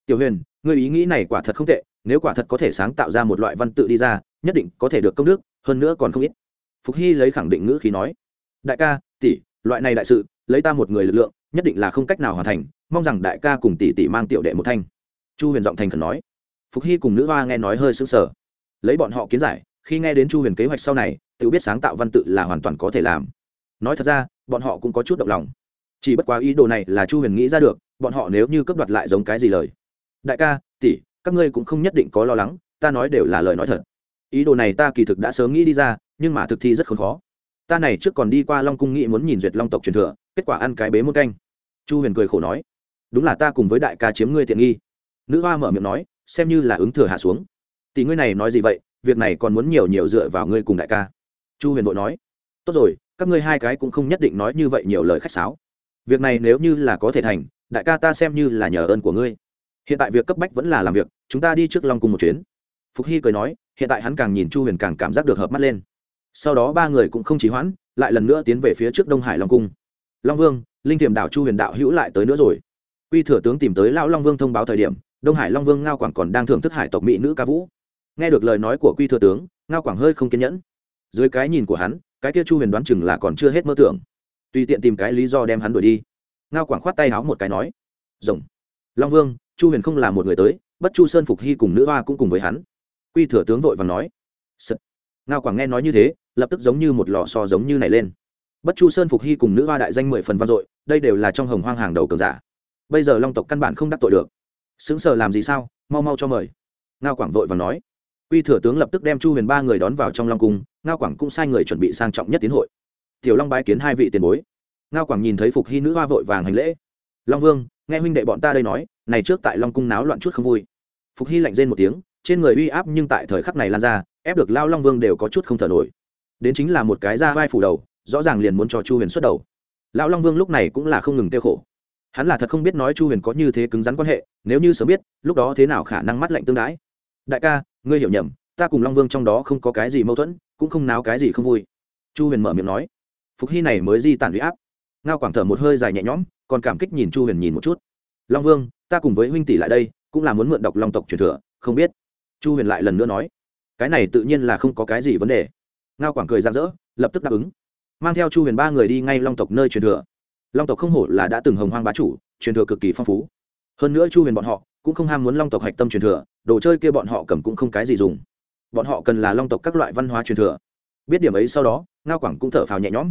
tiểu huyền người ý nghĩ này quả thật không tệ nếu quả thật có thể sáng tạo ra một loại văn tự đi ra nhất định có thể được công đức hơn nữa còn không ít phục hy lấy khẳng định ngữ khí nói đại ca tỷ loại này đại sự lấy ta một người lực lượng, nhất định là không cách nào hoàn thành, mong rằng đại ca cùng tỷ tỷ mang tiểu đệ một thanh. Chu huyền giọng thành khẩn nói. Phục hy cùng nữ hoa nghe nói hơi sững sờ. Lấy bọn họ kiến giải, khi nghe đến chu huyền kế hoạch sau này, tự biết sáng tạo văn tự là hoàn toàn có thể làm. Nói thật ra, bọn họ cũng có chút động lòng. Chỉ bất quá ý đồ này là chu huyền nghĩ ra được, bọn họ nếu như cấp đoạt lại giống cái gì lời. Đại ca, tỷ, các ngươi cũng không nhất định có lo lắng, ta nói đều là lời nói thật. Ý đồ này ta kỳ thực đã sớm nghĩ đi ra, nhưng mà thực thi rất khốn khó ta này trước còn đi qua long cung nghĩ muốn nhìn duyệt long tộc truyền thừa, kết quả ăn cái bế muôn canh. Chu huyền cười khổ nói, đúng là ta cùng với đại ca chiếm ngươi tiện nghi. Nữ hoa mở miệng nói, xem như là ứng thừa hạ xuống. Tỷ ngươi này nói gì vậy, việc này còn muốn nhiều nhiều dựa vào ngươi cùng đại ca. Chu huyền vội nói, tốt rồi, các ngươi hai cái cũng không nhất định nói như vậy nhiều lời khách sáo. Việc này nếu như là có thể thành, đại ca ta xem như là nhờ ơn của ngươi. Hiện tại việc cấp bách vẫn là làm việc, chúng ta đi trước long Cung một chuyến. Phục hy cười nói, hiện tại hắn càng nhìn chu huyền càng cảm giác được hợp mắt lên sau đó ba người cũng không chỉ hoãn, lại lần nữa tiến về phía trước đông hải long cung. Long vương, linh thiềm đảo chu huyền đạo hữu lại tới nữa rồi. Quy thừa tướng tìm tới lão long vương thông báo thời điểm, đông hải long vương ngao quảng còn đang thưởng thức hải tộc mỹ nữ ca vũ. Nghe được lời nói của quy thừa tướng, ngao quảng hơi không kiên nhẫn. Dưới cái nhìn của hắn, cái kia chu huyền đoán chừng là còn chưa hết mơ tưởng. Tùy tiện tìm cái lý do đem hắn đuổi đi. Ngao quảng khoát tay háo một cái nói, rồng, long vương, chu huyền không là một người tới, bất chu sơn phục hy cùng nữ hoa cũng cùng với hắn. Quy thừa tướng vội và nói ngao quảng nghe nói như thế, lập tức giống như một lò so giống như này lên. Bất chu sơn phục hy cùng nữ hoa đại danh mười phần vang dội, đây đều là trong hồng hoang hàng đầu cường giả. Bây giờ long tộc căn bản không đắc tội được. Xứng sờ làm gì sao? Mau mau cho mời. Ngao quảng vội và nói. Quy thừa tướng lập tức đem chu huyền ba người đón vào trong long cung, ngao quảng cũng sai người chuẩn bị sang trọng nhất tiến hội. Tiểu long bái kiến hai vị tiền bối. Ngao quảng nhìn thấy phục hy nữ hoa vội vàng hành lễ. Long vương, nghe huynh đệ bọn ta đây nói, này trước tại long cung náo loạn chút không vui. Phục hy lạnh rên một tiếng, trên người uy áp nhưng tại thời khắc này lan ra ép được lao long vương đều có chút không thở nổi. Đến chính là một cái ra vai phủ đầu, rõ ràng liền muốn cho chu huyền xuất đầu. Lão long vương lúc này cũng là không ngừng tiêu khổ. Hắn là thật không biết nói chu huyền có như thế cứng rắn quan hệ, nếu như sớm biết, lúc đó thế nào khả năng mắt lạnh tương đái. Đại ca, ngươi hiểu nhầm, ta cùng long vương trong đó không có cái gì mâu thuẫn, cũng không náo cái gì không vui. Chu huyền mở miệng nói. Phục hy này mới di tản huy áp. Ngao quảng thở một hơi dài nhẹ nhõm, còn cảm kích nhìn chu huyền nhìn một chút. Long vương, ta cùng với huynh tỷ lại đây, cũng là muốn mượn đọc long tộc truyền thừa, không biết. Chu huyền lại lần nữa nói cái này tự nhiên là không có cái gì vấn đề. Ngao quảng cười rạng rỡ lập tức đáp ứng. Mang theo chu huyền ba người đi ngay long tộc nơi truyền thừa. Long tộc không hổ là đã từng hồng hoang bá chủ truyền thừa cực kỳ phong phú. Hơn nữa chu huyền bọn họ cũng không ham muốn long tộc hạch tâm truyền thừa đồ chơi kia bọn họ cầm cũng không cái gì dùng. Bọn họ cần là long tộc các loại văn hóa truyền thừa. Biết điểm ấy sau đó ngao quảng cũng thở phào nhẹ nhõm.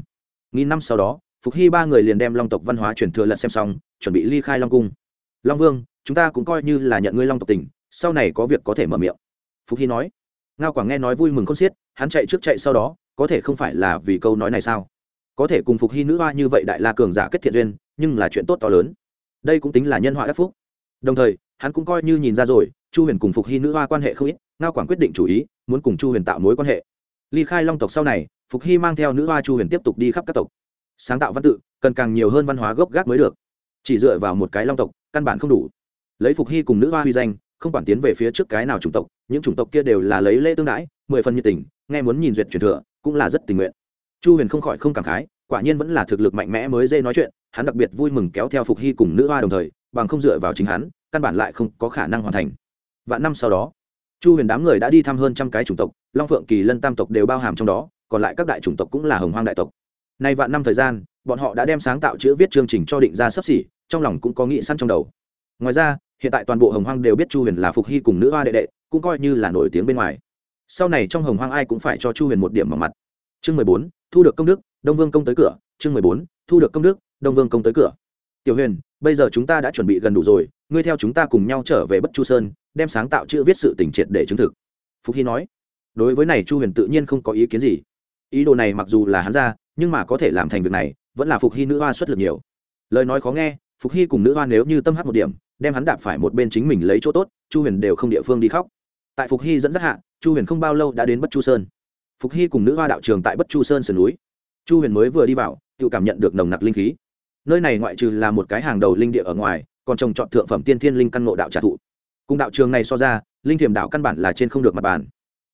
Nghìn năm sau đó phục hy ba người liền đem long tộc văn hóa truyền thừa lật xem xong chuẩn bị ly khai long cung. Long vương chúng ta cũng coi như là nhận ngươi long tộc tỉnh, sau này có việc có thể mở miệng. Phục hy nói ngao quảng nghe nói vui mừng con xiết, hắn chạy trước chạy sau đó, có thể không phải là vì câu nói này sao? Có thể cùng phục hy nữ hoa như vậy đại la cường giả kết thiện duyên, nhưng là chuyện tốt to lớn. Đây cũng tính là nhân họa đắc phúc. Đồng thời, hắn cũng coi như nhìn ra rồi, chu huyền cùng phục hy nữ hoa quan hệ không ít, ngao quảng quyết định chủ ý, muốn cùng chu huyền tạo mối quan hệ. Ly khai long tộc sau này, phục hy mang theo nữ hoa chu huyền tiếp tục đi khắp các tộc. Sáng tạo văn tự, cần càng nhiều hơn văn hóa gốc gác mới được. Chỉ dựa vào một cái long tộc, căn bản không đủ. Lấy phục hy cùng nữ hoa huy danh không quản tiến về phía trước cái nào chủng tộc, những chủng tộc kia đều là lấy lễ tương đãi, mười phần nhiệt tình, nghe muốn nhìn duyệt truyền thừa, cũng là rất tình nguyện. Chu huyền không khỏi không cảm khái, quả nhiên vẫn là thực lực mạnh mẽ mới dễ nói chuyện, hắn đặc biệt vui mừng kéo theo phục hy cùng nữ hoa đồng thời, bằng không dựa vào chính hắn, căn bản lại không có khả năng hoàn thành. Vạn năm sau đó, chu huyền đám người đã đi thăm hơn trăm cái chủng tộc, long phượng, kỳ lân, tam tộc đều bao hàm trong đó, còn lại các đại chủng tộc cũng là hồng hoang đại tộc. Nay vạn năm thời gian, bọn họ đã đem sáng tạo chữ viết chương trình cho định ra sắp xỉ, trong lòng cũng có nghĩ săn trong đầu. Ngoài ra hiện tại toàn bộ hồng hoang đều biết chu huyền là phục hy cùng nữ hoa đệ đệ, cũng coi như là nổi tiếng bên ngoài. Sau này trong hồng hoang ai cũng phải cho chu huyền một điểm vào mặt. Chương mười bốn, thu được công đức, đông vương công tới cửa. Chương mười bốn, thu được công đức, đông vương công tới cửa. Tiểu huyền, bây giờ chúng ta đã chuẩn bị gần đủ rồi, ngươi theo chúng ta cùng nhau trở về bất chu sơn, đem sáng tạo chữ viết sự tình triệt để chứng thực. Phục hy nói. Đối với này chu huyền tự nhiên không có ý kiến gì. Ý đồ này mặc dù là hắn ra, nhưng mà có thể làm thành việc này, vẫn là phục hy nữ hoa xuất lực nhiều. Lời nói khó nghe, phục hy cùng nữ hoa nếu như tâm hát một điểm đem hắn đạp phải một bên chính mình lấy chỗ tốt, chu huyền đều không địa phương đi khóc. Tại phục hy dẫn dắt hạ, chu huyền không bao lâu đã đến bất chu sơn. Phục hy cùng nữ hoa đạo trường tại bất chu sơn sườn núi. Chu huyền mới vừa đi vào, tự cảm nhận được nồng nặc linh khí. Nơi này ngoại trừ là một cái hàng đầu linh địa ở ngoài, còn trồng trọt thượng phẩm tiên thiên linh căn ngộ đạo trả thụ cùng đạo trường này so ra, linh thiềm đạo căn bản là trên không được mặt bàn.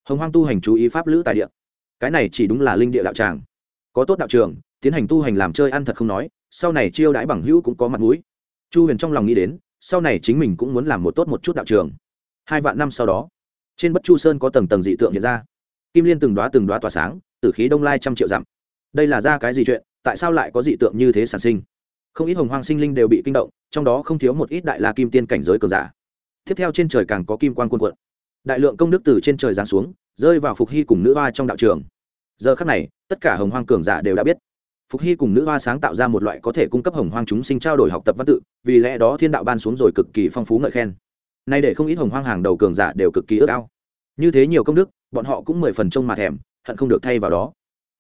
Hồng hoang tu hành chú ý pháp lữ tài địa. Cái này chỉ đúng là linh địa đạo tràng. Có tốt đạo trường, tiến hành tu hành làm chơi ăn thật không nói, sau này chiêu đãi bằng hữu cũng có mặt mũi. Chu huyền trong lòng nghĩ đến sau này chính mình cũng muốn làm một tốt một chút đạo trường. Hai vạn năm sau đó, trên bất chu sơn có tầng tầng dị tượng hiện ra. Kim liên từng đoá từng đoá tỏa sáng từ khí đông lai trăm triệu dặm. Đây là ra cái gì chuyện, tại sao lại có dị tượng như thế sản sinh? Không ít hồng hoang sinh linh đều bị kinh động, trong đó không thiếu một ít đại la kim tiên cảnh giới cường giả. Tiếp theo trên trời càng có kim quan quân quận đại lượng công đức từ trên trời giáng xuống, rơi vào phục hy cùng nữ hoa trong đạo trường. Giờ khắc này, tất cả hồng hoang cường giả đều đã biết phục hy cùng nữ hoa sáng tạo ra một loại có thể cung cấp hồng hoang chúng sinh trao đổi học tập văn tự, vì lẽ đó thiên đạo ban xuống rồi cực kỳ phong phú ngợi khen. Nay để không ít hồng hoang hàng đầu cường giả đều cực kỳ ước ao. Như thế nhiều công đức, bọn họ cũng mười phần trông mà thèm, hận không được thay vào đó.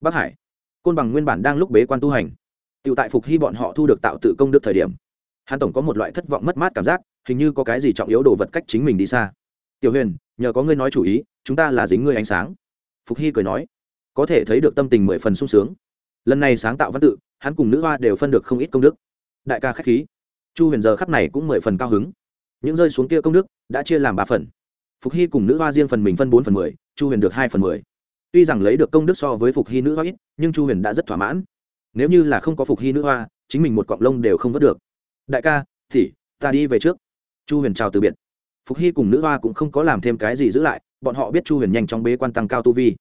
Bắc hải, côn bằng nguyên bản đang lúc bế quan tu hành. Tự tại phục hy bọn họ thu được tạo tự công đức thời điểm, hắn tổng có một loại thất vọng mất mát cảm giác, hình như có cái gì trọng yếu đồ vật cách chính mình đi xa. Tiểu huyền, nhờ có ngươi nói chủ ý, chúng ta là dính ngươi ánh sáng. Phục hy cười nói. Có thể thấy được tâm tình mười phần sung sướng lần này sáng tạo văn tự, hắn cùng nữ hoa đều phân được không ít công đức. Đại ca k h á c h khí. Chu huyền giờ khắp này cũng mười phần cao hứng. Những rơi xuống kia công đức, đã chia làm ba phần. Phục hy cùng nữ hoa riêng phần mình phân bốn phần mười, chu huyền được hai phần mười. Tuy rằng lấy được công đức so với phục hy nữ hoa ít, nhưng chu huyền đã rất thỏa mãn. Nếu như là không có phục hy nữ hoa, chính mình một cọng lông đều không vớt được. Đại ca thì ta đi về trước. Chu huyền chào từ biệt. Phục hy cùng nữ hoa cũng không có làm thêm cái gì giữ lại, bọn họ biết chu huyền nhanh chóng bế quan tăng cao tu vi.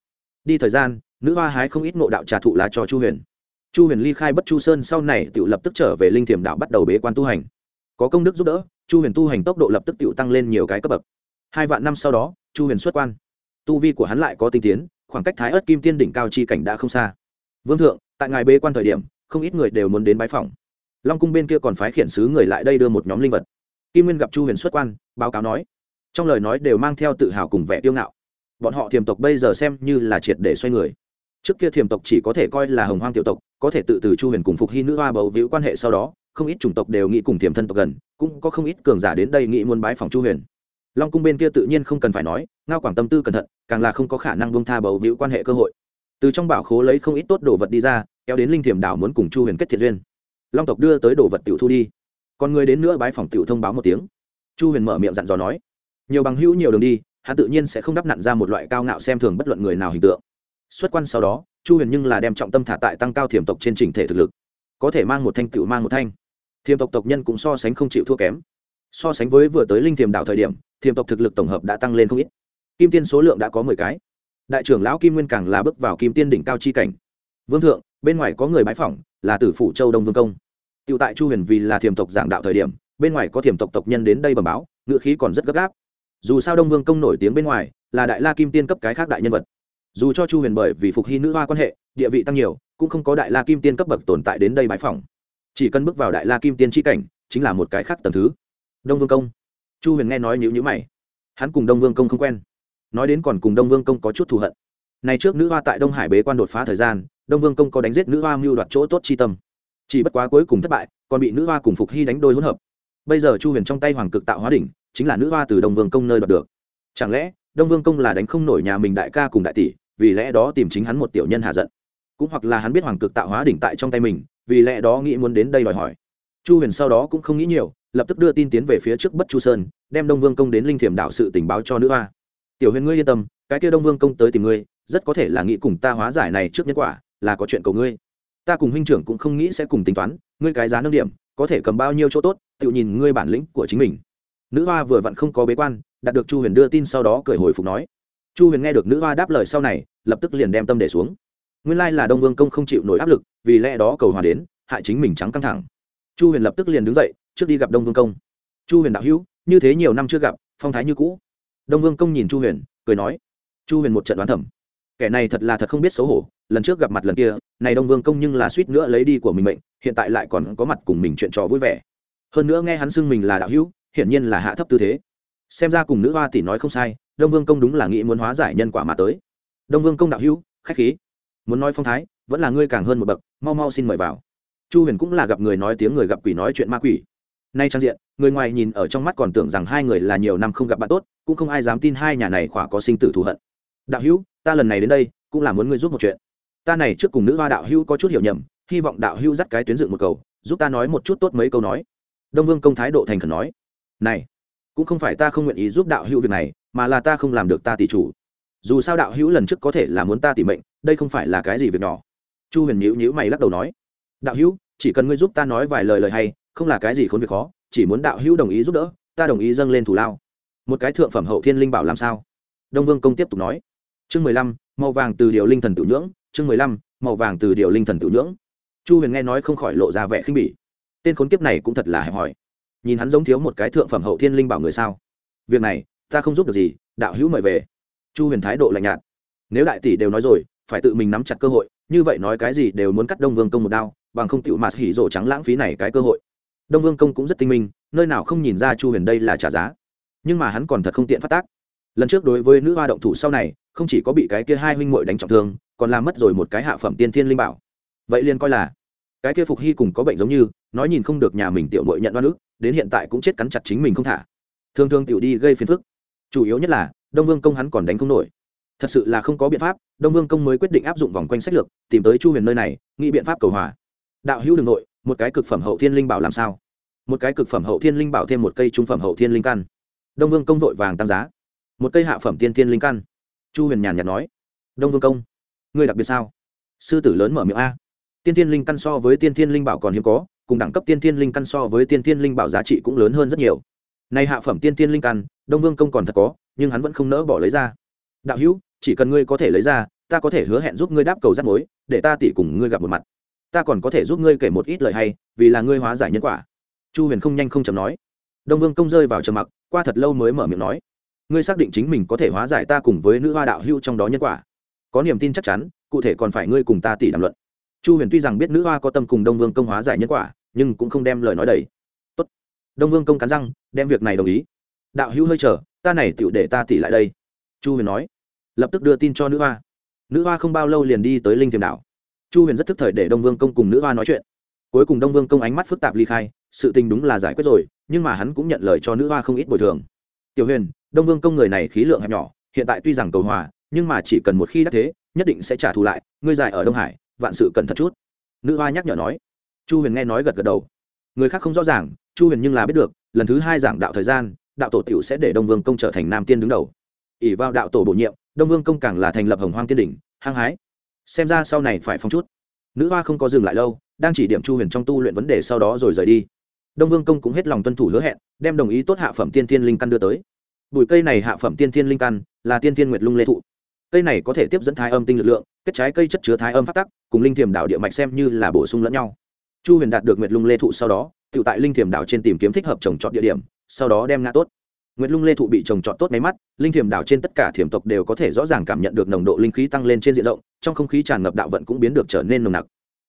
Đi thời gian nữ hoa hái không ít ngộ đạo trà thụ lá cho chu huyền. Chu huyền ly khai bất chu sơn sau này tự lập tức trở về linh thiểm đạo bắt đầu bế quan tu hành. Có công đức giúp đỡ, chu huyền tu hành tốc độ lập tức tự tăng lên nhiều cái cấp bậc. Hai vạn năm sau đó, chu huyền xuất quan. Tu vi của hắn lại có tinh tiến, khoảng cách thái ớt kim tiên đỉnh cao chi cảnh đã không xa. Vương thượng, tại ngài bế quan thời điểm, không ít người đều muốn đến bái phòng long cung bên kia còn phái khiển sứ người lại đây đưa một nhóm linh vật. Kim nguyên gặp chu huyền xuất quan, báo cáo nói. Trong lời nói đều mang theo tự hào cùng vẻ tiêu ngạo. Bọn họ thiềm tộc bây giờ xem như là triệt để xoay người trước kia thiềm tộc chỉ có thể coi là hồng hoang tiểu tộc, có thể tự từ chu huyền cùng phục hy nữ hoa bầu víu quan hệ sau đó, không ít chủng tộc đều nghĩ cùng thiềm thân tộc gần, cũng có không ít cường giả đến đây nghĩ muốn bái phòng chu huyền. Long cung bên kia tự nhiên không cần phải nói, ngao quảng tâm tư cẩn thận, càng là không có khả năng bông tha bầu víu quan hệ cơ hội. Từ trong bảo khố lấy không ít tốt đồ vật đi ra, kéo đến linh thiềm đảo muốn cùng chu huyền kết thiện duyên. Long tộc đưa tới đồ vật tiểu thu đi. Còn người đến nữa bái phòng tiểu thông báo một tiếng. Chu huyền mở miệng dặn dò nói, nhiều bằng hữu nhiều đường đi, hắn tự nhiên sẽ không đắp nặn ra một loại cao ngạo xem thường bất luận người nào hình tượng xuất quan sau đó, chu huyền nhưng là đem trọng tâm thả tại tăng cao thiểm tộc trên trình thể thực lực. Có thể mang một thanh tựu mang một thanh. Thiềm tộc tộc nhân cũng so sánh không chịu thua kém. So sánh với vừa tới linh thiềm đảo thời điểm thiềm tộc thực lực tổng hợp đã tăng lên không ít. Kim tiên số lượng đã có mười cái. Đại trưởng lão kim nguyên càng là bước vào kim tiên đỉnh cao chi cảnh. Vương thượng, bên ngoài có người bãi phỏng, là tử phủ châu đông vương công. Tựu tại chu huyền vì là thiềm tộc giảng đạo thời điểm, bên ngoài có thiềm tộc tộc nhân đến đây bẩm báo ngựa khí còn rất gấp gáp. Dù sao đông vương công nổi tiếng bên ngoài, là đại la kim tiên cấp cái khác đại nhân vật dù cho chu huyền bởi vì phục hy nữ hoa quan hệ, địa vị tăng nhiều, cũng không có đại la kim tiên cấp bậc tồn tại đến đây bãi phòng chỉ cần bước vào đại la kim tiên tri cảnh, chính là một cái khác tầm thứ. Đông vương công. Chu huyền nghe nói nhữ nhữ mày. Hắn cùng đông vương công không quen. Nói đến còn cùng đông vương công có chút thù hận. Này trước nữ hoa tại đông hải bế quan đột phá thời gian, đông vương công có đánh giết nữ hoa mưu đoạt chỗ tốt chi tâm. Chỉ bất quá cuối cùng thất bại, còn bị nữ hoa cùng phục hy đánh đôi hỗn hợp. Bây giờ chu huyền trong tay hoàng cực tạo hóa đỉnh, chính là nữ hoa từ đông vương công nơi đoạt được. Chẳng lẽ đông vương công là đánh không nổi nhà mình đại ca cùng đại tỷ, vì lẽ đó tìm chính hắn một tiểu nhân hạ giận. Cũng hoặc là hắn biết hoàng cực tạo hóa đỉnh tại trong tay mình, vì lẽ đó nghĩ muốn đến đây đòi hỏi. Chu huyền sau đó cũng không nghĩ nhiều, lập tức đưa tin tiến về phía trước bất chu sơn, đem đông vương công đến linh thiểm đạo sự tình báo cho nữ hoa. Tiểu huyền ngươi yên tâm, cái kia đông vương công tới tìm ngươi, rất có thể là nghĩ cùng ta hóa giải này trước nhân quả, là có chuyện cầu ngươi. Ta cùng huynh trưởng cũng không nghĩ sẽ cùng tính toán, ngươi cái giá nâng điểm, có thể cầm bao nhiêu chỗ tốt, tự nhìn ngươi bản lĩnh của chính mình. Nữ hoa vừa vặn không có bế quan đạt được chu huyền đưa tin sau đó cười hồi phục nói. Chu huyền nghe được nữ hoa đáp lời sau này, lập tức liền đem tâm để xuống. Nguyên lai là đông vương công không chịu nổi áp lực, vì lẽ đó cầu hòa đến, hại chính mình trắng căng thẳng. Chu huyền lập tức liền đứng dậy, trước đi gặp đông vương công. Chu huyền đạo hữu, như thế nhiều năm chưa gặp, phong thái như cũ. Đông vương công nhìn chu huyền, cười nói. Chu huyền một trận đoán thẩm kẻ này thật là thật không biết xấu hổ, lần trước gặp mặt lần kia, này đông vương công nhưng là suýt nữa lấy đi của mình mệnh, hiện tại lại còn có mặt cùng mình chuyện trò vui vẻ. Hơn nữa nghe hắn xưng mình là đạo hữu, hiển nhiên là hạ thấp tư thế xem ra cùng nữ hoa tỷ nói không sai, đông vương công đúng là nghĩ muốn hóa giải nhân quả mà tới. Đông vương công đạo hữu, khách khí. Muốn nói phong thái, vẫn là ngươi càng hơn một bậc, mau mau xin mời vào. Chu huyền cũng là gặp người nói tiếng người gặp quỷ nói chuyện ma quỷ. Nay trang diện, người ngoài nhìn ở trong mắt còn tưởng rằng hai người là nhiều năm không gặp bạn tốt, cũng không ai dám tin hai nhà này khỏa có sinh tử thù hận. Đạo hữu, ta lần này đến đây, cũng là muốn ngươi giúp một chuyện. Ta này trước cùng nữ hoa đạo hữu có chút hiểu nhầm, hy vọng đạo hữu dắt cái tuyến dựng một cầu, giúp ta nói một chút tốt mấy câu nói. Đông vương công thái độ thành khẩn nói. Này cũng không phải ta không nguyện ý giúp đạo hữu việc này, mà là ta không làm được ta tỷ chủ. Dù sao đạo hữu lần trước có thể là muốn ta tỉ mệnh, đây không phải là cái gì việc nhỏ. Chu huyền nhữ nhữ mày lắc đầu nói, đạo hữu, chỉ cần ngươi giúp ta nói vài lời lời hay, không là cái gì khốn việc khó, chỉ muốn đạo hữu đồng ý giúp đỡ, ta đồng ý dâng lên thủ lao. Một cái thượng phẩm hậu thiên linh bảo làm sao? Đông vương công tiếp tục nói, chương mười lăm, màu vàng từ điều linh thần tự nhưỡng, chương mười lăm, màu vàng từ điều linh thần tự nhưỡng. Chu huyền nghe nói không khỏi lộ ra vẻ khinh bỉ. Tên khốn kiếp này cũng thật là hẹp hòi nhìn hắn giống thiếu một cái thượng phẩm hậu thiên linh bảo người sao? Việc này, ta không giúp được gì, đạo hữu mời về. Chu huyền thái độ lạnh nhạt. Nếu đại tỷ đều nói rồi, phải tự mình nắm chặt cơ hội, như vậy nói cái gì đều muốn cắt đông vương công một đao, bằng không tựu mạt hỉ rổ trắng lãng phí này cái cơ hội. Đông vương công cũng rất tinh minh, nơi nào không nhìn ra chu huyền đây là trả giá. Nhưng mà hắn còn thật không tiện phát tác. Lần trước đối với nữ hoa động thủ sau này, không chỉ có bị cái kia hai huynh muội đánh trọng thương, còn làm mất rồi một cái hạ phẩm tiên thiên linh bảo. Vậy liền coi là, cái kia phục hy cùng có bệnh giống như, nói nhìn không được nhà mình tiểu muội nhận oan ức đến hiện tại cũng chết cắn chặt chính mình không thả. Thường thường tiểu đi gây phiền phức. Chủ yếu nhất là, đông vương công hắn còn đánh không nổi. Thật sự là không có biện pháp, đông vương công mới quyết định áp dụng vòng quanh sách lược, tìm tới chu huyền nơi này, nghĩ biện pháp cầu hòa. Đạo hữu đường nội, một cái cực phẩm hậu thiên linh bảo làm sao? Một cái cực phẩm hậu thiên linh bảo thêm một cây trung phẩm hậu thiên linh căn. Đông vương công vội vàng tăng giá. Một cây hạ phẩm tiên thiên linh căn. Chu huyền nhàn nhạt nói. Đông vương công, ngươi đặc biệt sao? Sư tử lớn mở miệng a. Tiên thiên linh căn so với tiên thiên linh bảo còn hiếm có cùng đẳng cấp tiên thiên linh căn so với tiên thiên linh bảo giá trị cũng lớn hơn rất nhiều. Nay hạ phẩm tiên thiên linh căn, đông vương công còn thật có, nhưng hắn vẫn không nỡ bỏ lấy ra. Đạo hữu, chỉ cần ngươi có thể lấy ra, ta có thể hứa hẹn giúp ngươi đáp cầu rắc mối, để ta tỉ cùng ngươi gặp một mặt. Ta còn có thể giúp ngươi kể một ít lời hay, vì là ngươi hóa giải nhân quả. Chu huyền không nhanh không chầm nói. Đông vương công rơi vào trầm mặc, qua thật lâu mới mở miệng nói, ngươi xác định chính mình có thể hóa giải ta cùng với nữ hoa đạo hưu trong đó nhân quả. Có niềm tin chắc chắn, cụ thể còn phải ngươi cùng ta tỷ đàm luận. Chu huyền tuy rằng biết nữ hoa có tâm cùng đông vương công hóa giải nhân quả nhưng cũng không đem lời nói đầy. Tốt. đông vương công cắn răng, đem việc này đồng ý. Đạo hữu hơi chờ, ta này tựu để ta tỉ lại đây. Chu huyền nói. Lập tức đưa tin cho nữ hoa. Nữ hoa không bao lâu liền đi tới linh thiềm đảo. Chu huyền rất thức thời để đông vương công cùng nữ hoa nói chuyện. Cuối cùng đông vương công ánh mắt phức tạp ly khai, sự tình đúng là giải quyết rồi, nhưng mà hắn cũng nhận lời cho nữ hoa không ít bồi thường. Tiểu huyền, đông vương công người này khí lượng hẹp nhỏ, hiện tại tuy rằng cầu hòa, nhưng mà chỉ cần một khi đắc thế, nhất định sẽ trả thù lại, ngươi dài ở đông hải, vạn sự cần thật chút. Nữ hoa nhắc nhở nói chu huyền nghe nói gật gật đầu. Người khác không rõ ràng, chu huyền nhưng là biết được, lần thứ hai giảng đạo thời gian, đạo tổ t i ể u sẽ để đông vương công trở thành nam tiên đứng đầu. Ỉ vào đạo tổ bổ nhiệm, đông vương công càng là thành lập hồng hoang tiên đỉnh, hăng hái. Xem ra sau này phải phong chút. Nữ hoa không có dừng lại lâu, đang chỉ điểm chu huyền trong tu luyện vấn đề sau đó rồi rời đi. Đông vương công cũng hết lòng tuân thủ hứa hẹn, đem đồng ý tốt hạ phẩm tiên thiên linh căn đưa tới. Bụi cây này hạ phẩm tiên thiên linh căn là tiên thiên nguyệt lung lê thụ. Cây này có thể tiếp dẫn thái âm tinh lực lượng, kết trái cây chất chứa thái âm phát tắc, cùng linh thiềm đạo địa mạch xem như là bổ sung lẫn nhau chu huyền đạt được nguyệt lung lê thụ sau đó tự tại linh thiềm đảo trên tìm kiếm thích hợp trồng trọt địa điểm, sau đó đem ngã tốt. Nguyệt lung lê thụ bị trồng trọt tốt máy mắt, linh thiềm đảo trên tất cả thiềm tộc đều có thể rõ ràng cảm nhận được nồng độ linh khí tăng lên trên diện rộng, trong không khí tràn ngập đạo vận cũng biến được trở nên nồng nặc.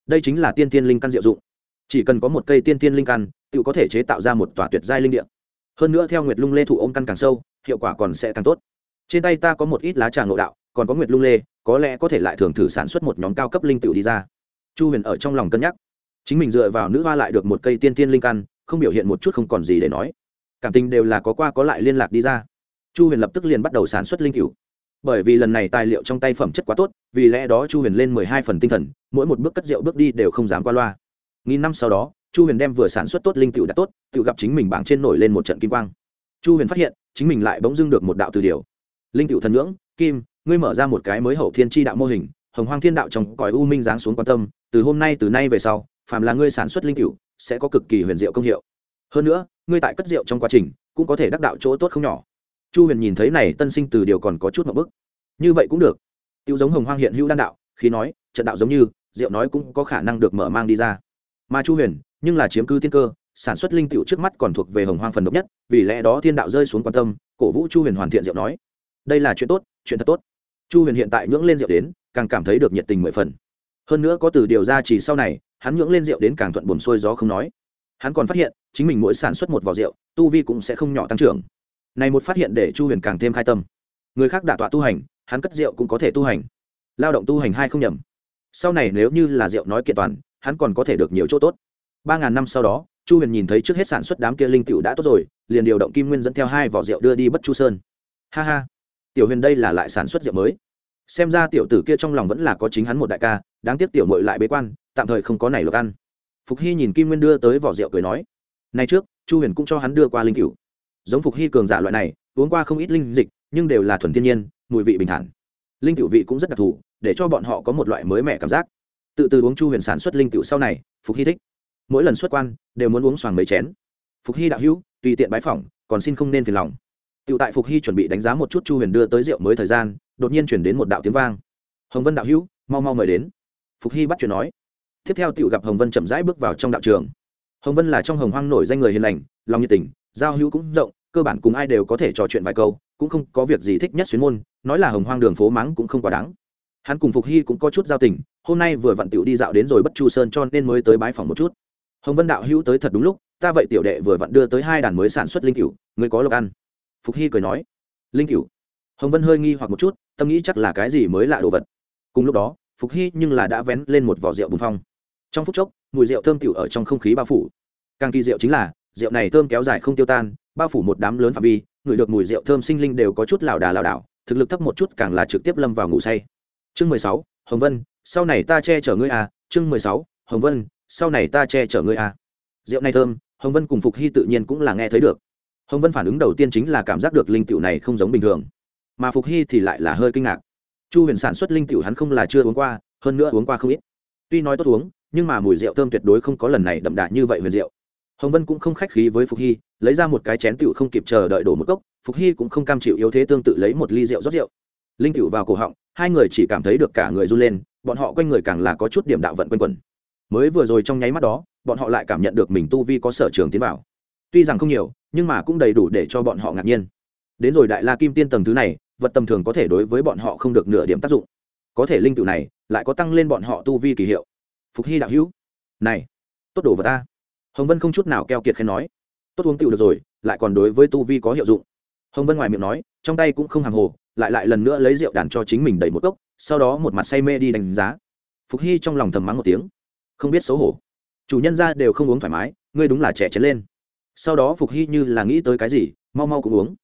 Đây chính là tiên tiên linh căn diệu dụng. Chỉ cần có một cây tiên tiên linh căn tự có thể chế tạo ra một tòa tuyệt giai linh địa. Hơn nữa theo nguyệt lung lê thụ ôm căn càng sâu, hiệu quả còn sẽ càng tốt. Trên tay ta có một ít lá trà ngộ đạo, còn có nguyệt lung lê, có lẽ có thể lại thường thử sản xuất một nhóm cao cấp linh tựu đi ra. Chu huyền ở trong lòng cân nhắc chính mình dựa vào nữ hoa lại được một cây tiên tiên linh căn, không biểu hiện một chút không còn gì để nói. Cảm tình đều là có qua có lại liên lạc đi ra. Chu huyền lập tức liền bắt đầu sản xuất linh cựu bởi vì lần này tài liệu trong tay phẩm chất quá tốt, vì lẽ đó chu huyền lên mười hai phần tinh thần, mỗi một bước cất rượu bước đi đều không dám qua loa. Nghìn năm sau đó, chu huyền đem vừa sản xuất tốt linh cựu đã tốt, tự gặp chính mình bảng trên nổi lên một trận kim quang. Chu huyền phát hiện, chính mình lại bỗng dưng được một đạo từ điều. Linh cựu thần ngưỡng, kim, ngươi mở ra một cái mới hậu thiên tri đạo mô hình, hồng hoang thiên đạo trong cõi u minh giáng xuống quan tâm, từ hôm nay, từ nay về sau phàm là ngươi sản xuất linh cựu sẽ có cực kỳ huyền diệu công hiệu. Hơn nữa, ngươi tại cất rượu trong quá trình, cũng có thể đắc đạo chỗ tốt không nhỏ. Chu huyền nhìn thấy này, tân sinh từ điều còn có chút một bức. Như vậy cũng được. Tiêu giống hồng hoang hiện hữu đan đạo khi nói, trận đạo giống như, rượu nói cũng có khả năng được mở mang đi ra. Mà chu huyền, nhưng là chiếm cư tiên cơ, sản xuất linh tiểu trước mắt còn thuộc về hồng hoang phần độc nhất, vì lẽ đó thiên đạo rơi xuống quan tâm, cổ vũ chu huyền hoàn thiện rượu nói. Đây là chuyện tốt, chuyện thật tốt. Chu huyền hiện tại nhưỡng lên rượu đến, càng cảm thấy được nhiệt tình mười phần. Hơn nữa có từ điều ra chỉ sau này hắn nhưỡng lên rượu đến càng thuận buồn xuôi gió không nói. Hắn còn phát hiện, chính mình mỗi sản xuất một vỏ rượu, tu vi cũng sẽ không nhỏ tăng trưởng. Này một phát hiện để chu huyền càng thêm khai tâm. Người khác đả tọa tu hành, hắn cất rượu cũng có thể tu hành. Lao động tu hành hai không nhầm. Sau này nếu như là rượu nói kiện toàn, hắn còn có thể được nhiều chỗ tốt. Ba ngàn năm sau đó, chu huyền nhìn thấy trước hết sản xuất đám kia linh cựu đã tốt rồi, liền điều động kim nguyên dẫn theo hai vỏ rượu đưa đi bất chu sơn. Ha ha. Tiểu huyền đây là lại sản xuất rượu mới. Xem ra tiểu tử kia trong lòng vẫn là có chính hắn một đại ca, đáng tiếc tiểu mội lại bế quan tạm thời không có này lộc ăn phục hy nhìn kim nguyên đưa tới vỏ rượu cười nói nay trước chu huyền cũng cho hắn đưa qua linh cựu giống phục hy cường giả loại này uống qua không ít linh dịch nhưng đều là thuần thiên nhiên mùi vị bình thản linh cựu vị cũng rất đặc thù để cho bọn họ có một loại mới mẻ cảm giác tự từ uống chu huyền sản xuất linh cựu sau này phục hy thích mỗi lần xuất quan đều muốn uống xoàng mấy chén phục hy đạo hữu tùy tiện bái phỏng còn xin không nên phiền lòng tự tại Phục Hy chuẩn bị đánh giá một chút Chu Huyền đưa tới rượu mới thời gian, đột nhiên truyền đến một đạo tiếng vang. "Hồng Vân đạo hữu, mau mau mời đến." Phục Hy bắt chuyện nói. Tiếp theo tiểu gặp Hồng Vân chậm rãi bước vào trong đạo trường. Hồng Vân là trong Hồng Hoang nổi danh người hiền lành, lòng nhiệt tình, giao hữu cũng rộng, cơ bản cùng ai đều có thể trò chuyện vài câu, cũng không có việc gì thích nhất xuyến môn, nói là Hồng Hoang đường phố mắng cũng không quá đáng. Hắn cùng Phục Hy cũng có chút giao tình, hôm nay vừa vặn tiểu đi dạo đến rồi Bất Chu Sơn cho nên mới tới bái phòng một chút. Hồng Vân đạo hữu tới thật đúng lúc, ta vậy tiểu đệ vừa vặn đưa tới hai đàn mới sản xuất linh cửu, ngươi có lộc ăn phục hy cười nói linh cửu hồng vân hơi nghi hoặc một chút tâm nghĩ chắc là cái gì mới lạ đồ vật cùng lúc đó phục hy nhưng là đã vén lên một vỏ rượu bùn phong trong phút chốc, mùi rượu thơm tiểu ở trong không khí bao phủ. Càng kỳ rượu chính là, rượu này thơm kéo dài không tiêu tan, bao phủ một đám lớn phạm vi ngửi được mùi rượu thơm sinh linh đều có chút lảo đà lảo đảo, thực lực thấp một chút càng là trực tiếp lâm vào ngủ say. Chương mười sáu, hồng vân, sau này ta che chở ngươi à chương mười sáu, hồng vân, sau này ta che chở ngươi à. Rượu này thơm, hồng vân cùng phục hy tự nhiên cũng là nghe thấy được. Hồng vân phản ứng đầu tiên chính là cảm giác được linh tiểu này không giống bình thường, mà phục hy thì lại là hơi kinh ngạc. Chu huyền sản xuất linh tiểu hắn không là chưa uống qua, hơn nữa uống qua không ít. Tuy nói tốt uống nhưng mà mùi rượu thơm tuyệt đối không có lần này đậm đà như vậy huyền rượu. Hồng vân cũng không khách khí với phục hy, lấy ra một cái chén tiểu không kịp chờ đợi đổ một cốc, phục hy cũng không cam chịu yếu thế tương tự lấy một ly rượu rót rượu. Linh tiểu vào cổ họng, hai người chỉ cảm thấy được cả người run lên, bọn họ quanh người càng là có chút điểm đạo vận quanh quẩn. Mới vừa rồi trong nháy mắt đó, bọn họ lại cảm nhận được mình tu vi có sở trường tiến vào. Tuy rằng không nhiều, nhưng mà cũng đầy đủ để cho bọn họ ngạc nhiên. Đến rồi đại la kim tiên tầng thứ này, vật tầm thường có thể đối với bọn họ không được nửa điểm tác dụng. Có thể linh tự này, lại có tăng lên bọn họ tu vi kỳ hiệu phục hy đạo hữu. Này, tốt đồ vật ta. Hồng vân không chút nào keo kiệt khen nói. Tốt uống tiểu được rồi, lại còn đối với tu vi có hiệu dụng. Hồng vân ngoài miệng nói, trong tay cũng không hàng hồ, lại lại lần nữa lấy rượu đàn cho chính mình đầy một cốc, sau đó một mặt say mê đi đánh giá. Phục hy trong lòng thầm mắng một tiếng. Không biết xấu hổ. Chủ nhân ra đều không uống thoải mái, ngươi đúng là trẻ chén lên. Sau đó phục hy như là nghĩ tới cái gì, mau mau cũng uống.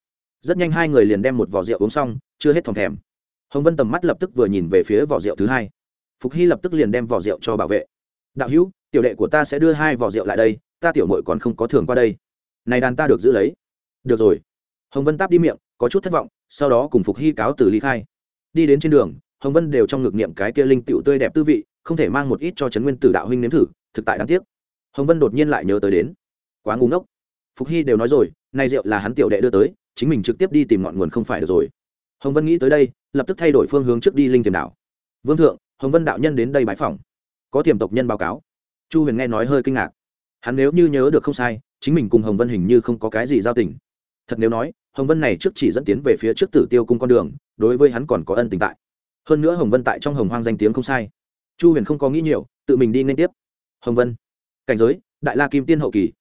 Rất nhanh hai người liền đem một vỏ rượu uống xong, chưa hết thòng thèm. Hồng vân tầm mắt lập tức vừa nhìn về phía vỏ rượu thứ hai phục hy lập tức liền đem vỏ rượu cho bảo vệ. Đạo hữu, tiểu đệ của ta sẽ đưa hai vỏ rượu lại đây, ta tiểu mội còn không có thường qua đây. Này đàn ta được giữ lấy. Được rồi. Hồng vân táp đi miệng, có chút thất vọng, sau đó cùng phục hy cáo từ ly khai. Đi đến trên đường, hồng vân đều trong ngực niệm cái kia linh tiểu tươi đẹp tư vị, không thể mang một ít cho trấn nguyên tử đạo huynh nếm thử, thực tại đáng tiếc. Hồng vân đột nhiên lại nhớ tới đến. Quá ngu ngốc. Phục hy đều nói rồi nay rượu là hắn tiểu đệ đưa tới, chính mình trực tiếp đi tìm ngọn nguồn không phải được rồi. Hồng vân nghĩ tới đây, lập tức thay đổi phương hướng trước đi linh tiềm đảo vương thượng hồng vân đạo nhân đến đây bãi phòng có tiềm tộc nhân báo cáo. Chu huyền nghe nói hơi kinh ngạc. Hắn nếu như nhớ được không sai, chính mình cùng hồng vân hình như không có cái gì giao tình. Thật nếu nói, hồng vân này trước chỉ dẫn tiến về phía trước tử tiêu cung con đường, đối với hắn còn có ân tình tại. Hơn nữa hồng vân tại trong hồng hoang danh tiếng không sai. Chu huyền không có nghĩ nhiều, tự mình đi nên tiếp. Hồng vân. Cảnh giới, đại la kim tiên hậu kỳ.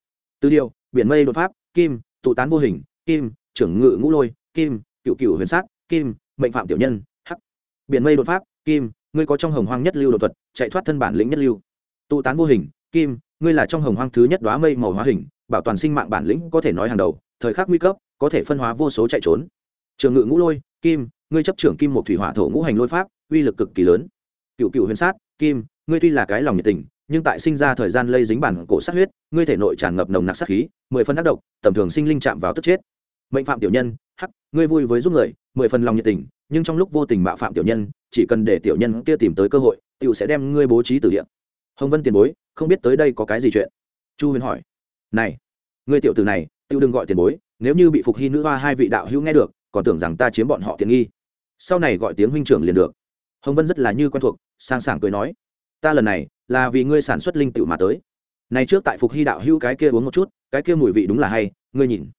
Tư điều, biển mây đột pháp, kim, tụ tán vô hình, kim, trưởng ngự ngũ lôi, kim, cựu cựu huyền sát, kim, mệnh phạm tiểu nhân h biển mây đột pháp, kim ngươi có trong hồng hoang nhất lưu đột thuật, chạy thoát thân bản lĩnh nhất lưu. Tụ tán vô hình, kim, ngươi là trong hồng hoang thứ nhất đoá mây màu hóa hình, bảo toàn sinh mạng bản lĩnh có thể nói hàng đầu, thời khắc nguy cấp, có thể phân hóa vô số chạy trốn. Trường ngự ngũ lôi, kim, ngươi chấp trưởng kim một thủy hỏa thổ ngũ hành lôi pháp, uy lực cực kỳ lớn. Cựu cựu huyền sát, kim, ngươi tuy là cái lòng nhiệt tình, nhưng tại sinh ra thời gian lây dính bản cổ sát huyết, ngươi thể nội tràn ngập nồng nặc sát khí, mười phân ác độc, tầm thường sinh linh chạm vào tức chết. Mệnh phạm tiểu nhân, hắc, ngươi vui với giúp người, mười phần lòng nhiệt tình, nhưng trong lúc vô tình mạo phạm tiểu nhân chỉ cần để tiểu nhân kia tìm tới cơ hội, tiểu sẽ đem ngươi bố trí tử địa. Hồng vân tiền bối, không biết tới đây có cái gì chuyện? Chu huyền hỏi. Này, ngươi tiểu tử này, tiểu đừng gọi tiền bối, nếu như bị phục hy nữ hoa hai vị đạo hữu nghe được, còn tưởng rằng ta chiếm bọn họ tiện nghi. Sau này gọi tiếng huynh trưởng liền được. Hồng vân rất là như quen thuộc, sang sảng cười nói. Ta lần này, là vì ngươi sản xuất linh tựu mà tới. Này trước tại phục hy đạo hữu cái kia uống một chút, cái kia mùi vị đúng là hay, ngươi nhìn.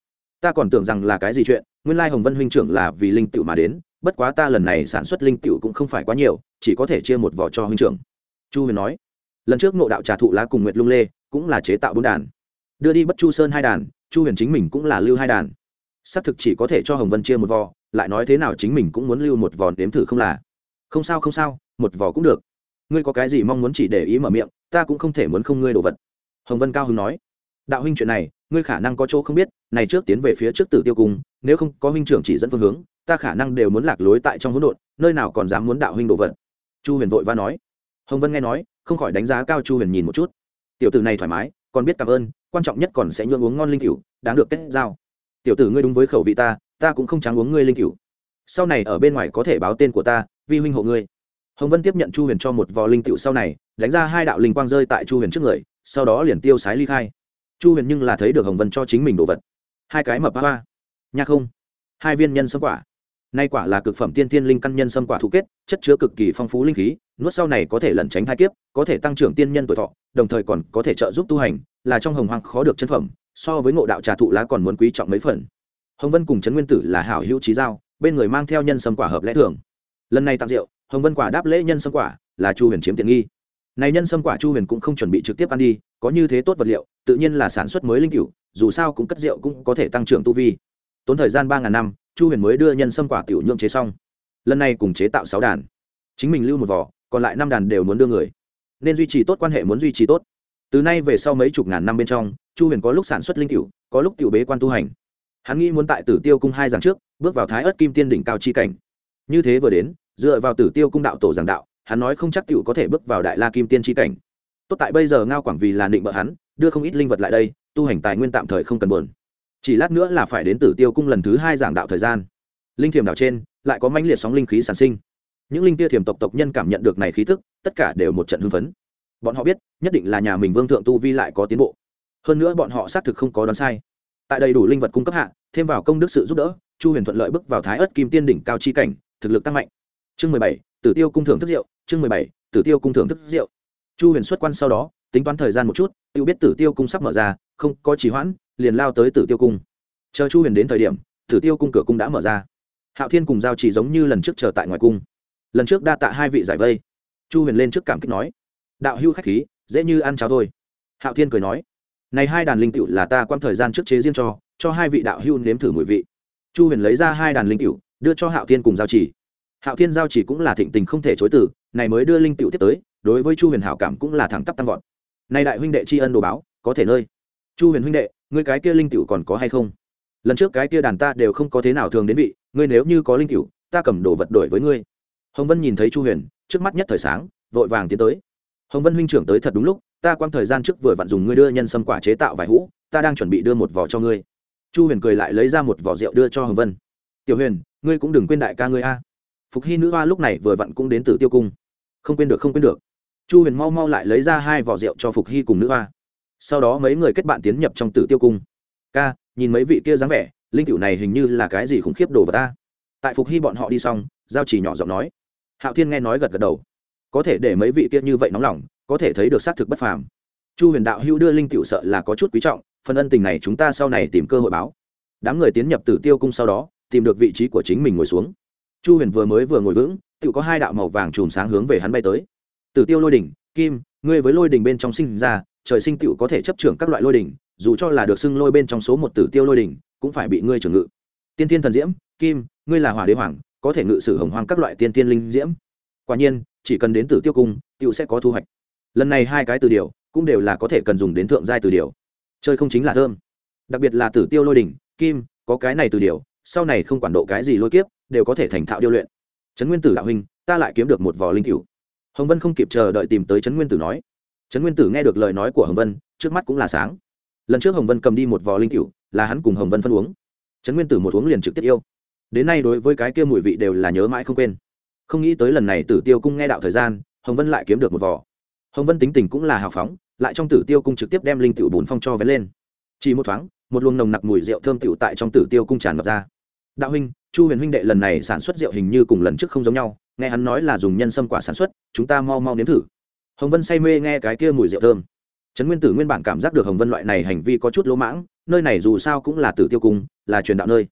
Ta còn tưởng rằng là cái gì chuyện, nguyên lai hồng vân huynh trưởng là vì linh tựu mà đến bất quá ta lần này sản xuất linh tiểu cũng không phải quá nhiều, chỉ có thể chia một vỏ cho huynh trưởng. Chu huyền nói. Lần trước nộ đạo trà thụ lá cùng nguyệt lung lê cũng là chế tạo bốn đàn. Đưa đi bất chu sơn hai đàn, chu huyền chính mình cũng là lưu hai đàn. Xác thực chỉ có thể cho hồng vân chia một vò, lại nói thế nào chính mình cũng muốn lưu một vò đếm thử không là. Không sao không sao, một vò cũng được. Ngươi có cái gì mong muốn chỉ để ý mở miệng, ta cũng không thể muốn không ngươi đồ vật. Hồng vân cao hưng nói. Đạo huynh chuyện này, ngươi khả năng có chỗ không biết, này trước tiến về phía trước tử tiêu cung, nếu không có huynh trưởng chỉ dẫn phương hướng ta khả năng đều muốn lạc lối tại trong hỗn độn, nơi nào còn dám muốn đạo huynh đồ vật. Chu huyền vội va nói. Hồng vân nghe nói, không khỏi đánh giá cao chu huyền nhìn một chút. Tiểu tử này thoải mái, còn biết cảm ơn, quan trọng nhất còn sẽ nhượng uống ngon linh cửu, đáng được kết giao. Tiểu tử ngươi đúng với khẩu vị ta ta cũng không trắng uống ngươi linh cửu. Sau này ở bên ngoài có thể báo tên của ta, vi huynh hộ ngươi. Hồng vân tiếp nhận chu huyền cho một vò linh cựu sau này, đánh ra hai đạo linh quang rơi tại chu huyền trước người, sau đó liền tiêu sái ly khai. Chu huyền nhưng là thấy được hồng vân cho chính mình đồ vật. Hai cái mập ba ba nha không. Hai viên nhân sâm quả nay quả là cực phẩm tiên thiên linh căn nhân sâm quả thụ kết, chất chứa cực kỳ phong phú linh khí, nuốt sau này có thể lẩn tránh thai kiếp, có thể tăng trưởng tiên nhân tuổi thọ, đồng thời còn có thể trợ giúp tu hành, là trong hồng hoàng khó được chân phẩm, so với ngộ đạo trà thụ lá còn muốn quý trọng mấy phần. Hồng vân cùng trấn nguyên tử là hảo hữu trí giao, bên người mang theo nhân sâm quả hợp lẽ thường. Lần này tặng rượu, hồng vân quả đáp lễ nhân sâm quả, là chu huyền chiếm tiện nghi. Này nhân sâm quả chu huyền cũng không chuẩn bị trực tiếp ăn đi, có như thế tốt vật liệu, tự nhiên là sản xuất mới linh cựu dù sao cũng cất rượu cũng có thể tăng trưởng tu vi. Tốn thời gian ba ngàn năm chu huyền mới đưa nhân sâm quả tiểu nhượng chế xong. Lần này cùng chế tạo sáu đàn. Chính mình lưu một vỏ, còn lại năm đàn đều muốn đưa người. Nên duy trì tốt quan hệ muốn duy trì tốt. Từ nay về sau mấy chục ngàn năm bên trong, chu huyền có lúc sản xuất linh cựu có lúc tiểu bế quan tu hành. Hắn nghĩ muốn tại tử tiêu cung hai giảng trước, bước vào thái ớt kim tiên đỉnh cao chi cảnh. Như thế vừa đến, dựa vào tử tiêu cung đạo tổ giảng đạo, hắn nói không chắc tiểu có thể bước vào đại la kim tiên chi cảnh. Tốt tại bây giờ ngao quảng vì là định bợ hắn, đưa không ít linh vật lại đây, tu hành tài nguyên tạm thời không cần buồn chỉ lát nữa là phải đến tử tiêu cung lần thứ hai giảng đạo thời gian. Linh thiềm đảo trên, lại có mãnh liệt sóng linh khí sản sinh. Những linh tia thiềm tộc tộc nhân cảm nhận được này khí thức tất cả đều một trận hưng phấn. Bọn họ biết, nhất định là nhà mình vương thượng tu vi lại có tiến bộ. Hơn nữa bọn họ xác thực không có đoán sai. Tại đầy đủ linh vật cung cấp hạ, thêm vào công đức sự giúp đỡ, chu huyền thuận lợi bước vào thái ớt kim tiên đỉnh cao chi cảnh, thực lực tăng mạnh. Chương mười bảy, tử tiêu cung thưởng thức rượu, chương mười bảy, tử tiêu cung thưởng thức rượu. Chu huyền xuất quan sau đó tính toán thời gian một chút, tự biết tử tiêu cung sắp mở ra, không có trì hoãn, liền lao tới tử tiêu cung. Chờ chu huyền đến thời điểm, tử tiêu cung cửa cung đã mở ra. Hạo thiên cùng giao chỉ giống như lần trước chờ tại ngoài cung. Lần trước đa tạ hai vị giải vây. Chu huyền lên trước cảm kích nói, đạo hưu khách khí, dễ như ăn cháo thôi. Hạo thiên cười nói, này hai đàn linh cựu là ta quan thời gian trước chế riêng cho cho hai vị đạo hưu nếm thử mùi vị. Chu huyền lấy ra hai đàn linh cựu đưa cho hạo thiên cùng giao chỉ. Hạo thiên giao chỉ cũng là thịnh tình không thể chối từ, này mới đưa linh cựu tiếp tới, đối với chu huyền hảo cảm cũng là thẳng tắp tăng vọt nay đại huynh đệ tri ân đồ báo, có thể nơi. Chu huyền huynh đệ, ngươi cái kia linh tiểu còn có hay không? Lần trước cái kia đàn ta đều không có thế nào thường đến vị, ngươi nếu như có linh cựu ta cầm đồ vật đổi với ngươi. Hồng vân nhìn thấy chu huyền, trước mắt nhất thời sáng, vội vàng tiến tới. Hồng vân huynh trưởng tới thật đúng lúc, ta quang thời gian trước vừa vặn dùng ngươi đưa nhân sâm quả chế tạo vài hũ, ta đang chuẩn bị đưa một vỏ cho ngươi. Chu huyền cười lại lấy ra một vỏ rượu đưa cho hồng vân. Tiểu huyền, ngươi cũng đừng quên đại ca ngươi a. Phục hy nữ hoa lúc này vừa vặn cũng đến từ tiêu cung. Không quên được, không quên được chu huyền mau mau lại lấy ra hai vỏ rượu cho phục hy cùng nữ hoa. Sau đó mấy người kết bạn tiến nhập trong tử tiêu cung. Ca, nhìn mấy vị kia dáng vẻ, linh cựu này hình như là cái gì khủng khiếp đồ vào ta. Tại phục hy bọn họ đi xong, giao chỉ nhỏ giọng nói. Hạo thiên nghe nói gật gật đầu. Có thể để mấy vị kia như vậy nóng lòng, có thể thấy được xác thực bất phàm. Chu huyền đạo hữu đưa linh cựu sợ là có chút quý trọng, phần ân tình này chúng ta sau này tìm cơ hội báo. Đám người tiến nhập tử tiêu cung sau đó, tìm được vị trí của chính mình ngồi xuống. Chu huyền vừa mới vừa ngồi vững, tự có hai đạo màu vàng chùm sáng hướng về hắn bay tới tử tiêu lôi đỉnh, kim, ngươi với lôi đỉnh bên trong sinh ra, trời sinh tựu có thể chấp trưởng các loại lôi đỉnh, dù cho là được xưng lôi bên trong số một tử tiêu lôi đỉnh, cũng phải bị ngươi trưởng ngự. Tiên thiên thần diễm, kim, ngươi là hỏa đế hoàng, có thể ngự sử hồng hoang các loại tiên tiên linh diễm. Quả nhiên, chỉ cần đến tử tiêu cung, tựu sẽ có thu hoạch. Lần này hai cái từ điều, cũng đều là có thể cần dùng đến thượng giai từ điều. Chơi không chính là thơm. Đặc biệt là tử tiêu lôi đỉnh, kim, có cái này từ điều, sau này không quản độ cái gì lôi kiếp, đều có thể thành thạo điêu luyện. Trấn nguyên tử đạo huynh ta lại kiếm được một vò linh cựu hồng vân không kịp chờ đợi tìm tới trấn nguyên tử nói. Trấn nguyên tử nghe được lời nói của hồng vân, trước mắt cũng là sáng. Lần trước hồng vân cầm đi một vò linh cựu là hắn cùng hồng vân phân uống. Trấn nguyên tử một uống liền trực tiếp yêu. Đến nay đối với cái kia mùi vị đều là nhớ mãi không quên. Không nghĩ tới lần này tử tiêu cung nghe đạo thời gian, hồng vân lại kiếm được một vò. Hồng vân tính tình cũng là hào phóng, lại trong tử tiêu cung trực tiếp đem linh tiểu bùn phong cho vén lên. Chỉ một thoáng, một luồng nồng nặc mùi rượu thơm tiểu tại trong tử tiêu cung tràn ngập ra. Đạo huynh chu huyền huynh đệ lần này sản xuất rượu hình như cùng lần trước không giống nhau, nghe hắn nói là dùng nhân sâm quả sản xuất, chúng ta mau mau nếm thử. Hồng vân say mê nghe cái kia mùi rượu thơm. Trấn nguyên tử nguyên bản cảm giác được hồng vân loại này hành vi có chút lỗ mãng, nơi này dù sao cũng là tử tiêu cung, là truyền đạo nơi.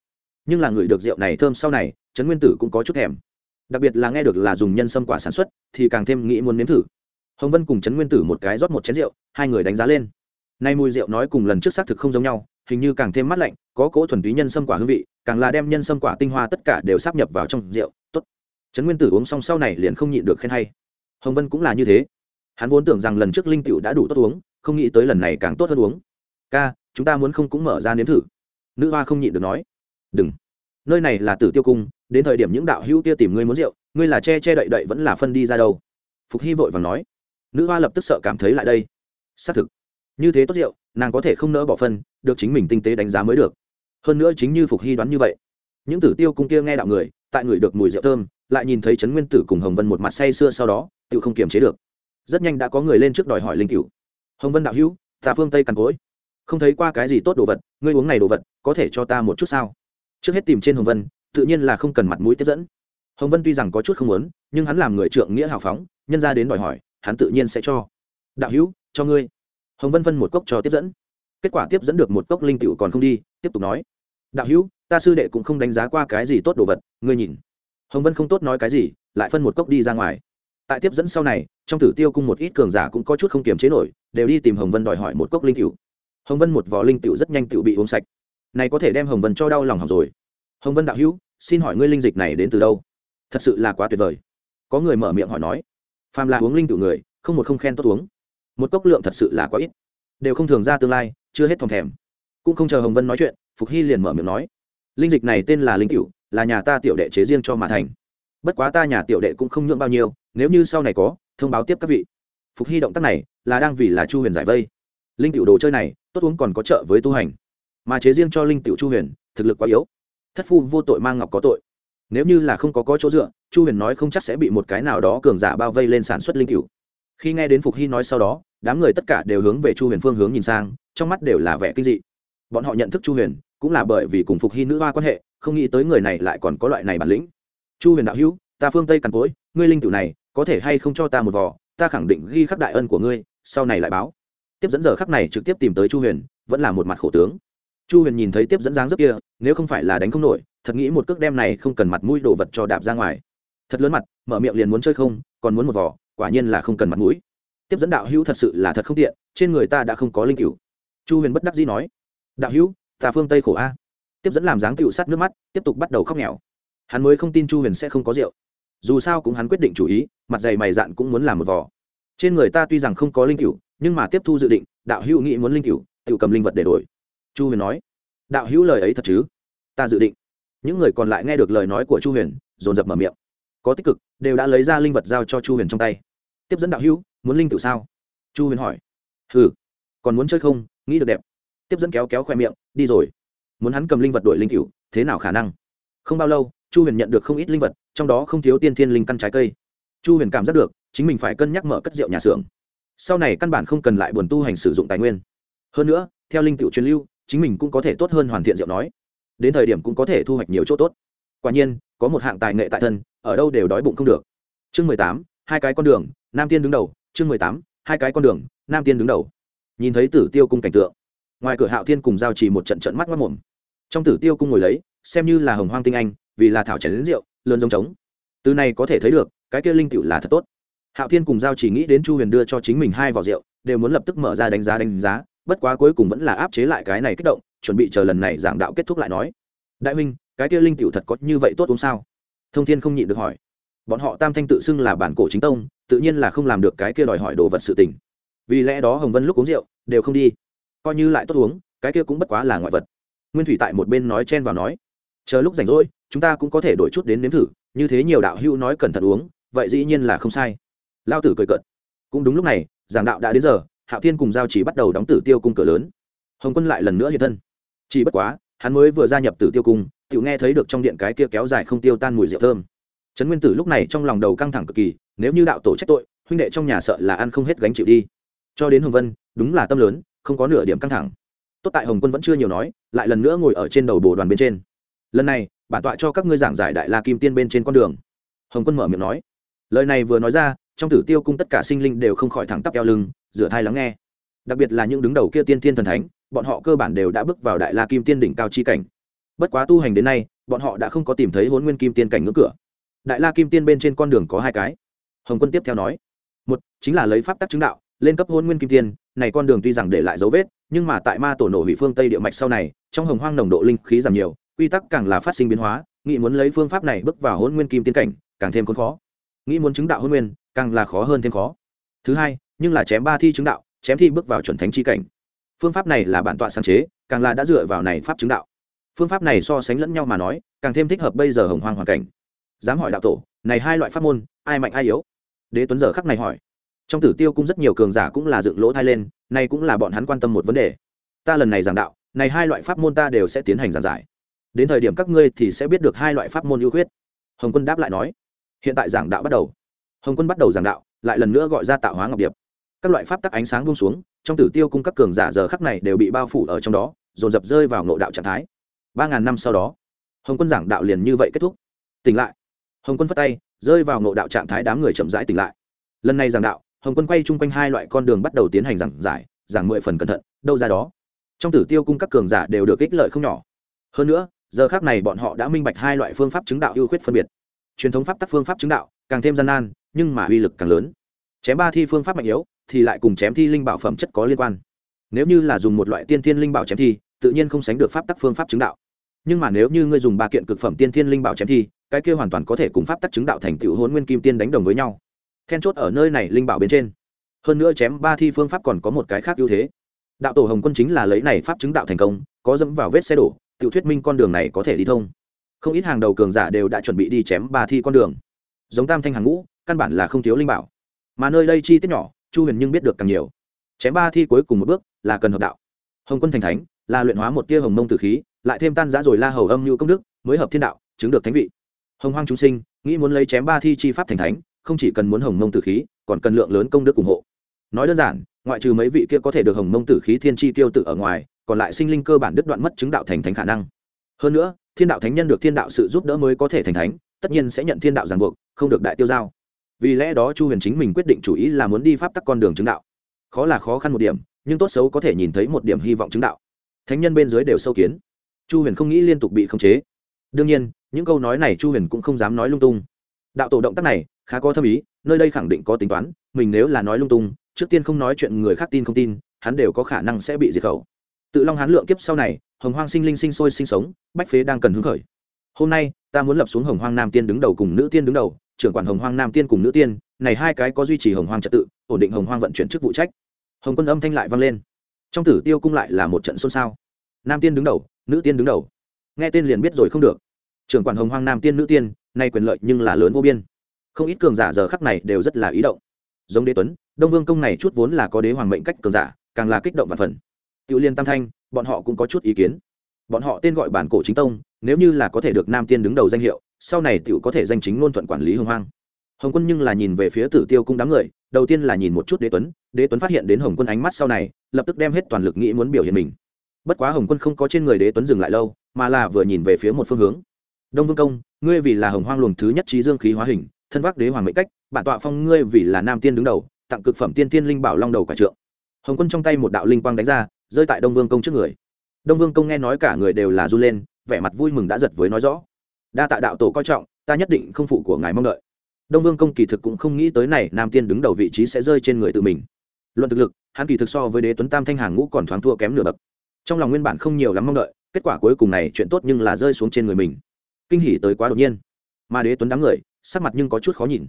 Nhưng là người được rượu này thơm sau này, trấn nguyên tử cũng có chút thèm. Đặc biệt là nghe được là dùng nhân sâm quả sản xuất, thì càng thêm nghĩ muốn nếm thử. Hồng vân cùng trấn nguyên tử một cái rót một chén rượu, hai người đánh giá lên. Nay mùi rượu nói cùng lần trước xác thực không giống nhau, hình như càng thêm mát lạnh, có cỗ thuần túy nhân sâm quả hương vị càng là đem nhân sâm quả tinh hoa tất cả đều sắp nhập vào trong rượu, tốt. Trấn nguyên tử uống xong sau này liền không nhịn được khen hay. Hồng vân cũng là như thế. Hắn vốn tưởng rằng lần trước linh cựu đã đủ tốt uống, không nghĩ tới lần này càng tốt hơn uống. Ca, chúng ta muốn không cũng mở ra nếm thử. Nữ hoa không nhịn được nói. Đừng. Nơi này là tử tiêu cung, đến thời điểm những đạo hữu kia tìm ngươi muốn rượu, ngươi là che che đậy đậy vẫn là phân đi ra đâu. Phục hy vội và nói. Nữ hoa lập tức sợ cảm thấy lại đây. Xác thực. Như thế tốt rượu, nàng có thể không nỡ bỏ phân, được chính mình tinh tế đánh giá mới được hơn nữa chính như phục hy đoán như vậy, những tử tiêu cung kia nghe đạo người, tại người được mùi rượu thơm, lại nhìn thấy trấn nguyên tử cùng hồng vân một mặt say sưa sau đó tự không kiềm chế được. Rất nhanh đã có người lên trước đòi hỏi linh cựu hồng vân đạo hữu, ta phương tây cằn cối không thấy qua cái gì tốt đồ vật, ngươi uống này đồ vật, có thể cho ta một chút sao? Trước hết tìm trên hồng vân, tự nhiên là không cần mặt mũi tiếp dẫn. Hồng vân tuy rằng có chút không muốn, nhưng hắn làm người trượng nghĩa hào phóng, nhân ra đến đòi hỏi, hắn tự nhiên sẽ cho. Đạo hữu, cho ngươi. Hồng vân phân một cốc cho tiếp dẫn. Kết quả tiếp dẫn được một cốc linh cựu còn không đi, tiếp tục nói đạo hữu, ta sư đệ cũng không đánh giá qua cái gì tốt đồ vật, ngươi nhìn. Hồng vân không tốt nói cái gì, lại phân một cốc đi ra ngoài. Tại tiếp dẫn sau này, trong tử tiêu cung một ít cường giả cũng có chút không kiềm chế nổi, đều đi tìm hồng vân đòi hỏi một cốc linh cựu hồng vân một vò linh cựu rất nhanh cựu bị uống sạch. Này có thể đem hồng vân cho đau lòng hỏng rồi. Hồng vân đạo hữu, xin hỏi ngươi linh dịch này đến từ đâu? Thật sự là quá tuyệt vời. Có người mở miệng hỏi nói. Phàm là uống linh tự người, không một không khen tốt uống. Một cốc lượng thật sự là quá ít. Đều không thường ra tương lai, chưa hết thòng thèm. Cũng không chờ hồng vân nói chuyện phục hy liền mở miệng nói, linh dịch này tên là linh cựu là nhà ta tiểu đệ chế riêng cho mà thành. Bất quá ta nhà tiểu đệ cũng không nhượng bao nhiêu, nếu như sau này có, thông báo tiếp các vị. Phục hy động tác này là đang vì là chu huyền giải vây. Linh cựu đồ chơi này, tốt uống còn có trợ với tu hành. Mà chế riêng cho linh cựu chu huyền, thực lực quá yếu. Thất phu vô tội mang ngọc có tội. Nếu như là không có có chỗ dựa, chu huyền nói không chắc sẽ bị một cái nào đó cường giả bao vây lên sản xuất linh cựu khi nghe đến phục hy nói sau đó, đám người tất cả đều hướng về chu huyền phương hướng nhìn sang, trong mắt đều là vẻ kinh dị bọn họ nhận thức chu huyền, cũng là bởi vì cùng phục hy nữ hoa quan hệ, không nghĩ tới người này lại còn có loại này bản lĩnh. Chu huyền đạo hữu, ta phương tây cằn cối ngươi linh cựu này, có thể hay không cho ta một vò, ta khẳng định ghi khắc đại ân của ngươi, sau này lại báo. Tiếp dẫn giờ khắc này trực tiếp tìm tới chu huyền, vẫn là một mặt khổ tướng. Chu huyền nhìn thấy tiếp dẫn dáng rất kia, nếu không phải là đánh không nổi, thật nghĩ một cước đem này không cần mặt mũi đồ vật cho đạp ra ngoài. Thật lớn mặt, mở miệng liền muốn chơi không, còn muốn một vỏ quả nhiên là không cần mặt mũi. Tiếp dẫn đạo hữu thật sự là thật không tiện, trên người ta đã không có linh cửu chu huyền bất đắc dĩ nói đạo hữu, ta phương tây khổ a. Tiếp dẫn làm dáng tựu sắt nước mắt, tiếp tục bắt đầu khóc nghèo. Hắn mới không tin chu huyền sẽ không có rượu. Dù sao cũng hắn quyết định chủ ý, mặt dày mày dạn cũng muốn làm một vỏ trên người ta tuy rằng không có linh cựu nhưng mà tiếp thu dự định, đạo hữu nghĩ muốn linh cựu tự cầm linh vật để đổi. Chu huyền nói, đạo hữu lời ấy thật chứ? Ta dự định. Những người còn lại nghe được lời nói của chu huyền, dồn dập mở miệng. Có tích cực, đều đã lấy ra linh vật giao cho chu huyền trong tay. Tiếp dẫn đạo hữu, muốn linh cựu sao? Chu huyền hỏi. Ừ còn muốn chơi không? Nghĩ được đẹp tiếp dẫn kéo kéo khoe miệng, đi rồi. Muốn hắn cầm linh vật đổi linh cựu thế nào khả năng? Không bao lâu, chu huyền nhận được không ít linh vật, trong đó không thiếu tiên thiên linh căn trái cây. Chu huyền cảm giác được, chính mình phải cân nhắc mở cất rượu nhà xưởng. Sau này căn bản không cần lại buồn tu hành sử dụng tài nguyên. Hơn nữa, theo linh cựu truyền lưu, chính mình cũng có thể tốt hơn hoàn thiện rượu nói. Đến thời điểm cũng có thể thu hoạch nhiều chỗ tốt. Quả nhiên, có một hạng tài nghệ tại thân, ở đâu đều đói bụng không được. Chương mười tám, hai cái con đường, nam tiên đứng đầu. Chương mười tám, hai cái con đường, nam tiên đứng đầu. Nhìn thấy tử tiêu cung cảnh tượng ngoài cửa hạo thiên cùng giao trì một trận trận mắt mất mồm. Trong tử tiêu cung ngồi lấy, xem như là hồng hoang tinh anh, vì là thảo chén đến rượu, lớn giống trống. Từ này có thể thấy được, cái kia linh cựu là thật tốt. Hạo thiên cùng giao chỉ nghĩ đến chu huyền đưa cho chính mình hai vỏ rượu, đều muốn lập tức mở ra đánh giá đánh giá, bất quá cuối cùng vẫn là áp chế lại cái này kích động, chuẩn bị chờ lần này giảng đạo kết thúc lại nói. Đại Minh cái kia linh tiểu thật có như vậy tốt uống sao? Thông thiên không nhịn được hỏi. Bọn họ tam thanh tự xưng là bản cổ chính tông, tự nhiên là không làm được cái kia đòi hỏi đồ vật sự tình. Vì lẽ đó hồng vân lúc uống rượu, đều không đi coi như lại tốt uống, cái kia cũng bất quá là ngoại vật. Nguyên thủy tại một bên nói chen vào nói, chờ lúc rảnh rỗi, chúng ta cũng có thể đổi chút đến nếm thử, như thế nhiều đạo hữu nói cẩn thận uống, vậy dĩ nhiên là không sai. Lao tử cười cợt. Cũng đúng lúc này, giảng đạo đã đến giờ, hạo thiên cùng giao chỉ bắt đầu đóng tử tiêu cung cửa lớn. Hồng quân lại lần nữa hiện thân. Chỉ bất quá, hắn mới vừa gia nhập tử tiêu cung tự nghe thấy được trong điện cái kia kéo dài không tiêu tan mùi rượu thơm. Trấn nguyên tử lúc này trong lòng đầu căng thẳng cực kỳ, nếu như đạo tổ trách tội, huynh đệ trong nhà sợ là ăn không hết gánh chịu đi. Cho đến hồng vân, đúng là tâm lớn không có nửa điểm căng thẳng. Tốt tại hồng quân vẫn chưa nhiều nói, lại lần nữa ngồi ở trên đầu bồ đoàn bên trên. Lần này, bản tọa cho các ngươi giảng giải đại la kim tiên bên trên con đường. Hồng quân mở miệng nói. Lời này vừa nói ra, trong tử tiêu cung tất cả sinh linh đều không khỏi thẳng tắp eo lưng, rửa thai lắng nghe. Đặc biệt là những đứng đầu kia tiên thiên thần thánh, bọn họ cơ bản đều đã bước vào đại la kim tiên đỉnh cao chi cảnh. Bất quá tu hành đến nay, bọn họ đã không có tìm thấy hôn nguyên kim tiên cảnh ngưỡng cửa. Đại la kim tiên bên trên con đường có hai cái. Hồng quân tiếp theo nói. Một, chính là lấy pháp tắc chứng đạo lên cấp hôn nguyên kim tiên, này con đường tuy rằng để lại dấu vết, nhưng mà tại ma tổ nổ hủy phương tây địa mạch sau này, trong hồng hoang nồng độ linh khí giảm nhiều, quy tắc càng là phát sinh biến hóa, nghĩ muốn lấy phương pháp này bước vào hôn nguyên kim tiên cảnh, càng thêm khốn khó. Nghĩ muốn chứng đạo hôn nguyên, càng là khó hơn thêm khó. Thứ hai, nhưng là chém ba thi chứng đạo, chém thi bước vào chuẩn thánh chi cảnh. Phương pháp này là bản tọa sáng chế, càng là đã dựa vào này pháp chứng đạo. Phương pháp này so sánh lẫn nhau mà nói, càng thêm thích hợp bây giờ hồng hoang hoàn cảnh. Dám hỏi đạo tổ, này hai loại pháp môn, ai mạnh ai yếu? Đế tuấn giờ khắc này hỏi trong tử tiêu cũng rất nhiều cường giả cũng là dựng lỗ thai lên, nay cũng là bọn hắn quan tâm một vấn đề. Ta lần này giảng đạo, này hai loại pháp môn ta đều sẽ tiến hành giảng giải. Đến thời điểm các ngươi thì sẽ biết được hai loại pháp môn ưu khuyết. Hồng quân đáp lại nói. Hiện tại giảng đạo bắt đầu. Hồng quân bắt đầu giảng đạo, lại lần nữa gọi ra tạo hóa ngọc điệp. Các loại pháp tắc ánh sáng buông xuống, trong tử tiêu cung các cường giả giờ khắc này đều bị bao phủ ở trong đó, dồn dập rơi vào ngộ đạo trạng thái. Ba ngàn năm sau đó, hồng quân giảng đạo liền như vậy kết thúc. Tỉnh lại. Hồng quân phát tay, rơi vào ngộ đạo trạng thái đám người chậm rãi tỉnh lại. Lần này giảng đạo hồng quân quay chung quanh hai loại con đường bắt đầu tiến hành giảng giải, giảng mười phần cẩn thận, đâu ra đó. Trong tử tiêu cung các cường giả đều được ích lợi không nhỏ. Hơn nữa, giờ khác này bọn họ đã minh bạch hai loại phương pháp chứng đạo ưu khuyết phân biệt. Truyền thống pháp tắc phương pháp chứng đạo, càng thêm gian nan, nhưng mà uy lực càng lớn. Chém ba thi phương pháp mạnh yếu, thì lại cùng chém thi linh bảo phẩm chất có liên quan. Nếu như là dùng một loại tiên thiên linh bảo chém thi, tự nhiên không sánh được pháp tắc phương pháp chứng đạo. Nhưng mà nếu như ngươi dùng ba kiện cực phẩm tiên thiên linh bảo chém thi, cái kia hoàn toàn có thể cùng pháp tắc chứng đạo thành tựu hôn nguyên kim tiên đánh đồng với nhau then chốt ở nơi này linh bảo bên trên. Hơn nữa chém ba thi phương pháp còn có một cái khác ưu thế. Đạo tổ hồng quân chính là lấy này pháp chứng đạo thành công, có dẫm vào vết xe đổ tự thuyết minh con đường này có thể đi thông. Không ít hàng đầu cường giả đều đã chuẩn bị đi chém ba thi con đường. Giống tam thanh hàng ngũ, căn bản là không thiếu linh bảo. Mà nơi đây chi tiết nhỏ, chu huyền nhưng biết được càng nhiều. Chém ba thi cuối cùng một bước là cần hợp đạo. Hồng quân thành thánh, là luyện hóa một tia hồng mông tử khí, lại thêm tan giã rồi la hầu âm nhu công đức, mới hợp thiên đạo, chứng được thánh vị. Hồng hoang chúng sinh, nghĩ muốn lấy chém ba thi chi pháp thành thánh không chỉ cần muốn hồng mông tử khí, còn cần lượng lớn công đức ủng hộ. Nói đơn giản, ngoại trừ mấy vị kia có thể được hồng mông tử khí thiên chi tiêu tự ở ngoài, còn lại sinh linh cơ bản đứt đoạn mất chứng đạo thành thánh khả năng. Hơn nữa, thiên đạo thánh nhân được thiên đạo sự giúp đỡ mới có thể thành thánh, tất nhiên sẽ nhận thiên đạo ràng buộc, không được đại tiêu giao. Vì lẽ đó chu huyền chính mình quyết định chủ ý là muốn đi pháp tắc con đường chứng đạo. Khó là khó khăn một điểm, nhưng tốt xấu có thể nhìn thấy một điểm hy vọng chứng đạo. Thánh nhân bên dưới đều sâu kiến. Chu huyền không nghĩ liên tục bị khống chế. Đương nhiên, những câu nói này chu huyền cũng không dám nói lung tung. Đạo tổ động tác này khá có thâm ý, nơi đây khẳng định có tính toán, mình nếu là nói lung tung, trước tiên không nói chuyện người khác tin không tin, hắn đều có khả năng sẽ bị diệt khẩu. Tự long hán lượng kiếp sau này, hồng hoang sinh linh sinh sôi sinh sống, bách phế đang cần hứng khởi. Hôm nay, ta muốn lập xuống hồng hoang nam tiên đứng đầu cùng nữ tiên đứng đầu, trưởng quản hồng hoang nam tiên cùng nữ tiên, này hai cái có duy trì hồng hoang trật tự, ổn định hồng hoang vận chuyển chức vụ trách. Hồng quân âm thanh lại vang lên. Trong tử tiêu cung lại là một trận xôn xao. Nam tiên đứng đầu, nữ tiên đứng đầu. Nghe tên liền biết rồi không được. Trưởng quản hồng hoang nam tiên nữ tiên, nay quyền lợi nhưng là lớn vô biên không ít cường giả giờ khắc này đều rất là ý động. Giống đế tuấn, đông vương công này chút vốn là có đế hoàng mệnh cách cường giả, càng là kích động và phần. Tiểu liên tam thanh, bọn họ cũng có chút ý kiến. Bọn họ tên gọi bản cổ chính tông, nếu như là có thể được nam tiên đứng đầu danh hiệu, sau này tiểu có thể danh chính ngôn thuận quản lý hồng hoang. Hồng quân nhưng là nhìn về phía tử tiêu cung đám người, đầu tiên là nhìn một chút đế tuấn đế tuấn phát hiện đến hồng quân ánh mắt sau này, lập tức đem hết toàn lực nghĩ muốn biểu hiện mình. Bất quá hồng quân không có trên người đế tuấn dừng lại lâu, mà là vừa nhìn về phía một phương hướng. Đông vương công, ngươi vì là hồng hoang luồng thứ nhất trí dương khí hóa hình thân vác đế hoàng mệnh cách, bản tọa phong ngươi vì là nam tiên đứng đầu, tặng cực phẩm tiên tiên linh bảo long đầu cả trượng. Hồng quân trong tay một đạo linh quang đánh ra, rơi tại đông vương công trước người. Đông vương công nghe nói cả người đều là r u lên, vẻ mặt vui mừng đã giật với nói rõ. Đa tạ đạo tổ coi trọng, ta nhất định không phụ của ngài mong đợi. Đông vương công kỳ thực cũng không nghĩ tới này, nam tiên đứng đầu vị trí sẽ rơi trên người tự mình. Luận thực lực, hắn kỳ thực so với đế tuấn tam thanh hàng ngũ còn thoáng thua kém nửa bậc. Trong lòng nguyên bản không nhiều lắm mong đợi, kết quả cuối cùng này chuyện tốt nhưng là rơi xuống trên người mình. Kinh hỉ tới quá đột nhiên. Mà đế tuấn đám người sắc mặt nhưng có chút khó nhìn.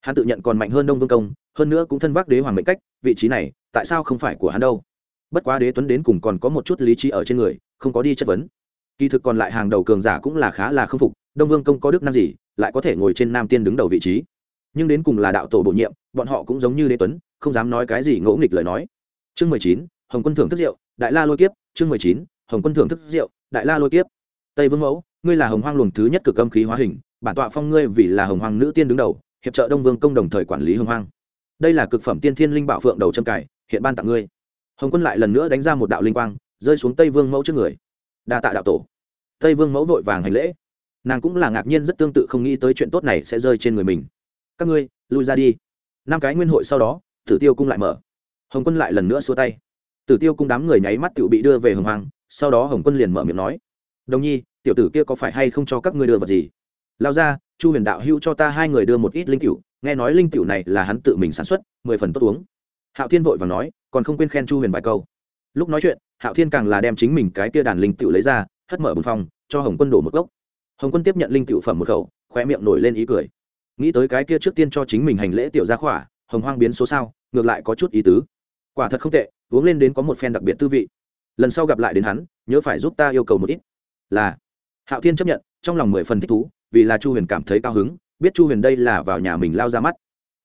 Hắn tự nhận còn mạnh hơn đông vương công, hơn nữa cũng thân vác đế hoàng mệnh cách, vị trí này, tại sao không phải của hắn đâu? Bất quá đế tuấn đến cùng còn có một chút lý trí ở trên người, không có đi chất vấn. Kỳ thực còn lại hàng đầu cường giả cũng là khá là k phục, đông vương công có đức năng gì, lại có thể ngồi trên nam tiên đứng đầu vị trí. Nhưng đến cùng là đạo tổ bổ nhiệm, bọn họ cũng giống như đế tuấn, không dám nói cái gì ngỗ nghịch lời nói. Chương mười chín, hồng quân thưởng thức rượu, đại la lôi kiếp. Chương mười chín, hồng quân thưởng thức rượu, đại la lôi kiếp. Tây vương mẫu, ngươi là hồng hoang luồng thứ nhất cực âm khí hóa hình bản tọa phong ngươi vì là hồng hoàng nữ tiên đứng đầu, hiệp trợ đông vương công đồng thời quản lý hồng hoàng đây là cực phẩm tiên thiên linh bảo phượng đầu trâm cải hiện ban tặng ngươi. Hồng quân lại lần nữa đánh ra một đạo linh quang, rơi xuống tây vương mẫu trước người. Đa tạ đạo tổ. Tây vương mẫu vội vàng hành lễ. Nàng cũng là ngạc nhiên rất tương tự không nghĩ tới chuyện tốt này sẽ rơi trên người mình. Các ngươi, lui ra đi. Năm cái nguyên hội sau đó, tử tiêu cung lại mở. Hồng quân lại lần nữa xua tay. Tử tiêu cung đám người nháy mắt tự bị đưa về hồng hoàng sau đó hồng quân liền mở miệng nói. Đồng nhi, tiểu tử kia có phải hay không cho các ngươi đưa vật gì? Lao ra, chu huyền đạo hữu cho ta hai người đưa một ít linh cựu nghe nói linh cựu này là hắn tự mình sản xuất, mười phần tốt uống. Hạo thiên vội và nói, còn không quên khen chu huyền vài câu. Lúc nói chuyện, hạo thiên càng là đem chính mình cái tia đàn linh cựu lấy ra, hất mở bùn phòng cho hồng quân đổ một gốc. Hồng quân tiếp nhận linh cựu phẩm một khẩu khoe miệng nổi lên ý cười. Nghĩ tới cái kia trước tiên cho chính mình hành lễ tiểu gia khỏa, hồng hoang biến số sao, ngược lại có chút ý tứ. Quả thật không tệ, uống lên đến có một phen đặc biệt tư vị. Lần sau gặp lại đến hắn, nhớ phải giúp ta yêu cầu một ít. Là, hạo thiên chấp nhận, trong lòng mười phần thích thú vì là chu huyền cảm thấy cao hứng, biết chu huyền đây là vào nhà mình lao ra mắt.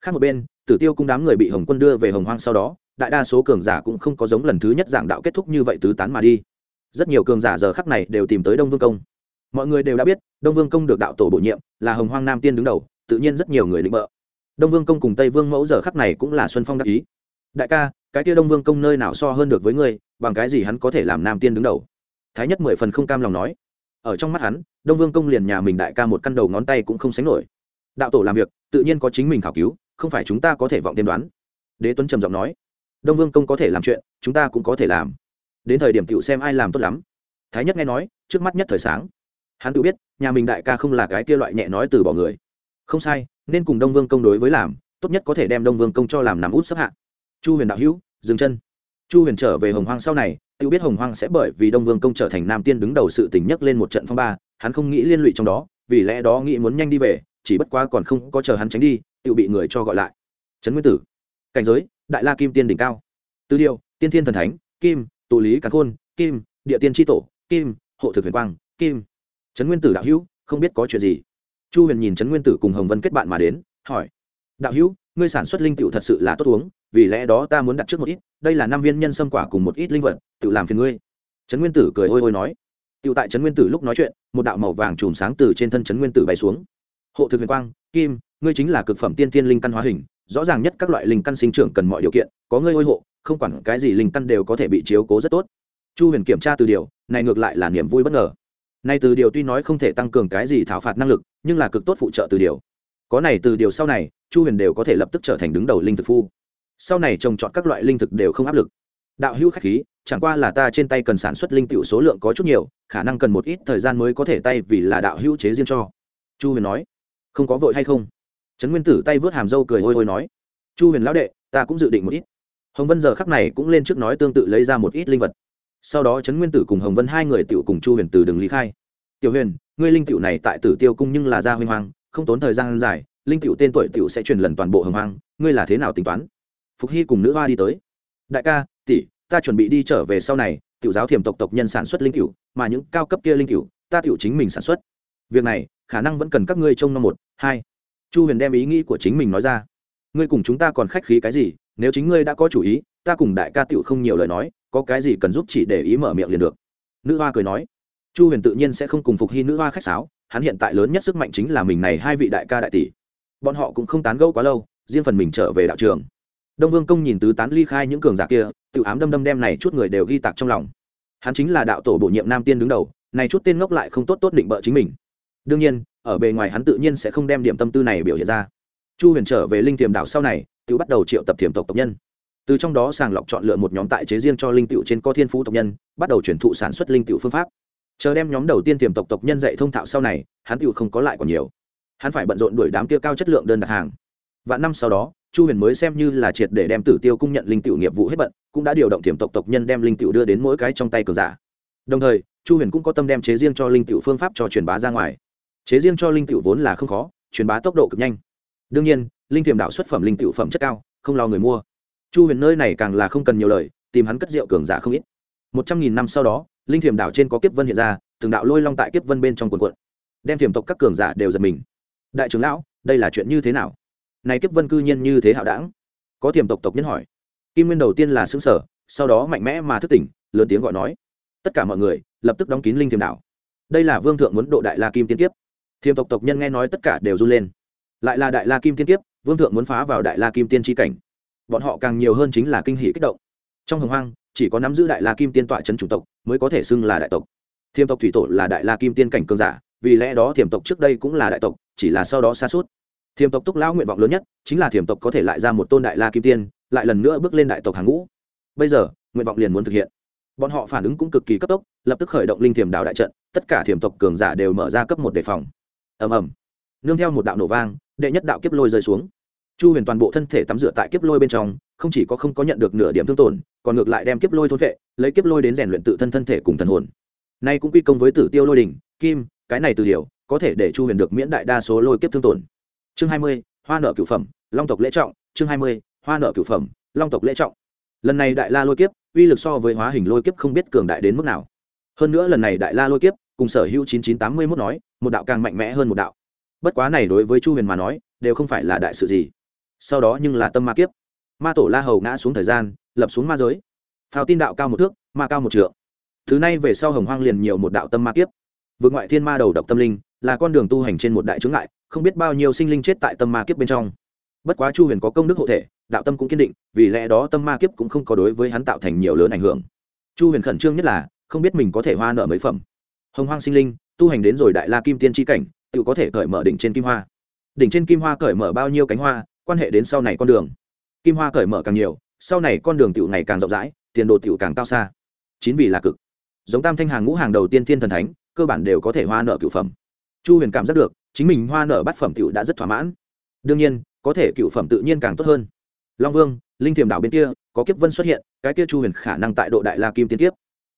Khác một bên, tử tiêu cung đám người bị hồng quân đưa về hồng hoang sau đó, đại đa số cường giả cũng không có giống lần thứ nhất giảng đạo kết thúc như vậy tứ tán mà đi. Rất nhiều cường giả giờ khắc này đều tìm tới đông vương công. Mọi người đều đã biết, đông vương công được đạo tổ bổ nhiệm, là hồng hoang nam tiên đứng đầu, tự nhiên rất nhiều người định bợ đông vương công cùng tây vương mẫu giờ khắc này cũng là xuân phong đắc ý. Đại ca, cái kia đông vương công nơi nào so hơn được với ngươi, bằng cái gì hắn có thể làm nam tiên đứng đầu? Thái nhất mười phần không cam lòng nói. Ở trong mắt hắn đông vương công liền nhà mình đại ca một căn đầu ngón tay cũng không sánh nổi. Đạo tổ làm việc, tự nhiên có chính mình khảo cứu, không phải chúng ta có thể vọng tiên đoán. Đế tuấn trầm giọng nói, đông vương công có thể làm chuyện, chúng ta cũng có thể làm. Đến thời điểm tựu xem ai làm tốt lắm. Thái nhất nghe nói, trước mắt nhất thời sáng. Hắn tự biết, nhà mình đại ca không là cái kia loại nhẹ nói từ bỏ người. Không sai, nên cùng đông vương công đối với làm, tốt nhất có thể đem đông vương công cho làm nằm út sắp hạ. Chu huyền đạo hữu, dừng chân. Chu huyền trở về hồng hoang sau này tự biết hồng hoang sẽ bởi vì đông vương công trở thành nam tiên đứng đầu sự tình nhất lên một trận phong ba, hắn không nghĩ liên lụy trong đó, vì lẽ đó nghĩ muốn nhanh đi về, chỉ bất quá còn không có chờ hắn tránh đi tự bị người cho gọi lại. Trấn nguyên tử. Cảnh giới, đại la kim tiên đỉnh cao. Tư điều, tiên thiên thần thánh, kim, tụ lý cán khôn, kim, địa tiên tri tổ, kim, hộ thực huyền quang, kim. Trấn nguyên tử đạo hữu, không biết có chuyện gì? Chu huyền nhìn trấn nguyên tử cùng hồng vân kết bạn mà đến, hỏi. Đạo hữu, ngươi sản xuất linh tựu thật sự là tốt uống, vì lẽ đó ta muốn đặt trước một ít, đây là năm viên nhân sâm quả cùng một ít linh vật tự làm phiền ngươi. Trấn nguyên tử cười ôi ôi nói. Tự tại trấn nguyên tử lúc nói chuyện, một đạo màu vàng chùm sáng từ trên thân trấn nguyên tử bay xuống. Hộ thực huyền quang, kim, ngươi chính là cực phẩm tiên tiên linh căn hóa hình, rõ ràng nhất các loại linh căn sinh trưởng cần mọi điều kiện, có ngươi ôi hộ, không quản cái gì linh căn đều có thể bị chiếu cố rất tốt. Chu huyền kiểm tra từ điều, này ngược lại là niềm vui bất ngờ. Nay từ điều tuy nói không thể tăng cường cái gì thảo phạt năng lực, nhưng là cực tốt phụ trợ từ điều. Có này từ điều sau này, chu huyền đều có thể lập tức trở thành đứng đầu linh thực phu. Sau này trồng trọt các loại linh thực đều không áp lực đạo hữu khách khí chẳng qua là ta trên tay cần sản xuất linh tiểu số lượng có chút nhiều khả năng cần một ít thời gian mới có thể tay vì là đạo hữu chế riêng cho. Chu huyền nói. Không có vội hay không? Trấn nguyên tử tay vớt hàm dâu cười hôi hôi nói. Chu huyền lão đệ ta cũng dự định một ít. Hồng vân giờ khắc này cũng lên trước nói tương tự lấy ra một ít linh vật. Sau đó trấn nguyên tử cùng hồng vân hai người tiểu cùng chu huyền từ đường lý khai. Tiểu huyền ngươi linh tiểu này tại tử tiêu cung nhưng là gia huy hoàng không tốn thời gian dài linh tiểu tên tuổi tiểu sẽ truyền lần toàn bộ hồng hoàng, ngươi là thế nào tính toán? Phục hy cùng nữ hoa đi tới. Đại ca tỷ, ta chuẩn bị đi trở về sau này, tiểu giáo thiểm tộc tộc nhân sản xuất linh cửu, mà những cao cấp kia linh cửu, ta tiểu chính mình sản xuất. Việc này, khả năng vẫn cần các ngươi trông năm một, hai. Chu huyền đem ý nghĩ của chính mình nói ra. Ngươi cùng chúng ta còn khách khí cái gì, nếu chính ngươi đã có chủ ý, ta cùng đại ca tiểu không nhiều lời nói, có cái gì cần giúp chỉ để ý mở miệng liền được. Nữ hoa cười nói. Chu huyền tự nhiên sẽ không cùng phục hy nữ hoa khách sáo, hắn hiện tại lớn nhất sức mạnh chính là mình này hai vị đại ca đại tỷ. Bọn họ cũng không tán gẫu quá lâu, riêng phần mình trở về đạo trường đông vương công nhìn tứ tán ly khai những cường giả kia tự ám đâm đâm đem này chút người đều ghi tạc trong lòng. Hắn chính là đạo tổ bổ nhiệm nam tiên đứng đầu, này chút tên ngốc lại không tốt tốt định bợ chính mình. Đương nhiên, ở bề ngoài hắn tự nhiên sẽ không đem điểm tâm tư này biểu hiện ra. Chu huyền trở về linh tiềm đảo sau này tự bắt đầu triệu tập thiềm tộc tộc nhân. Từ trong đó sàng lọc chọn lựa một nhóm tại chế riêng cho linh tiệu trên co thiên phú tộc nhân, bắt đầu chuyển thụ sản xuất linh tiệu phương pháp. Chờ đem nhóm đầu tiên tiềm tộc tộc nhân dạy thông thạo sau này, hắn tiệu không có lại còn nhiều. Hắn phải bận rộn đuổi đám kia cao chất lượng đơn đặt hàng. Và năm sau đó chu huyền mới xem như là triệt để đem tử tiêu cung nhận linh tiểu nghiệp vụ hết bận, cũng đã điều động tiềm tộc tộc nhân đem linh tiểu đưa đến mỗi cái trong tay cờ giả. Đồng thời, chu huyền cũng có tâm đem chế riêng cho linh tiểu phương pháp cho truyền bá ra ngoài. Chế riêng cho linh tiểu vốn là không khó, truyền bá tốc độ cực nhanh. Đương nhiên, linh tiềm đạo xuất phẩm linh tiểu phẩm chất cao, không lo người mua. Chu huyền nơi này càng là không cần nhiều lời, tìm hắn cất rượu cường giả không ít. Một trăm nghìn năm sau đó, linh thiềm đảo trên có kiếp vân hiện ra, từng đạo lôi long tại kiếp vân bên trong quần quận đem thiềm tộc các cường giả đều giật mình. Đại trưởng lão, đây là chuyện như thế nào? Này kiếp vân cư nhiên như thế hạo đảng. Có thiềm tộc tộc nhân hỏi. Kim nguyên đầu tiên là xứng sở sau đó mạnh mẽ mà thức tỉnh, lớn tiếng gọi nói. Tất cả mọi người lập tức đóng kín linh thiềm đảo. Đây là vương thượng muốn độ đại la kim tiên kiếp. Thiềm tộc tộc nhân nghe nói tất cả đều run lên. Lại là đại la kim tiên kiếp, vương thượng muốn phá vào đại la kim tiên tri cảnh. Bọn họ càng nhiều hơn chính là kinh hỷ kích động. Trong hồng hoang, chỉ có nắm giữ đại la kim tiên tọa c h ấ n chủng tộc mới có thể xưng là đại tộc. Thiềm tộc thủy tổ là đại la kim tiên cảnh cường giả, vì lẽ đó thiềm tộc trước đây cũng là đại tộc, chỉ là sau đó xa suốt thiềm tộc túc lão nguyện vọng lớn nhất chính là thiềm tộc có thể lại ra một tôn đại la kim tiên, lại lần nữa bước lên đại tộc hàng ngũ. Bây giờ, nguyện vọng liền muốn thực hiện. Bọn họ phản ứng cũng cực kỳ cấp tốc, lập tức khởi động linh thiềm đạo đại trận, tất cả thiềm tộc cường giả đều mở ra cấp một đề phòng. Ầm ầm. Nương theo một đạo nổ vang, đệ nhất đạo kiếp lôi rơi xuống. Chu huyền toàn bộ thân thể tắm rửa tại kiếp lôi bên trong, không chỉ có không có nhận được nửa điểm thương tổn, còn ngược lại đem kiếp lôi thôn vệ, lấy kiếp lôi đến rèn luyện tự thân thân thể cùng thần hồn. Nay cũng quy công với tử tiêu lôi đình kim, cái này từ điều, có thể để chu huyền được miễn đại đa số lôi kiếp thương tổn chương hai mươi, hoa nợ cửu phẩm, long tộc lễ trọng, chương hai mươi, hoa nợ cửu phẩm, long tộc lễ trọng. Lần này đại la lôi kiếp, uy lực so với hóa hình lôi kiếp không biết cường đại đến mức nào. Hơn nữa lần này đại la lôi kiếp, cùng sở hữu chín chín tám mươi mốt nói, một đạo càng mạnh mẽ hơn một đạo. Bất quá này đối với chu huyền mà nói, đều không phải là đại sự gì. Sau đó nhưng là tâm ma kiếp. Ma tổ la hầu ngã xuống thời gian, lập xuống ma giới. Phào tin đạo cao một thước, ma cao một trượng. Thứ này về sau hồng hoang liền nhiều một đạo tâm ma kiếp. Vượt ngoại thiên ma đầu độc tâm linh là con đường tu hành trên một đại chướng ngại, không biết bao nhiêu sinh linh chết tại tâm ma kiếp bên trong. Bất quá chu huyền có công đức hộ thể, đạo tâm cũng kiên định, vì lẽ đó tâm ma kiếp cũng không có đối với hắn tạo thành nhiều lớn ảnh hưởng. Chu huyền khẩn trương nhất là, không biết mình có thể hoa nợ mấy phẩm. Hồng hoang sinh linh, tu hành đến rồi đại la kim tiên tri cảnh, tự có thể cởi mở đỉnh trên kim hoa. Đỉnh trên kim hoa cởi mở bao nhiêu cánh hoa, quan hệ đến sau này con đường. Kim hoa cởi mở càng nhiều, sau này con đường tiểu ngày càng rộng rãi, tiền đồ tiểu càng cao xa. Chính vì là cực. Giống tam thanh hàng ngũ hàng đầu tiên thiên thần thánh, cơ bản đều có thể hoa nợ cựu phẩm chu huyền cảm giác được, chính mình hoa nở bát phẩm tiểu đã rất thỏa mãn. Đương nhiên, có thể cựu phẩm tự nhiên càng tốt hơn. Long vương, linh thiềm đảo bên kia, có kiếp vân xuất hiện, cái kia chu huyền khả năng tại độ đại la kim tiên kiếp.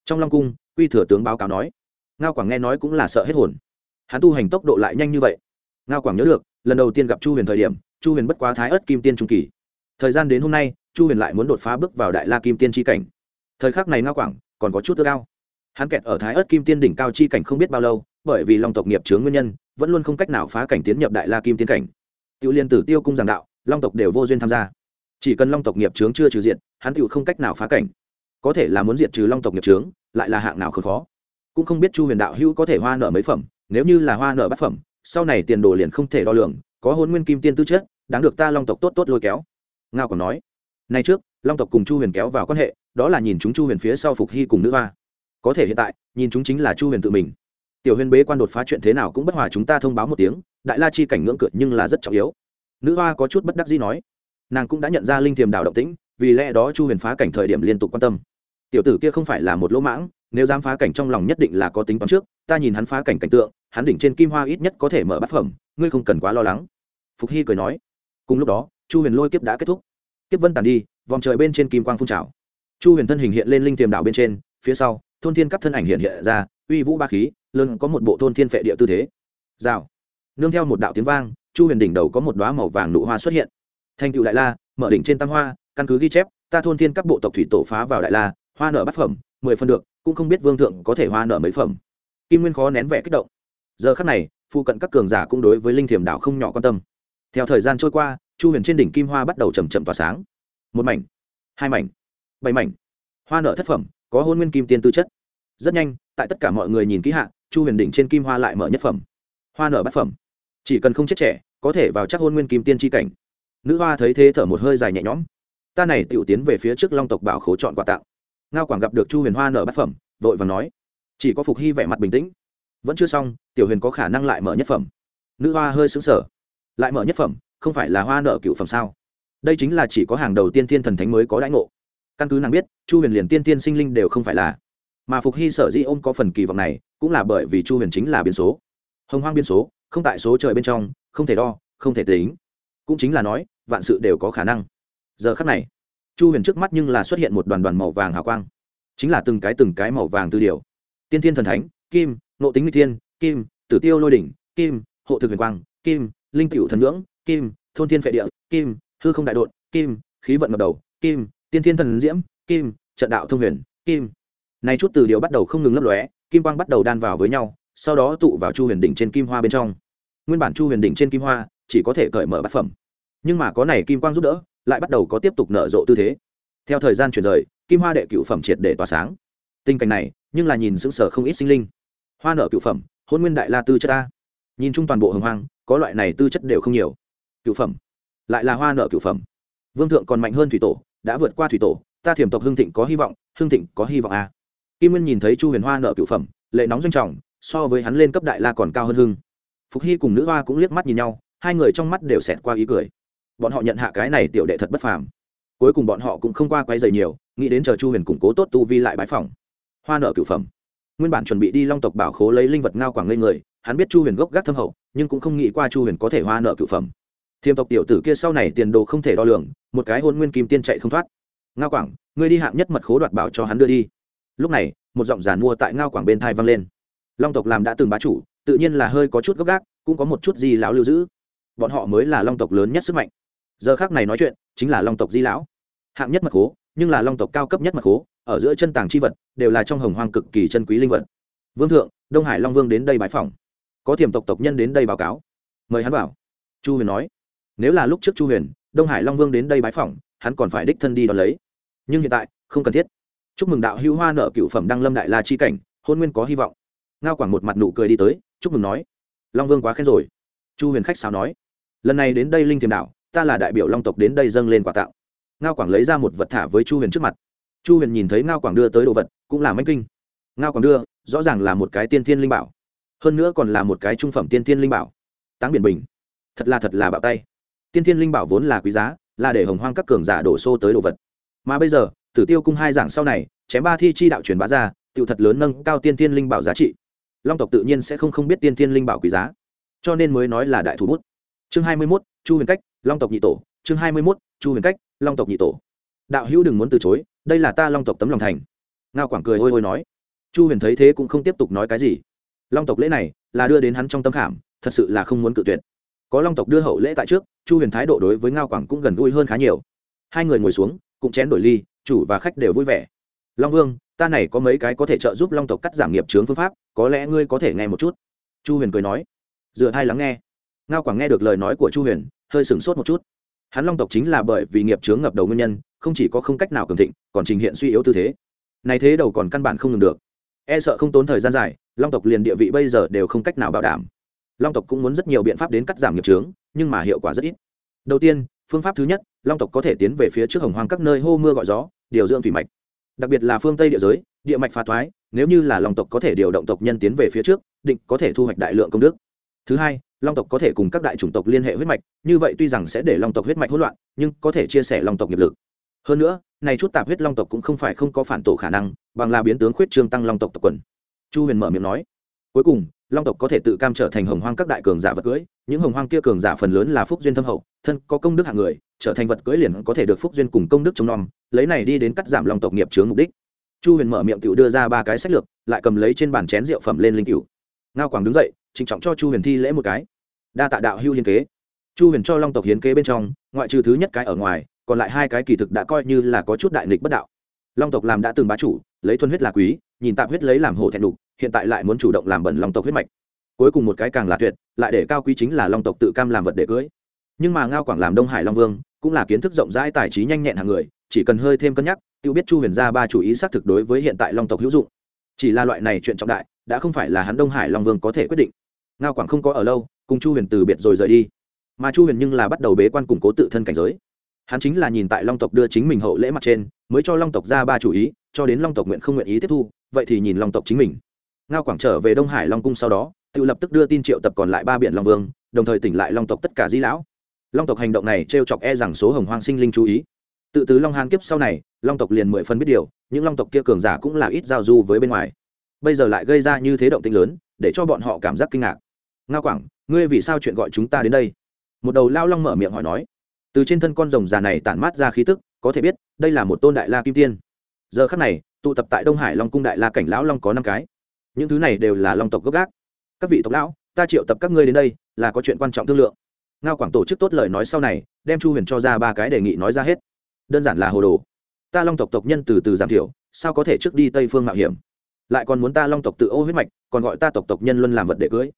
Trong long cung, quy thừa tướng báo cáo nói, ngao quảng nghe nói cũng là sợ hết hồn. Hắn tu hành tốc độ lại nhanh như vậy. Ngao quảng nhớ được, lần đầu tiên gặp chu huyền thời điểm, chu huyền bất quá thái ớt kim tiên trung kỳ. Thời gian đến hôm nay, chu huyền lại muốn đột phá bước vào đại la kim tiên tri cảnh. Thời khắc này ngao quảng còn có chút ước cao hắn kẹt ở thái ớt kim tiên đỉnh cao chi cảnh không biết bao lâu bởi vì long tộc nghiệp chướng nguyên nhân, vẫn luôn không cách nào phá cảnh tiến nhập đại la kim tiên cảnh. Tiểu liên tử tiêu cung giảng đạo, long tộc đều vô duyên tham gia. Chỉ cần long tộc nghiệp chướng chưa trừ diện hắn tiểu không cách nào phá cảnh. Có thể là muốn diệt trừ long tộc nghiệp chướng, lại là hạng nào không khó. Cũng không biết chu huyền đạo hữu có thể hoa nợ mấy phẩm, nếu như là hoa nợ bát phẩm, sau này tiền đồ liền không thể đo lường, có hôn nguyên kim tiên tư chất, đáng được ta long tộc tốt tốt lôi kéo. Ngao còn nói, nay trước, long tộc cùng chu huyền kéo vào quan hệ, đó là nhìn chúng chu huyền phía sau phục hy cùng nữ hoa. Có thể hiện tại, nhìn chúng chính là chu huyền tự mình tiểu huyền bế quan đột phá chuyện thế nào cũng bất hòa chúng ta thông báo một tiếng, đại la chi cảnh ngưỡng cửa nhưng là rất trọng yếu. Nữ hoa có chút bất đắc dĩ nói. Nàng cũng đã nhận ra linh thiềm đảo động tĩnh, vì lẽ đó chu huyền phá cảnh thời điểm liên tục quan tâm. Tiểu tử kia không phải là một lỗ mãng, nếu dám phá cảnh trong lòng nhất định là có tính toán trước, ta nhìn hắn phá cảnh cảnh tượng, hắn đỉnh trên kim hoa ít nhất có thể mở bát phẩm, ngươi không cần quá lo lắng. Phục hy cười nói. Cùng lúc đó, chu huyền lôi kiếp đã kết thúc. Kiếp vân tàn đi, vòng trời bên trên kim quang phun trào. Chu huyền thân hình hiện lên linh tiềm đảo bên trên, phía sau, thôn thiên cấp thân ảnh hiện hiện ra, uy vũ ba khí lớn có một bộ thôn thiên phệ địa tư thế. Rào. Nương theo một đạo tiếng vang, chu huyền đỉnh đầu có một đoá màu vàng nụ hoa xuất hiện. Thành cựu đại la, mở đỉnh trên tam hoa, căn cứ ghi chép, ta thôn thiên các bộ tộc thủy tổ phá vào đại la, hoa nở bát phẩm, mười phần được, cũng không biết vương thượng có thể hoa nở mấy phẩm. Kim nguyên khó nén vẻ kích động. Giờ khắc này, phụ cận các cường giả cũng đối với linh thiềm đảo không nhỏ quan tâm. Theo thời gian trôi qua, chu huyền trên đỉnh kim hoa bắt đầu chầm chậm tỏa sáng. Một mảnh, hai mảnh, bảy mảnh. Hoa nở thất phẩm, có hôn nguyên kim tiên tư chất. Rất nhanh, tại tất cả mọi người nhìn kỹ hạ chu huyền đỉnh trên kim hoa lại mở nhất phẩm. Hoa nở bát phẩm. Chỉ cần không chết trẻ, có thể vào chắc hôn nguyên kim tiên tri cảnh. Nữ hoa thấy thế thở một hơi dài nhẹ nhõm. Ta này tựu tiến về phía trước long tộc bảo khố chọn quà tặng. Ngao quảng gặp được chu huyền hoa nở bát phẩm, vội và nói, chỉ có phục hy vẻ mặt bình tĩnh. Vẫn chưa xong, tiểu huyền có khả năng lại mở nhất phẩm. Nữ hoa hơi xứng sở lại mở nhất phẩm, không phải là hoa nợ cựu phẩm sao? Đây chính là chỉ có hàng đầu tiên thiên thần thánh mới có đãi ngộ. Căn cứ nàng biết, chu huyền liền tiên tiên sinh linh đều không phải là mà phục hy sở dĩ ôm có phần kỳ vọng này cũng là bởi vì chu huyền chính là biến số hồng hoang biến số không tại số trời bên trong không thể đo không thể tính cũng chính là nói vạn sự đều có khả năng giờ khắc này chu huyền trước mắt nhưng là xuất hiện một đoàn đoàn màu vàng hào quang chính là từng cái từng cái màu vàng tư điều tiên thiên thần thánh kim nộ tính nguy thiên kim tử tiêu lôi đỉnh kim hộ thực huyền quang kim linh cựu thần ngưỡng kim thôn thiên phệ địa kim hư không đại đột kim khí vận ngập đầu kim tiên thiên thần diễm kim trận đạo thông huyền kim này chút từ điều bắt đầu không ngừng lấp lóe, kim quang bắt đầu đan vào với nhau, sau đó tụ vào chu huyền đỉnh trên kim hoa bên trong. Nguyên bản chu huyền đỉnh trên kim hoa chỉ có thể cởi mở bát phẩm, nhưng mà có này kim quang giúp đỡ, lại bắt đầu có tiếp tục nở rộ tư thế. Theo thời gian chuyển rời, kim hoa đệ cửu phẩm triệt để tỏa sáng. Tình cảnh này, nhưng là nhìn sững sờ không ít sinh linh. Hoa nở cửu phẩm hôn nguyên đại la tư chất ta nhìn chung toàn bộ hồng hoang, có loại này tư chất đều không nhiều. Cửu phẩm, lại là hoa nở cửu phẩm. Vương thượng còn mạnh hơn thủy tổ, đã vượt qua thủy tổ, ta thiểm tộc hưng thịnh có hy vọng, hưng thịnh có hy vọng à kim nguyên nhìn thấy chu huyền hoa nợ cựu phẩm, lệ nóng doanh trọng, so với hắn lên cấp đại la còn cao hơn hưng. Phục hy cùng nữ hoa cũng liếc mắt nhìn nhau, hai người trong mắt đều xẹt qua ý cười. Bọn họ nhận hạ cái này tiểu đệ thật bất phàm. Cuối cùng bọn họ cũng không qua quay dày nhiều, nghĩ đến chờ chu huyền củng cố tốt tu vi lại bãi phòng hoa nợ cựu phẩm. Nguyên bản chuẩn bị đi long tộc bảo khố lấy linh vật ngao quảng lên người, hắn biết chu huyền gốc gác thâm hậu, nhưng cũng không nghĩ qua chu huyền có thể hoa nợ cựu phẩm. Thiềm tộc tiểu tử kia sau này tiền đồ không thể đo lường, một cái hôn nguyên kim tiên chạy không thoát. Ngao quảng, ngươi đi hạng nhất mật khố đoạt bảo cho hắn đưa đi lúc này, một giọng giàn mua tại ngao quảng bên thai vang lên. Long tộc làm đã từng bá chủ, tự nhiên là hơi có chút gốc gác cũng có một chút gì lão lưu giữ. Bọn họ mới là long tộc lớn nhất sức mạnh. Giờ khác này nói chuyện, chính là long tộc di lão. Hạng nhất mật khố, nhưng là long tộc cao cấp nhất mật khố, ở giữa chân tàng c h i vật, đều là trong hồng hoang cực kỳ chân quý linh vật. Vương thượng, đông hải long vương đến đây bãi phòng có thiềm tộc tộc nhân đến đây báo cáo. Mời hắn vào. Chu huyền nói. Nếu là lúc trước chu huyền, đông hải long vương đến đây bãi phòng hắn còn phải đích thân đi đón lấy. Nhưng hiện tại, không cần thiết chúc mừng đạo hữu hoa nợ cựu phẩm đăng lâm đại la chi cảnh, hôn nguyên có hy vọng. Ngao quảng một mặt nụ cười đi tới, chúc mừng nói. Long vương quá khen rồi. Chu huyền khách sáo nói. Lần này đến đây linh thiềm đạo, ta là đại biểu long tộc đến đây dâng lên quà tặng. Ngao quảng lấy ra một vật thả với chu huyền trước mặt. Chu huyền nhìn thấy ngao quảng đưa tới đồ vật, cũng là manh kinh. Ngao quảng đưa, rõ ràng là một cái tiên thiên linh bảo. Hơn nữa còn là một cái trung phẩm tiên thiên linh bảo. Táng biển bình. Thật là thật là bạo tay. Tiên thiên linh bảo vốn là quý giá, là để hồng hoang các cường giả đổ xô tới đồ vật. Mà bây giờ tử tiêu cung hai giảng sau này, chém ba thi chi đạo truyền bá ra tự thật lớn nâng cao tiên thiên linh bảo giá trị. Long tộc tự nhiên sẽ không không biết tiên thiên linh bảo quý giá. Cho nên mới nói là đại thủ bút. Chương hai mươi mốt, chu huyền cách, long tộc nhị tổ. Chương hai mươi mốt, chu huyền cách, long tộc nhị tổ. Đạo hữu đừng muốn từ chối, đây là ta long tộc tấm lòng thành. Ngao quảng cười ôi ôi nói. Chu huyền thấy thế cũng không tiếp tục nói cái gì. Long tộc lễ này là đưa đến hắn trong tâm khảm, thật sự là không muốn cự tuyệt. Có long tộc đưa hậu lễ tại trước, chu huyền thái độ đối với ngao quảng cũng gần gũi hơn khá nhiều. Hai người ngồi xuống, cũng chén đổi ly chủ và khách đều vui vẻ. Long vương, ta này có mấy cái có thể trợ giúp long tộc cắt giảm nghiệp chướng phương pháp, có lẽ ngươi có thể nghe một chút. Chu huyền cười nói. Dựa hai lắng nghe. Ngao quảng nghe được lời nói của chu huyền, hơi sửng sốt một chút. Hắn long tộc chính là bởi vì nghiệp chướng ngập đầu nguyên nhân, không chỉ có không cách nào cường thịnh, còn trình hiện suy yếu tư thế. Này thế đầu còn căn bản không ngừng được. E sợ không tốn thời gian dài, long tộc liền địa vị bây giờ đều không cách nào bảo đảm. Long tộc cũng muốn rất nhiều biện pháp đến cắt giảm nghiệp trướng nhưng mà hiệu quả rất ít. Đầu tiên phương pháp thứ nhất, long tộc có thể tiến về phía trước hồng hoang các nơi hô mưa gọi gió, điều dưỡng thủy mạch. Đặc biệt là phương tây địa giới, địa mạch phá thoái, nếu như là long tộc có thể điều động tộc nhân tiến về phía trước, định có thể thu hoạch đại lượng công đức. Thứ hai, long tộc có thể cùng các đại chủng tộc liên hệ huyết mạch, như vậy tuy rằng sẽ để long tộc huyết mạch hỗn loạn, nhưng có thể chia sẻ long tộc nghiệp lực. Hơn nữa, này chút tạp huyết long tộc cũng không phải không có phản tổ khả năng, bằng là biến tướng khuyết trương tăng long tộc tộc quần. Chu huyền mở miệng nói. Cuối cùng long tộc có thể tự cam trở thành hồng hoang các đại cường giả vật cưới. những hồng hoang kia cường giả phần lớn là phúc duyên thâm hậu, thân có công đức hạng người, trở thành vật cưới liền có thể được phúc duyên cùng công đức chống nom lấy này đi đến cắt giảm long tộc nghiệp chướng mục đích. Chu huyền mở miệng cựu đưa ra ba cái sách lược, lại cầm lấy trên bàn chén rượu phẩm lên linh cựu ngao quảng đứng dậy, trịnh trọng cho chu huyền thi lễ một cái. Đa tạ đạo hưu hiến kế. Chu huyền cho long tộc hiến kế bên trong, ngoại trừ thứ nhất cái ở ngoài, còn lại hai cái kỳ thực đã coi như là có chút đại nghịch bất đạo. Long tộc làm đã từng bá chủ lấy thuần huyết là quý, nhìn tạp huyết lấy làm hổ thẹn đục, hiện tại lại muốn chủ động làm bẩn long tộc huyết mạch. Cuối cùng một cái càng là tuyệt, lại để cao quý chính là long tộc tự cam làm vật để cưới. Nhưng mà ngao quảng làm đông hải long vương, cũng là kiến thức rộng rãi, tài trí nhanh nhẹn hàng người, chỉ cần hơi thêm cân nhắc tự biết chu huyền gia ba chủ ý xác thực đối với hiện tại long tộc hữu dụng. Chỉ là loại này chuyện trọng đại, đã không phải là hắn đông hải long vương có thể quyết định. Ngao quảng không có ở lâu, cùng chu huyền từ biệt rồi rời đi. Mà chu huyền nhưng là bắt đầu bế quan củng cố tự thân cảnh giới. Hắn chính là nhìn tại long tộc đưa chính mình hậu lễ mặt trên, mới cho long tộc ra ba chủ ý cho đến long tộc nguyện không nguyện ý tiếp thu, vậy thì nhìn long tộc chính mình. Ngao quảng trở về đông hải long cung sau đó, tự lập tức đưa tin triệu tập còn lại ba biển long vương, đồng thời tỉnh lại long tộc tất cả di lão. Long tộc hành động này t r e o chọc e rằng số hồng hoang sinh linh chú ý. Tự tứ long hàn kiếp sau này, long tộc liền mười phân biết điều, những long tộc kia cường giả cũng là ít giao du với bên ngoài. Bây giờ lại gây ra như thế động tinh lớn, để cho bọn họ cảm giác kinh ngạc. Ngao quảng, ngươi vì sao chuyện gọi chúng ta đến đây? Một đầu lao long mở miệng hỏi nói. Từ trên thân con rồng già này tản mát ra khí tức, có thể biết, đây là một tôn đại la kim tiên giờ khắc này, tụ tập tại đông hải long cung đại la cảnh lão long có năm cái. Những thứ này đều là long tộc gốc gác. Các vị tộc lão, ta triệu tập các ngươi đến đây là có chuyện quan trọng thương lượng. Ngao quảng tổ chức tốt lời nói sau này, đem chu huyền cho ra ba cái đề nghị nói ra hết. Đơn giản là hồ đồ. Ta long tộc tộc nhân từ từ giảm thiểu, sao có thể trước đi tây phương mạo hiểm? Lại còn muốn ta long tộc tự ô huyết mạch, còn gọi ta tộc tộc nhân luân làm vật để cưới.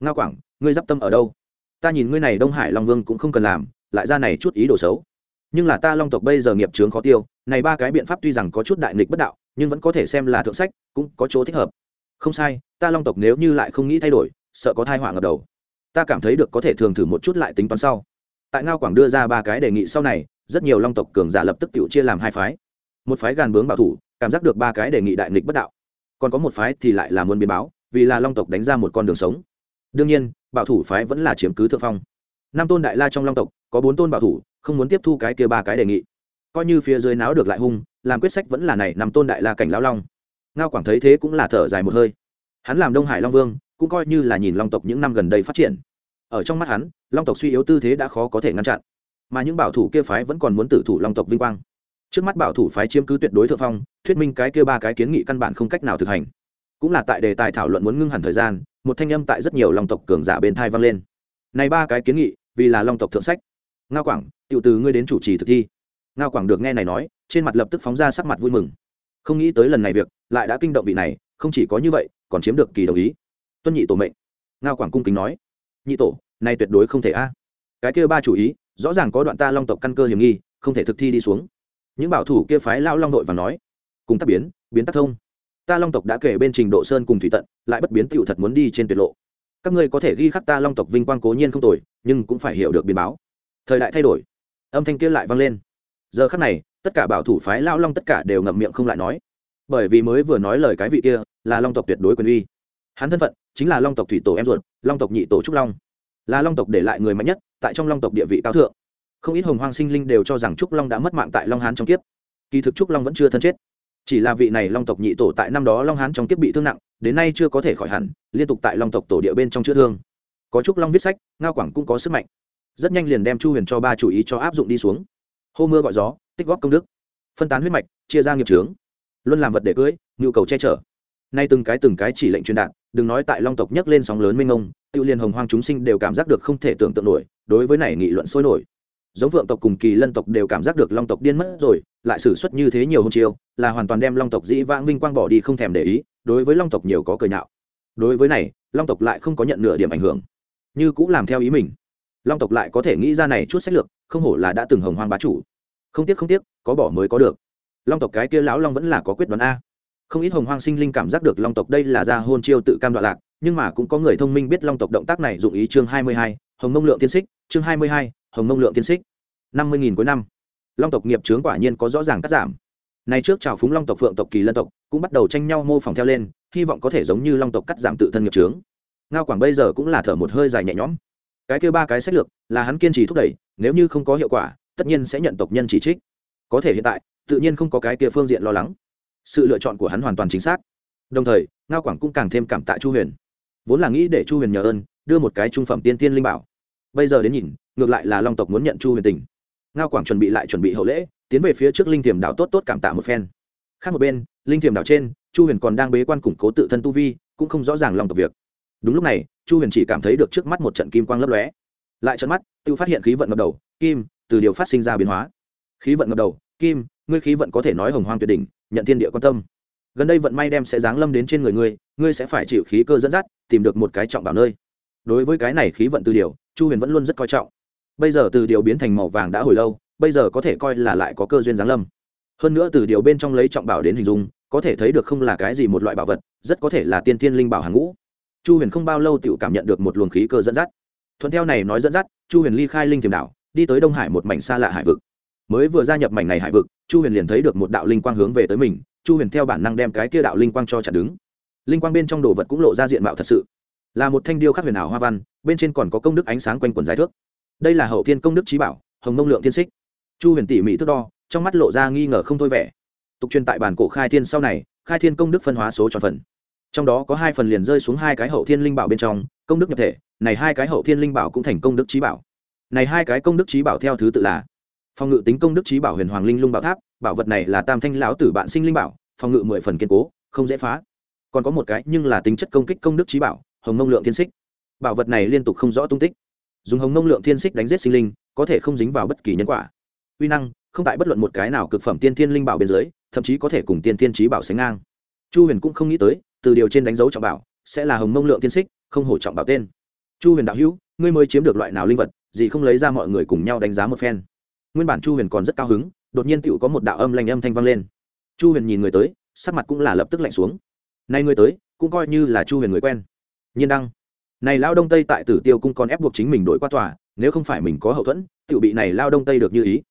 Ngao quảng, ngươi d i p tâm ở đâu? Ta nhìn ngươi này đông hải long vương cũng không cần làm, lại ra này chút ý đồ xấu nhưng là ta long tộc bây giờ nghiệp chướng khó tiêu, này ba cái biện pháp tuy rằng có chút đại nghịch bất đạo, nhưng vẫn có thể xem là thượng sách, cũng có chỗ thích hợp. Không sai, ta long tộc nếu như lại không nghĩ thay đổi, sợ có thai họa ngập đầu. Ta cảm thấy được có thể thường thử một chút lại tính toán sau. Tại ngao quảng đưa ra ba cái đề nghị sau này, rất nhiều long tộc cường giả lập tức tự chia làm hai phái. Một phái gàn bướng bảo thủ, cảm giác được ba cái đề nghị đại nghịch bất đạo. Còn có một phái thì lại là muốn biến báo, vì là long tộc đánh ra một con đường sống. Đương nhiên, bảo thủ phái vẫn là chiếm cứ thượng phong. Năm tôn đại la trong long tộc, có bốn tôn bảo thủ không muốn tiếp thu cái kia ba cái đề nghị. Coi như phía dưới náo được lại hung, làm quyết sách vẫn là này năm tôn đại la cảnh lão long. Ngao quảng thấy thế cũng là thở dài một hơi. Hắn làm đông hải long vương, cũng coi như là nhìn long tộc những năm gần đây phát triển. Ở trong mắt hắn, long tộc suy yếu tư thế đã khó có thể ngăn chặn. Mà những bảo thủ kia phái vẫn còn muốn tử thủ long tộc vinh quang. Trước mắt bảo thủ phái chiếm cứ tuyệt đối thượng phong, thuyết minh cái kia ba cái kiến nghị căn bản không cách nào thực hành. Cũng là tại đề tài thảo luận muốn ngưng hẳn thời gian, một thanh âm tại rất nhiều long tộc cường giả bên thai vang lên. Này ba cái kiến nghị, vì là long tộc thượng sách ngao quảng, tiểu từ ngươi đến chủ trì thực thi. Ngao quảng được nghe này nói, trên mặt lập tức phóng ra sắc mặt vui mừng. Không nghĩ tới lần này việc, lại đã kinh động vị này, không chỉ có như vậy, còn chiếm được kỳ đồng ý. Tuân nhị tổ mệnh. Ngao quảng cung kính nói. Nhị tổ, này tuyệt đối không thể a. Cái kia ba chủ ý, rõ ràng có đoạn ta long tộc căn cơ hiểm nghi, không thể thực thi đi xuống. Những bảo thủ kia phái lao long đội và nói. Cùng tác biến biến tác thông. Ta long tộc đã kể bên trình độ sơn cùng thủy tận, lại bất biến tựu thật muốn đi trên tuyệt lộ. Các ngươi có thể ghi khắc ta long tộc vinh quang cố nhiên không tồi, nhưng cũng phải hiểu được biến báo thời đại thay đổi. Âm thanh kia lại vang lên. Giờ khắc này, tất cả bảo thủ phái lao long tất cả đều ngậm miệng không lại nói. Bởi vì mới vừa nói lời cái vị kia, là long tộc tuyệt đối quyền uy. Hắn thân phận, chính là long tộc thủy tổ em ruột, long tộc nhị tổ trúc long. Là long tộc để lại người mạnh nhất, tại trong long tộc địa vị cao thượng. Không ít hồng hoang sinh linh đều cho rằng trúc long đã mất mạng tại long hán trong kiếp. Kỳ thực trúc long vẫn chưa thân chết. Chỉ là vị này long tộc nhị tổ tại năm đó long hán trong kiếp bị thương nặng, đến nay chưa có thể khỏi hẳn, liên tục tại long tộc tổ địa bên trong chữa thương. Có trúc long viết sách, ngao quảng cũng có sức mạnh rất nhanh liền đem chu huyền cho ba chủ ý cho áp dụng đi xuống. Hô mưa gọi gió tích góp công đức. Phân tán huyết mạch chia ra nghiệp trướng luôn làm vật để cưới nhu cầu che chở. Nay từng cái từng cái chỉ lệnh truyền đạt đừng nói tại long tộc nhấc lên sóng lớn minh ông, tự liền hồng hoang chúng sinh đều cảm giác được không thể tưởng tượng nổi đối với này nghị luận sôi nổi. Giống vượng tộc cùng kỳ lân tộc đều cảm giác được long tộc điên mất rồi lại xử suất như thế nhiều hôm chiều, là hoàn toàn đem long tộc dĩ vãng vinh quang bỏ đi không thèm để ý đối với long tộc nhiều có cười nhạo. Đối với này long tộc lại không có nhận nửa điểm ảnh hưởng. Như cũng làm theo ý mình long tộc lại có thể nghĩ ra này chút sách lược, không hổ là đã từng hồng hoang bá chủ. Không tiếc không tiếc, có bỏ mới có được. Long tộc cái kia lão long vẫn là có quyết đoán a. Không ít hồng hoang sinh linh cảm giác được long tộc đây là ra hôn chiêu tự cam đoạn lạc, nhưng mà cũng có người thông minh biết long tộc động tác này dụng ý chương hai mươi hai, hồng mông lượng tiên xích, chương hai mươi hai, hồng mông lượng tiên xích. năm mươi nghìn cuối năm, long tộc nghiệp trướng quả nhiên có rõ ràng cắt giảm. Nay trước chào phúng long tộc phượng tộc kỳ lân tộc, cũng bắt đầu tranh nhau mô phỏng theo lên, hy vọng có thể giống như long tộc cắt giảm tự thân nghiệp trướng ngao quảng bây giờ cũng là thở một hơi dài nhẹ nhõm cái kêu ba cái sách lược là hắn kiên trì thúc đẩy, nếu như không có hiệu quả, tất nhiên sẽ nhận tộc nhân chỉ trích. Có thể hiện tại, tự nhiên không có cái kia phương diện lo lắng. Sự lựa chọn của hắn hoàn toàn chính xác. Đồng thời, ngao quảng cũng càng thêm cảm tạ chu huyền. Vốn là nghĩ để chu huyền nhờ ơn, đưa một cái trung phẩm tiên tiên linh bảo. Bây giờ đến nhìn, ngược lại là long tộc muốn nhận chu huyền tình. Ngao quảng chuẩn bị lại chuẩn bị hậu lễ, tiến về phía trước linh thiềm đảo tốt tốt cảm tạ một phen. Khác một bên, linh thiềm đảo trên, chu huyền còn đang bế quan củng cố tự thân tu vi, cũng không rõ ràng long tộc việc đúng lúc này, chu huyền chỉ cảm thấy được trước mắt một trận kim quang lấp lóe. Lại trận mắt tự phát hiện khí vận ngập đầu, kim, từ điều phát sinh ra biến hóa. Khí vận ngập đầu, kim, ngươi khí vận có thể nói hồng hoang tuyệt đỉnh, nhận thiên địa quan tâm. Gần đây vận may đem sẽ giáng lâm đến trên người ngươi ngươi sẽ phải chịu khí cơ dẫn dắt, tìm được một cái trọng bảo nơi. Đối với cái này khí vận từ điều, chu huyền vẫn luôn rất coi trọng. Bây giờ từ điều biến thành màu vàng đã hồi lâu, bây giờ có thể coi là lại có cơ duyên giáng lâm. Hơn nữa từ điều bên trong lấy trọng bảo đến hình dung, có thể thấy được không là cái gì một loại bảo vật, rất có thể là tiên thiên linh bảo hàng ngũ chu huyền không bao lâu tự cảm nhận được một luồng khí cơ dẫn dắt. Thuận theo này nói dẫn dắt, chu huyền ly khai linh thiềm đảo, đi tới đông hải một mảnh xa lạ hải vực. Mới vừa gia nhập mảnh này hải vực, chu huyền liền thấy được một đạo linh quang hướng về tới mình, chu huyền theo bản năng đem cái kia đạo linh quang cho chặt đứng. Linh quang bên trong đồ vật cũng lộ ra diện mạo thật sự. Là một thanh điêu khắc huyền ảo hoa văn, bên trên còn có công đức ánh sáng quanh quần giải thước. Đây là hậu thiên công đức trí bảo, hồng mông lượng thiên xích. Chu huyền tỉ mỉ thước đo, trong mắt lộ ra nghi ngờ không thôi vẻ. Tục truyền tại bản cổ khai thiên sau này, khai thiên công đức phân hóa số tròn phần trong đó có hai phần liền rơi xuống hai cái hậu thiên linh bảo bên trong, công đức nhập thể, này hai cái hậu thiên linh bảo cũng thành công đức trí bảo. Này hai cái công đức trí bảo theo thứ tự là phòng ngự tính công đức trí bảo huyền hoàng linh lung bảo tháp, bảo vật này là tam thanh lão tử bạn sinh linh bảo, phòng ngự mười phần kiên cố, không dễ phá. Còn có một cái nhưng là tính chất công kích công đức trí bảo, hồng mông lượng thiên xích. Bảo vật này liên tục không rõ tung tích. Dùng hồng mông lượng thiên xích đánh giết sinh linh, có thể không dính vào bất kỳ nhân quả. Uy năng, không tại bất luận một cái nào cực phẩm tiên thiên linh bảo bên dưới, thậm chí có thể cùng tiên thiên trí bảo sánh ngang. Chu huyền cũng không nghĩ tới từ điều trên đánh dấu trọng bảo, sẽ là hồng mông lượng tiên xích không hổ trọng bảo tên. Chu huyền đạo hữu, ngươi mới chiếm được loại nào linh vật, gì không lấy ra mọi người cùng nhau đánh giá một phen. Nguyên bản chu huyền còn rất cao hứng, đột nhiên tựu có một đạo âm lanh âm thanh vang lên. Chu huyền nhìn người tới, sắc mặt cũng là lập tức lạnh xuống. Nay người tới, cũng coi như là chu huyền người quen. Nhiên đăng. Này lao đông tây tại tử tiêu cung còn ép buộc chính mình đổi qua tòa, nếu không phải mình có hậu thuẫn, tựu bị này lao đông tây được như ý.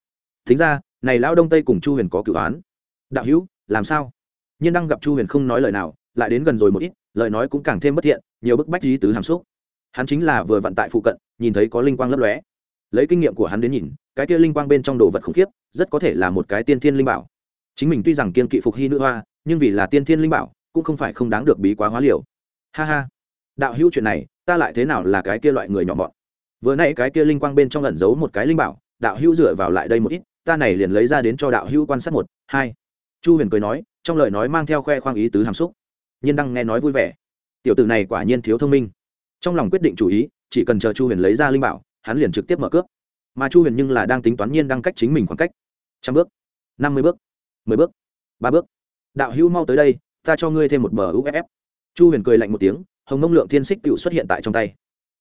Thính ra, này lao đông tây cùng chu huyền có cửu án đạo hữu, làm sao? Nhiên đăng gặp chu huyền không nói lời nào lại đến gần rồi một ít, lời nói cũng càng thêm bất thiện, nhiều bức bách lý tứ hàm xúc. Hắn chính là vừa vận tại phụ cận, nhìn thấy có linh quang lấp lóe. Lấy kinh nghiệm của hắn đến nhìn, cái kia linh quang bên trong đồ vật khủng khiếp, rất có thể là một cái tiên thiên linh bảo. Chính mình tuy rằng kiên kỵ phục hy nữ hoa, nhưng vì là tiên thiên linh bảo, cũng không phải không đáng được bí quá hóa liều. Ha ha. Đạo hữu chuyện này, ta lại thế nào là cái kia loại người nhỏ bọn vừa nãy cái kia linh quang bên trong ẩn giấu một cái linh bảo, đạo hữu dựa vào lại đây một ít, ta này liền lấy ra đến cho đạo hữu quan sát một, hai. Chu huyền cười nói, trong lời nói mang theo khoe khoang ý tứ hàm xúc nhiên đăng nghe nói vui vẻ. Tiểu tử này quả nhiên thiếu thông minh. Trong lòng quyết định chủ ý, chỉ cần chờ chu huyền lấy ra linh bảo, hắn liền trực tiếp mở cướp. Mà chu huyền nhưng là đang tính toán nhiên đăng cách chính mình khoảng cách. Trăm bước, năm mươi bước, mười bước, ba bước. Đạo hữu mau tới đây, ta cho ngươi thêm một bờ uff chu huyền cười lạnh một tiếng, hồng mông lượng thiên xích tự xuất hiện tại trong tay.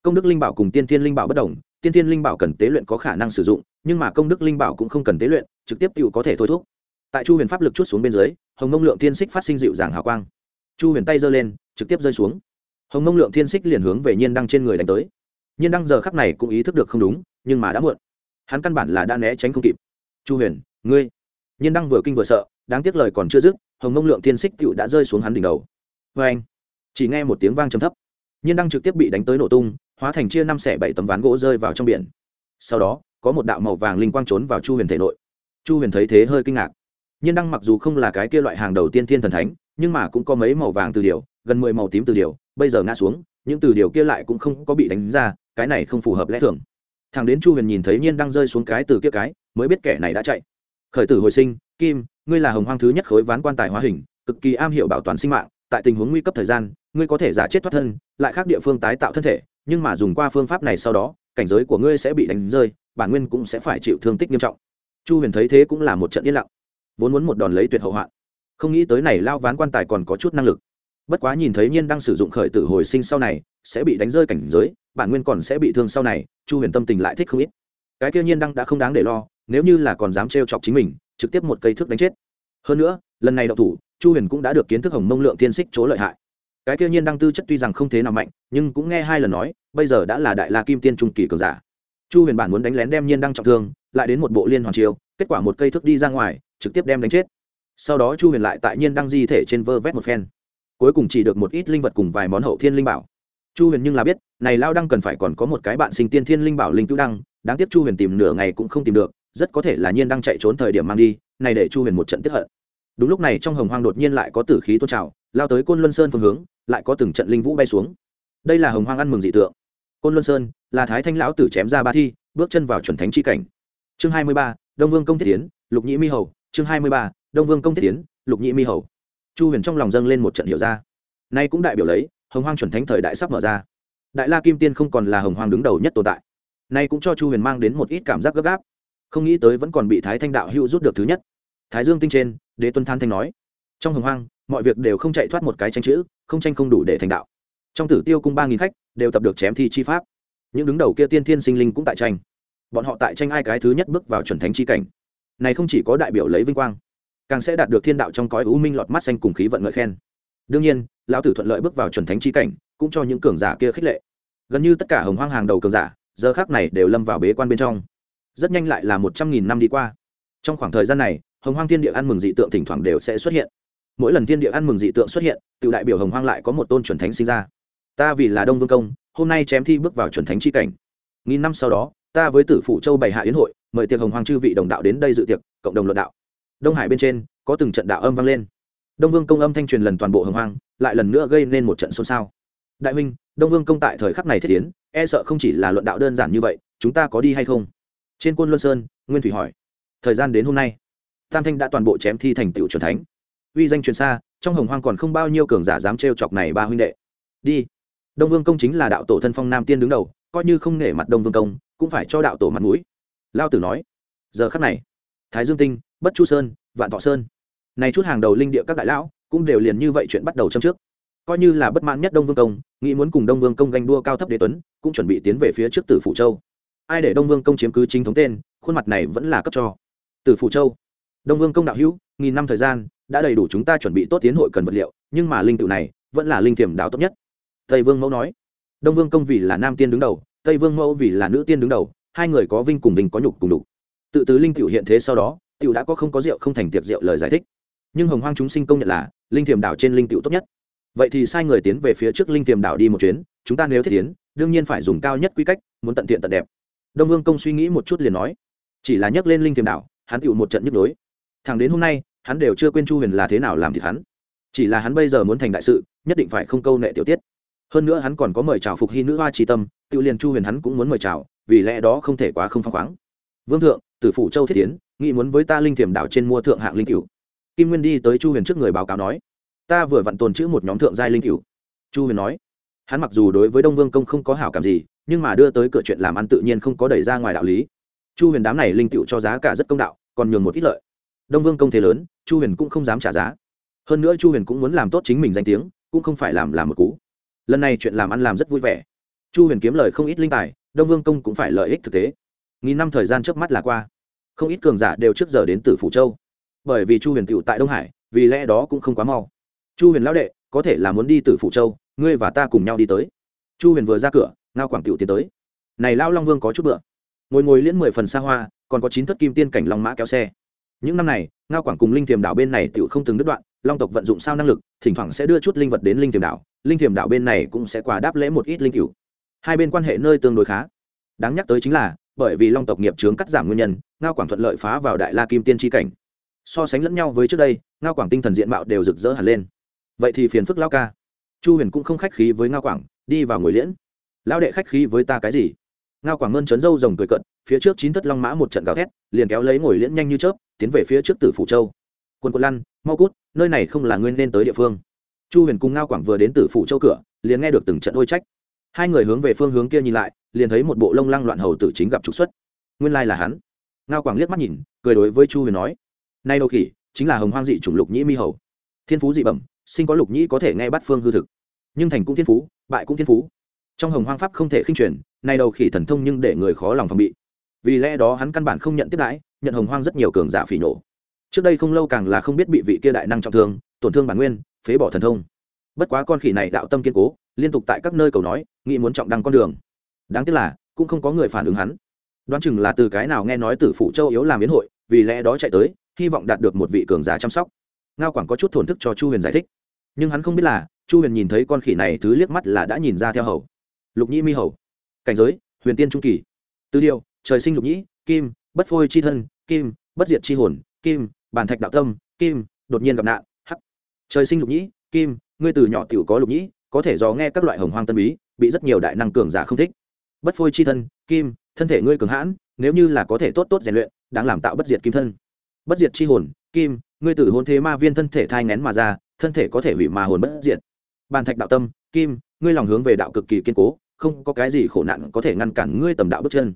Công đức linh bảo cùng tiên thiên linh bảo bất đồng, tiên thiên linh bảo cần tế luyện có khả năng sử dụng, nhưng mà công đức linh bảo cũng không cần tế luyện, trực tiếp tự có thể thôi thúc. Tại chu huyền pháp lực chút xuống bên dưới, hồng mông lượng thiên xích phát sinh dịu dàng hào quang chu huyền tay giơ lên, trực tiếp rơi xuống. Hồng mông lượng thiên xích liền hướng về nhiên đăng trên người đánh tới. Nhiên đăng giờ khắc này cũng ý thức được không đúng, nhưng mà đã muộn. Hắn căn bản là đã né tránh không kịp. Chu huyền, ngươi. Nhiên đăng vừa kinh vừa sợ, đáng tiếc lời còn chưa dứt, hồng mông lượng thiên xích tựu đã rơi xuống hắn đỉnh đầu. Vê anh. Chỉ nghe một tiếng vang trầm thấp. Nhiên đăng trực tiếp bị đánh tới nổ tung, hóa thành chia năm xẻ bảy tấm ván gỗ rơi vào trong biển. Sau đó, có một đạo màu vàng linh quang trốn vào chu huyền thể nội. Chu huyền thấy thế hơi kinh ngạc. Nhiên đăng mặc dù không là cái kia loại hàng đầu tiên thiên thần thánh nhưng mà cũng có mấy màu vàng từ điều, gần mười màu tím từ điều, bây giờ ngã xuống, những từ điều kia lại cũng không có bị đánh ra, cái này không phù hợp lẽ thường. Thằng đến chu huyền nhìn thấy nhiên đang rơi xuống cái từ kia cái, mới biết kẻ này đã chạy. Khởi tử hồi sinh, kim, ngươi là hồng hoang thứ nhất khối ván quan tài hóa hình, cực kỳ am hiểu bảo toàn sinh mạng, tại tình huống nguy cấp thời gian, ngươi có thể giả chết thoát thân, lại khác địa phương tái tạo thân thể, nhưng mà dùng qua phương pháp này sau đó, cảnh giới của ngươi sẽ bị đánh rơi, bản nguyên cũng sẽ phải chịu thương tích nghiêm trọng. Chu huyền thấy thế cũng là một trận yên lặng. Vốn muốn một đòn lấy tuyệt hậu hoạn không nghĩ tới này lao ván quan tài còn có chút năng lực. Bất quá nhìn thấy nhiên đang sử dụng khởi tử hồi sinh sau này, sẽ bị đánh rơi cảnh giới, bản nguyên còn sẽ bị thương sau này, chu huyền tâm tình lại thích không ít. Cái kia nhiên đăng đã không đáng để lo, nếu như là còn dám trêu chọc chính mình, trực tiếp một cây thước đánh chết. Hơn nữa, lần này đậu thủ, chu huyền cũng đã được kiến thức hồng mông lượng tiên xích chỗ lợi hại. Cái kia nhiên đăng tư chất tuy rằng không thế nào mạnh, nhưng cũng nghe hai lần nói, bây giờ đã là đại la kim tiên trung kỳ cường giả. Chu huyền bản muốn đánh lén đem nhiên đăng trọng thương, lại đến một bộ liên hoàn chiêu, kết quả một cây thước đi ra ngoài, trực tiếp đem đánh chết sau đó chu huyền lại tại nhiên đăng di thể trên vơ vét một phen cuối cùng chỉ được một ít linh vật cùng vài món hậu thiên linh bảo chu huyền nhưng là biết này lao đăng cần phải còn có một cái bạn sinh tiên thiên linh bảo linh cứu đăng đáng tiếc chu huyền tìm nửa ngày cũng không tìm được rất có thể là nhiên đang chạy trốn thời điểm mang đi này để chu huyền một trận tiếp hận đúng lúc này trong hồng hoang đột nhiên lại có tử khí tôn trào lao tới côn luân sơn phương hướng lại có từng trận linh vũ bay xuống đây là hồng hoang ăn mừng dị tượng côn luân sơn là thái thanh lão tử chém ra ba thi bước chân vào chuẩn thánh chi cảnh chương hai mươi ba đông vương công thiết tiến lục nhĩ mi hầu chương hai mươi ba đông vương công thiết tiến, lục Nhị mi hầu. Chu huyền trong lòng dâng lên một trận hiểu ra. Nay cũng đại biểu lấy, hồng hoang chuẩn thánh thời đại sắp mở ra. Đại la kim tiên không còn là hồng hoang đứng đầu nhất tồn tại. Nay cũng cho chu huyền mang đến một ít cảm giác gấp gáp. Không nghĩ tới vẫn còn bị thái thanh đạo hữu rút được thứ nhất. Thái dương tinh trên, đế tuân than thanh nói, trong hồng hoang, mọi việc đều không chạy thoát một cái tranh chữ, không tranh không đủ để thành đạo. Trong tử tiêu cung ba nghìn khách, đều tập được chém thi chi pháp. Những đứng đầu kia tiên thiên sinh linh cũng tại tranh. Bọn họ tại tranh ai cái thứ nhất bước vào chuẩn thánh chi cảnh. Này không chỉ có đại biểu lấy vinh quang càng sẽ đạt được thiên đạo trong cõi u minh lọt mắt xanh cùng khí vận ngợi khen. Đương nhiên, lão tử thuận lợi bước vào chuẩn thánh chi cảnh, cũng cho những cường giả kia khích lệ. Gần như tất cả hồng hoang hàng đầu cường giả, giờ khác này đều lâm vào bế quan bên trong. Rất nhanh lại là một trăm nghìn năm đi qua. Trong khoảng thời gian này, hồng hoang thiên địa ăn mừng dị tượng thỉnh thoảng đều sẽ xuất hiện. Mỗi lần thiên địa ăn mừng dị tượng xuất hiện, tự đại biểu hồng hoang lại có một tôn chuẩn thánh sinh ra. Ta vì là đông vương công, hôm nay chém thi bước vào chuẩn thánh chi cảnh. Nghìn năm sau đó, ta với tử phụ châu bày hạ yến hội, mời tiệc hồng hoang chư vị đồng đạo đến đây dự tiệc, cộng đồng luận đạo đông hải bên trên, có từng trận đạo âm vang lên. Đông vương công âm thanh truyền lần toàn bộ hồng hoang, lại lần nữa gây nên một trận xôn xao. Đại huynh, đông vương công tại thời khắc này thiết tiến e sợ không chỉ là luận đạo đơn giản như vậy, chúng ta có đi hay không? Trên quân luân sơn, nguyên thủy hỏi. Thời gian đến hôm nay, tam thanh đã toàn bộ chém thi thành tựu truyền thánh. Uy danh truyền xa, trong hồng hoang còn không bao nhiêu cường giả dám trêu chọc này ba huynh đệ. Đi. Đông vương công chính là đạo tổ thân phong nam tiên đứng đầu, coi như không nể mặt đông vương công, cũng phải cho đạo tổ mặt mũi. Lao tử nói. Giờ khắc này, thái dương tinh bất chu sơn, vạn thọ sơn. Này chút hàng đầu linh địa các đại lão, cũng đều liền như vậy chuyện bắt đầu châm trước. Coi như là bất mãn nhất đông vương công, nghĩ muốn cùng đông vương công ganh đua cao thấp đế tuấn, cũng chuẩn bị tiến về phía trước tử phủ châu. Ai để đông vương công chiếm cứ chính thống tên, khuôn mặt này vẫn là cấp cho. Tử phủ châu. Đông vương công đạo hữu, nghìn năm thời gian, đã đầy đủ chúng ta chuẩn bị tốt tiến hội cần vật liệu, nhưng mà linh tự này, vẫn là linh thiểm đạo tốt nhất. Tây vương mẫu nói. Đông vương công vì là nam tiên đứng đầu, tây vương mẫu vì là nữ tiên đứng đầu, hai người có vinh cùng vinh có nhục cùng đục tự tứ linh tự hiện thế sau đó tiểu đã có không có rượu không thành tiệc rượu lời giải thích. Nhưng hồng hoang chúng sinh công nhận là, linh thiềm đảo trên linh tiểu tốt nhất. Vậy thì sai người tiến về phía trước linh thiềm đảo đi một chuyến, chúng ta nếu thiết tiến, đương nhiên phải dùng cao nhất quy cách, muốn tận tiện tận đẹp. Đông vương công suy nghĩ một chút liền nói. Chỉ là nhắc lên linh thiềm đảo, hắn tiểu một trận nhức đối thằng đến hôm nay, hắn đều chưa quên chu huyền là thế nào làm thịt hắn. Chỉ là hắn bây giờ muốn thành đại sự, nhất định phải không câu nệ tiểu tiết. Hơn nữa hắn còn có mời chào phục hy nữ hoa trí tâm tự liền chu huyền hắn cũng muốn mời chào, vì lẽ đó không thể quá không phăng khoáng. Vương thượng từ phủ châu thiết tiến, nghĩ muốn với ta linh thiềm đảo trên mua thượng hạng linh cửu. Kim nguyên đi tới chu huyền trước người báo cáo nói, ta vừa vặn tồn chữ một nhóm thượng giai linh cửu. Chu huyền nói, hắn mặc dù đối với đông vương công không có hảo cảm gì, nhưng mà đưa tới cửa chuyện làm ăn tự nhiên không có đẩy ra ngoài đạo lý. Chu huyền đám này linh cựu cho giá cả rất công đạo, còn nhường một ít lợi. Đông vương công thế lớn, chu huyền cũng không dám trả giá. Hơn nữa chu huyền cũng muốn làm tốt chính mình danh tiếng, cũng không phải làm làm một cú. Lần này chuyện làm ăn làm rất vui vẻ. Chu huyền kiếm lời không ít linh tài, đông vương công cũng phải lợi ích thực tế nghìn năm thời gian trước mắt là qua. Không ít cường giả đều trước giờ đến từ phủ châu. Bởi vì chu huyền tựu tại đông hải, vì lẽ đó cũng không quá mau. Chu huyền lão đệ, có thể là muốn đi từ phủ châu, ngươi và ta cùng nhau đi tới. Chu huyền vừa ra cửa, ngao quảng tựu tiến tới. Này lao long vương có chút bựa. Ngồi ngồi liễn mười phần xa hoa, còn có chín thất kim tiên cảnh long mã kéo xe. Những năm này, ngao quảng cùng linh thiềm đảo bên này tựu không từng đứt đoạn, long tộc vận dụng sao năng lực, thỉnh thoảng sẽ đưa chút linh vật đến linh thiềm đảo, linh thiềm đảo bên này cũng sẽ quà đáp lễ một ít linh cựu hai bên quan hệ nơi tương đối khá. Đáng nhắc tới chính là bởi vì long tộc nghiệp trướng cắt giảm nguyên nhân, ngao quảng thuận lợi phá vào đại la kim tiên tri cảnh. So sánh lẫn nhau với trước đây, ngao quảng tinh thần diện mạo đều rực rỡ hẳn lên. Vậy thì phiền phức lao ca. Chu huyền cũng không khách khí với ngao quảng, đi vào ngồi liễn. Lão đệ khách khí với ta cái gì? Ngao quảng ngân trấn râu rồng cười cận phía trước chín thất long mã một trận gào thét, liền kéo lấy ngồi liễn nhanh như chớp, tiến về phía trước tử phủ châu. Quân quân lăn, mau cút, nơi này không là ngươi nên tới địa phương. Chu huyền cùng ngao quảng vừa đến Tử phủ châu cửa, liền nghe được từng trận ôi trách hai người hướng về phương hướng kia nhìn lại, liền thấy một bộ lông lăng loạn hầu tử chính gặp trục xuất. Nguyên lai là hắn. Ngao quảng liếc mắt nhìn, cười đối với chu huyền nói, nay đâu khỉ, chính là hồng hoang dị chủng lục nhĩ mi hầu. Thiên phú dị bẩm, sinh có lục nhĩ có thể nghe bắt phương hư thực. Nhưng thành cũng thiên phú, bại cũng thiên phú. Trong hồng hoang pháp không thể khinh truyền, nay đầu khỉ thần thông nhưng để người khó lòng phòng bị. Vì lẽ đó hắn căn bản không nhận tiếp đãi, nhận hồng hoang rất nhiều cường giả phỉ nổ trước đây không lâu càng là không biết bị vị kia đại năng trọng thương, tổn thương bản nguyên, phế bỏ thần thông. Bất quá con khỉ này đạo tâm kiên cố liên tục tại các nơi cầu nói, nghĩ muốn trọng đăng con đường. Đáng tiếc là, cũng không có người phản ứng hắn. Đoán chừng là từ cái nào nghe nói tử phụ châu yếu làm biến hội, vì lẽ đó chạy tới, hy vọng đạt được một vị cường giả chăm sóc. Ngao quảng có chút thổn thức cho chu huyền giải thích. Nhưng hắn không biết là, chu huyền nhìn thấy con khỉ này thứ liếc mắt là đã nhìn ra theo hầu. Lục nhĩ mi hầu. Cảnh giới, huyền tiên trung kỳ. Tư điều, trời sinh lục nhĩ, kim, bất phôi chi thân, kim, bất diệt chi hồn, kim, bản thạch đạo tâm, kim, đột nhiên gặp nạn, hắc. Trời sinh lục nhĩ, kim, ngươi từ nhỏ tiểu có lục nhĩ có thể do nghe các loại hồng hoang tân bí, bị rất nhiều đại năng cường giả không thích. Bất phôi chi thân, kim, thân thể ngươi cường hãn, nếu như là có thể tốt tốt rèn luyện, đáng làm tạo bất diệt kim thân. Bất diệt chi hồn, kim, ngươi tử hôn thế ma viên thân thể thai ngén mà ra, thân thể có thể hủy mà hồn bất diệt. Bàn thạch đạo tâm, kim, ngươi lòng hướng về đạo cực kỳ kiên cố, không có cái gì khổ nạn có thể ngăn cản ngươi tầm đạo bước chân.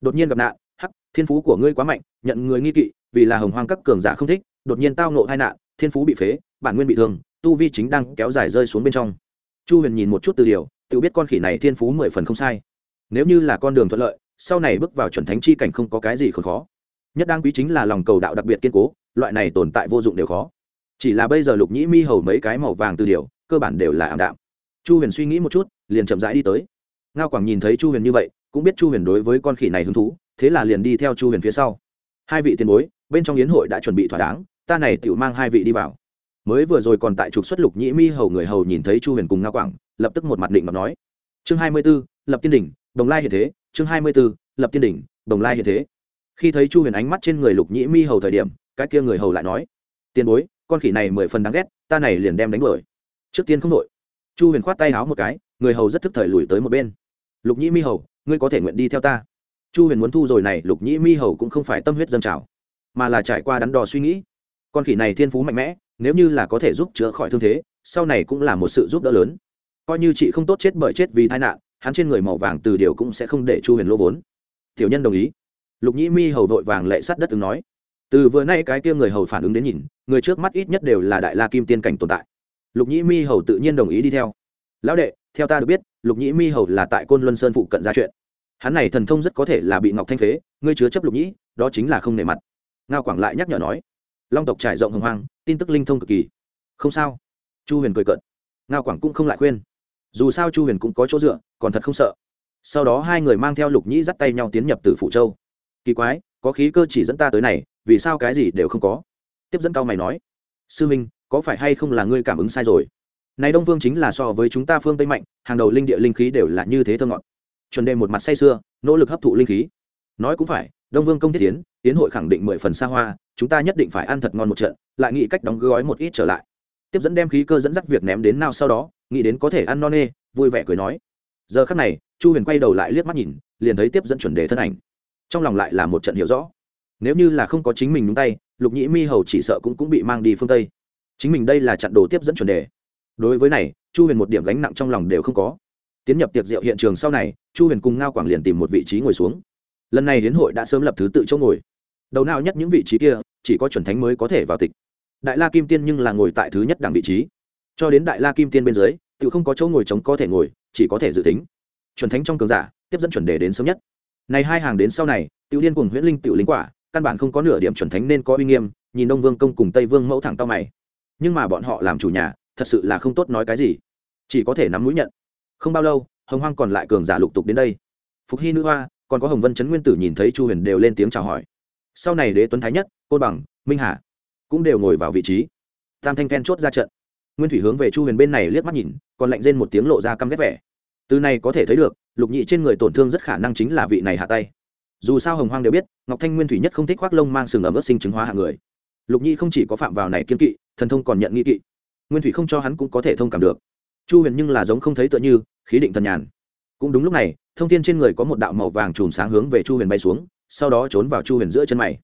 Đột nhiên gặp nạn, hắc, thiên phú của ngươi quá mạnh, nhận người nghi kỵ, vì là hồng hoang các cường giả không thích, đột nhiên tao nộ tai nạn, thiên phú bị phế, bản nguyên bị thương, tu vi chính đang kéo dài rơi xuống bên trong chu huyền nhìn một chút từ điều, tự biết con khỉ này thiên phú mười phần không sai. Nếu như là con đường thuận lợi, sau này bước vào chuẩn thánh chi cảnh không có cái gì khốn khó. Nhất đáng quý chính là lòng cầu đạo đặc biệt kiên cố, loại này tồn tại vô dụng đều khó. Chỉ là bây giờ lục nhĩ mi hầu mấy cái màu vàng từ điều, cơ bản đều là ảm đạm. Chu huyền suy nghĩ một chút, liền chậm rãi đi tới. Ngao quảng nhìn thấy chu huyền như vậy, cũng biết chu huyền đối với con khỉ này hứng thú, thế là liền đi theo chu huyền phía sau. Hai vị tiền bối, bên trong yến hội đã chuẩn bị thỏa đáng, ta này tự mang hai vị đi vào mới vừa rồi còn tại trục xuất lục nhĩ mi hầu người hầu nhìn thấy chu huyền cùng nga quảng, lập tức một mặt định mà nói, chương hai mươi b ố lập tiên đỉnh, đồng lai hiện thế, chương hai mươi b ố lập tiên đỉnh, đồng lai hiện thế. Khi thấy chu huyền ánh mắt trên người lục nhĩ mi hầu thời điểm, cái kia người hầu lại nói, tiền bối, con khỉ này mười phần đáng ghét, ta này liền đem đánh đuổi. Trước tiên không đội chu huyền khoát tay háo một cái, người hầu rất thức thời lùi tới một bên. Lục nhĩ mi hầu, ngươi có thể nguyện đi theo ta. Chu huyền muốn thu rồi này, lục nhĩ mi hầu cũng không phải tâm huyết dân trào, mà là trải qua đắn đo suy nghĩ. Con khỉ này thiên phú mạnh mẽ nếu như là có thể giúp chữa khỏi thương thế, sau này cũng là một sự giúp đỡ lớn. Coi như chị không tốt chết bởi chết vì tai nạn, hắn trên người màu vàng từ điều cũng sẽ không để chu huyền lỗ vốn. Tiểu nhân đồng ý. Lục nhĩ mi hầu vội vàng lệ sắt đất ứng nói. Từ vừa nay cái kia người hầu phản ứng đến nhìn, người trước mắt ít nhất đều là đại la kim tiên cảnh tồn tại. Lục nhĩ mi hầu tự nhiên đồng ý đi theo. Lão đệ, theo ta được biết, lục nhĩ mi hầu là tại côn luân sơn phụ cận ra chuyện. Hắn này thần thông rất có thể là bị ngọc thanh phế, ngươi chứa chấp lục nhĩ, đó chính là không nề mặt. Ngao quảng lại nhắc nhở nói long tộc trải rộng hồng hoang, tin tức linh thông cực kỳ. Không sao. Chu huyền cười cận ngao quảng cũng không lại khuyên. Dù sao chu huyền cũng có chỗ dựa, còn thật không sợ. Sau đó hai người mang theo lục nhĩ dắt tay nhau tiến nhập từ phủ châu. Kỳ quái, có khí cơ chỉ dẫn ta tới này, vì sao cái gì đều không có? Tiếp dẫn cao mày nói. Sư minh, có phải hay không là ngươi cảm ứng sai rồi? Này đông vương chính là so với chúng ta phương tây mạnh, hàng đầu linh địa linh khí đều là như thế thơ ngọt. Chuẩn đề một mặt say sưa, nỗ lực hấp thụ linh khí. Nói cũng phải đông vương công thiết tiến tiến hội khẳng định mười phần xa hoa, chúng ta nhất định phải ăn thật ngon một trận, lại nghĩ cách đóng gói một ít trở lại. Tiếp dẫn đem khí cơ dẫn dắt việc ném đến nào sau đó, nghĩ đến có thể ăn no nê, vui vẻ cười nói. Giờ khắc này, chu huyền quay đầu lại liếc mắt nhìn, liền thấy tiếp dẫn chuẩn đề thân ảnh. Trong lòng lại là một trận hiểu rõ. Nếu như là không có chính mình đúng tay, lục nhĩ mi hầu chỉ sợ cũng cũng bị mang đi phương tây. Chính mình đây là chặn đồ tiếp dẫn chuẩn đề. Đối với này, chu huyền một điểm gánh nặng trong lòng đều không có. Tiến nhập tiệc rượu hiện trường sau này, chu huyền cùng ngao quảng liền tìm một vị trí ngồi xuống lần này đến hội đã sớm lập thứ tự chỗ ngồi. Đầu nào nhất những vị trí kia, chỉ có chuẩn thánh mới có thể vào tịch. Đại la kim tiên nhưng là ngồi tại thứ nhất đẳng vị trí. Cho đến đại la kim tiên bên dưới, tự không có chỗ ngồi trống có thể ngồi, chỉ có thể dự tính. Chuẩn thánh trong cường giả, tiếp dẫn chuẩn đề đến sớm nhất. Này hai hàng đến sau này tự liên cùng huyễn linh tự linh quả, căn bản không có nửa điểm chuẩn thánh nên có uy nghiêm, nhìn đông vương công cùng tây vương mẫu thẳng tao mày. Nhưng mà bọn họ làm chủ nhà, thật sự là không tốt nói cái gì. Chỉ có thể nắm mũi nhận. Không bao lâu, hồng hoang còn lại cường giả lục tục đến đây. Phục hy nữ hoa còn có hồng vân chấn nguyên tử nhìn thấy chu huyền đều lên tiếng chào hỏi sau này đế tuấn thái nhất côn bằng minh hà cũng đều ngồi vào vị trí tam thanh then chốt ra trận nguyên thủy hướng về chu huyền bên này liếc mắt nhìn còn lạnh lên một tiếng lộ ra căm ghét vẻ từ này có thể thấy được lục nhị trên người tổn thương rất khả năng chính là vị này hạ tay dù sao hồng hoang đều biết ngọc thanh nguyên thủy nhất không thích khoác lông mang sừng ở mức sinh chứng hóa hạng người lục Nhị không chỉ có phạm vào này kiên kỵ thần thông còn nhận nghi kỵ nguyên thủy không cho hắn cũng có thể thông cảm được chu huyền nhưng là giống không thấy tựa như khí định thần nhàn cũng đúng lúc này, thông tin trên người có một đạo màu vàng chùm sáng hướng về chu huyền bay xuống, sau đó trốn vào chu huyền giữa chân mày.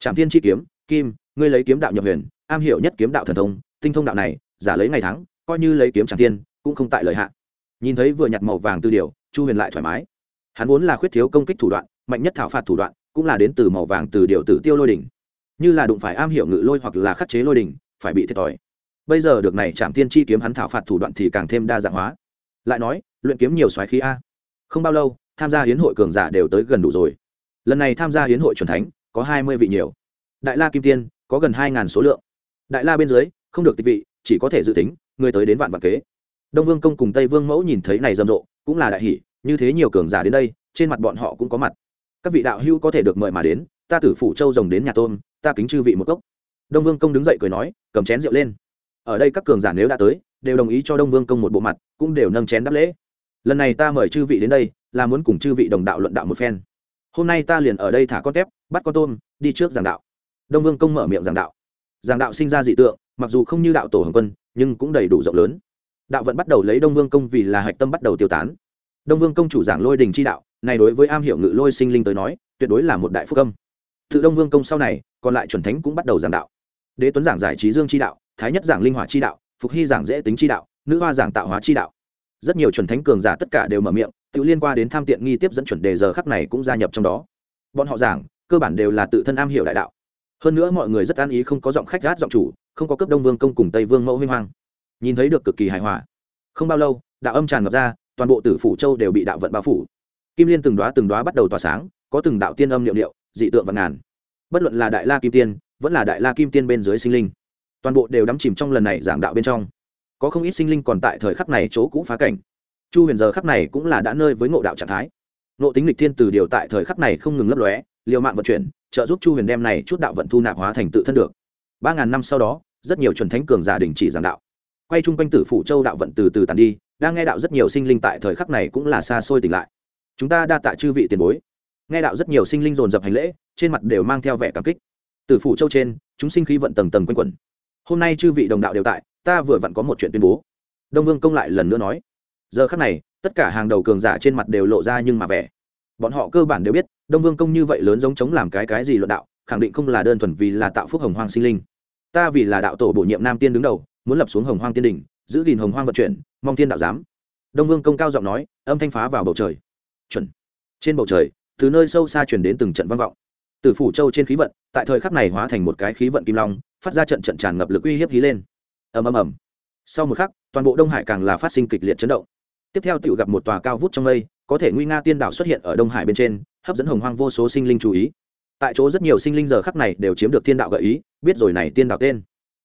Trạm thiên chi kiếm, kim, ngươi lấy kiếm đạo nhập huyền, am hiểu nhất kiếm đạo thần thông, tinh thông đạo này, giả lấy ngày tháng coi như lấy kiếm trạm tiên cũng không tại lợi hạ. Nhìn thấy vừa nhặt màu vàng tư điều chu huyền lại thoải mái. Hắn vốn là khuyết thiếu công kích thủ đoạn, mạnh nhất thảo phạt thủ đoạn, cũng là đến từ màu vàng từ điều tử tiêu lôi đỉnh. Như là đụng phải am hiểu ngự lôi hoặc là khắc chế lôi đỉnh, phải bị thiệt thòi. Bây giờ được này trạm tiên chi kiếm hắn thảo phạt thủ đoạn thì càng thêm đa dạng hóa. Lại nói luyện kiếm nhiều xoáy khí a. Không bao lâu, tham gia hiến hội cường giả đều tới gần đủ rồi. Lần này tham gia hiến hội truyền thánh, có hai mươi vị nhiều. Đại la kim tiên, có gần hai ngàn số lượng. Đại la bên dưới, không được tịch vị, chỉ có thể dự tính, người tới đến vạn vạn kế. Đông vương công cùng tây vương mẫu nhìn thấy này rầm rộ, cũng là đại hỷ như thế nhiều cường giả đến đây, trên mặt bọn họ cũng có mặt. Các vị đạo hữu có thể được mời mà đến, ta tử phủ châu rồng đến nhà tôn ta kính chư vị một cốc. Đông vương công đứng dậy cười nói, cầm chén rượu lên. Ở đây các cường giả nếu đã tới, đều đồng ý cho đông vương công một bộ mặt, cũng đều nâng chén đáp lễ lần này ta mời chư vị đến đây, là muốn cùng chư vị đồng đạo luận đạo một phen. Hôm nay ta liền ở đây thả con tép, bắt con tôm, đi trước giảng đạo. Đông vương công mở miệng giảng đạo. Giảng đạo sinh ra dị tượng, mặc dù không như đạo tổ hồng quân, nhưng cũng đầy đủ rộng lớn. Đạo vẫn bắt đầu lấy đông vương công vì là hạch tâm bắt đầu tiêu tán. Đông vương công chủ giảng lôi đình chi đạo, này đối với am hiểu ngự lôi sinh linh tới nói, tuyệt đối là một đại phúc âm. Tự đông vương công sau này, còn lại chuẩn thánh cũng bắt đầu giảng đạo. Đế tuấn giảng giải trí dương chi đạo, thái nhất giảng linh hỏa chi đạo, phục hy giảng dễ tính chi đạo, nữ hoa giảng tạo hóa chi đạo rất nhiều chuẩn thánh cường giả tất cả đều mở miệng, tự liên quan đến tham tiện nghi tiếp dẫn chuẩn đề giờ khắc này cũng gia nhập trong đó. Bọn họ giảng, cơ bản đều là tự thân am hiểu đại đạo. Hơn nữa mọi người rất an ý không có giọng khách gát giọng chủ, không có cấp đông vương công cùng tây vương mẫu huy hoang. Nhìn thấy được cực kỳ hài hòa. Không bao lâu, đạo âm tràn ngập ra, toàn bộ tử phủ châu đều bị đạo vận bao phủ. Kim liên từng đoá từng đoá bắt đầu tỏa sáng, có từng đạo tiên âm niệm liệu, dị tượng và ngàn. Bất luận là đại la kim tiên, vẫn là đại la kim tiên bên dưới sinh linh, toàn bộ đều đắm chìm trong lần này giảng đạo bên trong có không ít sinh linh còn tại thời khắc này chỗ cũ phá cảnh. Chu huyền giờ khắc này cũng là đã nơi với ngộ đạo trạng thái. Ngộ tính lịch thiên từ điều tại thời khắc này không ngừng lấp lóe, liều mạng vận chuyển, trợ giúp chu huyền đem này chút đạo vận thu nạp hóa thành tự thân được. Ba ngàn năm sau đó, rất nhiều chuẩn thánh cường giả đình chỉ giảng đạo. Quay chung quanh tử phủ châu đạo vận từ từ tàn đi, đang nghe đạo rất nhiều sinh linh tại thời khắc này cũng là xa xôi tỉnh lại. Chúng ta đa tạ chư vị tiền bối. Nghe đạo rất nhiều sinh linh dồn dập hành lễ, trên mặt đều mang theo vẻ cảm kích. Tử phủ châu trên, chúng sinh khí vận tầng tầng quanh quẩn. Hôm nay chư vị đồng đạo đều tại ta vừa vặn có một chuyện tuyên bố. Đông vương công lại lần nữa nói. Giờ khắc này, tất cả hàng đầu cường giả trên mặt đều lộ ra nhưng mà vẻ. Bọn họ cơ bản đều biết, đông vương công như vậy lớn giống chống làm cái cái gì luận đạo, khẳng định không là đơn thuần vì là tạo phúc hồng hoang sinh linh. Ta vì là đạo tổ bổ nhiệm nam tiên đứng đầu, muốn lập xuống hồng hoang tiên đình giữ gìn hồng hoang vận chuyển, mong tiên đạo giám. Đông vương công cao giọng nói, âm thanh phá vào bầu trời. Chuẩn. Trên bầu trời, từ nơi sâu xa chuyển đến từng trận vang vọng. Từ phủ châu trên khí vận, tại thời khắc này hóa thành một cái khí vận kim long, phát ra trận trận tràn ngập lực uy hiếp hí lên ầm ầm ầm. Sau một khắc, toàn bộ đông hải càng là phát sinh kịch liệt chấn động. Tiếp theo tự gặp một tòa cao vút trong mây, có thể nguy nga tiên đảo xuất hiện ở đông hải bên trên, hấp dẫn hồng hoang vô số sinh linh chú ý. Tại chỗ rất nhiều sinh linh giờ khắc này đều chiếm được tiên đạo gợi ý, biết rồi này tiên đạo tên.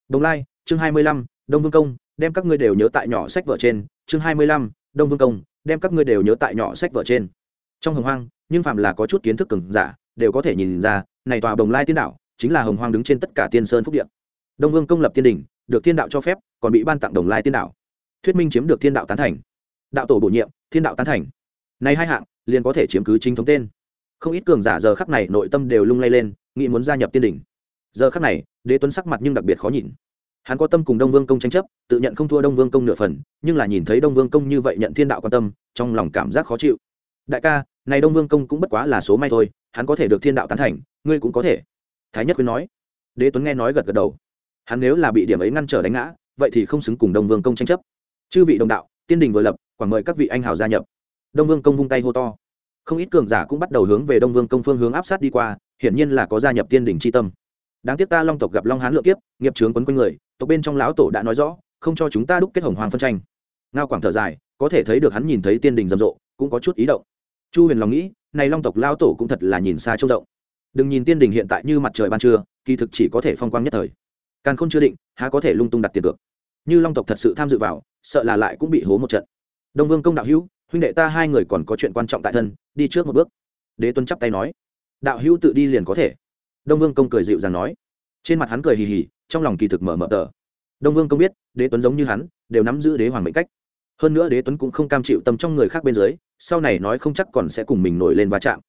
Đồng lai, chương hai mươi lăm, đông vương công, đem các ngươi đều nhớ tại nhỏ sách vở trên. Chương hai mươi lăm, đông vương công, đem các ngươi đều nhớ tại nhỏ sách vở trên. Trong hồng hoang, nhưng phạm là có chút kiến thức cứng giả, đều có thể nhìn ra, này tòa đồng lai tiên đạo chính là hồng hoang đứng trên tất cả tiên sơn phúc điện đông vương công lập tiên đỉnh được thiên đạo cho phép, còn bị ban tặng đồng lai tiên đạo. Thuyết minh chiếm được thiên đạo tán thành. Đạo tổ bổ nhiệm, thiên đạo tán thành. Này hai hạng, liền có thể chiếm cứ chính thống tên. Không ít cường giả giờ khắc này nội tâm đều lung lay lên, nghĩ muốn gia nhập tiên đỉnh. Giờ khắc này, đế tuấn sắc mặt nhưng đặc biệt khó nhìn. Hắn có tâm cùng đông vương công tranh chấp, tự nhận không thua đông vương công nửa phần, nhưng là nhìn thấy đông vương công như vậy nhận thiên đạo quan tâm, trong lòng cảm giác khó chịu. Đại ca, này đông vương công cũng bất quá là số may thôi, hắn có thể được thiên đạo tán thành, ngươi cũng có thể. Thái nhất khuyên nói. Đế tuấn nghe nói gật gật đầu hắn nếu là bị điểm ấy ngăn trở đánh ngã, vậy thì không xứng cùng đông vương công tranh chấp. Chư vị đồng đạo, tiên đình vừa lập, quảng mời các vị anh hào gia nhập. Đông vương công vung tay hô to. Không ít cường giả cũng bắt đầu hướng về đông vương công phương hướng áp sát đi qua, hiển nhiên là có gia nhập tiên đình c h i tâm. Đáng tiếc ta long tộc gặp long hán lượng kiếp, nghiệp trướng quấn quanh người, tộc bên trong lão tổ đã nói rõ, không cho chúng ta đúc kết hồng hoàng phân tranh. Ngao quảng thở dài, có thể thấy được hắn nhìn thấy tiên đình rầm rộ, cũng có chút ý động. Chu huyền lòng nghĩ, này long tộc lao tổ cũng thật là nhìn xa trông rộng. Đừng nhìn tiên đình hiện tại như mặt trời ban trưa, kỳ thực chỉ có thể phong quang nhất thời càn khôn chưa định, há có thể lung tung đặt tiền cược. Như long tộc thật sự tham dự vào, sợ là lại cũng bị hố một trận. Đông vương công đạo hữu, huynh đệ ta hai người còn có chuyện quan trọng tại thân, đi trước một bước. Đế tuấn chắp tay nói. Đạo hữu tự đi liền có thể. Đông vương công cười dịu dàng nói. Trên mặt hắn cười hì hì, trong lòng kỳ thực mở mở tờ. Đông vương công biết, đế tuấn giống như hắn, đều nắm giữ đế hoàng mệnh cách. Hơn nữa đế tuấn cũng không cam chịu tâm trong người khác bên dưới, sau này nói không chắc còn sẽ cùng mình nổi lên va chạm.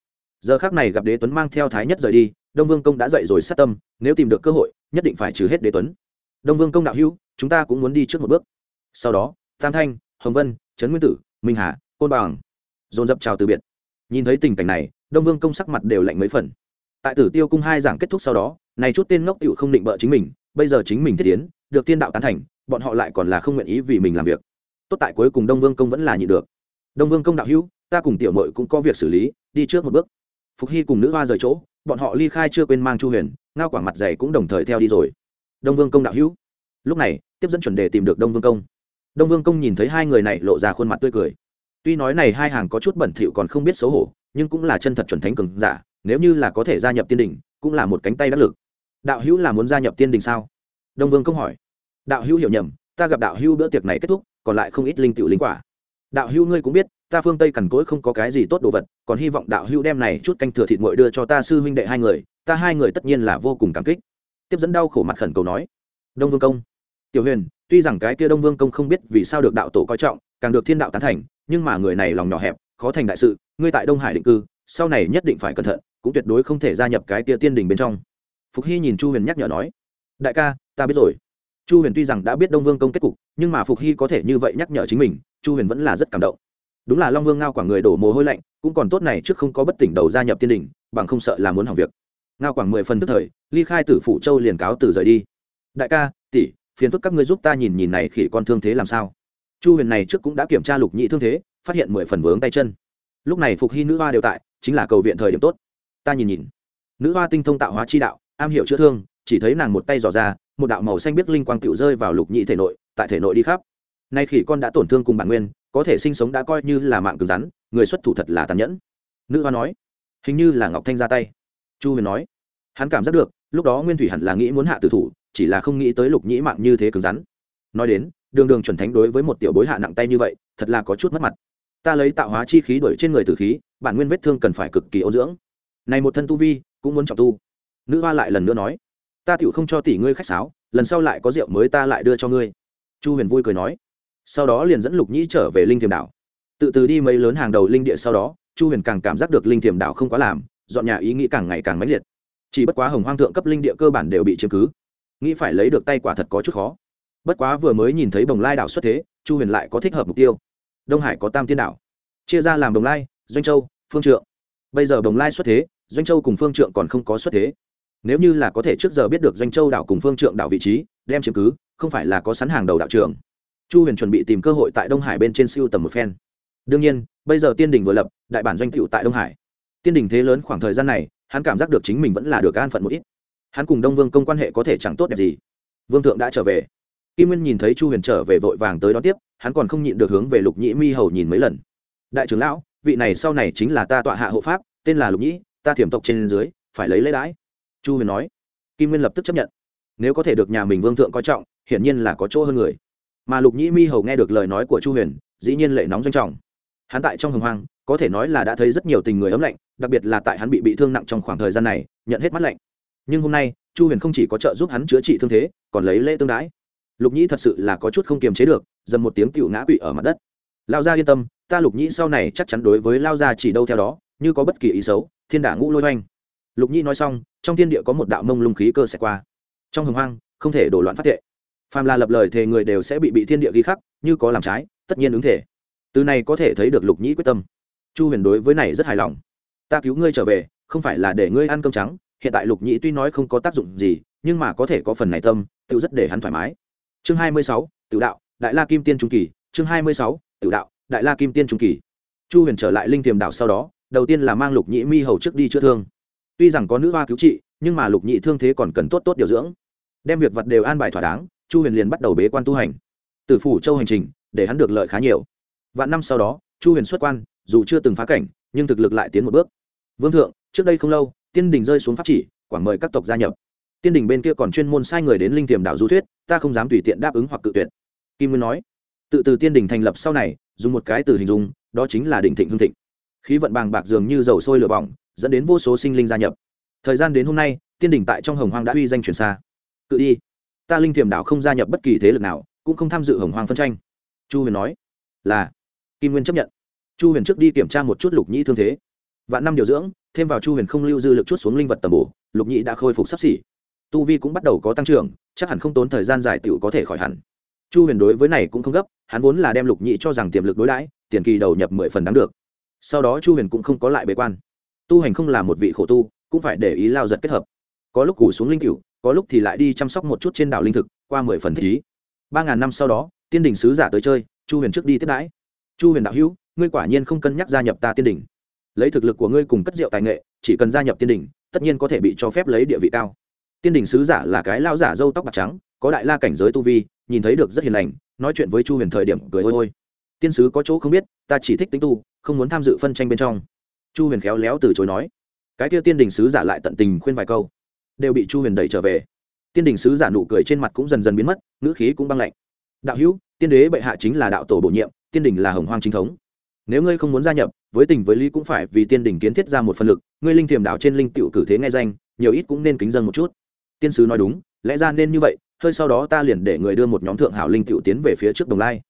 Giờ khác này gặp đế tuấn mang theo thái nhất rời đi đông vương công đã dậy rồi sát tâm, nếu tìm được cơ hội, nhất định phải trừ hết đế tuấn. Đông vương công đạo hữu, chúng ta cũng muốn đi trước một bước. Sau đó, tam thanh, hồng vân, trấn nguyên tử, minh hà, côn bằng, dồn dập chào từ biệt. Nhìn thấy tình cảnh này, đông vương công sắc mặt đều lạnh mấy phần. Tại tử tiêu cung hai giảng kết thúc sau đó, này chút tên ngốc tựu không định bợ chính mình, bây giờ chính mình thiết tiến, được tiên đạo tán thành, bọn họ lại còn là không nguyện ý vì mình làm việc. Tốt tại cuối cùng đông vương công vẫn là nhịn được. Đông vương công đạo hữu, ta cùng tiểu mội cũng có việc xử lý, đi trước một bước. Phục hy cùng nữ hoa rời chỗ bọn họ ly khai chưa quên mang chu huyền, ngao quảng mặt dày cũng đồng thời theo đi rồi. Đông vương công đạo hữu. Lúc này, tiếp dẫn chuẩn đề tìm được đông vương công. Đông vương công nhìn thấy hai người này lộ ra khuôn mặt tươi cười. Tuy nói này hai hàng có chút bẩn thỉu còn không biết xấu hổ, nhưng cũng là chân thật chuẩn thánh cường giả, nếu như là có thể gia nhập tiên đình cũng là một cánh tay đắc lực. Đạo hữu là muốn gia nhập tiên đình sao? Đông vương công hỏi. Đạo hữu hiểu nhầm, ta gặp đạo hữu bữa tiệc này kết thúc, còn lại không ít linh tiểu linh quả. Đạo hữu ngươi cũng biết ta phương tây cằn cỗi không có cái gì tốt đồ vật còn hy vọng đạo hữu đem này chút canh thừa thịt nguội đưa cho ta sư huynh đệ hai người ta hai người tất nhiên là vô cùng cảm kích tiếp dẫn đau khổ mặt khẩn cầu nói đông vương công tiểu huyền tuy rằng cái kia đông vương công không biết vì sao được đạo tổ coi trọng càng được thiên đạo tán thành nhưng mà người này lòng nhỏ hẹp khó thành đại sự ngươi tại đông hải định cư sau này nhất định phải cẩn thận cũng tuyệt đối không thể gia nhập cái kia tiên đình bên trong phục hy nhìn chu huyền nhắc nhở nói đại ca ta biết rồi chu huyền tuy rằng đã biết đông vương công kết cục nhưng mà phục hy có thể như vậy nhắc nhở chính mình chu huyền vẫn là rất cảm động đúng là long vương ngao quảng người đổ mồ hôi lạnh, cũng còn tốt này trước không có bất tỉnh đầu gia nhập tiên đình, bằng không sợ là muốn hỏng việc. Ngao quảng mười phần tức thời, ly khai tử phủ châu liền cáo từ rời đi. Đại ca, tỷ, phiền phức các ngươi giúp ta nhìn nhìn này khỉ con thương thế làm sao. Chu huyền này trước cũng đã kiểm tra lục nhị thương thế, phát hiện mười phần vướng tay chân. Lúc này phục hy nữ hoa đều tại, chính là cầu viện thời điểm tốt. Ta nhìn nhìn. Nữ hoa tinh thông tạo hóa chi đạo, am hiểu chữa thương, chỉ thấy nàng một tay dò ra, một đạo màu xanh biết linh quang tựu rơi vào lục nhị thể nội, tại thể nội đi khắp. Nay khỉ con đã tổn thương cùng bản nguyên có thể sinh sống đã coi như là mạng cứng rắn, người xuất thủ thật là tàn nhẫn. Nữ hoa nói. Hình như là ngọc thanh ra tay. Chu huyền nói. Hắn cảm giác được, lúc đó nguyên thủy hẳn là nghĩ muốn hạ tử thủ, chỉ là không nghĩ tới lục nhĩ mạng như thế cứng rắn. Nói đến, đường đường chuẩn thánh đối với một tiểu bối hạ nặng tay như vậy, thật là có chút mất mặt. Ta lấy tạo hóa chi khí đuổi trên người tử khí, bản nguyên vết thương cần phải cực kỳ ô dưỡng. Này một thân tu vi, cũng muốn trọng tu. Nữ hoa lại lần nữa nói. Ta tiểu không cho tỷ ngươi khách sáo, lần sau lại có rượu mới ta lại đưa cho ngươi. Chu huyền vui cười nói sau đó liền dẫn lục nhĩ trở về linh thiềm đảo. Tự từ đi mấy lớn hàng đầu linh địa sau đó, chu huyền càng cảm giác được linh thiềm đảo không quá làm, dọn nhà ý nghĩ càng ngày càng mãnh liệt. Chỉ bất quá hồng hoang thượng cấp linh địa cơ bản đều bị chiếm cứ. Nghĩ phải lấy được tay quả thật có chút khó. Bất quá vừa mới nhìn thấy bồng lai đảo xuất thế, chu huyền lại có thích hợp mục tiêu. Đông hải có tam tiên đảo. Chia ra làm đồng lai, doanh châu, phương trượng. Bây giờ đồng lai xuất thế, doanh châu cùng phương trượng còn không có xuất thế. Nếu như là có thể trước giờ biết được doanh châu đảo cùng phương trượng đảo vị trí, đem chiếm cứ, không phải là có sẵn hàng đầu đạo trường chu huyền chuẩn bị tìm cơ hội tại đông hải bên trên siêu tầm một phen. Đương nhiên, bây giờ tiên đình vừa lập, đại bản doanh cựu tại đông hải. Tiên đình thế lớn khoảng thời gian này, hắn cảm giác được chính mình vẫn là được an phận một ít. Hắn cùng đông vương công quan hệ có thể chẳng tốt đẹp gì. Vương thượng đã trở về. Kim nguyên nhìn thấy chu huyền trở về vội vàng tới đón tiếp, hắn còn không nhịn được hướng về lục nhĩ mi hầu nhìn mấy lần. Đại trưởng lão, vị này sau này chính là ta tọa hạ hộ pháp, tên là lục nhĩ, ta thiểm tộc trên dưới, phải lấy lễ đãi. Chu huyền nói. Kim nguyên lập tức chấp nhận. Nếu có thể được nhà mình vương thượng coi trọng, hiển nhiên là có chỗ hơn người mà lục nhĩ mi hầu nghe được lời nói của chu huyền, dĩ nhiên lệ nóng doanh trọng. Hắn tại trong hồng hoang, có thể nói là đã thấy rất nhiều tình người ấm lạnh, đặc biệt là tại hắn bị bị thương nặng trong khoảng thời gian này, nhận hết mắt lạnh. Nhưng hôm nay, chu huyền không chỉ có trợ giúp hắn chữa trị thương thế, còn lấy lễ tương đái lục nhĩ thật sự là có chút không kiềm chế được, dầm một tiếng tựu ngã quỵ ở mặt đất. Lao gia yên tâm, ta lục nhĩ sau này chắc chắn đối với lao gia chỉ đâu theo đó, như có bất kỳ ý xấu, thiên đả ngũ lôi oanh. Lục nhĩ nói xong, trong thiên địa có một đạo mông lung khí cơ sẽ qua. Trong hồng hoang, không thể đổ loạn phát thệ phàm là lập lời thề người đều sẽ bị bị thiên địa ghi khắc, như có làm trái, tất nhiên ứng thể. Từ này có thể thấy được lục nhĩ quyết tâm. Chu huyền đối với này rất hài lòng. Ta cứu ngươi trở về, không phải là để ngươi ăn cơm trắng, hiện tại lục nhĩ tuy nói không có tác dụng gì, nhưng mà có thể có phần này tâm, tự rất để hắn thoải mái. Chương hai mươi sáu tự đạo, đại la kim tiên trung kỳ, chương hai mươi sáu tự đạo, đại la kim tiên trung kỳ. Chu huyền trở lại linh tiềm đảo sau đó, đầu tiên là mang lục nhĩ mi hầu trước đi chữa thương. Tuy rằng có nữ hoa cứu trị, nhưng mà lục nhĩ thương thế còn cần tốt tốt điều dưỡng. Đem việc vật đều an bài thỏa đáng chu huyền liền bắt đầu bế quan tu hành. Từ phủ châu hành trình, để hắn được lợi khá nhiều. Vạn năm sau đó, chu huyền xuất quan, dù chưa từng phá cảnh, nhưng thực lực lại tiến một bước. Vương thượng, trước đây không lâu, tiên đình rơi xuống pháp chỉ, quảng mời các tộc gia nhập. Tiên đình bên kia còn chuyên môn sai người đến linh tiềm đảo du thuyết, ta không dám tùy tiện đáp ứng hoặc cự tuyệt. Kim nguyên nói, tự từ tiên đình thành lập sau này, dùng một cái từ hình dung, đó chính là đỉnh thịnh hương thịnh. Khí vận bàng bạc dường như dầu sôi lửa bỏng, dẫn đến vô số sinh linh gia nhập. Thời gian đến hôm nay, tiên đình tại trong hồng hoang đã uy danh truyền xa. Cự đi ta linh thiềm đảo không gia nhập bất kỳ thế lực nào, cũng không tham dự hồng hoàng phân tranh. Chu huyền nói, là. Kim nguyên chấp nhận. Chu huyền trước đi kiểm tra một chút lục nhĩ thương thế. Vạn năm điều dưỡng, thêm vào chu huyền không lưu dư lực chút xuống linh vật tầm bổ, lục nhĩ đã khôi phục sắp xỉ. Tu vi cũng bắt đầu có tăng trưởng, chắc hẳn không tốn thời gian dài tựu có thể khỏi hẳn. Chu huyền đối với này cũng không gấp, hắn vốn là đem lục nhĩ cho rằng tiềm lực đối đãi, tiền kỳ đầu nhập mười phần đáng được. Sau đó chu huyền cũng không có lại bế quan. Tu hành không là một vị khổ tu, cũng phải để ý lao giật kết hợp. Có lúc củ xuống linh cựu có lúc thì lại đi chăm sóc một chút trên đảo linh thực, qua mười phần thích ý. Ba ngàn năm sau đó, tiên đình sứ giả tới chơi, chu huyền trước đi tiếp đãi. Chu huyền đạo hữu, ngươi quả nhiên không cân nhắc gia nhập ta tiên đình lấy thực lực của ngươi cùng cất rượu tài nghệ, chỉ cần gia nhập tiên đình tất nhiên có thể bị cho phép lấy địa vị cao. Tiên đình sứ giả là cái lao giả dâu tóc bạc trắng, có đại la cảnh giới tu vi, nhìn thấy được rất hiền lành, nói chuyện với chu huyền thời điểm cười ôi ôi. Tiên sứ có chỗ không biết, ta chỉ thích tính tu, không muốn tham dự phân tranh bên trong. Chu huyền khéo léo từ chối nói. Cái kia tiên đình sứ giả lại tận tình khuyên vài câu đều bị chu huyền đẩy trở về. Tiên đình sứ giả nụ cười trên mặt cũng dần dần biến mất, ngữ khí cũng băng lạnh. Đạo hữu, tiên đế bệ hạ chính là đạo tổ bổ nhiệm, tiên đình là hồng hoang chính thống. Nếu ngươi không muốn gia nhập, với tình với lý cũng phải vì tiên đình kiến thiết ra một phần lực, ngươi linh thiềm đạo trên linh tựu cử thế nghe danh, nhiều ít cũng nên kính dân một chút. Tiên sứ nói đúng, lẽ ra nên như vậy, hơi sau đó ta liền để người đưa một nhóm thượng hảo linh tựu tiến về phía trước đồng lai.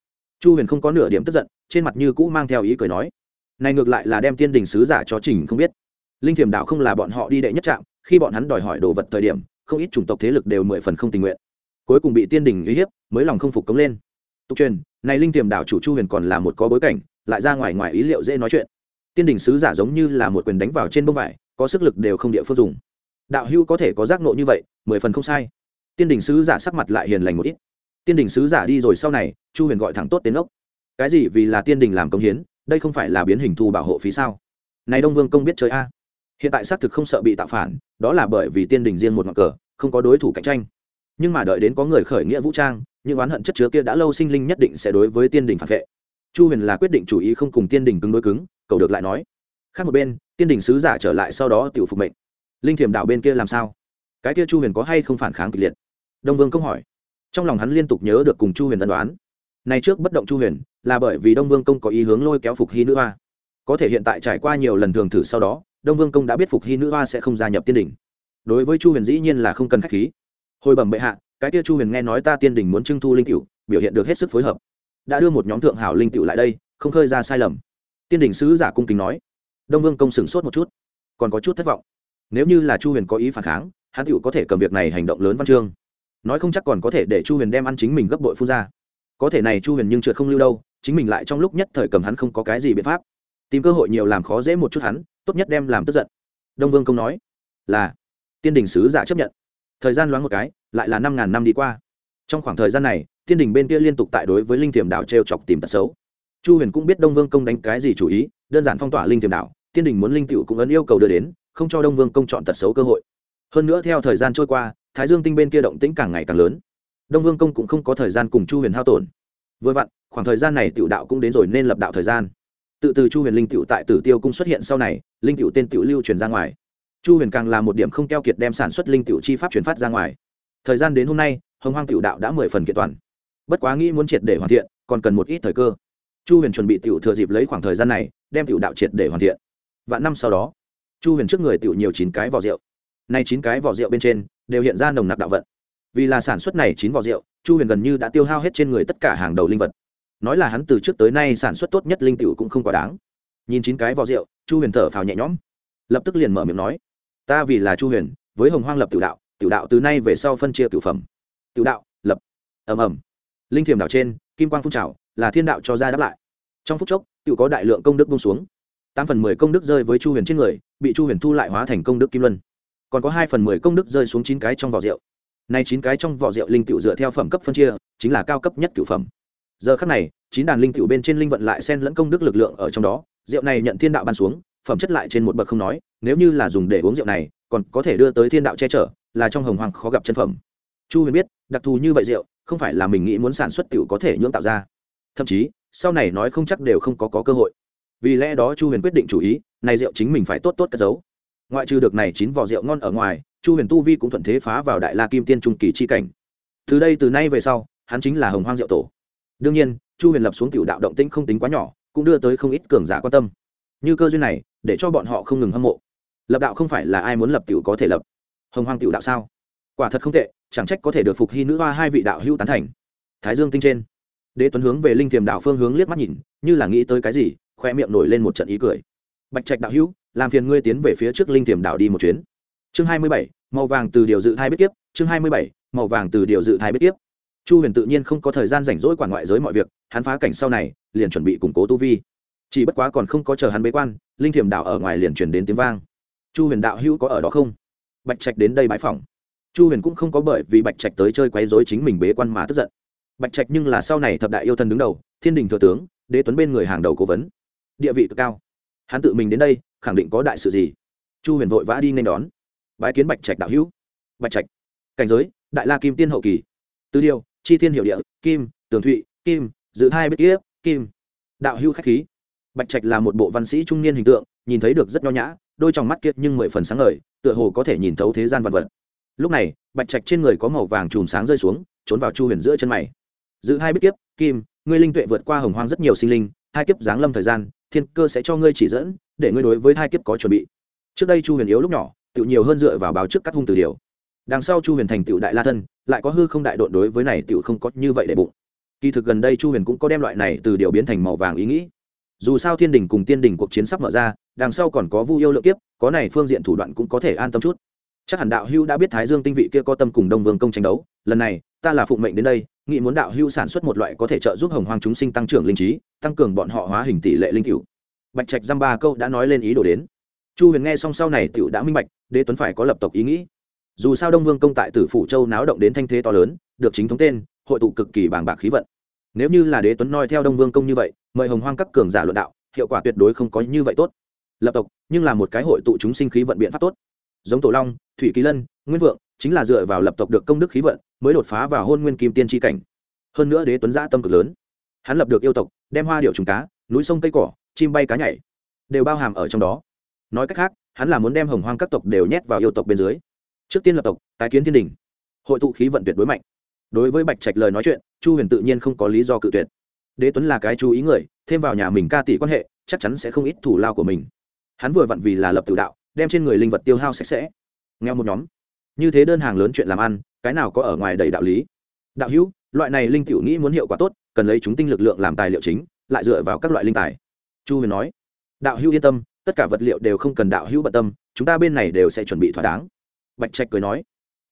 Chu huyền không có nửa điểm tức giận, trên mặt như cũ mang theo ý cười nói. Này ngược lại là đem tiên đình sứ giả cho trình không biết. Linh thiềm đạo không là bọn họ đi đệ nhất trạm khi bọn hắn đòi hỏi đồ vật thời điểm, không ít chủng tộc thế lực đều mười phần không tình nguyện. Cuối cùng bị tiên đình uy hiếp, mới lòng không phục cống lên. Tục truyền, này linh tiềm đạo chủ chu huyền còn là một có bối cảnh, lại ra ngoài ngoài ý liệu dễ nói chuyện. Tiên đình sứ giả giống như là một quyền đánh vào trên bông vải, có sức lực đều không địa phương dùng. Đạo hưu có thể có giác nộ như vậy, mười phần không sai. Tiên đình sứ giả sắc mặt lại hiền lành một ít. Tiên đình sứ giả đi rồi sau này, chu huyền gọi thẳng tốt tiến ốc. Cái gì vì là tiên đình làm công hiến, đây không phải là biến hình thu bảo hộ phí sao? Này đông vương công biết chơi a hiện tại xác thực không sợ bị tạo phản, đó là bởi vì tiên đình riêng một ngọn cờ, không có đối thủ cạnh tranh. Nhưng mà đợi đến có người khởi nghĩa vũ trang, những oán hận chất chứa kia đã lâu sinh linh nhất định sẽ đối với tiên đình phản vệ. Chu huyền là quyết định chủ ý không cùng tiên đình cứng đối cứng, cầu được lại nói. Khác một bên, tiên đình sứ giả trở lại sau đó tự phục mệnh. Linh thiềm đạo bên kia làm sao? Cái kia chu huyền có hay không phản kháng kịch liệt? Đông vương công hỏi. Trong lòng hắn liên tục nhớ được cùng chu huyền ân đoán nay trước bất động chu huyền, là bởi vì đông vương công có ý hướng lôi kéo phục hy nữ hoa. Có thể hiện tại trải qua nhiều lần thường thử sau đó đông vương công đã biết phục hy nữ hoa sẽ không gia nhập tiên đình. đối với chu huyền dĩ nhiên là không cần k h á c h khí. hồi bẩm bệ hạ, cái kia chu huyền nghe nói ta tiên đình muốn trưng thu linh cựu biểu hiện được hết sức phối hợp. đã đưa một nhóm thượng hảo linh cựu lại đây, không khơi ra sai lầm. tiên đình sứ giả cung kính nói. đông vương công sửng sốt một chút, còn có chút thất vọng. nếu như là chu huyền có ý phản kháng, hắn cựu có thể cầm việc này hành động lớn văn chương. nói không chắc còn có thể để chu huyền đem ăn chính mình gấp bội phun ra. có thể này chu huyền nhưng trượt không lưu đâu, chính mình lại trong lúc nhất thời cầm hắn không có cái gì biện pháp. tìm cơ hội nhiều làm khó dễ một chút hắn tốt nhất đem làm tức giận. Đông vương công nói, là. Tiên đình sứ giả chấp nhận. Thời gian loáng một cái, lại là năm ngàn năm đi qua. Trong khoảng thời gian này, tiên đình bên kia liên tục tại đối với linh thiềm đảo t r e o chọc tìm tật xấu. Chu huyền cũng biết đông vương công đánh cái gì chủ ý, đơn giản phong tỏa linh thiềm đảo, tiên đình muốn linh t cũng ấn yêu cầu đưa đến, không cho đông vương công chọn tật xấu cơ hội. Hơn nữa theo thời gian trôi qua, thái dương tinh bên kia động tĩnh càng ngày càng lớn. Đông vương công cũng không có thời gian cùng chu huyền hao tổn. Vừa vặn, khoảng thời gian này tiểu đạo cũng đến rồi nên lập đạo thời gian tự từ chu huyền linh tiểu tại tử tiêu cung xuất hiện sau này, linh tiểu tên tiểu lưu truyền ra ngoài. Chu huyền càng là một điểm không keo kiệt đem sản xuất linh tiểu chi pháp truyền phát ra ngoài. Thời gian đến hôm nay, hồng hoang tiểu đạo đã mười phần kiện toàn. Bất quá nghĩ muốn triệt để hoàn thiện, còn cần một ít thời cơ. Chu huyền chuẩn bị tiểu thừa dịp lấy khoảng thời gian này, đem tiểu đạo triệt để hoàn thiện. Vạn năm sau đó, chu huyền trước người tiểu nhiều chín cái vỏ rượu. Nay chín cái vỏ rượu bên trên, đều hiện ra nồng nặc đạo vận. Vì là sản xuất này chín vỏ rượu, chu huyền gần như đã tiêu hao hết trên người tất cả hàng đầu linh vật nói là hắn từ trước tới nay sản xuất tốt nhất linh tiểu cũng không quá đáng. Nhìn chín cái vỏ rượu, chu huyền thở phào nhẹ nhõm. Lập tức liền mở miệng nói, ta vì là chu huyền, với hồng hoang lập tiểu đạo tiểu đạo từ nay về sau phân chia tiểu phẩm. Tiểu đạo, lập, ầm ầm. Linh thiềm đạo trên, kim quang phun trào, là thiên đạo cho ra đáp lại. Trong phút chốc, tiểu có đại lượng công đức bung xuống. Tám phần mười công đức rơi với chu huyền trên người, bị chu huyền thu lại hóa thành công đức kim luân. Còn có hai phần mười công đức rơi xuống chín cái trong vỏ rượu. Nay chín cái trong vỏ rượu linh tiểu dựa theo phẩm cấp phân chia, chính là cao cấp nhất tiểu phẩm giờ khắc này chín đàn linh cựu bên trên linh vận lại xen lẫn công đức lực lượng ở trong đó. Rượu này nhận thiên đạo ban xuống phẩm chất lại trên một bậc không nói nếu như là dùng để uống rượu này còn có thể đưa tới thiên đạo che chở là trong hồng hoàng khó gặp chân phẩm. Chu huyền biết đặc thù như vậy rượu không phải là mình nghĩ muốn sản xuất tiểu có thể nhưỡng tạo ra. Thậm chí sau này nói không chắc đều không có, có cơ hội. Vì lẽ đó chu huyền quyết định chủ ý này rượu chính mình phải tốt tốt cất giấu. Ngoại trừ được này chín vỏ rượu ngon ở ngoài chu huyền tu vi cũng thuận thế phá vào đại la kim tiên trung kỳ chi cảnh. Từ đây từ nay về sau hắn chính là hồng hoang rượu tổ đương nhiên, chu huyền lập xuống tiểu đạo động tĩnh không tính quá nhỏ, cũng đưa tới không ít cường giả quan tâm. Như cơ duyên này, để cho bọn họ không ngừng hâm mộ. Lập đạo không phải là ai muốn lập tiểu có thể lập. Hồng hoang tiểu đạo sao? Quả thật không tệ, chẳng trách có thể được phục hy nữ hoa hai vị đạo hữu tán thành. Thái dương tinh trên. Đế tuấn hướng về linh thiềm đạo phương hướng liếc mắt nhìn, như là nghĩ tới cái gì khoe miệng nổi lên một trận ý cười. Bạch trạch đạo hữu, làm phiền ngươi tiến về phía trước linh thiềm đạo đi một chuyến. Chương hai mươi bảy, màu vàng từ điều dự thai biết tiếp chương hai mươi bảy, màu vàng từ điều dự thai biết tiếp chu huyền tự nhiên không có thời gian rảnh rỗi quản ngoại giới mọi việc, hắn phá cảnh sau này, liền chuẩn bị củng cố tu vi. Chỉ bất quá còn không có chờ hắn bế quan, linh thiềm đạo ở ngoài liền truyền đến tiếng vang. Chu huyền đạo hữu có ở đó không? Bạch trạch đến đây bãi phòng chu huyền cũng không có bởi vì bạch trạch tới chơi quấy dối chính mình bế quan mà tức giận. Bạch trạch nhưng là sau này thập đại yêu thần đứng đầu, thiên đình thừa tướng, đế tuấn bên người hàng đầu cố vấn. Địa vị cực cao. Hắn tự mình đến đây, khẳng định có đại sự gì? Chu huyền vội vã đi nên đón. Bái kiến bạch trạch đạo hữu. Bạch trạch. Cảnh giới, đại la kim tiên hậu kỳ. Tư điều chi thiên hiệu địa, kim, tường thụy, kim, dự hai biết kiếp, kim. Đạo hữu khách khí. Bạch trạch là một bộ văn sĩ trung niên hình tượng, nhìn thấy được rất nho nhã, đôi trong mắt kiệt nhưng mười phần sáng ngời, tựa hồ có thể nhìn thấu thế gian vật vật. Lúc này, bạch trạch trên người có màu vàng chùm sáng rơi xuống, trốn vào chu huyền giữa chân mày. Giữ hai biết kiếp, kim, ngươi linh tuệ vượt qua hồng hoang rất nhiều sinh linh, hai kiếp giáng lâm thời gian, thiên cơ sẽ cho ngươi chỉ dẫn, để ngươi đối với hai kiếp có chuẩn bị. Trước đây chu huyền yếu lúc nhỏ, tự nhiều hơn dựa vào báo trước cắt hung từ điều đằng sau chu huyền thành tựu đại la thân, lại có hư không đại đội đối với này tựu không có như vậy để bụng. Kỳ thực gần đây chu huyền cũng có đem loại này từ điều biến thành màu vàng ý nghĩ. Dù sao thiên đình cùng tiên đình cuộc chiến sắp mở ra, đằng sau còn có vu yêu lượng kiếp, có này phương diện thủ đoạn cũng có thể an tâm chút. Chắc hẳn đạo hưu đã biết thái dương tinh vị kia có tâm cùng đông vương công tranh đấu, lần này, ta là phụng mệnh đến đây, nghĩ muốn đạo hưu sản xuất một loại có thể trợ giúp hồng hoang chúng sinh tăng trưởng linh trí, tăng cường bọn họ hóa hình tỷ lệ linh cựu bạch trạch dăm ba câu đã nói lên ý đồ đến. Chu huyền nghe xong sau này tựu đã minh bạch, đế tuấn phải có lập tộc ý nghĩ dù sao đông vương công tại tử phủ châu náo động đến thanh thế to lớn, được chính thống tên, hội tụ cực kỳ bàng bạc khí vận. Nếu như là đế tuấn noi theo đông vương công như vậy, mời hồng hoang các cường giả luận đạo, hiệu quả tuyệt đối không có như vậy tốt. Lập tộc, nhưng là một cái hội tụ chúng sinh khí vận biện pháp tốt. Giống tổ long, thủy kỳ lân, nguyên vượng, chính là dựa vào lập tộc được công đức khí vận, mới đột phá vào hôn nguyên kim tiên tri cảnh. Hơn nữa đế tuấn giã tâm cực lớn. Hắn lập được yêu tộc, đem hoa điệu trùng cá, núi sông cây cỏ, chim bay cá nhảy, đều bao hàm ở trong đó. Nói cách khác, hắn là muốn đem hồng hoang các tộc đều nhét vào yêu tộc bên dưới trước tiên lập tộc, tái kiến thiên đình. Hội tụ khí vận tuyệt đối mạnh. Đối với bạch trạch lời nói chuyện, chu huyền tự nhiên không có lý do cự tuyệt. Đế tuấn là cái chú ý người, thêm vào nhà mình ca tỷ quan hệ, chắc chắn sẽ không ít thủ lao của mình. Hắn vừa vặn vì là lập tự đạo, đem trên người linh vật tiêu hao sạch sẽ. Nghèo một nhóm. Như thế đơn hàng lớn chuyện làm ăn, cái nào có ở ngoài đầy đạo lý? Đạo hữu, loại này linh tiểu nghĩ muốn hiệu quả tốt, cần lấy chúng tinh lực lượng làm tài liệu chính, lại dựa vào các loại linh tài. Chu huyền nói. Đạo hữu yên tâm, tất cả vật liệu đều không cần đạo hữu bận tâm, chúng ta bên này đều sẽ chuẩn bị thỏa đáng bạch trạch cười nói,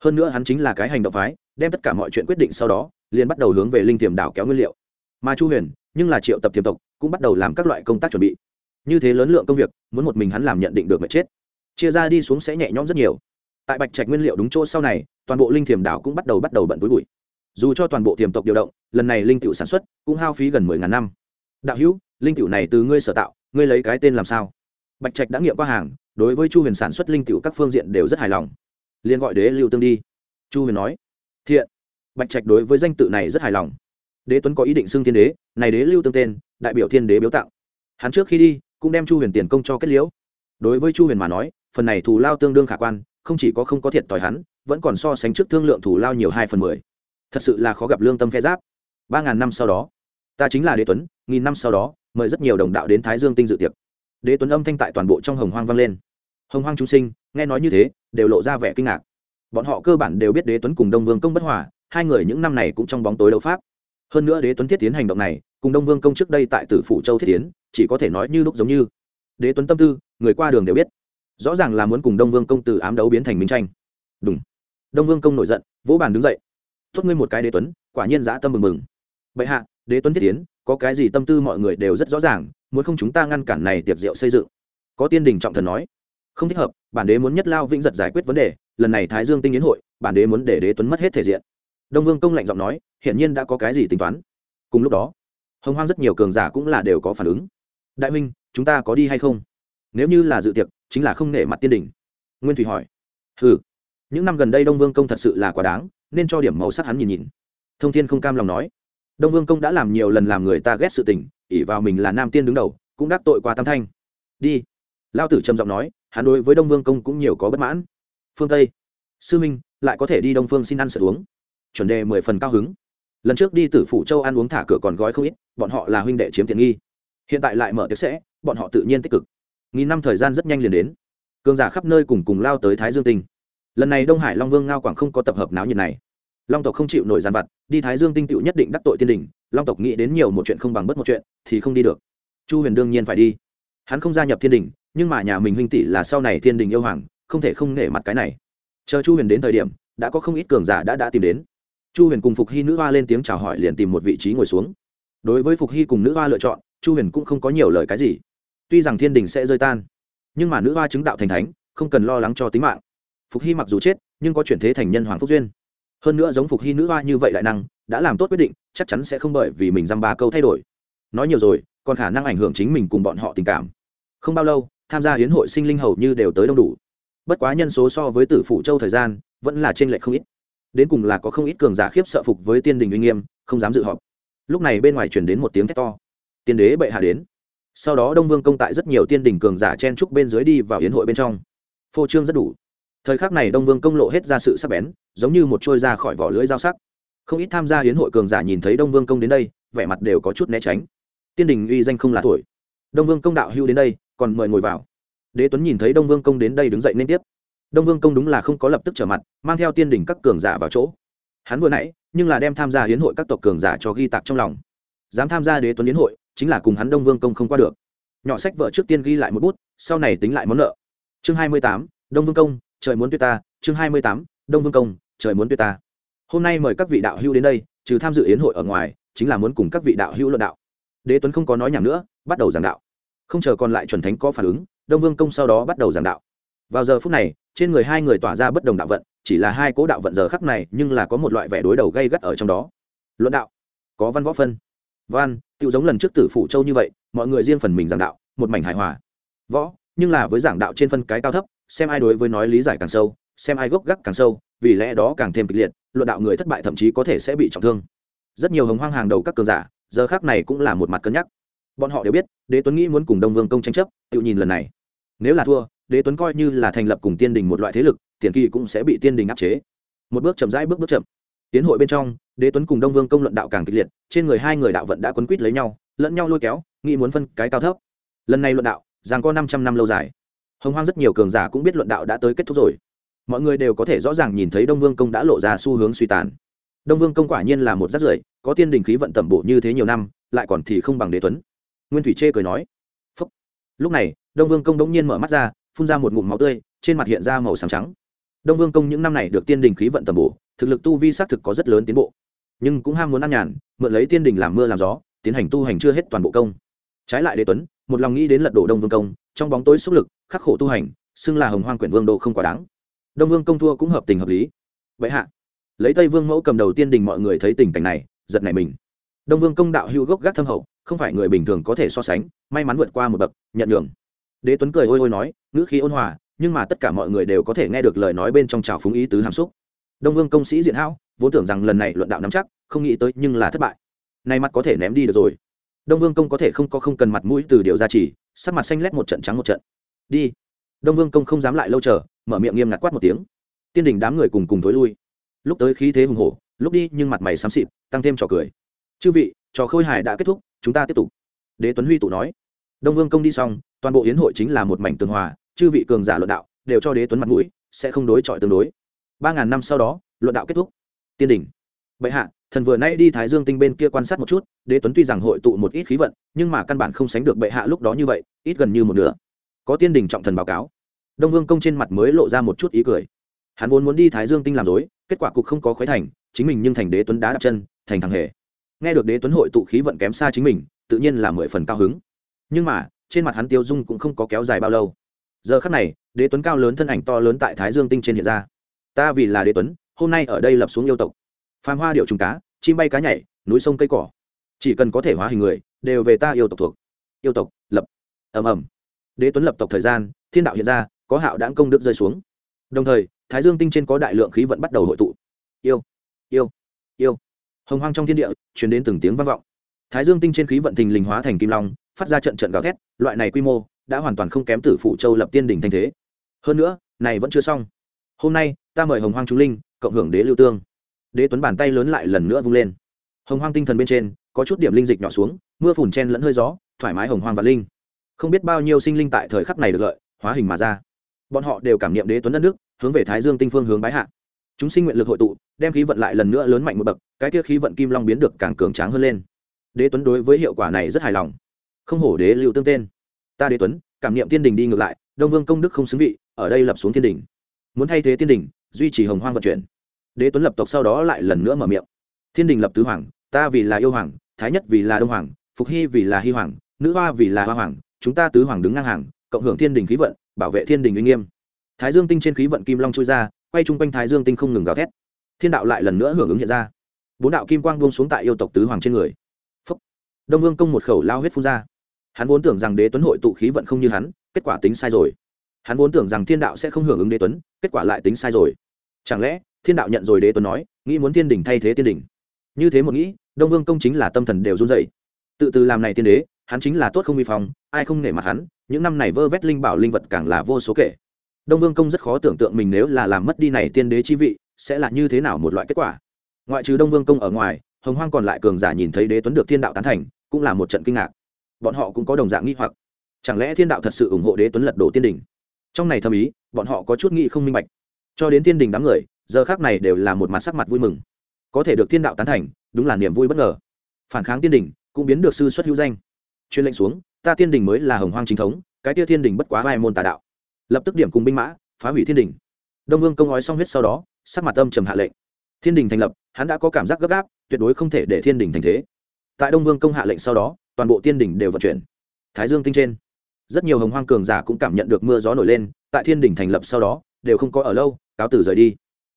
hơn nữa hắn chính là cái hành động phái, đem tất cả mọi chuyện quyết định sau đó, liền bắt đầu hướng về linh tiềm đảo kéo nguyên liệu. Mà chu huyền, nhưng là triệu tập tiềm tộc, cũng bắt đầu làm các loại công tác chuẩn bị. Như thế lớn lượng công việc, muốn một mình hắn làm nhận định được mà chết. Chia ra đi xuống sẽ nhẹ nhõm rất nhiều. Tại bạch trạch nguyên liệu đúng chỗ sau này, toàn bộ linh thiềm đảo cũng bắt đầu bắt đầu bận túi bụi. Dù cho toàn bộ tiềm tộc điều động, lần này linh tiểu sản xuất cũng hao phí gần mười ngàn năm. Đạo hữu, linh tiểu này từ ngươi sở tạo, ngươi lấy cái tên làm sao? Bạch trạch đã nghiệm qua hàng, đối với chu huyền sản xuất linh tiểu các phương diện đều rất hài lòng liền gọi đế lưu tương đi. Chu huyền nói, thiện. Bạch trạch đối với danh tự này rất hài lòng. Đế tuấn có ý định xưng thiên đế, này đế lưu tương tên, đại biểu thiên đế biếu tạo hắn trước khi đi, cũng đem chu huyền tiền công cho kết liễu. Đối với chu huyền mà nói, phần này thù lao tương đương khả quan, không chỉ có không có thiệt tỏi hắn, vẫn còn so sánh trước thương lượng thù lao nhiều hai phần mười. Thật sự là khó gặp lương tâm phe giáp. Ba ngàn năm sau đó, ta chính là đế tuấn, nghìn năm sau đó, mời rất nhiều đồng đạo đến thái dương tinh dự tiệc. Đế tuấn âm thanh tại toàn bộ trong hồng hoang vang lên hồng hoang chúng sinh, nghe nói như thế, đều lộ ra vẻ kinh ngạc. Bọn họ cơ bản đều biết đế tuấn cùng đông vương công bất hòa, hai người những năm này cũng trong bóng tối đấu pháp. Hơn nữa đế tuấn thiết tiến hành động này, cùng đông vương công trước đây tại tử phủ châu thiết tiến, chỉ có thể nói như lúc giống như. Đế tuấn tâm tư, người qua đường đều biết. Rõ ràng là muốn cùng đông vương công từ ám đấu biến thành minh tranh. Đúng đông vương công nổi giận, vỗ bàn đứng dậy. Thốt ngươi một cái đế tuấn, quả nhiên dã tâm mừng mừng. Bệ hạ, đế tuấn thiết tiến, có cái gì tâm tư mọi người đều rất rõ ràng, muốn không chúng ta ngăn cản này tiệc rượu xây dựng. Có tiên đình trọng thần nói không thích hợp, bản đế muốn nhất lao vĩnh giật giải quyết vấn đề, lần này thái dương tinh yến hội, bản đế muốn để đế tuấn mất hết thể diện. Đông vương công lạnh giọng nói, hiển nhiên đã có cái gì tính toán. Cùng lúc đó, hồng hoang rất nhiều cường giả cũng là đều có phản ứng. Đại huynh, chúng ta có đi hay không? Nếu như là dự tiệc, chính là không nể mặt tiên đình nguyên thủy hỏi. Ừ những năm gần đây đông vương công thật sự là quá đáng, nên cho điểm màu sắc hắn nhìn nhìn. Thông thiên không cam lòng nói. Đông vương công đã làm nhiều lần làm người ta ghét sự tình ỉ vào mình là nam tiên đứng đầu, cũng đắc tội qua tam thanh. Đi. Lao tử trầm giọng nói hắn đối với đông vương công cũng nhiều có bất mãn. Phương tây, sư minh, lại có thể đi đông phương xin ăn sợ uống. Chuẩn đề mười phần cao hứng. Lần trước đi từ phủ châu ăn uống thả cửa còn gói không ít, bọn họ là huynh đệ chiếm tiện nghi. Hiện tại lại mở tiệc sẽ, bọn họ tự nhiên tích cực. Nghìn năm thời gian rất nhanh liền đến. Cường giả khắp nơi cùng cùng lao tới thái dương tinh. Lần này đông hải long vương ngao quảng không có tập hợp náo nhiệt này. Long tộc không chịu nổi gian vặt, đi thái dương tinh tựu nhất định đắc tội tiên đình. Long tộc nghĩ đến nhiều một chuyện không bằng bất một chuyện, thì không đi được. Chu huyền đương nhiên phải đi. Hắn không gia nhập thiên đình nhưng mà nhà mình huynh tỷ là sau này thiên đình yêu hoàng, không thể không nể mặt cái này. Chờ chu huyền đến thời điểm, đã có không ít cường giả đã đã tìm đến. Chu huyền cùng phục hy nữ hoa lên tiếng chào hỏi liền tìm một vị trí ngồi xuống. Đối với phục hy cùng nữ hoa lựa chọn, chu huyền cũng không có nhiều lời cái gì. Tuy rằng thiên đình sẽ rơi tan, nhưng mà nữ hoa chứng đạo thành thánh, không cần lo lắng cho tính mạng. Phục hy mặc dù chết, nhưng có chuyển thế thành nhân hoàng phúc duyên. Hơn nữa giống phục hy nữ hoa như vậy đại năng, đã làm tốt quyết định, chắc chắn sẽ không bởi vì mình dăm ba câu thay đổi. Nói nhiều rồi, còn khả năng ảnh hưởng chính mình cùng bọn họ tình cảm. Không bao lâu tham gia hiến hội sinh linh hầu như đều tới đông đủ. Bất quá nhân số so với tử phụ châu thời gian, vẫn là trên lệch không ít. Đến cùng là có không ít cường giả khiếp sợ phục với tiên đình uy nghiêm, không dám dự họp. Lúc này bên ngoài chuyển đến một tiếng thét to. Tiên đế bệ hạ đến. Sau đó đông vương công tại rất nhiều tiên đình cường giả chen trúc bên dưới đi vào hiến hội bên trong. Phô trương rất đủ. Thời khắc này đông vương công lộ hết ra sự sắc bén, giống như một trôi ra khỏi vỏ lưỡi dao sắc. Không ít tham gia hiến hội cường giả nhìn thấy đông vương công đến đây, vẻ mặt đều có chút né tránh. Tiên đình uy danh không là tuổi. đông vương công đạo hưu đến đây còn mời ngồi vào. Đế tuấn nhìn thấy đông vương công đến đây đứng dậy nên tiếp. Đông vương công đúng là không có lập tức trở mặt, mang theo tiên đỉnh các cường giả vào chỗ. Hắn vừa nãy, nhưng là đem tham gia hiến hội các tộc cường giả cho ghi tạc trong lòng. Dám tham gia đế tuấn hiến hội, chính là cùng hắn đông vương công không qua được. Nhỏ sách vợ trước tiên ghi lại một bút, sau này tính lại món nợ. Chương hai mươi tám, đông vương công, trời muốn tuyệt ta. Chương hai mươi tám, đông vương công, trời muốn tuyệt ta. Hôm nay mời các vị đạo hữu đến đây, trừ tham dự yến hội ở ngoài, chính là muốn cùng các vị đạo hữu luận đạo. Đế tuấn không có nói nhảm nữa, bắt đầu giảng đạo không chờ còn lại chuẩn thánh có phản ứng, đông vương công sau đó bắt đầu giảng đạo. Vào giờ phút này, trên người hai người tỏa ra bất đồng đạo vận, chỉ là hai cố đạo vận giờ khắc này nhưng là có một loại vẻ đối đầu gây gắt ở trong đó. Luận đạo, có văn võ phân. Văn tự giống lần trước tử phủ châu như vậy, mọi người riêng phần mình giảng đạo, một mảnh hài hòa. Võ, nhưng là với giảng đạo trên phân cái cao thấp, xem ai đối với nói lý giải càng sâu, xem ai gốc gác càng sâu, vì lẽ đó càng thêm kịch liệt, luận đạo người thất bại thậm chí có thể sẽ bị trọng thương. Rất nhiều hồng hoang hàng đầu các cường giả, giờ khác này cũng là một mặt cân nhắc bọn họ đều biết, đế tuấn nghĩ muốn cùng đông vương công tranh chấp, tự nhìn lần này. Nếu là thua, đế tuấn coi như là thành lập cùng tiên đình một loại thế lực, tiền kỳ cũng sẽ bị tiên đình áp chế. Một bước chậm rãi, bước bước chậm. Tiến hội bên trong, đế tuấn cùng đông vương công luận đạo càng kịch liệt, trên người hai người đạo vận đã quấn quýt lấy nhau, lẫn nhau lôi kéo, nghĩ muốn phân cái cao thấp. Lần này luận đạo, rằng có năm trăm năm lâu dài. Hồng hoang rất nhiều cường giả cũng biết luận đạo đã tới kết thúc rồi. Mọi người đều có thể rõ ràng nhìn thấy đông vương công đã lộ ra xu hướng suy tàn. Đông vương công quả nhiên là một rắc rưởi, có tiên đình khí vận tẩm bổ như thế nhiều năm, lại còn thì không bằng đế tuấn nguyên thủy chê cười nói, Phúc. lúc này, đông vương công đống nhiên mở mắt ra, phun ra một ngụm máu tươi, trên mặt hiện ra màu xám trắng. Đông vương công những năm này được tiên đình khí vận tẩm bổ, thực lực tu vi xác thực có rất lớn tiến bộ. Nhưng cũng ham muốn ăn nhàn, mượn lấy tiên đình làm mưa làm gió, tiến hành tu hành chưa hết toàn bộ công. Trái lại đế tuấn, một lòng nghĩ đến lật đổ đông vương công, trong bóng tối xúc lực, khắc khổ tu hành, xưng là hồng hoang quyển vương độ không quá đáng. Đông vương công thua cũng hợp tình hợp lý. Vậy hạ, lấy tây vương mẫu cầm đầu tiên đình mọi người thấy tình cảnh này, giật nảy mình. Đông vương công đạo hữu gốc gác thâm hậu không phải người bình thường có thể so sánh, may mắn vượt qua một bậc, nhận đường đế tuấn cười ôi ôi nói, ngữ khí ôn hòa, nhưng mà tất cả mọi người đều có thể nghe được lời nói bên trong trào phúng ý tứ hàm xúc. Đông vương công sĩ diện hão, vốn tưởng rằng lần này luận đạo nắm chắc, không nghĩ tới nhưng là thất bại. Nay mặt có thể ném đi được rồi. Đông vương công có thể không có không cần mặt mũi từ điều ra chỉ sắc mặt xanh lét một trận trắng một trận. Đi. Đông vương công không dám lại lâu chờ, mở miệng nghiêm ngặt quát một tiếng. Tiên đình đám người cùng cùng thối lui. Lúc tới khí thế hùng hổ, lúc đi nhưng mặt mày xám xịt, tăng thêm trò cười. Chư vị, trò khôi hài đã kết thúc chúng ta tiếp tục. Đế tuấn huy tụ nói. Đông vương công đi xong, toàn bộ yến hội chính là một mảnh tường hòa, chư vị cường giả luận đạo đều cho đế tuấn mặt mũi, sẽ không đối chọi tương đối. Ba ngàn năm sau đó, luận đạo kết thúc. Tiên đình bệ hạ, thần vừa nay đi thái dương tinh bên kia quan sát một chút, đế tuấn tuy rằng hội tụ một ít khí vận, nhưng mà căn bản không sánh được bệ hạ lúc đó như vậy, ít gần như một nửa. Có tiên đình trọng thần báo cáo. Đông vương công trên mặt mới lộ ra một chút ý cười. Hắn vốn muốn đi thái dương tinh làm dối, kết quả cục không có khuấy thành, chính mình nhưng thành đế tuấn đá đặt chân, thành thằng hề nghe được đế tuấn hội tụ khí vận kém xa chính mình, tự nhiên là mười phần cao hứng. Nhưng mà, trên mặt hắn tiêu dung cũng không có kéo dài bao lâu. Giờ khắc này, đế tuấn cao lớn thân ảnh to lớn tại thái dương tinh trên hiện ra. Ta vì là đế tuấn, hôm nay ở đây lập xuống yêu tộc. Phàm hoa điệu trùng cá, chim bay cá nhảy, núi sông cây cỏ. Chỉ cần có thể hóa hình người, đều về ta yêu tộc thuộc. Yêu tộc, lập. Ầm ầm. Đế tuấn lập tộc thời gian, thiên đạo hiện ra, có hạo đãng công đức rơi xuống. Đồng thời, thái dương tinh trên có đại lượng khí vận bắt đầu hội tụ. Yêu yêu yêu hồng hoang trong thiên địa chuyển đến từng tiếng vang vọng. Thái dương tinh trên khí vận thình lình hóa thành kim long, phát ra trận trận gào thét, loại này quy mô đã hoàn toàn không kém tử phụ châu lập tiên đỉnh thanh thế. Hơn nữa, này vẫn chưa xong. Hôm nay, ta mời hồng hoang trung linh, cộng hưởng đế lưu tương. Đế tuấn bàn tay lớn lại lần nữa vung lên. Hồng hoang tinh thần bên trên, có chút điểm linh dịch nhỏ xuống, mưa phùn chen lẫn hơi gió, thoải mái hồng hoang và linh. Không biết bao nhiêu sinh linh tại thời khắc này được lợi, hóa hình mà ra. Bọn họ đều cảm niệm đế tuấn đất nước, hướng về thái dương tinh phương hướng bái hạ chúng sinh nguyện lực hội tụ, đem khí vận lại lần nữa lớn mạnh một bậc, cái kia khí vận kim long biến được càng cường tráng hơn lên. Đế tuấn đối với hiệu quả này rất hài lòng. Không hổ đế lưu tương tên. Ta đế tuấn, cảm niệm tiên đình đi ngược lại, đông vương công đức không xứng vị, ở đây lập xuống tiên đình. Muốn thay thế tiên đình, duy trì hồng hoang vận chuyển. Đế tuấn lập tộc sau đó lại lần nữa mở miệng. Thiên đình lập tứ hoàng, ta vì là yêu hoàng, thái nhất vì là đông hoàng, phục hy vì là hy hoàng, nữ hoa vì là hoa hoàng, chúng ta tứ hoàng đứng ngang hàng, cộng hưởng thiên đình khí vận, bảo vệ thiên đình uy nghiêm. Thái dương tinh trên khí vận kim long trôi ra quay chung quanh thái dương tinh không ngừng gào thét. Thiên đạo lại lần nữa hưởng ứng hiện ra. Bốn đạo kim quang buông xuống tại yêu tộc tứ hoàng trên người. Phúc. đông vương công một khẩu lao huyết phun ra. Hắn vốn tưởng rằng đế tuấn hội tụ khí vận không như hắn, kết quả tính sai rồi. Hắn vốn tưởng rằng thiên đạo sẽ không hưởng ứng đế tuấn, kết quả lại tính sai rồi. Chẳng lẽ, thiên đạo nhận rồi đế tuấn nói, nghĩ muốn thiên đình thay thế tiên đình? Như thế một nghĩ, đông vương công chính là tâm thần đều run dậy tự từ làm này tiên đế, hắn chính là tốt không vi phong, ai không nể mặt hắn, những năm này vơ vét linh bảo linh vật càng là vô số kể đông vương công rất khó tưởng tượng mình nếu là làm mất đi này tiên đế chi vị, sẽ là như thế nào một loại kết quả. Ngoại trừ đông vương công ở ngoài, hồng hoang còn lại cường giả nhìn thấy đế tuấn được thiên đạo tán thành, cũng là một trận kinh ngạc. Bọn họ cũng có đồng dạng nghi hoặc. Chẳng lẽ thiên đạo thật sự ủng hộ đế tuấn lật đổ tiên đình? Trong này thâm ý, bọn họ có chút nghĩ không minh bạch. Cho đến tiên đình đám người, giờ khác này đều là một mặt sắc mặt vui mừng. Có thể được thiên đạo tán thành, đúng là niềm vui bất ngờ. Phản kháng tiên đình, cũng biến được sư xuất hữu danh. Chuyên lệnh xuống, ta tiên đình mới là hồng hoang chính thống, cái tia thiên đình bất quá vai môn tà đạo lập tức điểm cùng binh mã, phá hủy thiên đình. Đông vương công nói xong huyết sau đó, sắc mặt âm trầm hạ lệnh. Thiên đình thành lập, hắn đã có cảm giác gấp gáp, tuyệt đối không thể để thiên đình thành thế. Tại đông vương công hạ lệnh sau đó, toàn bộ tiên đình đều vận chuyển. Thái dương tinh trên, rất nhiều hồng hoang cường giả cũng cảm nhận được mưa gió nổi lên, tại thiên đình thành lập sau đó, đều không có ở lâu, cáo tử rời đi.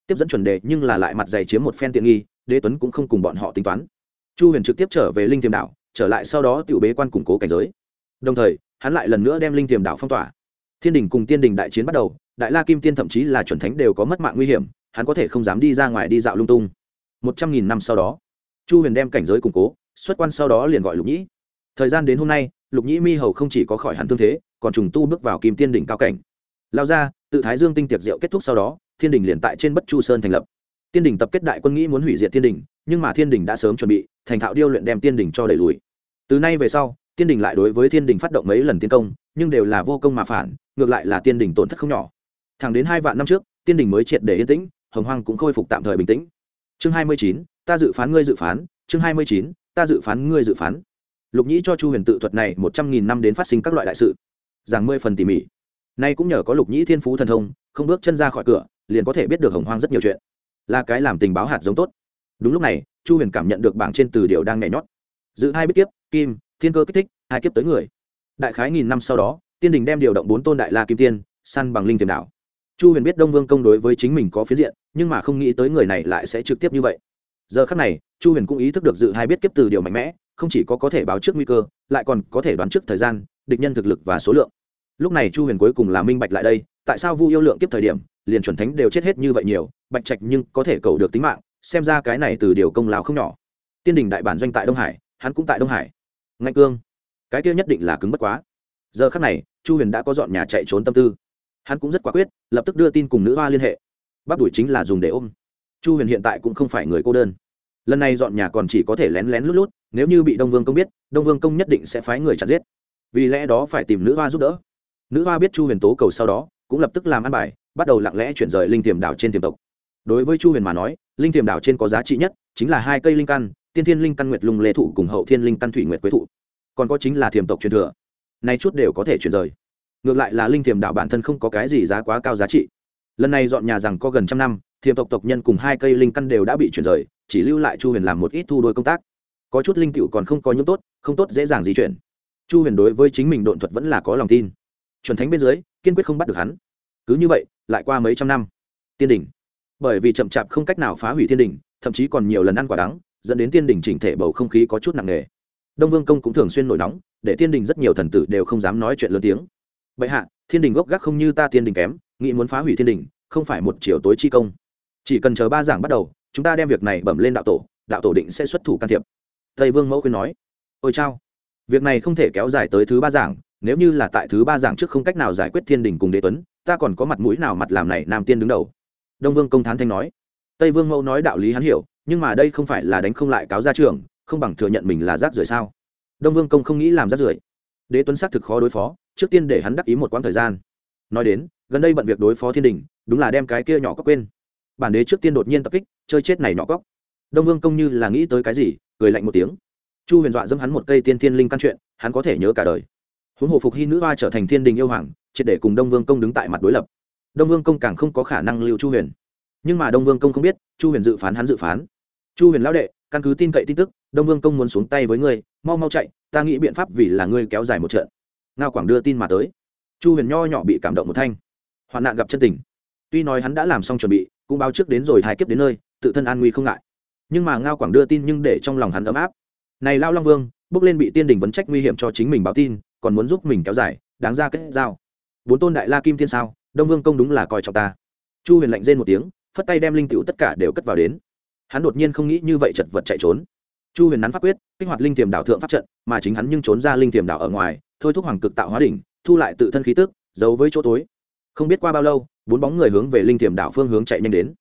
Tiếp dẫn chuẩn đề nhưng là lại mặt dày chiếm một phen tiện nghi, đế tuấn cũng không cùng bọn họ tính toán. Chu huyền trực tiếp trở về linh thiềm đảo, trở lại sau đó tự bế quan củng cố cảnh giới. Đồng thời, hắn lại lần nữa đem linh thiềm đảo phong tỏa thiên đình cùng tiên đình đại chiến bắt đầu, đại la kim tiên thậm chí là chuẩn thánh đều có mất mạng nguy hiểm, hắn có thể không dám đi ra ngoài đi dạo lung tung. Một trăm nghìn năm sau đó, chu huyền đem cảnh giới củng cố, xuất quan sau đó liền gọi lục nhĩ. Thời gian đến hôm nay, lục nhĩ mi hầu không chỉ có khỏi hẳn thương thế, còn trùng tu bước vào kim tiên đỉnh cao cảnh. Lao ra, tự thái dương tinh tiệc diệu kết thúc sau đó, thiên đình liền tại trên bất chu sơn thành lập. Tiên đình tập kết đại quân nghĩ muốn hủy diệt thiên đình, nhưng mà thiên đình đã sớm chuẩn bị, thành thạo điêu luyện đem tiên đình cho đẩy lùi. Từ nay về sau, tiên đình lại đối với thiên đình phát động mấy lần tiến công, nhưng đều là vô công mà phản ngược lại là tiên đình tổn thất không nhỏ. Thẳng đến hai vạn năm trước, tiên đình mới triệt để yên tĩnh, hồng hoang cũng khôi phục tạm thời bình tĩnh. Chương hai mươi chín, ta dự phán ngươi dự phán. Chương hai mươi chín, ta dự phán ngươi dự phán. Lục nhĩ cho chu huyền tự thuật này một trăm nghìn năm đến phát sinh các loại đại sự. Giảng Mươi phần tỉ mỉ. Nay cũng nhờ có lục nhĩ thiên phú thần thông, không bước chân ra khỏi cửa, liền có thể biết được hồng hoang rất nhiều chuyện. Là cái làm tình báo hạt giống tốt. Đúng lúc này, chu huyền cảm nhận được bảng trên từ điều đang nhảy nhót. Giữ hai bích kiếp, kim, thiên cơ kích thích, hai kiếp tới người. Đại khái nghìn năm sau đó tiên đình đem điều động bốn tôn đại la kim tiên, săn bằng linh tiềm đảo. Chu huyền biết đông vương công đối với chính mình có phiến diện, nhưng mà không nghĩ tới người này lại sẽ trực tiếp như vậy. Giờ khắc này, chu huyền cũng ý thức được dự hai biết kiếp từ điều mạnh mẽ, không chỉ có có thể báo trước nguy cơ, lại còn có thể đoán trước thời gian, địch nhân thực lực và số lượng. Lúc này chu huyền cuối cùng là minh bạch lại đây, tại sao vu yêu lượng kiếp thời điểm, liền chuẩn thánh đều chết hết như vậy nhiều, bạch trạch nhưng có thể cầu được tính mạng, xem ra cái này từ điều công lao không nhỏ. Tiên đình đại bản doanh tại đông hải, hắn cũng tại đông hải. Ngạnh cương, cái kia nhất định là cứng bất quá giờ khắc này, chu huyền đã có dọn nhà chạy trốn tâm tư. Hắn cũng rất quả quyết, lập tức đưa tin cùng nữ hoa liên hệ. Bắp đuổi chính là dùng để ôm. Chu huyền hiện tại cũng không phải người cô đơn. Lần này dọn nhà còn chỉ có thể lén lén lút lút, nếu như bị đông vương công biết, đông vương công nhất định sẽ phái người chặt giết. Vì lẽ đó phải tìm nữ hoa giúp đỡ. Nữ hoa biết chu huyền tố cầu sau đó, cũng lập tức làm ăn bài, bắt đầu lặng lẽ chuyển rời linh tiềm đảo trên tiềm tộc. Đối với chu huyền mà nói, linh tiềm đảo trên có giá trị nhất chính là hai cây linh căn, tiên thiên linh căn nguyệt lùng lê thụ cùng hậu thiên linh căn thủy nguyệt quế thụ. Còn có chính là tiềm tộc truyền thừa nay chút đều có thể chuyển rời. Ngược lại là linh thiềm đảo bản thân không có cái gì giá quá cao giá trị. Lần này dọn nhà rằng có gần trăm năm, thiềm tộc tộc nhân cùng hai cây linh căn đều đã bị chuyển rời, chỉ lưu lại chu huyền làm một ít thu đôi công tác. Có chút linh cựu còn không có những tốt, không tốt dễ dàng di chuyển. Chu huyền đối với chính mình độn thuật vẫn là có lòng tin. Chuẩn thánh bên dưới, kiên quyết không bắt được hắn. Cứ như vậy, lại qua mấy trăm năm. Tiên đỉnh. Bởi vì chậm chạp không cách nào phá hủy thiên đỉnh, thậm chí còn nhiều lần ăn quả đắng, dẫn đến tiên đỉnh chỉnh thể bầu không khí có chút nặng nề đông vương công cũng thường xuyên nổi nóng, để tiên đình rất nhiều thần tử đều không dám nói chuyện lớn tiếng. Bệ hạ, thiên đình gốc gác không như ta tiên đình kém, nghĩ muốn phá hủy thiên đình, không phải một chiều tối chi công. Chỉ cần chờ ba giảng bắt đầu, chúng ta đem việc này bẩm lên đạo tổ đạo tổ định sẽ xuất thủ can thiệp. Tây vương mẫu khuyên nói. Ôi chao, việc này không thể kéo dài tới thứ ba giảng, nếu như là tại thứ ba giảng trước không cách nào giải quyết thiên đình cùng đế tuấn, ta còn có mặt mũi nào mặt làm này nam tiên đứng đầu? Đông vương công thán thanh nói. Tây vương mẫu nói đạo lý hắn hiểu, nhưng mà đây không phải là đánh không lại cáo ra trường không bằng thừa nhận mình là rác rưởi sao? Đông vương công không nghĩ làm rác rưởi. Đế tuấn xác thực khó đối phó, trước tiên để hắn đắc ý một quãng thời gian. Nói đến, gần đây bận việc đối phó thiên đình, đúng là đem cái kia nhỏ cóc quên. Bản đế trước tiên đột nhiên tập kích, chơi chết này nhỏ cóc đông vương công như là nghĩ tới cái gì, cười lạnh một tiếng. Chu huyền dọa dâm hắn một cây tiên thiên linh căn chuyện, hắn có thể nhớ cả đời. Huống hồ phục hy nữ hoa trở thành thiên đình yêu hoàng, triệt để cùng đông vương công đứng tại mặt đối lập. Đông vương công càng không có khả năng lưu chu huyền. Nhưng mà đông vương công không biết, chu huyền dự phán hắn dự phán. Chu huyền lão đệ, căn cứ tin cậy tin tức đông vương công muốn xuống tay với ngươi, mau mau chạy, ta nghĩ biện pháp vì là ngươi kéo dài một trận. Ngao quảng đưa tin mà tới. Chu huyền nho nhỏ bị cảm động một thanh. Hoạn nạn gặp chân tình. Tuy nói hắn đã làm xong chuẩn bị, cũng báo trước đến rồi thái kiếp đến nơi, tự thân an nguy không ngại. Nhưng mà ngao quảng đưa tin nhưng để trong lòng hắn ấm áp. Này lao long vương, bước lên bị tiên đình vấn trách nguy hiểm cho chính mình báo tin, còn muốn giúp mình kéo dài, đáng ra kết giao. Bốn tôn đại la kim Thiên sao, đông vương công đúng là coi trọng ta. Chu huyền lạnh rên một tiếng, phất tay đem linh cựu tất cả đều cất vào đến. Hắn đột nhiên không nghĩ như vậy chật vật chạy trốn chu huyền nắn pháp quyết, kích hoạt linh tiềm đảo thượng pháp trận, mà chính hắn nhưng trốn ra linh tiềm đảo ở ngoài, thôi thúc hoàng cực tạo hóa đỉnh, thu lại tự thân khí tức, giấu với chỗ tối. Không biết qua bao lâu, bốn bóng người hướng về linh tiềm đảo phương hướng chạy nhanh đến.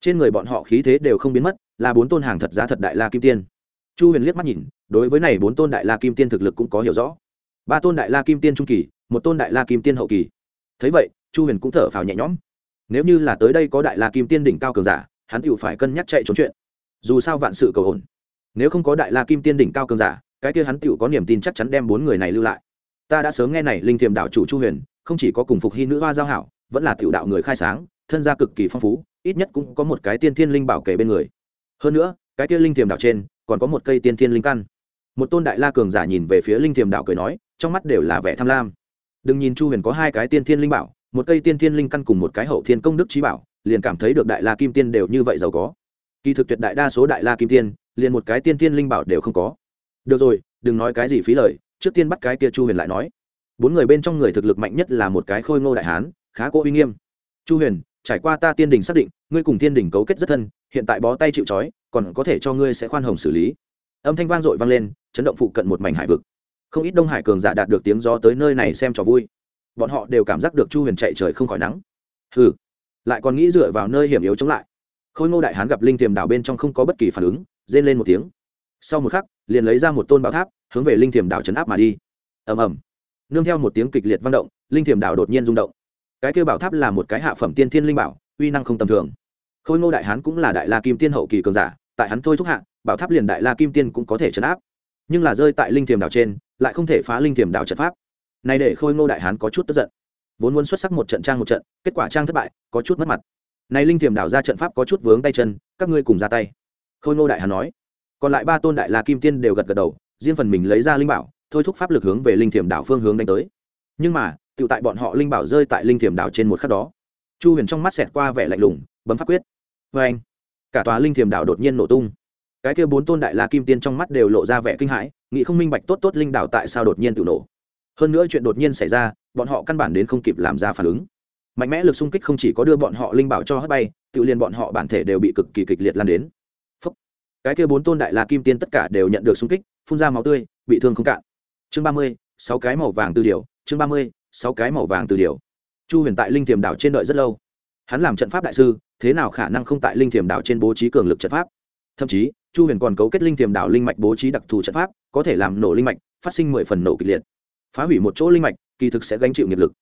Trên người bọn họ khí thế đều không biến mất, là bốn tôn hàng thật giá thật đại la kim tiên. Chu huyền liếc mắt nhìn, đối với này bốn tôn đại la kim tiên thực lực cũng có hiểu rõ. Ba tôn đại la kim tiên trung kỳ, một tôn đại la kim tiên hậu kỳ. Thấy vậy, chu huyền cũng thở phào nhẹ nhõm. Nếu như là tới đây có đại la kim tiên đỉnh cao cường giả, hắn tự phải cân nhắc chạy trốn chuyện. Dù sao vạn sự cầu ổn nếu không có đại la kim tiên đỉnh cao cường giả, cái kia hắn tựu có niềm tin chắc chắn đem bốn người này lưu lại. Ta đã sớm nghe này linh thiềm đạo chủ chu huyền, không chỉ có cùng phục hy nữ hoa giao hảo, vẫn là tiểu đạo người khai sáng, thân gia cực kỳ phong phú, ít nhất cũng có một cái tiên thiên linh bảo kể bên người. Hơn nữa, cái kia linh thiềm đạo trên, còn có một cây tiên thiên linh căn. Một tôn đại la cường giả nhìn về phía linh thiềm đạo cười nói, trong mắt đều là vẻ tham lam. Đừng nhìn chu huyền có hai cái tiên thiên linh bảo, một cây tiên thiên linh căn cùng một cái hậu thiên công đức trí bảo, liền cảm thấy được đại la kim tiên đều như vậy giàu có. Kỳ thực tuyệt đại đa số đại la kim tiên liền một cái tiên tiên linh bảo đều không có. Được rồi, đừng nói cái gì phí lời, trước tiên bắt cái kia chu huyền lại nói. Bốn người bên trong người thực lực mạnh nhất là một cái khôi ngô đại hán, khá cố uy nghiêm. Chu huyền, trải qua ta tiên đình xác định, ngươi cùng tiên đình cấu kết rất thân, hiện tại bó tay chịu trói, còn có thể cho ngươi sẽ khoan hồng xử lý. Âm thanh vang dội vang lên, chấn động phụ cận một mảnh hải vực. Không ít đông hải cường giả đạt được tiếng gió tới nơi này xem trò vui. Bọn họ đều cảm giác được chu huyền chạy trời không khỏi nắng. Ừ lại còn nghĩ dựa vào nơi hiểm yếu chống lại khôi ngô đại hán gặp linh Thiềm đảo bên trong không có bất kỳ phản ứng, rên lên một tiếng. Sau một khắc, liền lấy ra một tôn bảo tháp, hướng về linh Thiềm đảo chấn áp mà đi. Ầm ầm. Nương theo một tiếng kịch liệt vang động, linh Thiềm đảo đột nhiên rung động. Cái kêu bảo tháp là một cái hạ phẩm tiên thiên linh bảo, uy năng không tầm thường. Khôi ngô đại hán cũng là đại la kim tiên hậu kỳ cường giả, tại hắn thôi thúc hạ, bảo tháp liền đại la kim tiên cũng có thể chấn áp. Nhưng là rơi tại linh thiềm đảo trên, lại không thể phá linh thiềm đảo trận pháp. Này để khôi ngô đại hán có chút tức giận. Vốn muốn xuất sắc một trận trang một trận, kết quả trang thất bại, có chút mất mặt này linh thiềm đảo ra trận pháp có chút vướng tay chân, các ngươi cùng ra tay. Khôi ngô đại hà nói. Còn lại ba tôn đại la kim tiên đều gật gật đầu, riêng phần mình lấy ra linh bảo, thôi thúc pháp lực hướng về linh thiềm đảo phương hướng đánh tới. Nhưng mà tự tại bọn họ linh bảo rơi tại linh thiềm đảo trên một khắc đó. Chu huyền trong mắt xẹt qua vẻ lạnh lùng, bấm pháp quyết. Vê anh, cả tòa linh thiềm đảo đột nhiên nổ tung. Cái kia bốn tôn đại la kim tiên trong mắt đều lộ ra vẻ kinh hãi, nghĩ không minh bạch tốt tốt linh đảo tại sao đột nhiên tự nổ. Hơn nữa chuyện đột nhiên xảy ra, bọn họ căn bản đến không kịp làm ra phản ứng mạnh mẽ lực xung kích không chỉ có đưa bọn họ linh bảo cho hất bay, tự liền bọn họ bản thể đều bị cực kỳ kịch liệt lan đến. Phúc. cái kia bốn tôn đại la kim tiên tất cả đều nhận được xung kích, phun ra máu tươi, bị thương không cạn. Chương ba mươi, sáu cái màu vàng từ điều chương ba mươi, sáu cái màu vàng từ điều chu huyền tại linh thiềm đảo trên đợi rất lâu. Hắn làm trận pháp đại sư, thế nào khả năng không tại linh thiềm đảo trên bố trí cường lực trận pháp? Thậm chí, chu huyền còn cấu kết linh thiềm đảo linh mạch bố trí đặc thù trận pháp, có thể làm nổ linh mạch, phát sinh mười phần nổ kịch liệt. Phá hủy một chỗ linh mạch, kỳ thực sẽ gánh chịu nghiệp lực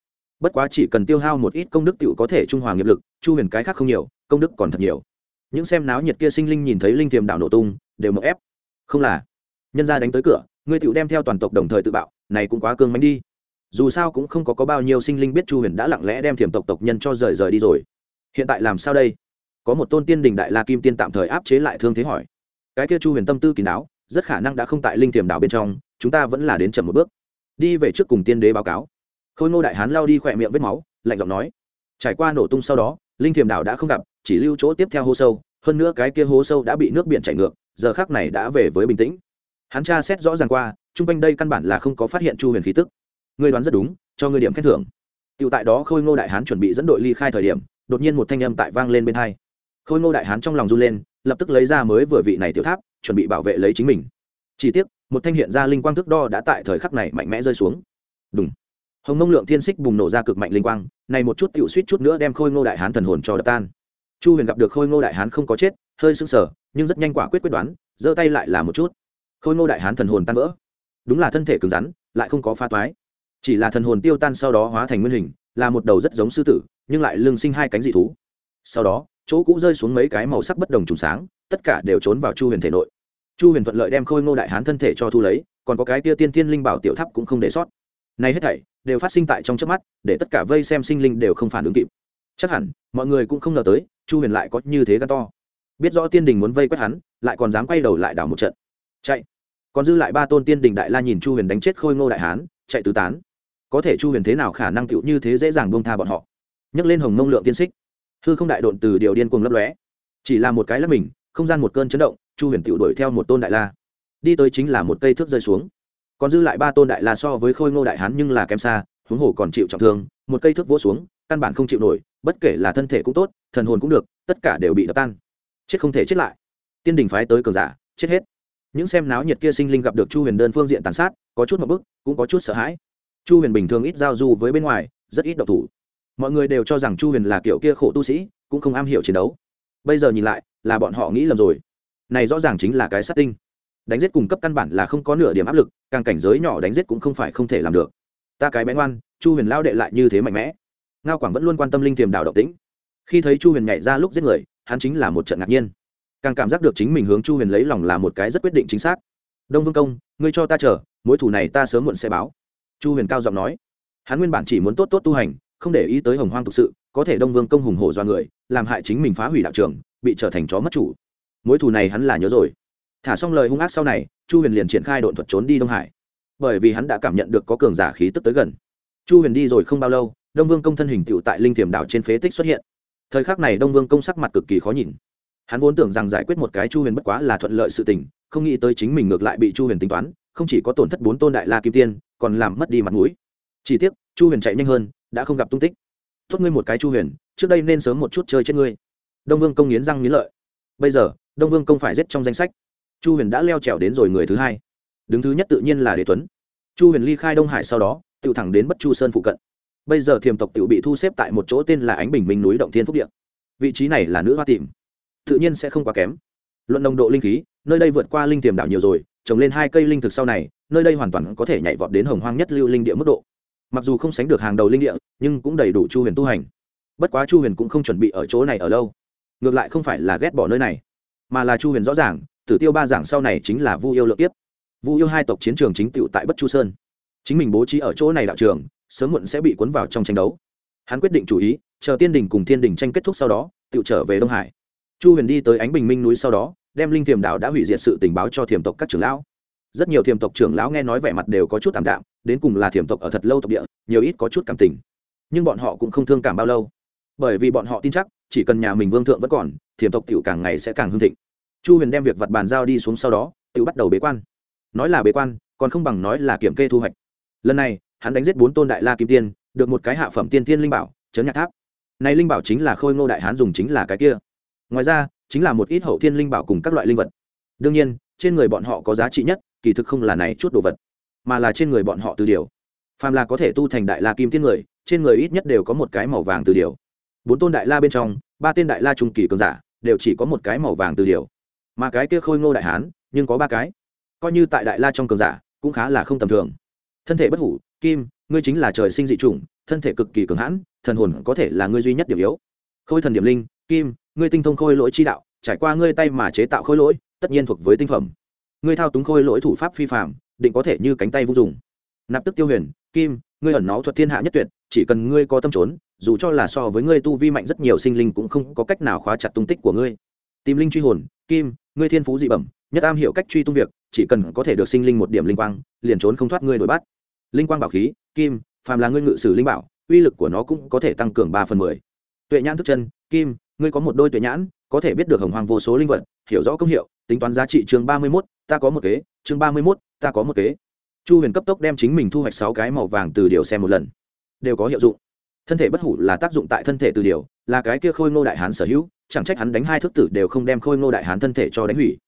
bất quá chỉ cần tiêu hao một ít công đức tựu có thể trung hòa nghiệp lực chu huyền cái khác không nhiều công đức còn thật nhiều. Những xem náo nhiệt kia sinh linh nhìn thấy linh thiềm đảo nổ tung đều mậu ép. Không là. Nhân gia đánh tới cửa ngươi tựu đem theo toàn tộc đồng thời tự bạo này cũng quá cương mánh đi. Dù sao cũng không có, có bao nhiêu sinh linh biết chu huyền đã lặng lẽ đem thiềm tộc tộc nhân cho rời rời đi rồi. Hiện tại làm sao đây? Có một tôn tiên đình đại la kim tiên tạm thời áp chế lại thương thế hỏi. Cái kia chu huyền tâm tư kỳ đáo rất khả năng đã không tại linh thiềm đảo bên trong chúng ta vẫn là đến chậm một bước. Đi về trước cùng tiên đế báo cáo khôi ngô đại hán lao đi khỏe miệng vết máu, lạnh giọng nói, trải qua nổ tung sau đó, linh thiềm đảo đã không gặp, chỉ lưu chỗ tiếp theo hố sâu, hơn nữa cái kia hố sâu đã bị nước biển chảy ngược, giờ khác này đã về với bình tĩnh. Hắn tra xét rõ ràng qua chung quanh đây căn bản là không có phát hiện chu huyền khí tức. Ngươi đoán rất đúng, cho ngươi điểm khen thưởng. Tựu tại đó khôi ngô đại hán chuẩn bị dẫn đội ly khai thời điểm, đột nhiên một thanh âm tại vang lên bên hai. Khôi ngô đại hán trong lòng run lên, lập tức lấy ra mới vừa vị này tiểu tháp, chuẩn bị bảo vệ lấy chính mình. Chỉ tiếc, một thanh hiện ra linh quang thức đo đã tại thời khắc này mạnh mẽ rơi xuống. Đúng hồng mông lượng thiên xích bùng nổ ra cực mạnh linh quang, này một chút tiểu suýt chút nữa đem khôi ngô đại hán thần hồn cho đập tan. Chu huyền gặp được khôi ngô đại hán không có chết, hơi sưng sờ, nhưng rất nhanh quả quyết quyết đoán, giơ tay lại là một chút. Khôi ngô đại hán thần hồn tan vỡ. Đúng là thân thể cứng rắn, lại không có pha toái. Chỉ là thần hồn tiêu tan sau đó hóa thành nguyên hình, là một đầu rất giống sư tử, nhưng lại lưng sinh hai cánh dị thú. Sau đó, chỗ cũ rơi xuống mấy cái màu sắc bất đồng trùng sáng, tất cả đều trốn vào chu huyền thể nội. Chu huyền thuận lợi đem khôi ngô đại hán thân thể cho thu lấy, còn có cái tia tiên thiên linh bảo tiểu tháp cũng không để sót này hết thảy đều phát sinh tại trong trước mắt, để tất cả vây xem sinh linh đều không phản ứng kịp. Chắc hẳn, mọi người cũng không ngờ tới, chu huyền lại có như thế gan to. Biết rõ tiên đình muốn vây quét hắn, lại còn dám quay đầu lại đảo một trận. Chạy. Còn dư lại ba tôn tiên đình đại la nhìn chu huyền đánh chết khôi ngô đại hán, chạy tứ tán. Có thể chu huyền thế nào khả năng tựu như thế dễ dàng bông tha bọn họ? Nhấc lên hồng mông lượng tiên xích. Hư không đại độn từ điều điên cuồng lấp lóe. Chỉ là một cái lấp mình, không gian một cơn chấn động, chu huyền tựu đuổi theo một tôn đại la. Đi tới chính là một cây thước rơi xuống còn dư lại ba tôn đại la so với khôi ngô đại hán nhưng là kém xa, huống hồ còn chịu trọng thương, một cây thước vỗ xuống, căn bản không chịu nổi, bất kể là thân thể cũng tốt, thần hồn cũng được, tất cả đều bị đập tan. Chết không thể chết lại. Tiên đình phái tới cường giả, chết hết. Những xem náo nhiệt kia sinh linh gặp được chu huyền đơn phương diện tàn sát, có chút một bức, cũng có chút sợ hãi. Chu huyền bình thường ít giao du với bên ngoài, rất ít độc thủ. Mọi người đều cho rằng chu huyền là kiểu kia khổ tu sĩ, cũng không am hiểu chiến đấu. Bây giờ nhìn lại, là bọn họ nghĩ lầm rồi. Này rõ ràng chính là cái sát tinh đánh giết cùng cấp căn bản là không có nửa điểm áp lực, càng cảnh giới nhỏ đánh giết cũng không phải không thể làm được. Ta cái bén ngoan, chu huyền lao đệ lại như thế mạnh mẽ. Ngao quảng vẫn luôn quan tâm linh Thiềm đảo động tĩnh. Khi thấy chu huyền nhảy ra lúc giết người, hắn chính là một trận ngạc nhiên. Càng cảm giác được chính mình hướng chu huyền lấy lòng là một cái rất quyết định chính xác. Đông vương công, ngươi cho ta chờ, mối thủ này ta sớm muộn sẽ báo. Chu huyền cao giọng nói. Hắn nguyên bản chỉ muốn tốt tốt tu hành, không để ý tới hồng hoang thực sự, có thể đông vương công hùng hổ do người, làm hại chính mình phá hủy đạo trường, bị trở thành chó mất chủ. Mối thù này hắn là nhớ rồi thả xong lời hung ác sau này, chu huyền liền triển khai đội thuật trốn đi đông hải. Bởi vì hắn đã cảm nhận được có cường giả khí tức tới gần. Chu huyền đi rồi không bao lâu, đông vương công thân hình tựu tại linh thiểm đảo trên phế tích xuất hiện. Thời khắc này đông vương công sắc mặt cực kỳ khó nhìn. Hắn vốn tưởng rằng giải quyết một cái chu huyền bất quá là thuận lợi sự tình, không nghĩ tới chính mình ngược lại bị chu huyền tính toán, không chỉ có tổn thất bốn tôn đại la kim tiên, còn làm mất đi mặt mũi. Chỉ tiếc, chu huyền chạy nhanh hơn, đã không gặp tung tích. Tốt ngươi một cái chu huyền, trước đây nên sớm một chút chơi chết ngươi. Đông vương công nghiến răng nghiến lợi. Bây giờ, đông vương công phải giết trong danh sách chu huyền đã leo trèo đến rồi người thứ hai. Đứng thứ nhất tự nhiên là đế tuấn. Chu huyền ly khai đông hải sau đó, tự thẳng đến bất chu sơn phụ cận. Bây giờ thiềm tộc tự bị thu xếp tại một chỗ tên là ánh bình minh núi động thiên phúc điện vị trí này là nữ hoa tìm. Tự nhiên sẽ không quá kém. Luận nồng độ linh khí, nơi đây vượt qua linh tiềm đảo nhiều rồi, trồng lên hai cây linh thực sau này, nơi đây hoàn toàn có thể nhảy vọt đến hồng hoang nhất lưu linh địa mức độ. Mặc dù không sánh được hàng đầu linh địa, nhưng cũng đầy đủ chu huyền tu hành. Bất quá chu huyền cũng không chuẩn bị ở chỗ này ở lâu. Ngược lại không phải là ghét bỏ nơi này, mà là chu huyền rõ ràng tử tiêu ba giảng sau này chính là vu yêu lượng tiếp vu yêu hai tộc chiến trường chính tựu tại bất chu sơn. Chính mình bố trí ở chỗ này đạo trường, sớm muộn sẽ bị cuốn vào trong tranh đấu. Hắn quyết định chủ ý, chờ tiên đình cùng thiên đình tranh kết thúc sau đó, tựu trở về đông hải. Chu huyền đi tới ánh bình minh núi sau đó, đem linh thiềm đạo đã hủy diệt sự tình báo cho thiềm tộc các trưởng lão. Rất nhiều thiềm tộc trưởng lão nghe nói vẻ mặt đều có chút tạm đạm, đến cùng là thiềm tộc ở thật lâu tộc địa, nhiều ít có chút cảm tình. Nhưng bọn họ cũng không thương cảm bao lâu. Bởi vì bọn họ tin chắc, chỉ cần nhà mình vương thượng vẫn còn thiềm tộc tiểu càng ngày sẽ càng hưng thịnh chu huyền đem việc vặt bàn giao đi xuống sau đó, tự bắt đầu bế quan. Nói là bế quan, còn không bằng nói là kiểm kê thu hoạch. Lần này, hắn đánh giết bốn tôn đại la kim tiên, được một cái hạ phẩm tiên tiên linh bảo, chấn nhạc tháp. Này linh bảo chính là khôi ngô đại hán dùng chính là cái kia. Ngoài ra, chính là một ít hậu thiên linh bảo cùng các loại linh vật. Đương nhiên, trên người bọn họ có giá trị nhất, kỳ thực không là này chút đồ vật, mà là trên người bọn họ từ điều. Phàm là có thể tu thành đại la kim tiên người, trên người ít nhất đều có một cái màu vàng từ điều. Bốn tôn đại la bên trong, ba tên đại la trung kỳ cường giả, đều chỉ có một cái màu vàng từ điều mà cái kia khôi ngô đại hán, nhưng có ba cái. Coi như tại đại la trong cường giả, cũng khá là không tầm thường. Thân thể bất hủ, kim, ngươi chính là trời sinh dị chủng, thân thể cực kỳ cường hãn, thần hồn có thể là ngươi duy nhất điểm yếu. Khôi thần điểm linh, kim, ngươi tinh thông khôi lỗi chi đạo, trải qua ngươi tay mà chế tạo khôi lỗi, tất nhiên thuộc với tinh phẩm. Ngươi thao túng khôi lỗi thủ pháp phi phạm định có thể như cánh tay vung dùng. Nạp tức tiêu huyền, kim, ngươi ẩn nó thuật thiên hạ nhất tuyệt, chỉ cần ngươi có tâm trốn, dù cho là so với ngươi tu vi mạnh rất nhiều sinh linh cũng không có cách nào khóa chặt tung tích của ngươi. Tìm linh truy hồn, kim ngươi thiên phú dị bẩm, nhất am hiểu cách truy tung việc, chỉ cần có thể được sinh linh một điểm linh quang, liền trốn không thoát ngươi đổi bắt. Linh quang bảo khí, kim, phàm là ngươi ngự sử linh bảo, uy lực của nó cũng có thể tăng cường ba phần mười. Tuệ nhãn thức chân, kim, ngươi có một đôi tuệ nhãn, có thể biết được hồng hoàng vô số linh vật, hiểu rõ công hiệu, tính toán giá trị chương ba mươi mốt, ta có một kế, chương ba mươi mốt, ta có một kế. Chu huyền cấp tốc đem chính mình thu hoạch sáu cái màu vàng từ điều xem một lần. Đều có hiệu dụng. Thân thể bất hủ là tác dụng tại thân thể từ điều, là cái kia khôi ngô đại hán sở hữu chẳng trách hắn đánh hai thước tử đều không đem khôi ngô đại hán thân thể cho đánh hủy.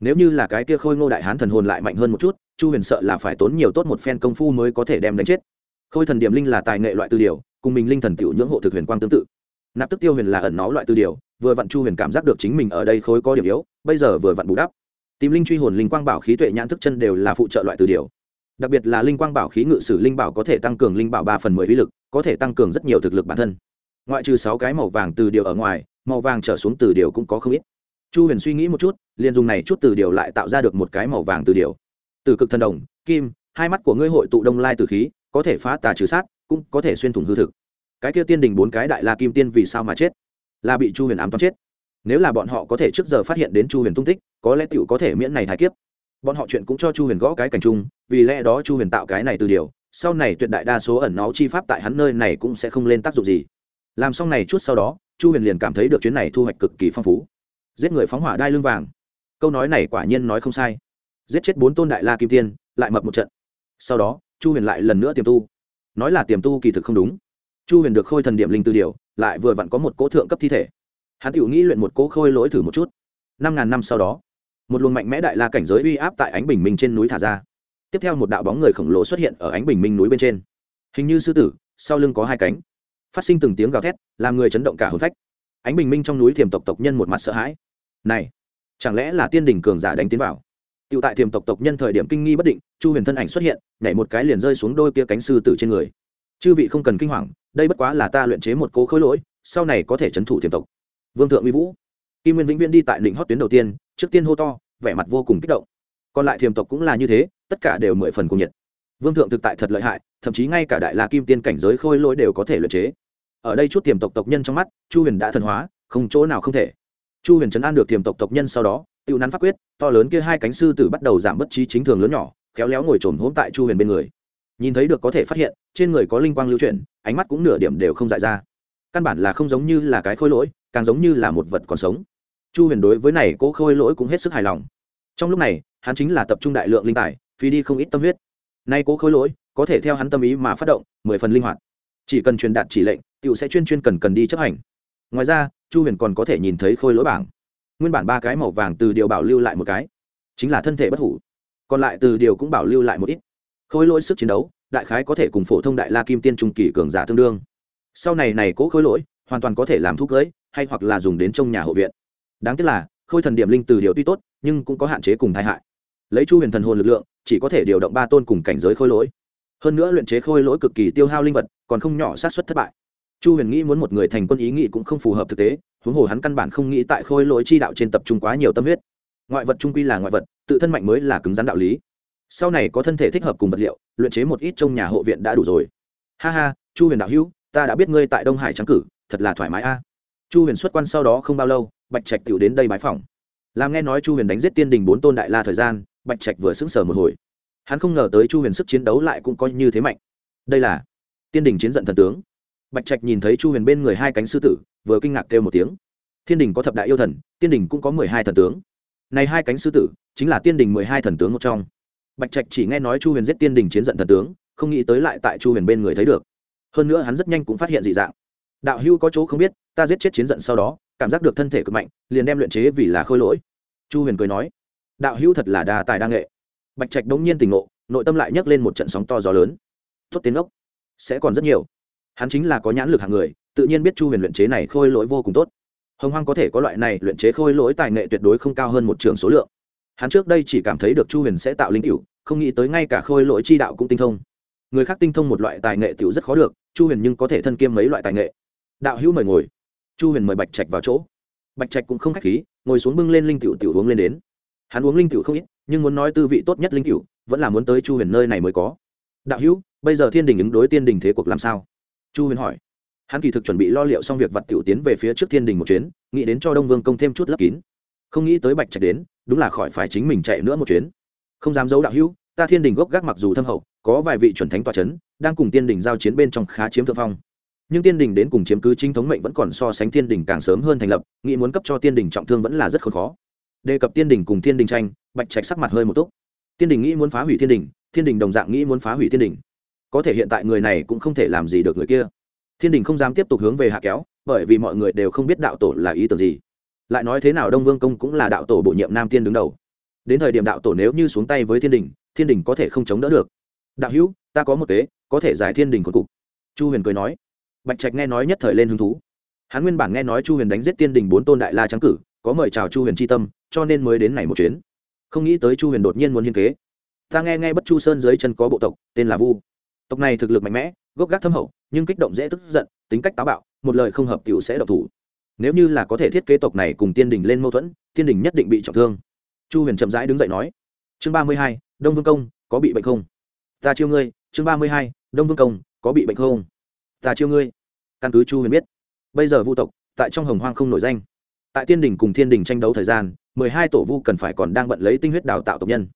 Nếu như là cái kia khôi ngô đại hán thần hồn lại mạnh hơn một chút, chu huyền sợ là phải tốn nhiều tốt một phen công phu mới có thể đem đánh chết. Khôi thần điểm linh là tài nghệ loại tư điều, cùng mình linh thần tiểu nhưỡng hộ thực huyền quang tương tự. Nạp tức tiêu huyền là ẩn nó loại tư điều, vừa vặn chu huyền cảm giác được chính mình ở đây khối có điểm yếu, bây giờ vừa vặn bù đắp. Tìm linh truy hồn linh quang bảo khí tuệ nhãn thức chân đều là phụ trợ loại tư điều. Đặc biệt là linh quang bảo khí ngự sử linh bảo có thể tăng cường linh bảo ba phần mười uy lực, có thể tăng cường rất nhiều thực lực bản thân. Ngoại trừ sáu cái màu vàng từ điều ở ngoài màu vàng trở xuống từ điều cũng có không ít. Chu huyền suy nghĩ một chút, liền dùng này chút từ điều lại tạo ra được một cái màu vàng từ điều. Từ cực thần đồng, kim, hai mắt của ngươi hội tụ đông lai từ khí, có thể phá tà trừ sát, cũng có thể xuyên thủng hư thực. Cái kia tiên đình bốn cái đại la kim tiên vì sao mà chết? Là bị chu huyền ám toán chết. Nếu là bọn họ có thể trước giờ phát hiện đến chu huyền tung tích, có lẽ tựu có thể miễn này thái kiếp. Bọn họ chuyện cũng cho chu huyền gõ cái cảnh chung, vì lẽ đó chu huyền tạo cái này từ điều, sau này tuyệt đại đa số ẩn náu chi pháp tại hắn nơi này cũng sẽ không lên tác dụng gì làm xong này chút sau đó, chu huyền liền cảm thấy được chuyến này thu hoạch cực kỳ phong phú. Giết người phóng hỏa đai lưng vàng. Câu nói này quả nhiên nói không sai. Giết chết bốn tôn đại la kim tiên, lại mập một trận. Sau đó, chu huyền lại lần nữa tiềm tu. Nói là tiềm tu kỳ thực không đúng. Chu huyền được khôi thần điểm linh tư điều, lại vừa vặn có một cỗ thượng cấp thi thể. Hắn tự nghĩ luyện một cỗ khôi lỗi thử một chút. Năm ngàn năm sau đó, một luồng mạnh mẽ đại la cảnh giới uy áp tại ánh bình minh trên núi thả ra. Tiếp theo một đạo bóng người khổng lồ xuất hiện ở ánh bình minh núi bên trên. Hình như sư tử, sau lưng có hai cánh phát sinh từng tiếng gào thét, làm người chấn động cả hồn phách. Ánh bình minh trong núi thiềm tộc tộc nhân một mặt sợ hãi. Này, chẳng lẽ là tiên đình cường giả đánh tiến vào? Tựu tại thiềm tộc tộc nhân thời điểm kinh nghi bất định, chu huyền thân ảnh xuất hiện, nhảy một cái liền rơi xuống đôi kia cánh sư tử trên người. Chư vị không cần kinh hoàng, đây bất quá là ta luyện chế một cố khối lỗi, sau này có thể c h ấ n thủ thiềm tộc. Vương thượng uy vũ. Kim nguyên vĩnh viễn đi tại đỉnh hót tuyến đầu tiên, trước tiên hô to, vẻ mặt vô cùng kích động. Còn lại thiềm tộc cũng là như thế, tất cả đều mười phần cùng nhiệt. Vương thượng thực tại thật lợi hại, thậm chí ngay cả đại la kim tiên cảnh giới khôi lỗi đều có thể luyện chế ở đây chút tiềm tộc tộc nhân trong mắt, chu huyền đã thần hóa, không chỗ nào không thể. Chu huyền chấn an được tiềm tộc tộc nhân sau đó tự nắn pháp quyết, to lớn kia hai cánh sư tử bắt đầu giảm bất trí chính thường lớn nhỏ, khéo léo ngồi trồn hỗn tại chu huyền bên người. Nhìn thấy được có thể phát hiện, trên người có linh quang lưu chuyển, ánh mắt cũng nửa điểm đều không dại ra. Căn bản là không giống như là cái khôi lỗi, càng giống như là một vật còn sống. Chu huyền đối với này cố khôi lỗi cũng hết sức hài lòng. Trong lúc này, hắn chính là tập trung đại lượng linh tài, phí đi không ít tâm huyết. Nay cố khôi lỗi, có thể theo hắn tâm ý mà phát động, mười phần linh hoạt chỉ cần truyền đạt chỉ lệnh t sẽ chuyên chuyên cần cần đi chấp hành. Ngoài ra, chu huyền còn có thể nhìn thấy khôi lỗi bảng. Nguyên bản ba cái màu vàng từ điều bảo lưu lại một cái, chính là thân thể bất hủ. Còn lại từ điều cũng bảo lưu lại một ít. Khôi lỗi sức chiến đấu, đại khái có thể cùng phổ thông đại la kim tiên trung kỳ cường giả tương đương. Sau này này cố khôi lỗi, hoàn toàn có thể làm thuốc cưới, hay hoặc là dùng đến trong nhà hộ viện. Đáng tiếc là, khôi thần điểm linh từ điều tuy tốt, nhưng cũng có hạn chế cùng tai hại. Lấy chu huyền thần hồn lực lượng, chỉ có thể điều động ba tôn cùng cảnh giới khôi lỗi hơn nữa luyện chế khôi lỗi cực kỳ tiêu hao linh vật, còn không nhỏ sát xuất thất bại. Chu huyền nghĩ muốn một người thành quân ý nghĩ cũng không phù hợp thực tế, huống hồ hắn căn bản không nghĩ tại khôi lỗi chi đạo trên tập trung quá nhiều tâm huyết. Ngoại vật trung quy là ngoại vật, tự thân mạnh mới là cứng rắn đạo lý. Sau này có thân thể thích hợp cùng vật liệu, luyện chế một ít trong nhà hộ viện đã đủ rồi. Ha ha, chu huyền đạo hữu, ta đã biết ngươi tại đông hải trắng cử, thật là thoải mái a. Chu huyền xuất quan sau đó không bao lâu, bạch trạch tiểu đến đây bái phòng. Làm nghe nói chu huyền đánh giết tiên đình bốn tôn đại la thời gian, bạch trạch vừa sững sờ một hồi hắn không ngờ tới chu huyền sức chiến đấu lại cũng coi như thế mạnh. Đây là tiên đình chiến giận thần tướng. Bạch trạch nhìn thấy chu huyền bên người hai cánh sư tử, vừa kinh ngạc kêu một tiếng. Thiên đình có thập đại yêu thần, tiên đình cũng có mười hai thần tướng. Này hai cánh sư tử, chính là tiên đình mười hai thần tướng một trong. Bạch trạch chỉ nghe nói chu huyền giết tiên đình chiến giận thần tướng, không nghĩ tới lại tại chu huyền bên người thấy được. Hơn nữa hắn rất nhanh cũng phát hiện dị dạng. Đạo hưu có chỗ không biết, ta giết chết chiến giận sau đó, cảm giác được thân thể cực mạnh, liền đem luyện chế vì là khôi lỗi. Chu huyền cười nói, đạo hưu thật là đa tài đa nghệ bạch trạch đống nhiên tỉnh ngộ, nội tâm lại nhấc lên một trận sóng to gió lớn. Tốt tiến ốc sẽ còn rất nhiều. Hắn chính là có nhãn lực hàng người, tự nhiên biết chu huyền luyện chế này khôi lỗi vô cùng tốt. Hồng hoang có thể có loại này luyện chế khôi lỗi tài nghệ tuyệt đối không cao hơn một trường số lượng. Hắn trước đây chỉ cảm thấy được chu huyền sẽ tạo linh cựu không nghĩ tới ngay cả khôi lỗi chi đạo cũng tinh thông. Người khác tinh thông một loại tài nghệ tiểu rất khó được, chu huyền nhưng có thể thân kiêm mấy loại tài nghệ. Đạo hữu mời ngồi. Chu huyền mời bạch trạch vào chỗ. Bạch trạch cũng không k h á c h khí, ngồi xuống bưng lên linh tiểu tiểu uống lên đến. Hắn uống linh tiểu không ít nhưng muốn nói tư vị tốt nhất linh cựu vẫn là muốn tới chu huyền nơi này mới có. Đạo hữu, bây giờ thiên đình ứng đối tiên đình thế cuộc làm sao? Chu huyền hỏi. Hắn kỳ thực chuẩn bị lo liệu xong việc vật tiểu tiến về phía trước thiên đình một chuyến, nghĩ đến cho đông vương công thêm chút lấp kín. Không nghĩ tới bạch trạch đến, đúng là khỏi phải chính mình chạy nữa một chuyến. Không dám giấu đạo hữu, ta thiên đình gốc gác mặc dù thâm hậu, có vài vị chuẩn thánh tòa c h ấ n đang cùng tiên đình giao chiến bên trong khá chiếm thượng phong. Nhưng tiên đình đến cùng chiếm cứ chính thống mệnh vẫn còn so sánh tiên đình càng sớm hơn thành lập, nghĩ muốn cấp cho tiên đình trọng thương vẫn là rất khó đề cập tiên đình cùng Thiên đình tranh, bạch trạch sắc mặt hơi một túc. Tiên đình nghĩ muốn phá hủy Thiên đình thiên đình đồng dạng nghĩ muốn phá hủy Thiên đình. Có thể hiện tại người này cũng không thể làm gì được người kia. Thiên đình không dám tiếp tục hướng về hạ kéo, bởi vì mọi người đều không biết đạo tổ là ý tưởng gì. Lại nói thế nào đông vương công cũng là đạo tổ bổ nhiệm nam tiên đứng đầu. Đến thời điểm đạo tổ nếu như xuống tay với thiên đình thiên đình có thể không chống đỡ được. Đạo hữu, ta có một kế, có thể giải thiên đình của cục. Chu huyền cười nói. Bạch trạch nghe nói nhất thời lên hứng thú. Hắn nguyên bản nghe nói chu huyền đánh giết tiên đình bốn tôn đại la trắng cử, có mời chào chu huyền tri tâm cho nên mới đến này một chuyến. Không nghĩ tới chu huyền đột nhiên muốn hiên kế. Ta nghe nghe bất chu sơn dưới chân có bộ tộc, tên là vu. Tộc này thực lực mạnh mẽ, gốc gác thâm hậu, nhưng kích động dễ tức giận, tính cách táo bạo, một lời không hợp t i ể u sẽ độc thủ. Nếu như là có thể thiết kế tộc này cùng tiên đình lên mâu thuẫn, tiên đình nhất định bị trọng thương. Chu huyền chậm rãi đứng dậy nói, chương ba mươi hai, đông vương công, có bị bệnh không? Ta chiêu ngươi, chương ba mươi hai, đông vương công, có bị bệnh không? Ta chiêu ngươi. Căn cứ chu huyền biết. Bây giờ vu tộc, tại trong hồng hoang không nổi danh. Tại tiên đình cùng thiên đình tranh đấu thời gian mười hai tổ vu cần phải còn đang bận lấy tinh huyết đào tạo tộc nhân.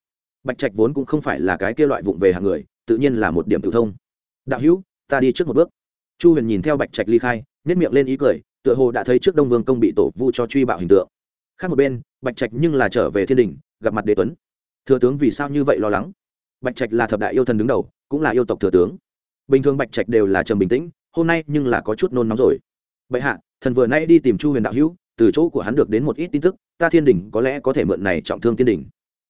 Bạch trạch vốn cũng không phải là cái kia loại vụng về hàng người, tự nhiên là một điểm tự thông. Đạo hữu, ta đi trước một bước. Chu huyền nhìn theo bạch trạch ly khai nhét miệng lên ý cười, tựa hồ đã thấy trước đông vương công bị tổ vu cho truy bạo hình tượng. Khác một bên, bạch trạch nhưng là trở về thiên đình, gặp mặt đế tuấn. Thừa tướng vì sao như vậy lo lắng? Bạch trạch là thập đại yêu thần đứng đầu, cũng là yêu tộc thừa tướng. Bình thường bạch trạch đều là trầm bình tĩnh, hôm nay nhưng là có chút nôn nóng rồi. Bệ hạ, thần vừa nay đi tìm chu huyền đạo hữu, từ chỗ của hắn được đến một ít tin tức ta thiên đình có lẽ có thể mượn này trọng thương thiên đình.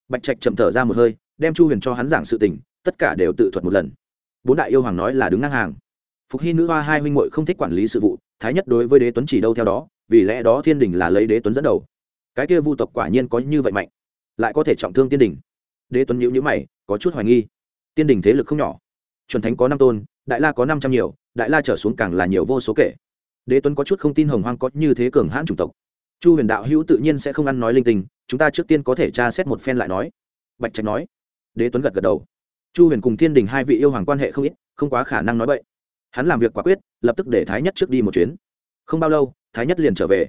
Bạch trạch chậm thở ra một hơi, đem chu huyền cho hắn giảng sự tình, tất cả đều tự thuật một lần. Bốn đại yêu hoàng nói là đứng ngang hàng. Phục hy nữ hoa hai huynh muội không thích quản lý sự vụ, thái nhất đối với đế tuấn chỉ đâu theo đó, vì lẽ đó thiên đình là lấy đế tuấn dẫn đầu. Cái kia vu tộc quả nhiên có như vậy mạnh, lại có thể trọng thương tiên đình. Đế tuấn nhữ nhữ mày, có chút hoài nghi. Tiên đình thế lực không nhỏ. Chuẩn thánh có năm tôn, đại la có năm trăm nhiều, đại la trở xuống càng là nhiều vô số kể. Đế tuấn có chút không tin hồng hoang có như thế cường hãn chủng tộc chu huyền đạo hữu tự nhiên sẽ không ăn nói linh tinh, chúng ta trước tiên có thể tra xét một phen lại nói. Bạch trạch nói. Đế tuấn gật gật đầu. Chu huyền cùng thiên đình hai vị yêu hoàng quan hệ không ít, không quá khả năng nói vậy hắn làm việc quả quyết, lập tức để thái nhất trước đi một chuyến. Không bao lâu, thái nhất liền trở về.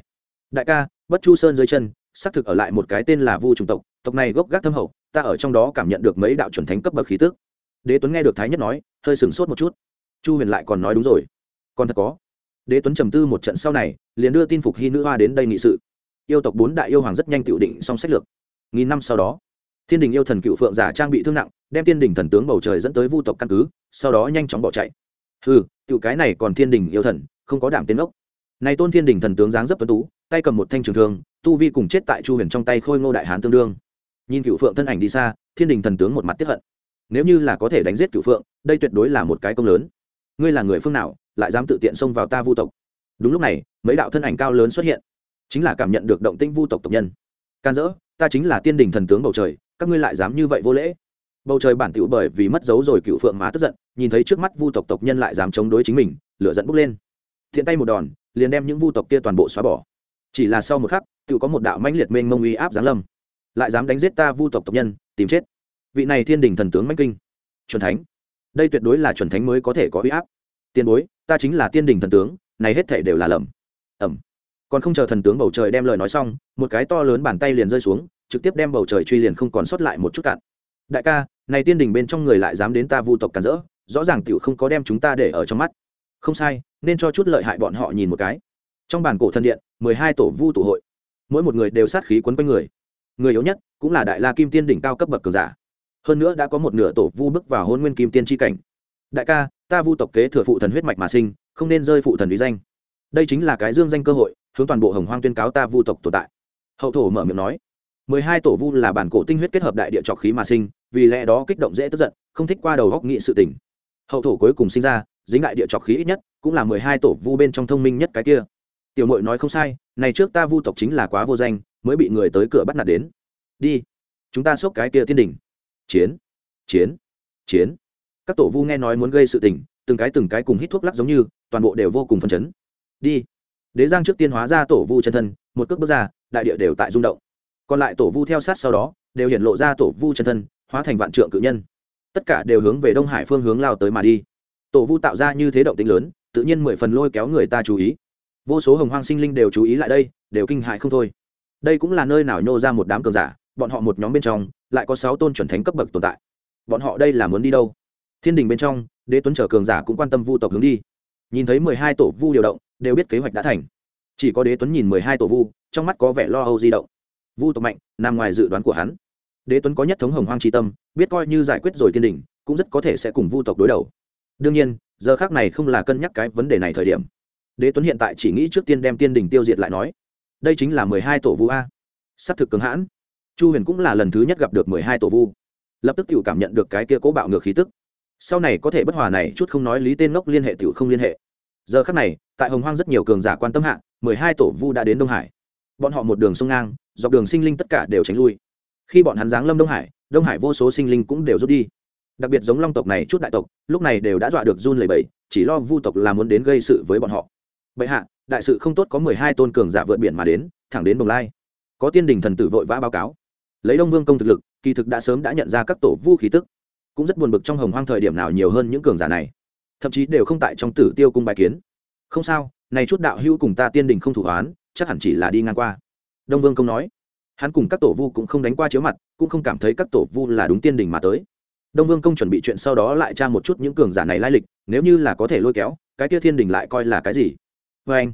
Đại ca, bất chu sơn dưới chân, xác thực ở lại một cái tên là vu trùng tộc tộc này gốc gác thâm hậu, ta ở trong đó cảm nhận được mấy đạo chuẩn thánh cấp bậc khí tức. Đế tuấn nghe được thái nhất nói, hơi sửng sốt một chút. Chu huyền lại còn nói đúng rồi. Còn thật có đế tuấn trầm tư một trận sau này, liền đưa tin phục hy nữ hoa đến đây nghị sự. Yêu tộc bốn đại yêu hoàng rất nhanh tự định xong sách lược. Nghìn năm sau đó, thiên đình yêu thần cựu phượng giả trang bị thương nặng, đem thiên đình thần tướng bầu trời dẫn tới vu tộc căn cứ, sau đó nhanh chóng bỏ chạy. Ừ cựu cái này còn thiên đình yêu thần, không có đảm tiến ốc. Này tôn thiên đình thần tướng dáng dấp tuấn tú, tay cầm một thanh trường thương, tu vi cùng chết tại chu huyền trong tay khôi ngô đại hán tương đương. Nhìn cựu phượng thân ảnh đi xa, thiên đình thần tướng một mặt tiếp hận. Nếu như là có thể đánh giết cựu phượng, đây tuyệt đối là một cái công lớn. Ngươi là người phương nào? Lại dám tự tiện xông vào ta vu tộc. Đúng lúc này, mấy đạo thân ảnh cao lớn xuất hiện, chính là cảm nhận được động tĩnh vu tộc tộc nhân. Can dỡ, ta chính là tiên đình thần tướng bầu trời, các ngươi lại dám như vậy vô lễ? Bầu trời bản tựu bởi vì mất dấu rồi cựu phượng má tức giận, nhìn thấy trước mắt vu tộc tộc nhân lại dám chống đối chính mình, lửa dẫn bốc lên. Thiện tay một đòn, liền đem những vu tộc kia toàn bộ xóa bỏ. Chỉ là sau một khắc, tự có một đạo mãnh liệt mênh mông uy áp giáng lâm. Lại dám đánh giết ta vu tộc tộc nhân, tìm chết. Vị này thiên đình thần tướng mãnh kinh, chuẩn thánh. Đây tuyệt đối là chuẩn thánh mới có thể có uy áp tiền bối, ta chính là tiên đình thần tướng, này hết thể đều là lầm. Ẩm còn không chờ thần tướng bầu trời đem lời nói xong, một cái to lớn bàn tay liền rơi xuống, trực tiếp đem bầu trời truy liền không còn sót lại một chút cạn. Đại ca, này tiên đình bên trong người lại dám đến ta vu tộc cản rỡ, rõ ràng tiểu không có đem chúng ta để ở trong mắt. Không sai, nên cho chút lợi hại bọn họ nhìn một cái. Trong bản cổ thần điện, mười hai tổ vu tụ hội. Mỗi một người đều sát khí quấn quanh người. Người yếu nhất cũng là đại la kim tiên đỉnh cao cấp bậc cường giả. Hơn nữa đã có một nửa tổ vu bước vào hôn nguyên kim tiên tri cảnh đại ca, ta vu tộc kế thừa phụ thần huyết mạch mà sinh, không nên rơi phụ thần lý danh. Đây chính là cái dương danh cơ hội, hướng toàn bộ hồng hoang tuyên cáo ta vu tộc tồn tại. Hậu thổ mở miệng nói. Mười hai tổ vu là bản cổ tinh huyết kết hợp đại địa trọc khí mà sinh, vì lẽ đó kích động dễ tức giận, không thích qua đầu góc nghị sự tỉnh hậu thổ cuối cùng sinh ra, dính đại địa trọc khí ít nhất, cũng là mười hai tổ vu bên trong thông minh nhất cái kia. Tiểu mội nói không sai, này trước ta vu tộc chính là quá vô danh, mới bị người tới cửa bắt nạt đến. Đi, chúng ta xốc cái kia tiên đỉnh. Chiến chiến chiến các tổ vu nghe nói muốn gây sự tình, từng cái từng cái cùng hít thuốc lắc giống như, toàn bộ đều vô cùng phấn chấn. Đi. Đế giang trước tiên hóa ra tổ vu chân thân, một cước bước ra, đại địa đều tại rung động. Còn lại tổ vu theo sát sau đó, đều hiện lộ ra tổ vu chân thân, hóa thành vạn trượng cự nhân. Tất cả đều hướng về đông hải phương hướng lao tới mà đi. Tổ vu tạo ra như thế động tĩnh lớn, tự nhiên mười phần lôi kéo người ta chú ý. Vô số hồng hoang sinh linh đều chú ý lại đây, đều kinh hại không thôi. Đây cũng là nơi nào nhô ra một đám cường giả, bọn họ một nhóm bên trong, lại có sáu tôn chuẩn thánh cấp bậc tồn tại. Bọn họ đây là muốn đi đâu? Thiên đình bên trong, đế tuấn trở cường giả cũng quan tâm vu tộc hướng đi. Nhìn thấy mười hai tổ vu điều động, đều biết kế hoạch đã thành. Chỉ có đế tuấn nhìn mười hai tổ vu, trong mắt có vẻ lo âu di động. Vu tộc mạnh, nằm ngoài dự đoán của hắn. Đế tuấn có nhất thống hồng hoang tri tâm, biết coi như giải quyết rồi thiên đình, cũng rất có thể sẽ cùng vu tộc đối đầu. Đương nhiên, giờ khác này không là cân nhắc cái vấn đề này thời điểm. Đế tuấn hiện tại chỉ nghĩ trước tiên đem tiên đình tiêu diệt lại nói. Đây chính là mười hai tổ vu a. S á c thực cường hãn. Chu huyền cũng là lần thứ nhất gặp được mười hai tổ vu. Lập tức t cảm nhận được cái kia cố bạo ngược khí tức sau này có thể bất hòa này chút không nói lý tên ngốc liên hệ tiểu không liên hệ. Giờ khắc này, tại hồng hoang rất nhiều cường giả quan tâm hạ, mười hai tổ vu đã đến đông hải. Bọn họ một đường sông ngang, dọc đường sinh linh tất cả đều tránh lui. Khi bọn hắn giáng lâm đông hải đông hải vô số sinh linh cũng đều rút đi. Đặc biệt giống long tộc này chút đại tộc, lúc này đều đã dọa được run lầy bẫy chỉ lo vu tộc là muốn đến gây sự với bọn họ. Bệ hạ, đại sự không tốt có mười hai tôn cường giả vượt biển mà đến, thẳng đến bồng lai. Có tiên đình thần tử vội vã báo cáo. Lấy đông vương công thực lực, kỳ thực đã sớm đã nhận ra các tổ vu khí tức cũng rất buồn bực trong hồng hoang thời điểm nào nhiều hơn những cường giả này. Thậm chí đều không tại trong tử tiêu cung bài kiến. Không sao, này chút đạo hữu cùng ta tiên đình không thủ hoán, chắc hẳn chỉ là đi ngang qua. Đông vương công nói. Hắn cùng các tổ vu cũng không đánh qua chiếu mặt, cũng không cảm thấy các tổ vu là đúng tiên đình mà tới. Đông vương công chuẩn bị chuyện sau đó lại tra một chút những cường giả này lai lịch, nếu như là có thể lôi kéo, cái kia thiên đình lại coi là cái gì? Vê anh,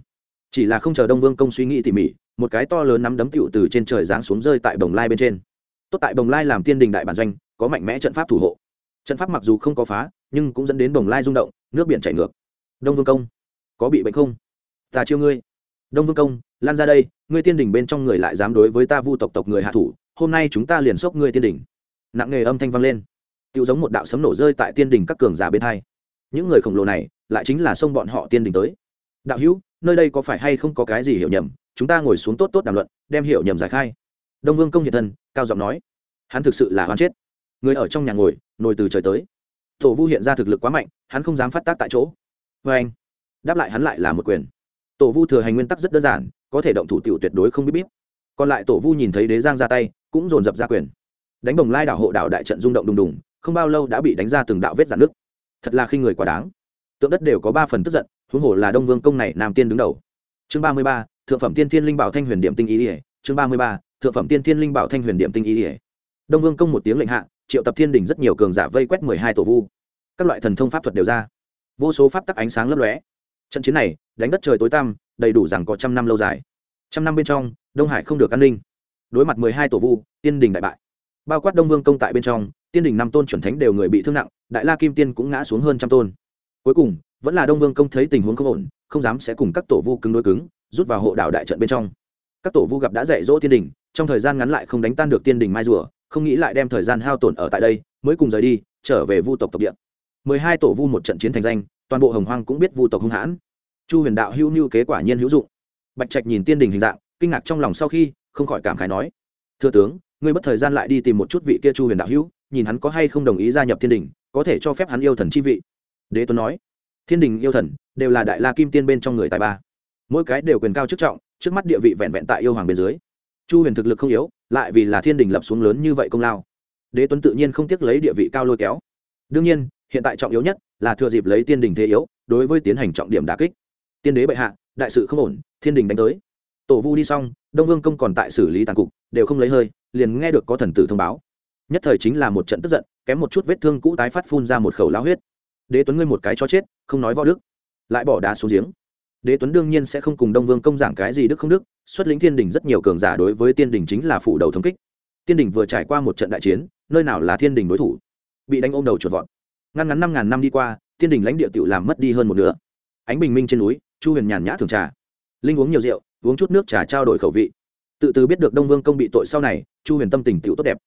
chỉ là không chờ đông vương công suy nghĩ tỉ mỉ, một cái to lớn nắm đấm tựu từ trên trời giáng xuống rơi tại bồng lai bên trên. Tốt tại bồng lai làm tiên đình đại bản doanh, có mạnh mẽ trận pháp thủ hộ trận pháp mặc dù không có phá, nhưng cũng dẫn đến bồng lai rung động, nước biển chảy ngược. Đông vương công, có bị bệnh không? Ta chiêu ngươi. Đông vương công, lan ra đây, ngươi tiên đình bên trong người lại dám đối với ta vu tộc tộc người hạ thủ, hôm nay chúng ta liền xốc ngươi tiên đình nặng nghề âm thanh vang lên. Tự giống một đạo sấm nổ rơi tại tiên đình các cường giả bên hai. Những người khổng lồ này, lại chính là xông bọn họ tiên đình tới. Đạo hữu, nơi đây có phải hay không có cái gì hiểu nhầm? Chúng ta ngồi xuống tốt tốt đàm luận, đem hiểu nhầm giải khai. Đông vương công hiện thân, cao giọng nói. Hắn thực sự là hoan chết người ở trong nhà ngồi, nồi từ trời tới. Tổ vu hiện ra thực lực quá mạnh, hắn không dám phát tác tại chỗ. Vê anh, đáp lại hắn lại là một quyền. Tổ vu thừa hành nguyên tắc rất đơn giản, có thể động thủ tiểu tuyệt đối không biết biết còn lại tổ vu nhìn thấy đế giang ra tay, cũng dồn dập ra quyền. Đánh bồng lai đảo hộ đảo đại trận rung động đùng đùng, không bao lâu đã bị đánh ra từng đạo vết dạn nước thật là khi người quá đáng. Tượng đất đều có ba phần tức giận, huống hồ là đông vương công này nam tiên đứng đầu. Chương ba mươi ba, thượng phẩm tiên thiên linh bảo thanh huyền điểm tinh ý ỉa chương ba mươi ba, thượng phẩm tiên thiên linh bảo thanh huyền điểm tinh ý ỉa đông vương công một tiếng lệnh hạ triệu tập thiên đình rất nhiều cường giả vây quét mười hai tổ vu. Các loại thần thông pháp thuật đều ra. Vô số pháp tắc ánh sáng lấp lóe. Trận chiến này, đánh đất trời tối tăm, đầy đủ rằng có trăm năm lâu dài. Trăm năm bên trong, đông hải không được an ninh. Đối mặt mười hai tổ vu, tiên đình đại bại. Bao quát đông vương công tại bên trong, tiên đình năm tôn chuẩn thánh đều người bị thương nặng, đại la kim tiên cũng ngã xuống hơn trăm tôn. Cuối cùng, vẫn là đông vương công thấy tình huống không ổn, không dám sẽ cùng các tổ vu cứng đối cứng, rút vào hộ đảo đại trận bên trong. Các tổ vu gặp đã dạy dỗ tiên đình, trong thời gian ngắn lại không đánh tan được tiên đình mai rùa không nghĩ lại đem thời gian hao tổn ở tại đây, mới cùng rời đi, trở về vu tộc tộc địa. Mười hai tổ vu một trận chiến thành danh, toàn bộ hồng hoang cũng biết vu tộc hung hãn. Chu huyền đạo hữu mưu kế quả nhiên hữu dụng. Bạch trạch nhìn tiên đình hình dạng, kinh ngạc trong lòng sau khi, không khỏi cảm khái nói, thưa tướng, ngươi mất thời gian lại đi tìm một chút vị kia chu huyền đạo hữu, nhìn hắn có hay không đồng ý gia nhập thiên đình, có thể cho phép hắn yêu thần chi vị. Đế tuấn nói, thiên đình yêu thần đều là đại la kim tiên bên trong người tài ba. Mỗi cái đều quyền cao chức trọng, trước mắt địa vị vẹn vẹn tại yêu hoàng bên dưới chu huyền thực lực không yếu, lại vì là thiên đình lập xuống lớn như vậy công lao. Đế tuấn tự nhiên không tiếc lấy địa vị cao lôi kéo. Đương nhiên, hiện tại trọng yếu nhất là thừa dịp lấy tiên đình thế yếu, đối với tiến hành trọng điểm đà kích. Tiên đế bệ hạ, đại sự không ổn, thiên đình đánh tới. Tổ vu đi xong, đông vương công còn tại xử lý tàn cục, đều không lấy hơi, liền nghe được có thần tử thông báo. Nhất thời chính là một trận tức giận, kém một chút vết thương cũ tái phát phun ra một khẩu lao huyết. Đế tuấn ngươi một cái cho chết, không nói võ đức, lại bỏ đá xuống giếng đế tuấn đương nhiên sẽ không cùng đông vương công giảng cái gì đức không đức, xuất lĩnh thiên đình rất nhiều cường giả đối với tiên đình chính là phủ đầu thống kích. Tiên đình vừa trải qua một trận đại chiến, nơi nào là thiên đình đối thủ? Bị đánh ôm đầu chuột vọt. Ngăn ngắn năm ngàn năm đi qua, tiên đình lãnh địa tự làm mất đi hơn một nửa. Ánh bình minh trên núi, chu huyền nhàn nhã thường trà. Linh uống nhiều rượu, uống chút nước trà trao đổi khẩu vị. Tự từ biết được đông vương công bị tội sau này, chu huyền tâm tình tựu tốt đẹp.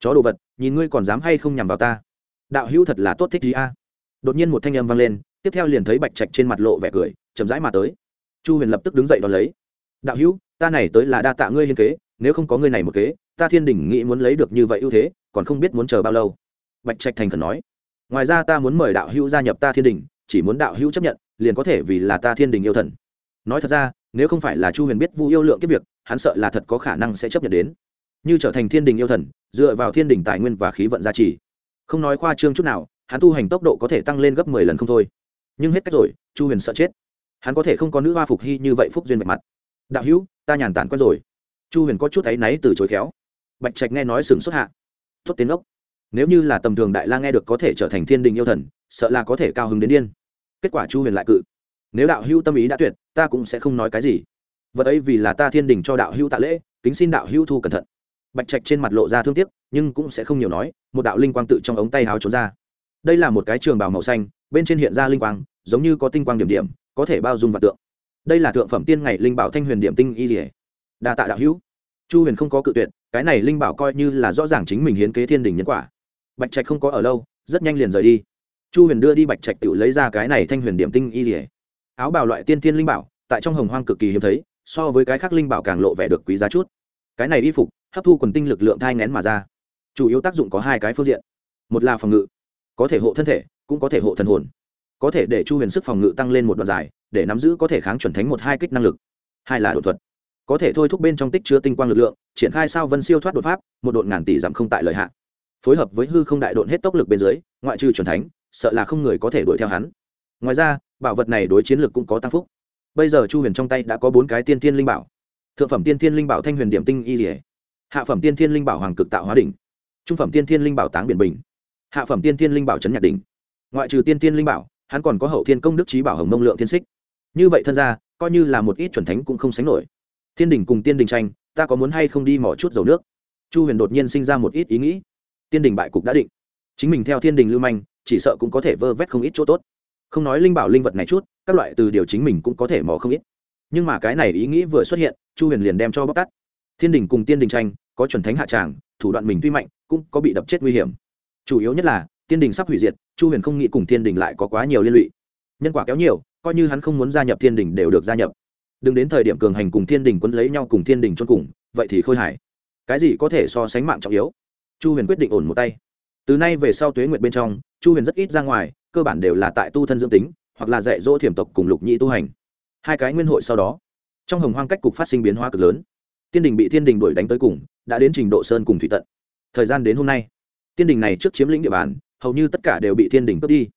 Chó đồ vật, nhìn ngươi còn dám hay không nhằm vào ta? Đạo hữu thật là tốt thích gì a? Đột nhiên một thanh âm vang lên, tiếp theo liền thấy bạch trạch trên mặt lộ vẻ cười chậm rãi mà tới. Chu huyền lập tức đứng dậy đón lấy. Đạo hữu, ta này tới là đa tạ ngươi hiên kế, nếu không có ngươi này một kế, ta thiên đình nghĩ muốn lấy được như vậy ưu thế, còn không biết muốn chờ bao lâu. Bạch trạch thành khẩn nói. Ngoài ra ta muốn mời đạo hữu gia nhập ta thiên đình, chỉ muốn đạo hữu chấp nhận, liền có thể vì là ta thiên đình yêu thần. Nói thật ra, nếu không phải là chu huyền biết vu yêu lượng cái việc, hắn sợ là thật có khả năng sẽ chấp nhận đến. Như trở thành thiên đình yêu thần, dựa vào thiên đình tài nguyên và khí vận gia trì. Không nói khoa trương chút nào, hắn tu hành tốc độ có thể tăng lên gấp mười lần không thôi. Nhưng hết cách rồi, chu huyền sợ chết hắn có thể không có nữ hoa phục hy như vậy phúc duyên vạch mặt. Đạo hữu, ta nhàn tản quen rồi. Chu huyền có chút áy náy từ chối khéo. Bạch trạch nghe nói sừng xuất hạ. Tốt tiến ốc nếu như là tầm thường đại la nghe được có thể trở thành thiên đình yêu thần, sợ là có thể cao hứng đến điên. Kết quả chu huyền lại cự. Nếu đạo hữu tâm ý đã tuyệt, ta cũng sẽ không nói cái gì. Vật ấy vì là ta thiên đình cho đạo hữu tạ lễ, kính xin đạo hữu thu cẩn thận. Bạch trạch trên mặt lộ ra thương tiếc, nhưng cũng sẽ không nhiều nói, một đạo linh quang tự trong ống tay háo trốn ra. Đây là một cái trường bào màu xanh, bên trên hiện ra linh quang, giống như có tinh quang điểm điểm có thể bao dung và tượng. Đây là thượng phẩm tiên ngày linh bảo thanh huyền điểm tinh y dỉa đa tạ đạo hữu. Chu huyền không có cự tuyệt, cái này linh bảo coi như là rõ ràng chính mình hiến kế thiên đình nhân quả. Bạch trạch không có ở lâu, rất nhanh liền rời đi. Chu huyền đưa đi bạch trạch tự lấy ra cái này thanh huyền điểm tinh y dỉa áo bào loại tiên tiên linh bảo, tại trong hồng hoang cực kỳ hiếm thấy, so với cái khác linh bảo càng lộ vẻ được quý giá chút. Cái này y phục, hấp thu quần tinh lực lượng thai ngén mà ra. Chủ yếu tác dụng có hai cái phương diện. Một là phòng ngự, có thể hộ thân thể, cũng có thể hộ thần hồn có thể để chu huyền sức phòng ngự tăng lên một đoạn dài, để nắm giữ có thể kháng chuẩn thánh một hai kích năng lực. Hai là đột thuật. Có thể thôi thúc bên trong tích chứa tinh quang lực lượng, triển khai sao vân siêu thoát đột pháp, một đột ngàn tỷ giảm không tại lợi hạn. phối hợp với hư không đại đột hết tốc lực bên dưới, ngoại trừ chuẩn thánh, sợ là không người có thể đuổi theo hắn. Ngoài ra, bảo vật này đối chiến lược cũng có tăng phúc. Bây giờ chu huyền trong tay đã có bốn cái tiên thiên linh bảo. Thượng phẩm tiên thiên linh bảo thanh huyền điểm tinh y dỉa hạ phẩm tiên thiên linh bảo hoàng cực tạo hóa đỉnh. Trung phẩm tiên thiên linh bảo táng biển bình. Hạ phẩm tiên thiên linh bảo trấn nhạc đỉnh. Ngoại trừ tiên thiên linh bảo hắn còn có hậu thiên công đức trí bảo hồng mông lượng thiên xích. Như vậy thân ra coi như là một ít chuẩn thánh cũng không sánh nổi. Thiên đình cùng tiên đình tranh, ta có muốn hay không đi mỏ chút dầu nước? Chu huyền đột nhiên sinh ra một ít ý nghĩ. Tiên đình bại cục đã định. Chính mình theo thiên đình lưu manh, chỉ sợ cũng có thể vơ vét không ít chỗ tốt. Không nói linh bảo linh vật này chút, các loại từ điều chính mình cũng có thể mò không ít. Nhưng mà cái này ý nghĩ vừa xuất hiện, chu huyền liền đem cho bóc tắt thiên đình cùng tiên đình tranh, có chuẩn thánh hạ tràng, thủ đoạn mình tuy mạnh, cũng có bị đập chết nguy hiểm. Chủ yếu nhất là tiên đình sắp hủy diệt, chu huyền không nghĩ cùng thiên đình lại có quá nhiều liên lụy. Nhân quả kéo nhiều, coi như hắn không muốn gia nhập thiên đình đều được gia nhập. Đừng đến thời điểm cường hành cùng thiên đình quấn lấy nhau cùng thiên đình chôn cùng, vậy thì khôi hài. Cái gì có thể so sánh mạng trọng yếu? Chu huyền quyết định ổn một tay. Từ nay về sau tuế nguyệt bên trong, chu huyền rất ít ra ngoài, cơ bản đều là tại tu thân dưỡng tính, hoặc là dạy dỗ thiểm tộc cùng lục nhị tu hành. Hai cái nguyên hội sau đó, trong hồng hoang cách cục phát sinh biến hóa cực lớn. Tiên đình bị thiên đình đuổi đánh tới cùng, đã đến trình độ sơn cùng thủy tận. Thời gian đến hôm nay, tiên đình này trước chiếm lĩnh địa bàn hầu như tất cả đều bị thiên đình cướp đi.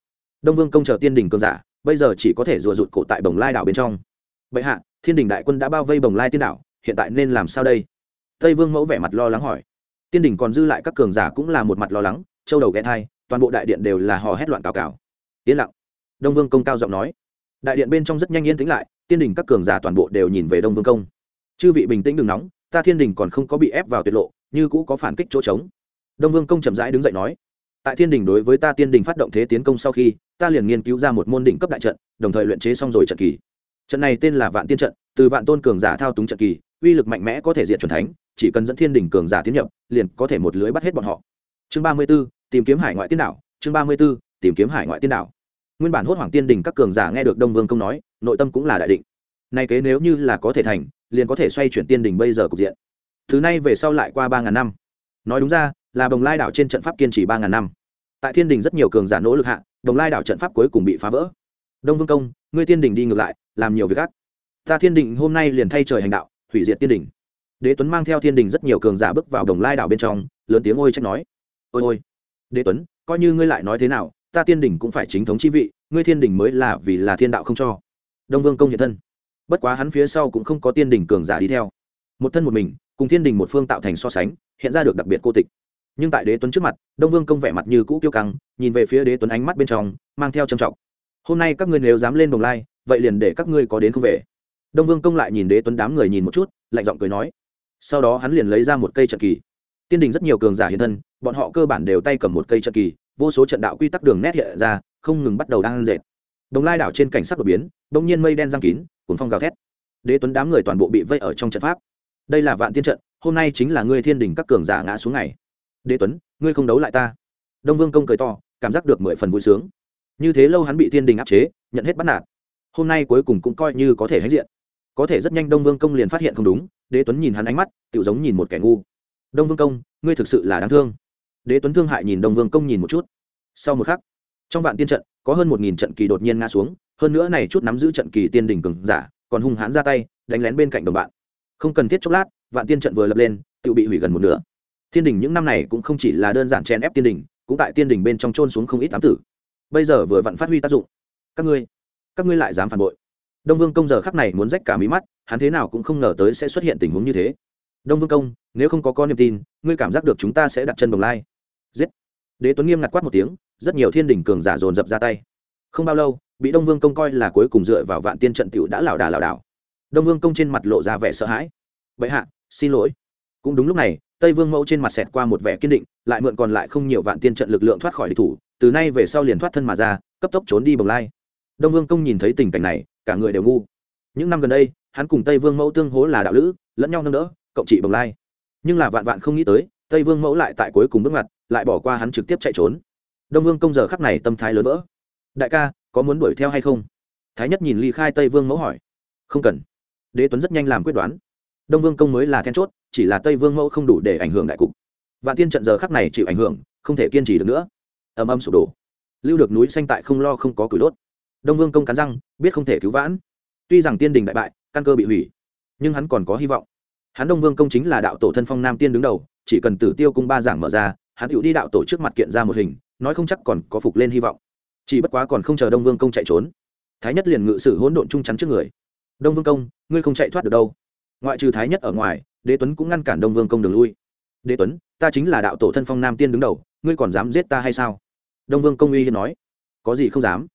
Đông vương công chờ tiên đình cường giả, bây giờ chỉ có thể rùa rụt cổ tại bồng lai đảo bên trong. Bệ hạ, thiên đình đại quân đã bao vây bồng lai tiên đảo, hiện tại nên làm sao đây? Tây vương mẫu vẻ mặt lo lắng hỏi. Tiên đình còn dư lại các cường giả cũng là một mặt lo lắng, châu đầu ghé thai, toàn bộ đại điện đều là hò hét loạn cào cào. Yên lặng. Đông vương công cao giọng nói. Đại điện bên trong rất nhanh yên tĩnh lại, tiên đình các cường giả toàn bộ đều nhìn về đông vương công. Chư vị bình tĩnh đừng nóng, ta thiên đình còn không có bị ép vào tuyệt lộ, như cũ có phản kích chỗ trống. Đông vương công chậm rãi đứng dậy nói tại thiên đình đối với ta tiên đình phát động thế tiến công sau khi, ta liền nghiên cứu ra một môn đỉnh cấp đại trận, đồng thời luyện chế xong rồi trận kỳ. Trận này tên là vạn tiên trận, từ vạn tôn cường giả thao túng trận kỳ, uy lực mạnh mẽ có thể diệt c thánh, chỉ cần dẫn thiên đình cường giả tiến nhập, liền có thể một lưới bắt hết bọn họ. Chương ba mươi b ố tìm kiếm hải ngoại tiên đảo, chương ba mươi b ố tìm kiếm hải ngoại tiên đảo. Nguyên bản hốt hoàng tiên đình các cường giả nghe được đông vương công nói, nội tâm cũng là đại định. Nay kế nếu như là có thể thành, liền có thể xoay chuyển tiên đình bây giờ cục diện. Thứ này về sau lại qua ba ngàn năm. Nói đúng ra là bồng lai đảo trên trận pháp kiên trì ba ngàn năm. Tại thiên đình rất nhiều cường giả nỗ lực hạ, bồng lai đảo trận pháp cuối cùng bị phá vỡ. Đông vương công, ngươi tiên đình đi ngược lại, làm nhiều việc gắt ta thiên đình hôm nay liền thay trời hành đạo, hủy diệt tiên đình. Đế tuấn mang theo thiên đình rất nhiều cường giả bước vào đồng lai đảo bên trong, lớn tiếng ôi trách nói. Ôi ôi. Đế tuấn, coi như ngươi lại nói thế nào, ta tiên đình cũng phải chính thống chi vị, ngươi thiên đình mới là vì là thiên đạo không cho. Đông vương công hiện thân. Bất quá hắn phía sau cũng không có tiên đình cường giả đi theo. Một thân một mình, cùng thiên đình một phương tạo thành so sánh, hiện ra được đặc biệt cô tịch nhưng tại đế tuấn trước mặt, đông vương công vẻ mặt như cũ kiêu căng, nhìn về phía đế tuấn ánh mắt bên trong, mang theo trầm trọng. Hôm nay các ngươi nếu dám lên đồng lai, vậy liền để các ngươi có đến không về. Đông vương công lại nhìn đế tuấn đám người nhìn một chút, lạnh giọng cười nói. Sau đó hắn liền lấy ra một cây trận kỳ. Tiên đình rất nhiều cường giả hiện thân, bọn họ cơ bản đều tay cầm một cây trận kỳ, vô số trận đạo quy tắc đường nét hiện ra, không ngừng bắt đầu đang dệt. Đồng lai đảo trên cảnh sắc đột biến đông nhiên mây đen giang kín cuốn phong gào thét. Đế tuấn đám người toàn bộ bị vây ở trong trận pháp. Đây là vạn tiên trận, hôm nay chính là ngươi thiên đình các cường giả ngã xuống ngày đế tuấn, ngươi không đấu lại ta. Đông vương công cười to, cảm giác được mười phần vui sướng. Như thế lâu hắn bị thiên đình áp chế, nhận hết bắt nạt. Hôm nay cuối cùng cũng coi như có thể hãnh diện. Có thể rất nhanh đông vương công liền phát hiện không đúng, đế tuấn nhìn hắn ánh mắt tự giống nhìn một kẻ ngu. Đông vương công, ngươi thực sự là đáng thương. Đế tuấn thương hại nhìn đông vương công nhìn một chút. Sau một khắc, trong vạn tiên trận, có hơn một nghìn trận kỳ đột nhiên ngã xuống, hơn nữa này chút nắm giữ trận kỳ tiên đình cường giả, còn hung hãn ra tay, đánh lén bên cạnh đồng bạn. Không cần thiết chốc lát, vạn tiên trận vừa lập lên tự bị hủy gần một nửa thiên đình những năm này cũng không chỉ là đơn giản chen ép tiên đình, cũng tại tiên đình bên trong trôn xuống không ít tám tử. Bây giờ vừa vặn phát huy tác dụng. Các ngươi các ngươi lại dám phản bội. Đông vương công giờ khắc này muốn rách cả mí mắt, hắn thế nào cũng không ngờ tới sẽ xuất hiện tình huống như thế. Đông vương công, nếu không có con niềm tin, ngươi cảm giác được chúng ta sẽ đặt chân đồng lai. Giết. Đế tuấn nghiêm ngặt quát một tiếng, rất nhiều thiên đình cường giả dồn dập ra tay. Không bao lâu, bị đông vương công coi là cuối cùng dựa vào vạn tiên trận t đã lảo đà lảo đảo. Đông vương công trên mặt lộ ra vẻ sợ hãi. Vậy hạ, xin lỗi. Cũng đúng lúc này tây vương mẫu trên mặt xẹt qua một vẻ kiên định, lại mượn còn lại không nhiều vạn tiên trận lực lượng thoát khỏi địch thủ, từ nay về sau liền thoát thân mà ra, cấp tốc trốn đi bồng lai. Đông vương công nhìn thấy tình cảnh này, cả người đều ngu. Những năm gần đây, hắn cùng tây vương mẫu tương hố là đạo lữ, lẫn nhau nâng đỡ, cộng trị bồng lai. Nhưng là vạn vạn không nghĩ tới, tây vương mẫu lại tại cuối cùng bước mặt lại bỏ qua hắn trực tiếp chạy trốn. Đông vương công giờ khắc này tâm thái lớn vỡ. Đại ca, có muốn đuổi theo hay không? Thái nhất nhìn ly khai tây vương mẫu hỏi. Không cần. Đế tuấn rất nhanh làm quyết đoán đông vương công mới là then chốt, chỉ là tây vương mẫu không đủ để ảnh hưởng đại cục. Vạn tiên trận giờ khắc này chịu ảnh hưởng, không thể kiên trì được nữa. Ầm ầm sụp đổ. Lưu được núi xanh tại không lo không có cửi đốt. Đông vương công cắn răng, biết không thể cứu vãn. Tuy rằng tiên đình đại bại, căn cơ bị hủy, nhưng hắn còn có hy vọng. Hắn đông vương công chính là đạo tổ thân phong nam tiên đứng đầu, chỉ cần tử tiêu cung ba giảng mở ra, hắn tự đi đạo tổ trước mặt kiện ra một hình, nói không chắc còn có phục lên hy vọng. Chỉ bất quá còn không chờ đông vương công chạy trốn. Thái nhất liền ngự sử hỗn độn trung chắn trước người. Đông vương công, ngươi không chạy thoát được đâu ngoại trừ thái nhất ở ngoài, đế tuấn cũng ngăn cản đông vương công đường lui. Đế tuấn, ta chính là đạo tổ thân phong nam tiên đứng đầu, ngươi còn dám giết ta hay sao? Đông vương công uy hiên nói. Có gì không dám.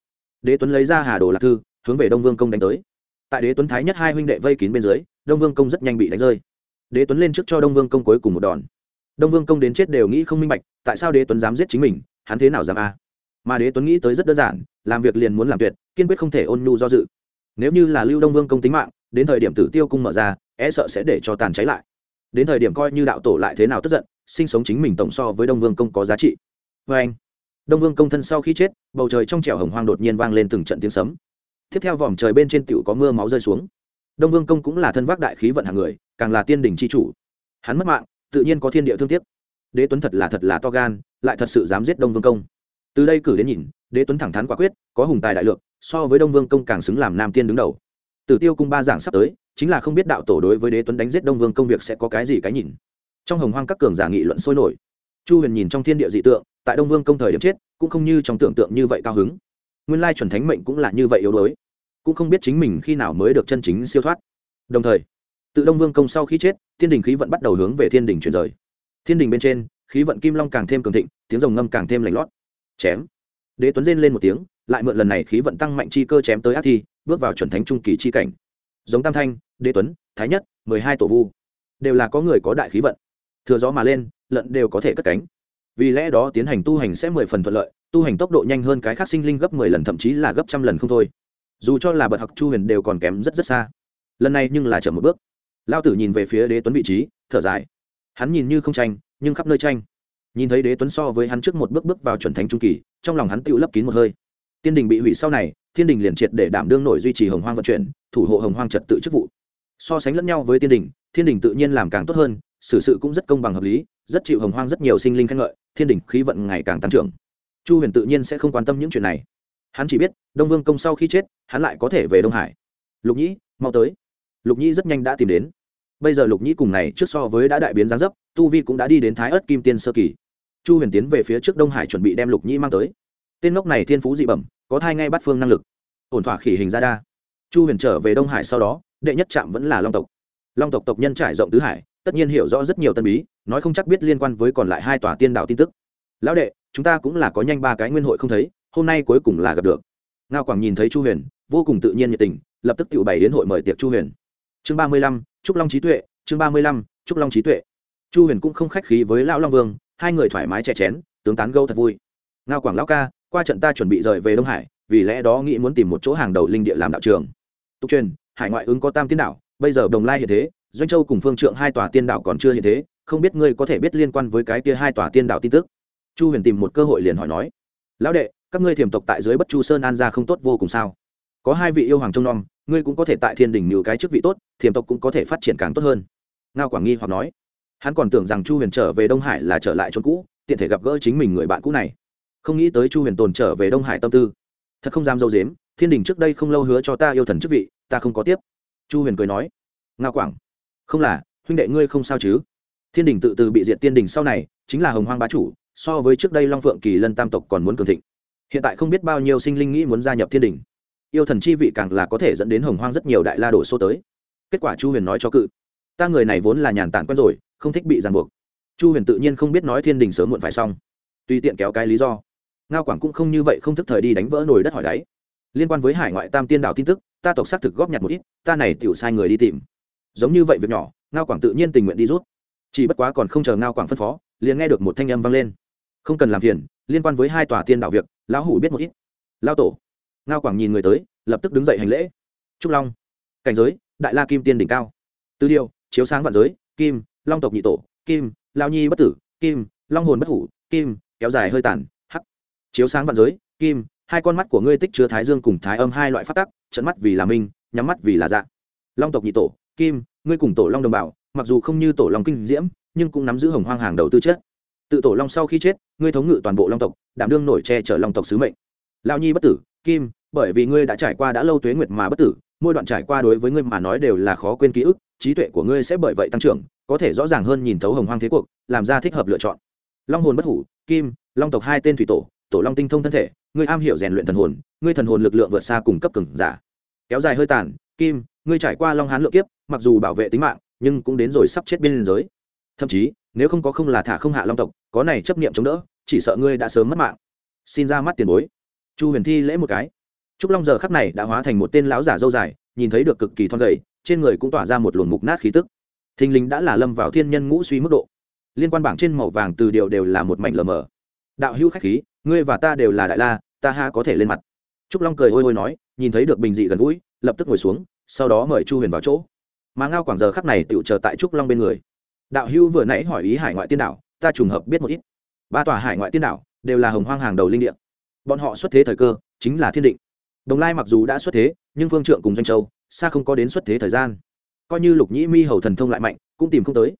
Đế tuấn lấy ra hà đồ lạc thư, hướng về đông vương công đánh tới. Tại đế tuấn thái nhất hai huynh đệ vây kín bên dưới, đông vương công rất nhanh bị đánh rơi. Đế tuấn lên trước cho đông vương công cuối cùng một đòn. Đông vương công đến chết đều nghĩ không minh bạch, tại sao đế tuấn dám giết chính mình, hắn thế nào dám a? Mà đế tuấn nghĩ tới rất đơn giản, làm việc liền muốn làm tuyệt, kiên quyết không thể ôn nhu do dự. Nếu như là lưu đông vương công tính mạng, đến thời điểm tử tiêu cung mở ra e sợ sẽ để cho tàn cháy lại. Đến thời điểm coi như đạo tổ lại thế nào tức giận, sinh sống chính mình tổng so với đông vương công có giá trị. Vê anh, đông vương công thân sau khi chết, bầu trời trong trẻo hồng hoang đột nhiên vang lên từng trận tiếng sấm. Tiếp theo vòm trời bên trên tựu có mưa máu rơi xuống. Đông vương công cũng là thân vác đại khí vận hàng người, càng là tiên đình c h i chủ. Hắn mất mạng, tự nhiên có thiên địa thương tiếc. Đế tuấn thật là thật là to gan, lại thật sự dám giết đông vương công. Từ đây cử đến nhìn, đế tuấn thẳng thắn quả quyết, có hùng tài đại lượng, so với đông vương công càng xứng làm nam tiên đứng đầu tử tiêu cung ba giảng sắp tới, chính là không biết đạo tổ đối với đế tuấn đánh giết đông vương công việc sẽ có cái gì cái nhìn. Trong hồng hoang các cường giả nghị luận sôi nổi. Chu huyền nhìn trong thiên địa dị tượng, tại đông vương công thời điểm chết, cũng không như trong tưởng tượng như vậy cao hứng. Nguyên lai chuẩn thánh mệnh cũng là như vậy yếu đuối. Cũng không biết chính mình khi nào mới được chân chính siêu thoát. Đồng thời, tự đông vương công sau khi chết, thiên đình khí vận bắt đầu hướng về thiên đình chuyển rời. Thiên đình bên trên, khí vận kim long càng thêm cường thịnh, tiếng rồng ngâm càng thêm lạnh lót. Chém. Đế tuấn rên lên một tiếng, lại mượn lần này khí vận tăng mạnh chi cơ chém tới ác thi bước vào chuẩn thánh trung kỳ chi cảnh. Giống tam thanh, đế tuấn, thái nhất, mười hai tổ vu, đều là có người có đại khí vận. Thừa gió mà lên, lận đều có thể cất cánh. Vì lẽ đó tiến hành tu hành sẽ mười phần thuận lợi, tu hành tốc độ nhanh hơn cái khác sinh linh gấp mười lần, thậm chí là gấp trăm lần không thôi. Dù cho là bậc học chu huyền đều còn kém rất rất xa. Lần này nhưng là chậm một bước. Lao tử nhìn về phía đế tuấn vị trí, thở dài. Hắn nhìn như không tranh, nhưng khắp nơi tranh. Nhìn thấy đế tuấn so với hắn trước một bước bước vào chuẩn thánh trung kỳ, trong lòng hắn tự lấp kín một hơi. Thiên đình bị hủy sau này, thiên đình liền triệt để đảm đương nổi duy trì hồng hoang vận chuyển, thủ hộ hồng hoang trật tự chức vụ. So sánh lẫn nhau với tiên đình, thiên đình tự nhiên làm càng tốt hơn, xử sự cũng rất công bằng hợp lý, rất chịu hồng hoang rất nhiều sinh linh khen ngợi, thiên đình khí vận ngày càng tăng trưởng. Chu huyền tự nhiên sẽ không quan tâm những chuyện này. Hắn chỉ biết, đông vương công sau khi chết, hắn lại có thể về đông hải. Lục nhĩ, mau tới. Lục nhĩ rất nhanh đã tìm đến. Bây giờ lục nhĩ cùng này trước so với đã đại biến giáng dấp, tu vi cũng đã đi đến thái ớt kim tiên sơ kỳ. Chu huyền tiến về phía trước đông hải chuẩn bị đem lục nhĩ mang tới. Tên ngốc này thiên phú dị bẩm có thai ngay bắt phương năng lực. Ổn thỏa khỉ hình ra đa. Chu huyền trở về đông hải sau đó, đệ nhất trạm vẫn là long tộc. Long tộc tộc nhân trải rộng tứ hải, tất nhiên hiểu rõ rất nhiều tân bí, nói không chắc biết liên quan với còn lại hai tòa tiên đạo tin tức. Lão đệ, chúng ta cũng là có nhanh ba cái nguyên hội không thấy, hôm nay cuối cùng là gặp được. Ngao quảng nhìn thấy chu huyền, vô cùng tự nhiên nhiệt tình, lập tức tự bày đến hội mời tiệc chu huyền. Chương ba mươi lăm, trúc long trí tuệ, chương ba mươi lăm, trúc long trí tuệ. Chu huyền cũng không khách khí với lão long vương, hai người thoải mái chè chén, tướng tán gâu thật vui. Ngao quảng lão ca qua trận ta chuẩn bị rời về đông hải, vì lẽ đó nghĩ muốn tìm một chỗ hàng đầu linh địa làm đạo trường. Tục truyền, hải ngoại ứng có tam tiên đạo bây giờ đồng lai hiện thế, doanh châu cùng phương trượng hai tòa tiên đạo còn chưa hiện thế, không biết ngươi có thể biết liên quan với cái kia hai tòa tiên đạo tin tức? Chu huyền tìm một cơ hội liền hỏi nói. Lão đệ, các ngươi thiềm tộc tại dưới bất chu sơn an ra không tốt vô cùng sao? Có hai vị yêu hoàng trông nom, ngươi cũng có thể tại thiên đình nhiều cái chức vị tốt thiềm tộc cũng có thể phát triển càng tốt hơn. Ngao quảng nghi hoặc nói. Hắn còn tưởng rằng chu huyền trở về đông hải là trở lại chỗ cũ, tiện thể gặp gỡ chính mình người bạn cũ này không nghĩ tới chu huyền tồn trở về đông hải tâm tư thật không dám dâu dếm thiên đình trước đây không lâu hứa cho ta yêu thần chức vị ta không có tiếp chu huyền cười nói ngao quảng không là huynh đệ ngươi không sao chứ thiên đình tự từ bị diệt tiên đình sau này chính là hồng hoang bá chủ so với trước đây long phượng kỳ lân tam tộc còn muốn cường thịnh hiện tại không biết bao nhiêu sinh linh nghĩ muốn gia nhập thiên đình yêu thần chi vị càng là có thể dẫn đến hồng hoang rất nhiều đại la đổ xô tới kết quả chu huyền nói cho cự ta người này vốn là nhàn tản quen rồi không thích bị ràng buộc chu huyền tự nhiên không biết nói thiên đình sớm muộn phải xong tùy tiện kéo cái lý do ngao quảng cũng không như vậy không thức thời đi đánh vỡ nồi đất hỏi đáy. Liên quan với hải ngoại tam tiên đạo tin tức, ta tộc xác thực góp nhặt một ít, ta này tiểu sai người đi tìm. Giống như vậy việc nhỏ, ngao quảng tự nhiên tình nguyện đi rút. Chỉ bất quá còn không chờ ngao quảng phân phó, liền nghe được một thanh âm vang lên. Không cần làm phiền, liên quan với hai tòa tiên đạo việc, lão hủ biết một ít. Lao tổ. Ngao quảng nhìn người tới, lập tức đứng dậy hành lễ. Trúc long. Cảnh giới, đại la kim tiên đỉnh cao. Tư điều, chiếu sáng vạn giới, kim, long tộc nhị tổ, kim, lao nhi bất tử, kim, long hồn bất hủ, kim, kéo dài hơi tàn chiếu sáng vạn giới, kim, hai con mắt của ngươi tích chứa thái dương cùng thái âm hai loại phát tắc, trận mắt vì là minh, nhắm mắt vì là dạ. Long tộc nhị tổ, kim, ngươi cùng tổ long đồng bào, mặc dù không như tổ long kinh diễm, nhưng cũng nắm giữ hồng hoang hàng đầu tư chất. Tự tổ long sau khi chết, ngươi thống ngự toàn bộ long tộc, đảm đương nổi che chở long tộc sứ mệnh. Lao nhi bất tử, kim, bởi vì ngươi đã trải qua đã lâu tuế nguyệt mà bất tử, mỗi đoạn trải qua đối với ngươi mà nói đều là khó quên ký ức, trí tuệ của ngươi sẽ bởi vậy tăng trưởng, có thể rõ ràng hơn nhìn thấu hồng hoang thế cuộc, làm ra thích hợp lựa chọn. Long hồn bất hủ, kim, long tộc hai tên thủy tổ tổ long tinh thông thân thể, ngươi am hiểu rèn luyện thần hồn, ngươi thần hồn lực lượng vượt xa cùng cấp cường giả. Kéo dài hơi tàn, kim, ngươi trải qua long hán lượng kiếp, mặc dù bảo vệ tính mạng, nhưng cũng đến rồi sắp chết bên giới. Thậm chí, nếu không có không là thả không hạ long tộc, có này chấp niệm chống đỡ, chỉ sợ ngươi đã sớm mất mạng. Xin ra mắt tiền bối. Chu huyền thi lễ một cái. Trúc long giờ khắc này đã hóa thành một tên lão giả dâu dài, nhìn thấy được cực kỳ thon gầy, trên người cũng tỏa ra một luồng mục nát khí tức. Thình lình đã là lâm vào thiên nhân ngũ suy mức độ. Liên quan bảng trên màu vàng từ điều đều là một mảnh lờ mờ đạo hữu khách khí, ngươi và ta đều là đại la, ta ha có thể lên mặt. Trúc long cười hôi hôi nói, nhìn thấy được bình dị gần gũi, lập tức ngồi xuống, sau đó mời chu huyền vào chỗ. Mà ngao quảng giờ khắc này tựu chờ tại trúc long bên người. Đạo hữu vừa nãy hỏi ý hải ngoại tiên đảo, ta trùng hợp biết một ít. Ba tòa hải ngoại tiên đảo đều là hồng hoang hàng đầu linh địa. Bọn họ xuất thế thời cơ chính là thiên định. Đồng lai mặc dù đã xuất thế, nhưng phương trượng cùng doanh châu, xa không có đến xuất thế thời gian. Coi như lục nhĩ mi hầu thần thông lại mạnh, cũng tìm không tới.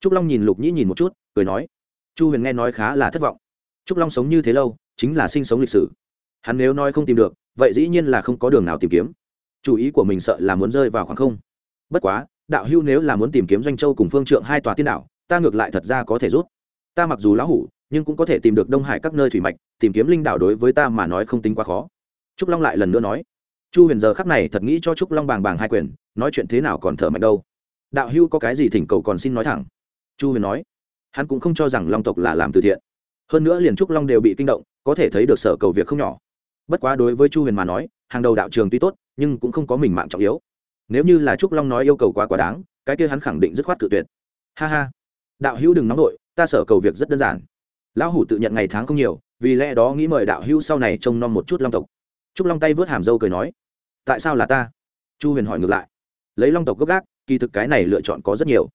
Trúc long nhìn lục nhĩ nhìn một chút, cười nói. Chu huyền nghe nói khá là thất vọng trúc long sống như thế lâu, chính là sinh sống lịch sử. Hắn nếu nói không tìm được, vậy dĩ nhiên là không có đường nào tìm kiếm. Chủ ý của mình sợ là muốn rơi vào khoảng không. Bất quá, đạo hưu nếu là muốn tìm kiếm doanh châu cùng phương trượng hai tòa tiên đảo, ta ngược lại thật ra có thể rút. Ta mặc dù lão hủ, nhưng cũng có thể tìm được đông hải các nơi thủy mạch, tìm kiếm linh đảo đối với ta mà nói không tính quá khó. Trúc long lại lần nữa nói. Chu huyền giờ khắc này thật nghĩ cho trúc long bàng bàng hai quyền, nói chuyện thế nào còn thở mạnh đâu. Đạo hưu có cái gì thỉnh cầu còn xin nói thẳng. Chu huyền nói. Hắn cũng không cho rằng long tộc là làm từ thiện hơn nữa liền trúc long đều bị kinh động, có thể thấy được sở cầu việc không nhỏ. Bất quá đối với chu huyền mà nói, hàng đầu đạo trường tuy tốt, nhưng cũng không có mình mạng trọng yếu. Nếu như là trúc long nói yêu cầu quá quá đáng, cái kia hắn khẳng định dứt khoát cự tuyệt. Ha ha. Đạo hữu đừng nóng đội ta sở cầu việc rất đơn giản. Lão hủ tự nhận ngày tháng không nhiều, vì lẽ đó nghĩ mời đạo hữu sau này trông nom một chút long tộc. Trúc long tay vớt hàm dâu cười nói, tại sao là ta? Chu huyền hỏi ngược lại, lấy long tộc gốc gác, kỳ thực cái này lựa chọn có rất nhiều.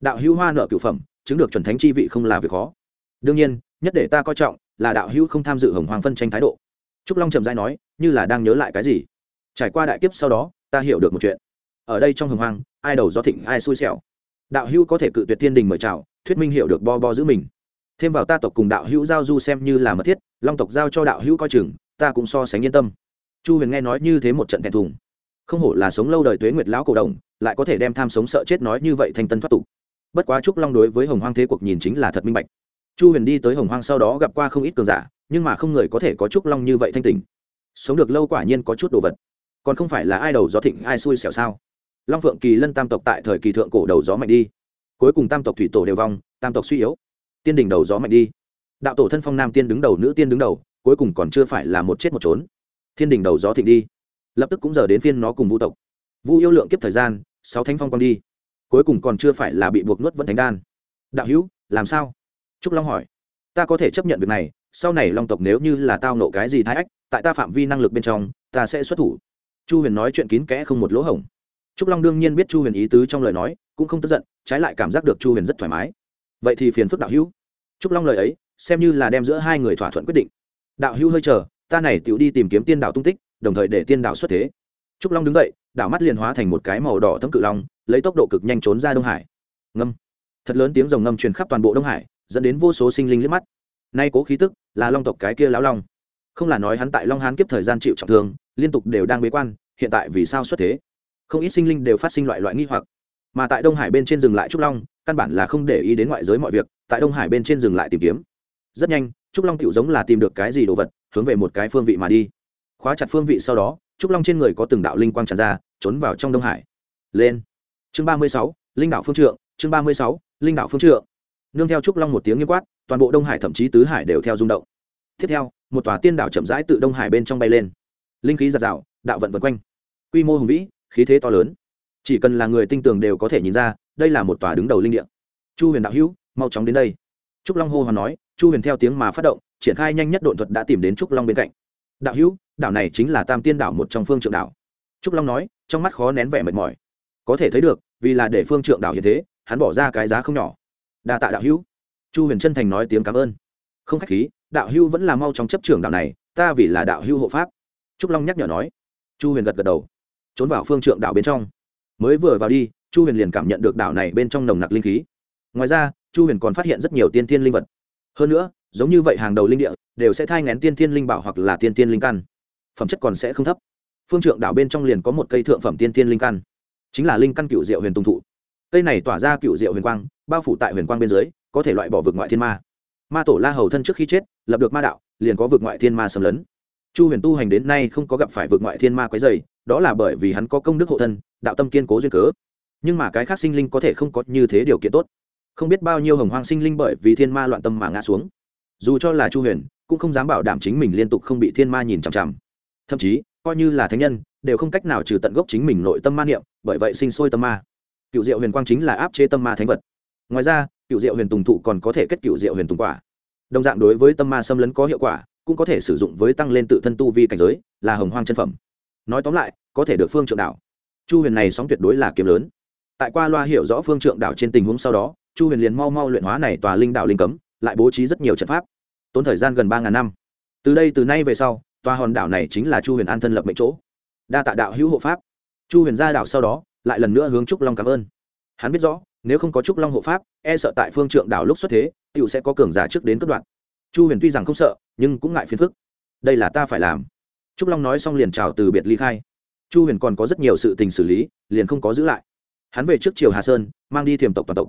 Đạo hữu hoa nợ cửu phẩm, chứng được chuẩn thánh chi vị không là việc khó đương nhiên nhất để ta coi trọng là đạo hữu không tham dự hồng hoàng phân tranh thái độ trúc long trầm dai nói như là đang nhớ lại cái gì trải qua đại kiếp sau đó ta hiểu được một chuyện ở đây trong hồng hoàng ai đầu do thịnh ai xui xẻo đạo hữu có thể cự tuyệt thiên đình mời chào thuyết minh hiểu được bo bo giữ mình thêm vào ta tộc cùng đạo hữu giao du xem như là mật thiết long tộc giao cho đạo hữu coi chừng ta cũng so sánh yên tâm chu huyền nghe nói như thế một trận thẹn thùng không hổ là sống lâu đời tuế nguyệt lão cổ đồng lại có thể đem tham sống sợ chết nói như vậy thành tân thoát tục bất quá trúc long đối với hồng hoang thế cuộc nhìn chính là thật minh bạch chu huyền đi tới hồng hoang sau đó gặp qua không ít cường giả, nhưng mà không người có thể có trúc long như vậy thanh tình sống được lâu quả nhiên có chút đồ vật. Còn không phải là ai đầu gió thịnh, ai xui xẻo sao? Long phượng kỳ lân tam tộc tại thời kỳ thượng cổ đầu gió mạnh đi. Cuối cùng tam tộc thủy tổ đều vong, tam tộc suy yếu. Tiên đỉnh đầu gió mạnh đi. Đạo tổ thân phong nam tiên đứng đầu, nữ tiên đứng đầu, cuối cùng còn chưa phải là một chết một trốn. Thiên đỉnh đầu gió thịnh đi. Lập tức cũng giờ đến phiên nó cùng vũ tộc. Vu yêu lượng kiếp thời gian, sáu thánh phong quang đi. Cuối cùng còn chưa phải là bị buộc nuốt vẫn thánh đan. Đạo hữu, làm sao? Trúc long hỏi. Ta có thể chấp nhận việc này, sau này long tộc nếu như là tao nộ cái gì thái ách, tại ta phạm vi năng lực bên trong, ta sẽ xuất thủ. Chu huyền nói chuyện kín kẽ không một lỗ hổng. Trúc long đương nhiên biết chu huyền ý tứ trong lời nói, cũng không tức giận, trái lại cảm giác được chu huyền rất thoải mái. Vậy thì phiền phức đạo hữu. Trúc long lời ấy, xem như là đem giữa hai người thỏa thuận quyết định. Đạo hữu hơi chờ, ta này tựu đi tìm kiếm tiên đạo tung tích, đồng thời để tiên đạo xuất thế. Trúc long đứng dậy đảo mắt liền hóa thành một cái màu đỏ thấm cự long, lấy tốc độ cực nhanh trốn ra đông hải. Ngâm. Thật lớn tiếng rồng ngâm truyền khắp toàn bộ đông hải dẫn đến vô số sinh linh liếc mắt. Nay cố khí tức là long tộc cái kia lão long. Không là nói hắn tại long hán kiếp thời gian chịu trọng thương, liên tục đều đang bế quan, hiện tại vì sao xuất thế? Không ít sinh linh đều phát sinh loại loại nghi hoặc. Mà tại đông hải bên trên dừng lại trúc long, căn bản là không để ý đến ngoại giới mọi việc, tại đông hải bên trên dừng lại tìm kiếm. Rất nhanh, trúc long tựu giống là tìm được cái gì đồ vật, hướng về một cái phương vị mà đi. Khóa chặt phương vị sau đó, trúc long trên người có từng đạo linh quang tràn ra, trốn vào trong đông hải. Lên. Chương ba mươi sáu, linh đạo phương trượng, chương ba mươi sáu, linh đạo phương trượng nương theo trúc long một tiếng nghiêm quát, toàn bộ đông hải thậm chí tứ hải đều theo rung động. Tiếp theo, một tòa tiên đảo chậm rãi tự đông hải bên trong bay lên. Linh khí giạt rào, đạo vận vân quanh. Quy mô hùng vĩ, khí thế to lớn. Chỉ cần là người tinh tường đều có thể nhìn ra, đây là một tòa đứng đầu linh địa. Chu huyền đạo hữu, mau chóng đến đây. Trúc long hô hoàn nói, chu huyền theo tiếng mà phát động, triển khai nhanh nhất độn thuật đã tìm đến trúc long bên cạnh. Đạo hữu, đảo này chính là tam tiên đảo một trong phương trượng đảo. Trúc long nói, trong mắt khó nén vẻ mệt mỏi. Có thể thấy được, vì là để phương trượng đảo như thế, hắn bỏ ra cái giá không nhỏ đa tạ đạo hữu. Chu huyền chân thành nói tiếng cảm ơn. Không khách khí, đạo hữu vẫn là mau chóng chấp trưởng đạo này, ta vì là đạo hữu hộ pháp. Trúc long nhắc nhở nói. Chu huyền gật gật đầu. Trốn vào phương trượng đạo bên trong. Mới vừa vào đi, chu huyền liền cảm nhận được đảo này bên trong nồng nặc linh khí. Ngoài ra, chu huyền còn phát hiện rất nhiều tiên thiên linh vật. Hơn nữa, giống như vậy hàng đầu linh địa, đều sẽ thai ngén tiên thiên linh bảo hoặc là tiên thiên linh căn. Phẩm chất còn sẽ không thấp. Phương trượng đảo bên trong liền có một cây thượng phẩm tiên thiên linh căn. Chính là linh căn cựu diệu huyền tùng thụ. Cây này tỏa ra cựu diệu huyền quang bao phủ tại huyền quang bên dưới, có thể loại bỏ vực ngoại thiên ma. Ma tổ la hầu thân trước khi chết, lập được ma đạo, liền có vực ngoại thiên ma xâm lấn. Chu huyền tu hành đến nay không có gặp phải vực ngoại thiên ma quấy dày đó là bởi vì hắn có công đức hộ thân, đạo tâm kiên cố duyên cớ. Nhưng mà cái khác sinh linh có thể không có như thế điều kiện tốt. Không biết bao nhiêu hồng hoang sinh linh bởi vì thiên ma loạn tâm mà ngã xuống. Dù cho là chu huyền, cũng không dám bảo đảm chính mình liên tục không bị thiên ma nhìn chằm chằm. Thậm chí, coi như là thánh nhân, đều không cách nào trừ tận gốc chính mình nội tâm ma niệm, bởi vậy sinh sôi tâm ma. Cựu diệu huyền quang chính là áp chế tâm ma thánh vật ngoài ra, cựu diệu huyền tùng thụ còn có thể kết cựu diệu huyền tùng quả. Đồng dạng đối với tâm ma xâm lấn có hiệu quả, cũng có thể sử dụng với tăng lên tự thân tu vi cảnh giới, là hồng hoang chân phẩm. Nói tóm lại, có thể được phương trượng đảo. Chu huyền này sóng tuyệt đối là kiếm lớn. Tại qua loa hiểu rõ phương trượng đảo trên tình huống sau đó, chu huyền liền mau mau luyện hóa này tòa linh đảo linh cấm, lại bố trí rất nhiều trận pháp. Tốn thời gian gần ba ngàn năm. Từ đây từ nay về sau, tòa hòn đảo này chính là chu huyền an thân lập mệnh chỗ. Đa tạ đạo hữu hộ pháp. Chu huyền ra đảo sau đó, lại lần nữa hướng trúc long cảm ơn. Hắn biết rõ nếu không có trúc long hộ pháp e sợ tại phương trượng đảo lúc xuất thế t i ể u sẽ có cường giả trước đến cất đoạn chu huyền tuy rằng không sợ, nhưng cũng ngại phiền phức. Đây là ta phải làm. Trúc long nói xong liền trào từ biệt ly khai. Chu huyền còn có rất nhiều sự tình xử lý, liền không có giữ lại. Hắn về trước triều hà sơn, mang đi thiềm tộc toàn tộc.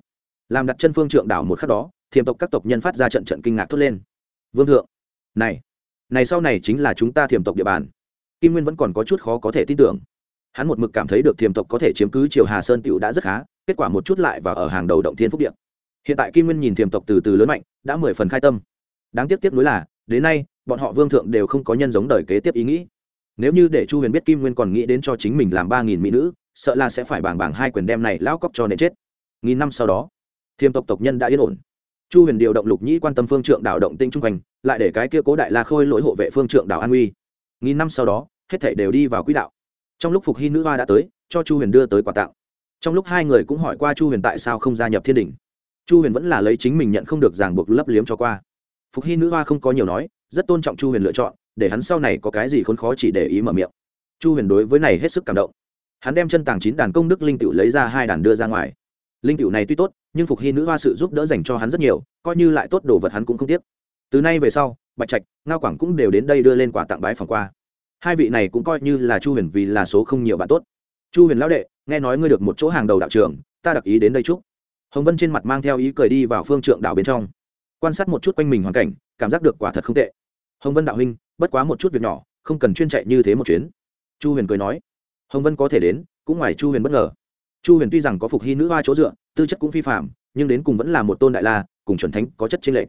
Làm đặt chân phương trượng đảo một khắc đó thiềm tộc các tộc nhân phát ra trận trận kinh ngạc thốt lên. Vương thượng, này này sau này chính là chúng ta thiềm tộc địa bàn. Kim nguyên vẫn còn có chút khó có thể tin tưởng hắn một mực cảm thấy được thiềm tộc có thể chiếm cứ triều hà sơn tựu đã rất khá, kết quả một chút lại và ở hàng đầu động thiên phúc điện hiện tại kim nguyên nhìn thiềm tộc từ từ lớn mạnh, đã mười phần khai tâm. Đáng tiếc tiếp nối là, đến nay, bọn họ vương thượng đều không có nhân giống đời kế tiếp ý nghĩ. Nếu như để chu huyền biết kim nguyên còn nghĩ đến cho chính mình làm ba nghìn mỹ nữ, sợ là sẽ phải bảng bảng hai quyền đem này lão cóc cho nệ chết. Nghìn năm sau đó, thiềm tộc tộc nhân đã yên ổn. Chu huyền điều động lục nhĩ quan tâm phương trượng đảo động tinh trung thành lại để cái kia cố đại la khôi lỗi hộ vệ phương trượng đảo an uy. Nghìn năm sau đó, hết thảy đều đi vào quỹ đạo trong lúc phục hy nữ hoa đã tới, cho chu huyền đưa tới quà tặng. Trong lúc hai người cũng hỏi qua chu huyền tại sao không gia nhập thiên đình. Chu huyền vẫn là lấy chính mình nhận không được ràng buộc lấp liếm cho qua. Phục hy nữ hoa không có nhiều nói, rất tôn trọng chu huyền lựa chọn, để hắn sau này có cái gì khốn khó chỉ để ý mở miệng. Chu huyền đối với này hết sức cảm động. Hắn đem chân tàng chín đàn công đức linh t lấy ra hai đàn đưa ra ngoài. Linh cựu này tuy tốt, nhưng phục hy nữ hoa sự giúp đỡ dành cho hắn rất nhiều, coi như lại tốt đồ vật hắn cũng không tiếc. Từ nay về sau, bạch trạch, ngao quảng cũng đều đến đây đưa lên quả tặng bái phòng qua hai vị này cũng coi như là chu huyền vì là số không nhiều bạn tốt. Chu huyền lão đệ, nghe nói ngươi được một chỗ hàng đầu đạo trường ta đặc ý đến đây chúc. Hồng vân trên mặt mang theo ý cười đi vào phương trượng đạo bên trong. Quan sát một chút quanh mình hoàn cảnh, cảm giác được quả thật không tệ. Hồng vân đạo huynh, bất quá một chút việc nhỏ, không cần chuyên chạy như thế một chuyến. Chu huyền cười nói. Hồng vân có thể đến, cũng ngoài chu huyền bất ngờ. Chu huyền tuy rằng có phục hy nữ hoa chỗ dựa, tư chất cũng phi phạm nhưng đến cùng vẫn là một tôn đại la, cùng chuẩn thánh có chất trên lệ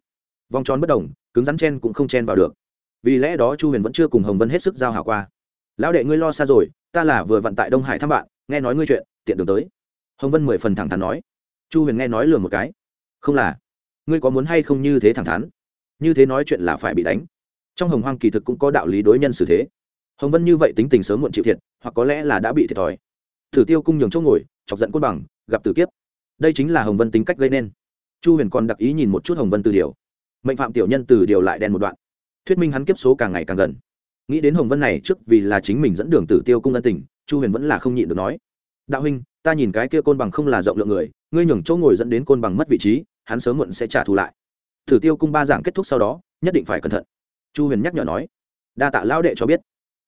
vòng tròn bất đồng, cứng rắn chen cũng không chen vào được vì lẽ đó chu huyền vẫn chưa cùng hồng vân hết sức giao hảo qua lão đệ ngươi lo xa rồi ta là vừa vận tại đông hải thăm bạn nghe nói ngươi chuyện tiện đường tới hồng vân mười phần thẳng thắn nói chu huyền nghe nói lừa một cái không là ngươi có muốn hay không như thế thẳng thắn như thế nói chuyện là phải bị đánh trong hồng hoang kỳ thực cũng có đạo lý đối nhân xử thế hồng vân như vậy tính tình sớm muộn chịu thiệt hoặc có lẽ là đã bị thiệt thòi thử tiêu cung nhường chỗ ngồi chọc giận côn bằng gặp tử kiếp đây chính là hồng vân tính cách gây nên chu huyền còn đặc ý nhìn một chút hồng vân từ điều mệnh phạm tiểu nhân từ điều lại đen một đoạn thuyết minh hắn kiếp số càng ngày càng gần. Nghĩ đến hồng vân này trước vì là chính mình dẫn đường tử tiêu cung ân tình, chu huyền vẫn là không nhịn được nói, đạo huynh, ta nhìn cái kia côn bằng không là rộng lượng người, ngươi nhường chỗ ngồi dẫn đến côn bằng mất vị trí, hắn sớm muộn sẽ trả thù lại. Tử tiêu cung ba giảng kết thúc sau đó, nhất định phải cẩn thận. Chu huyền nhắc nhở nói, đa tạ lão đệ cho biết.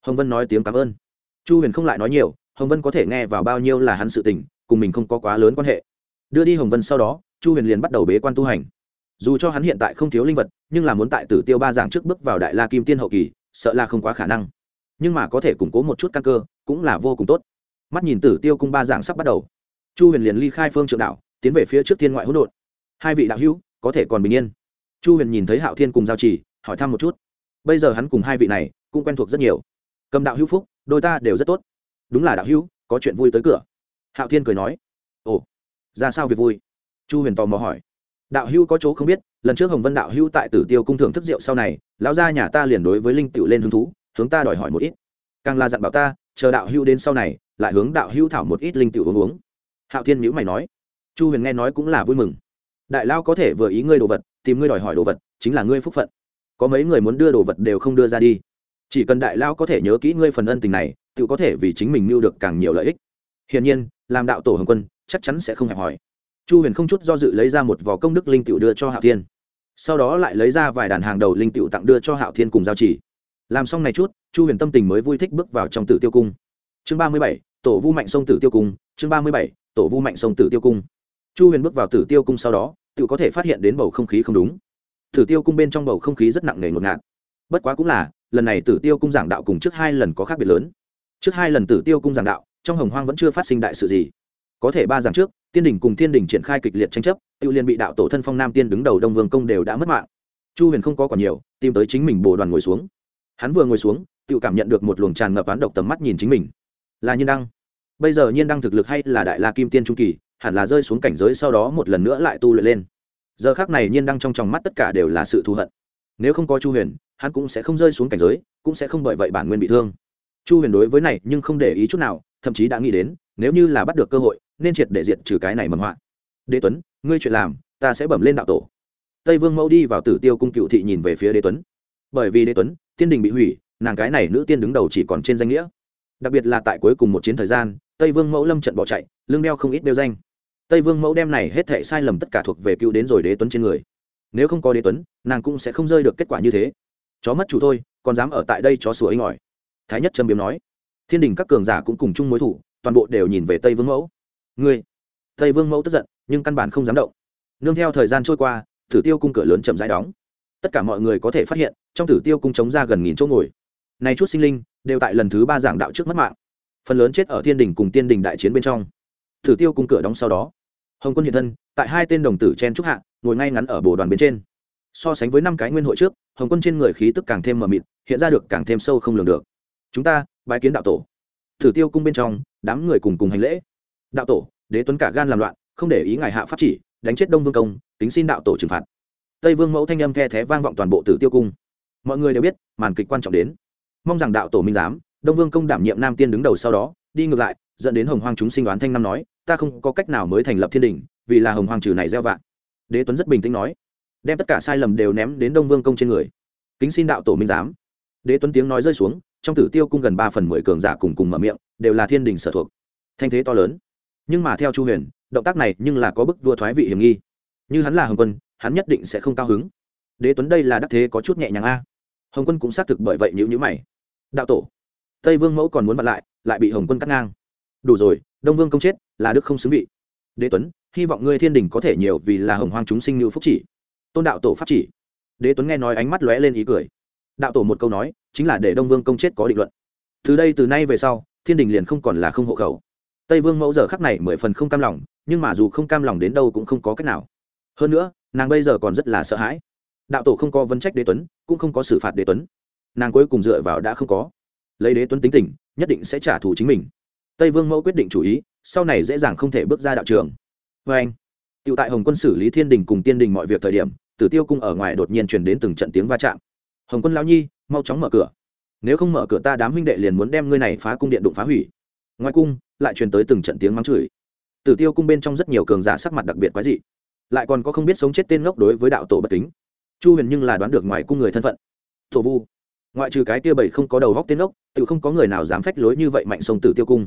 Hồng vân nói tiếng cảm ơn. Chu huyền không lại nói nhiều, hồng vân có thể nghe vào bao nhiêu là hắn sự tình, cùng mình không có quá lớn quan hệ. Đưa đi hồng vân sau đó, chu huyền liền bắt đầu bế quan tu hành dù cho hắn hiện tại không thiếu linh vật, nhưng là muốn tại tử tiêu ba giảng trước bước vào đại la kim tiên hậu kỳ, sợ là không quá khả năng. Nhưng mà có thể củng cố một chút căn cơ, cũng là vô cùng tốt. Mắt nhìn tử tiêu cung ba giảng sắp bắt đầu. Chu huyền liền ly khai phương trượng đạo, tiến về phía trước thiên ngoại hỗn độn. Hai vị đạo hữu, có thể còn bình yên. Chu huyền nhìn thấy hạo thiên cùng giao trì, hỏi thăm một chút. Bây giờ hắn cùng hai vị này, cũng quen thuộc rất nhiều. Cầm đạo hữu phúc, đôi ta đều rất tốt. Đúng là đạo hữu, có chuyện vui tới cửa. Hạo thiên cười nói. Ồ, ra sao việc vui? Chu huyền tò mò hỏi đạo Hưu có chỗ không biết, lần trước hồng vân đạo Hưu tại tử tiêu cung thưởng thức rượu sau này, lão gia nhà ta liền đối với linh tựu lên hứng thú, hướng ta đòi hỏi một ít. Càng là dặn bảo ta, chờ đạo Hưu đến sau này, lại hướng đạo Hưu thảo một ít linh tựu uống uống. Hạo thiên nhữ mày nói. Chu huyền nghe nói cũng là vui mừng. Đại lao có thể vừa ý ngươi đồ vật, tìm ngươi đòi hỏi đồ vật, chính là ngươi phúc phận. Có mấy người muốn đưa đồ vật đều không đưa ra đi. Chỉ cần đại lao có thể nhớ kỹ ngươi phần ân tình này, tự có thể vì chính mình mưu được càng nhiều lợi ích. Hiển nhiên, làm đạo tổ hồng quân, chắc chắn sẽ không hẹp hòi chu huyền không chút do dự lấy ra một vò công đức linh tiểu đưa cho hạo thiên. Sau đó lại lấy ra vài đàn hàng đầu linh tiểu tặng đưa cho hạo thiên cùng giao chỉ. Làm xong này chút, chu huyền tâm tình mới vui thích bước vào trong tử tiêu cung. Chương ba mươi bảy, tổ vu mạnh sông tử tiêu cung. Chương ba mươi bảy, tổ vu mạnh sông tử tiêu cung. Chu huyền bước vào tử tiêu cung sau đó, tự có thể phát hiện đến bầu không khí không đúng. Tử tiêu cung bên trong bầu không khí rất nặng nề ngột ngạt. Bất quá cũng là, lần này tử tiêu cung giảng đạo cùng trước hai lần có khác biệt lớn. Trước hai lần tử tiêu cung giảng đạo, trong hồng hoang vẫn chưa phát sinh đại sự gì có thể ba giảng trước, tiên đình cùng thiên đình triển khai kịch liệt tranh chấp tự liên bị đạo tổ thân phong nam tiên đứng đầu đông vương công đều đã mất mạng. Chu huyền không có còn nhiều, tìm tới chính mình bồ đoàn ngồi xuống. Hắn vừa ngồi xuống tự cảm nhận được một luồng tràn ngập án độc tầm mắt nhìn chính mình. Là nhiên đăng. Bây giờ nhiên đăng thực lực hay là đại la kim tiên trung kỳ, hẳn là rơi xuống cảnh giới sau đó một lần nữa lại tu luyện lên. Giờ khác này nhiên đăng trong tròng mắt tất cả đều là sự thù hận. Nếu không có chu huyền, hắn cũng sẽ không rơi xuống cảnh giới, cũng sẽ không bởi vậy bản nguyên bị thương. Chu huyền đối với này nhưng không để ý chút nào thậm chí đã nghĩ đến, nếu như là bắt được cơ hội, nên triệt để diệt trừ cái này mầm họa. Đế tuấn, ngươi chuyện làm, ta sẽ bẩm lên đạo tổ. Tây vương mẫu đi vào tử tiêu cung cựu thị nhìn về phía đế tuấn. Bởi vì đế tuấn, tiên đình bị hủy, nàng cái này nữ tiên đứng đầu chỉ còn trên danh nghĩa. Đặc biệt là tại cuối cùng một chiến thời gian, tây vương mẫu lâm trận bỏ chạy, lương đeo không ít đeo danh. Tây vương mẫu đem này hết thệ sai lầm tất cả thuộc về cựu đến rồi đế tuấn trên người. Nếu không có đế tuấn, nàng cũng sẽ không rơi được kết quả như thế. Chó mất chủ thôi, còn dám ở tại đây chó sủa ấy ngỏi. Thái nhất Trâm biếm nói thiên đình các cường giả cũng cùng chung mối thủ, toàn bộ đều nhìn về tây vương mẫu. Ngươi, tây vương mẫu tức giận, nhưng căn bản không dám động. Nương theo thời gian trôi qua, tử tiêu cung cửa lớn chậm rãi đóng. Tất cả mọi người có thể phát hiện, trong tử tiêu cung chống ra gần nghìn chỗ ngồi. Nay chút sinh linh, đều tại lần thứ ba giảng đạo trước mất mạng. Phần lớn chết ở thiên đình cùng tiên đình đại chiến bên trong. Tử tiêu cung cửa đóng sau đó. Hồng quân hiện thân, tại hai tên đồng tử chen trúc hạ, ngồi ngay ngắn ở bồ đoàn bên trên. So sánh với năm cái nguyên hội trước, hồng quân trên người khí tức càng thêm mờ mịt, hiện ra được càng thêm sâu không lường được. Chúng ta bái kiến đạo tổ. Thử tiêu cung bên trong, đám người cùng cùng hành lễ. Đạo tổ, đế tuấn cả gan làm loạn, không để ý ngài hạ pháp chỉ, đánh chết đông vương công tính xin đạo tổ trừng phạt. Tây vương mẫu thanh âm the thé vang vọng toàn bộ tử tiêu cung. Mọi người đều biết, màn kịch quan trọng đến. Mong rằng đạo tổ minh giám, đông vương công đảm nhiệm nam tiên đứng đầu sau đó, đi ngược lại, dẫn đến hồng hoang chúng sinh đoán thanh năm nói, ta không có cách nào mới thành lập thiên đình, vì là hồng hoang trừ này gieo vạn đế tuấn rất bình tĩnh nói, đem tất cả sai lầm đều ném đến đông vương công trên người. Kính xin đạo tổ minh giám. Đế tuấn tiếng nói rơi xuống trong tử tiêu cung gần ba phần mười cường giả cùng cùng mở miệng, đều là thiên đình sở thuộc. Thanh thế to lớn. Nhưng mà theo chu huyền, động tác này nhưng là có bức vua thoái vị hiểm nghi. Như hắn là hồng quân, hắn nhất định sẽ không cao hứng. Đế tuấn đây là đắc thế có chút nhẹ nhàng a. Hồng quân cũng xác thực bởi vậy nhữ nhữ mày. Đạo tổ, tây vương mẫu còn muốn vặn lại lại bị hồng quân cắt ngang. Đủ rồi, đông vương công chết, là đức không xứng vị. Đế tuấn, hy vọng ngươi thiên đình có thể nhiều vì là hồng hoang chúng sinh như phúc chỉ. Tôn đạo tổ pháp chỉ. Đế tuấn nghe nói ánh mắt lóe lên ý cười. Đạo tổ một câu nói chính là để đông vương công chết có định luận. Từ đây từ nay về sau, thiên đình liền không còn là không hộ khẩu. Tây vương mẫu giờ khắc này mười phần không cam lòng, nhưng mà dù không cam lòng đến đâu cũng không có cách nào. Hơn nữa, nàng bây giờ còn rất là sợ hãi. Đạo tổ không có vấn trách đế tuấn, cũng không có xử phạt đế tuấn. Nàng cuối cùng dựa vào đã không có. Lấy đế tuấn tính tình, nhất định sẽ trả thù chính mình. Tây vương mẫu quyết định chủ ý, sau này dễ dàng không thể bước ra đạo trường. Vê anh tựu tại hồng quân xử lý thiên đình cùng tiên đình mọi việc thời điểm, tử tiêu cung ở ngoài đột nhiên truyền đến từng trận tiếng va chạm hồng quân lão nhi, mau chóng mở cửa. Nếu không mở cửa ta đám huynh đệ liền muốn đem ngươi này phá cung điện đụng phá hủy. Ngoài cung, lại truyền tới từng trận tiếng mắng chửi. Tử tiêu cung bên trong rất nhiều cường giả sắc mặt đặc biệt quái dị. Lại còn có không biết sống chết tên ngốc đối với đạo tổ bất kính. Chu huyền nhưng là đoán được ngoài cung người thân phận. Thổ vu. Ngoại trừ cái tia bảy không có đầu góc tên ngốc, tự không có người nào dám phách lối như vậy mạnh sông tử tiêu cung.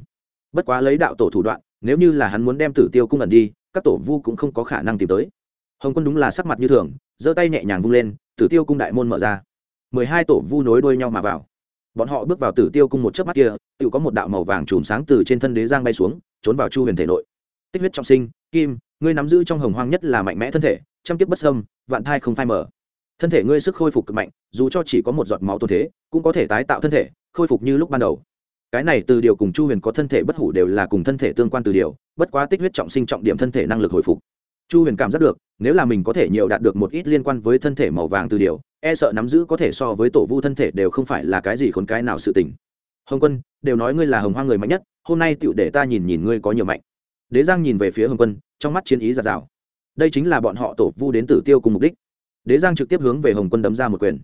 Bất quá lấy đạo tổ thủ đoạn, nếu như là hắn muốn đem tử tiêu cung ẩn đi, các tổ vu cũng không có khả năng tìm tới. Hồng quân đúng là sắc mặt như thường, giơ tay nhẹ nhàng vung lên, tử tiêu cung đại môn mở ra mười hai tổ vu nối đuôi nhau mà vào. Bọn họ bước vào tử tiêu cung một chớp mắt kia tự có một đạo màu vàng chùm sáng từ trên thân đế giang bay xuống, trốn vào chu huyền thể nội. Tích huyết trọng sinh, kim, ngươi nắm giữ trong hồng hoang nhất là mạnh mẽ thân thể, trăm kiếp bất sâm vạn thai không phai mở thân thể ngươi sức khôi phục cực mạnh, dù cho chỉ có một giọt máu tồn thế, cũng có thể tái tạo thân thể, khôi phục như lúc ban đầu. Cái này từ điều cùng chu huyền có thân thể bất hủ đều là cùng thân thể tương quan từ điều, bất quá tích huyết trọng sinh trọng điểm thân thể năng lực hồi phục. Chu huyền cảm giác được, nếu là mình có thể nhiều đạt được một ít liên quan với thân thể màu vàng từ điều e sợ nắm giữ có thể so với tổ vu thân thể đều không phải là cái gì khốn cái nào sự tình. Hồng quân, đều nói ngươi là hồng hoa người mạnh nhất, hôm nay tựu để ta nhìn nhìn ngươi có nhiều mạnh. Đế giang nhìn về phía hồng quân, trong mắt chiến ý giạt rào. Đây chính là bọn họ tổ vu đến tử tiêu cùng mục đích. Đế giang trực tiếp hướng về hồng quân đấm ra một quyền.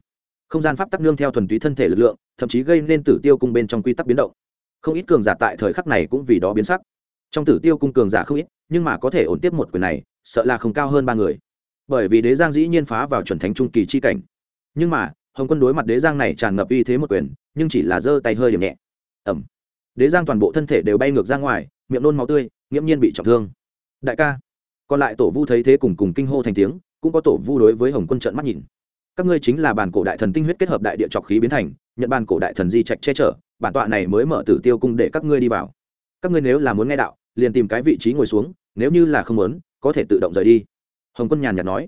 Không gian pháp tắc nương theo thuần túy thân thể lực lượng, thậm chí gây nên tử tiêu cung bên trong quy tắc biến động. Không ít cường giả tại thời khắc này cũng vì đó biến sắc. Trong tử tiêu cung cường giả không ít, nhưng mà có thể ổn tiếp một quyền này, sợ là không cao hơn ba người. Bởi vì đế giang dĩ nhiên phá vào chuẩn thánh trung kỳ chi cảnh nhưng mà, hồng quân đối mặt đế giang này tràn ngập uy thế một quyền, nhưng chỉ là giơ tay hơi điểm nhẹ. Ẩm đế giang toàn bộ thân thể đều bay ngược ra ngoài, miệng nôn máu tươi, nghiễm nhiên bị trọng thương. Đại ca. Còn lại tổ vu thấy thế cùng cùng kinh hô thành tiếng, cũng có tổ vu đối với hồng quân trợn mắt nhìn. Các ngươi chính là bản cổ đại thần tinh huyết kết hợp đại địa trọc khí biến thành, nhận bản cổ đại thần di trạch che chở, bản tọa này mới mở tử tiêu cung để các ngươi đi vào. Các ngươi nếu là muốn nghe đạo, liền tìm cái vị trí ngồi xuống, nếu như là không muốn, có thể tự động rời đi. Hồng quân nhàn nhạt nói.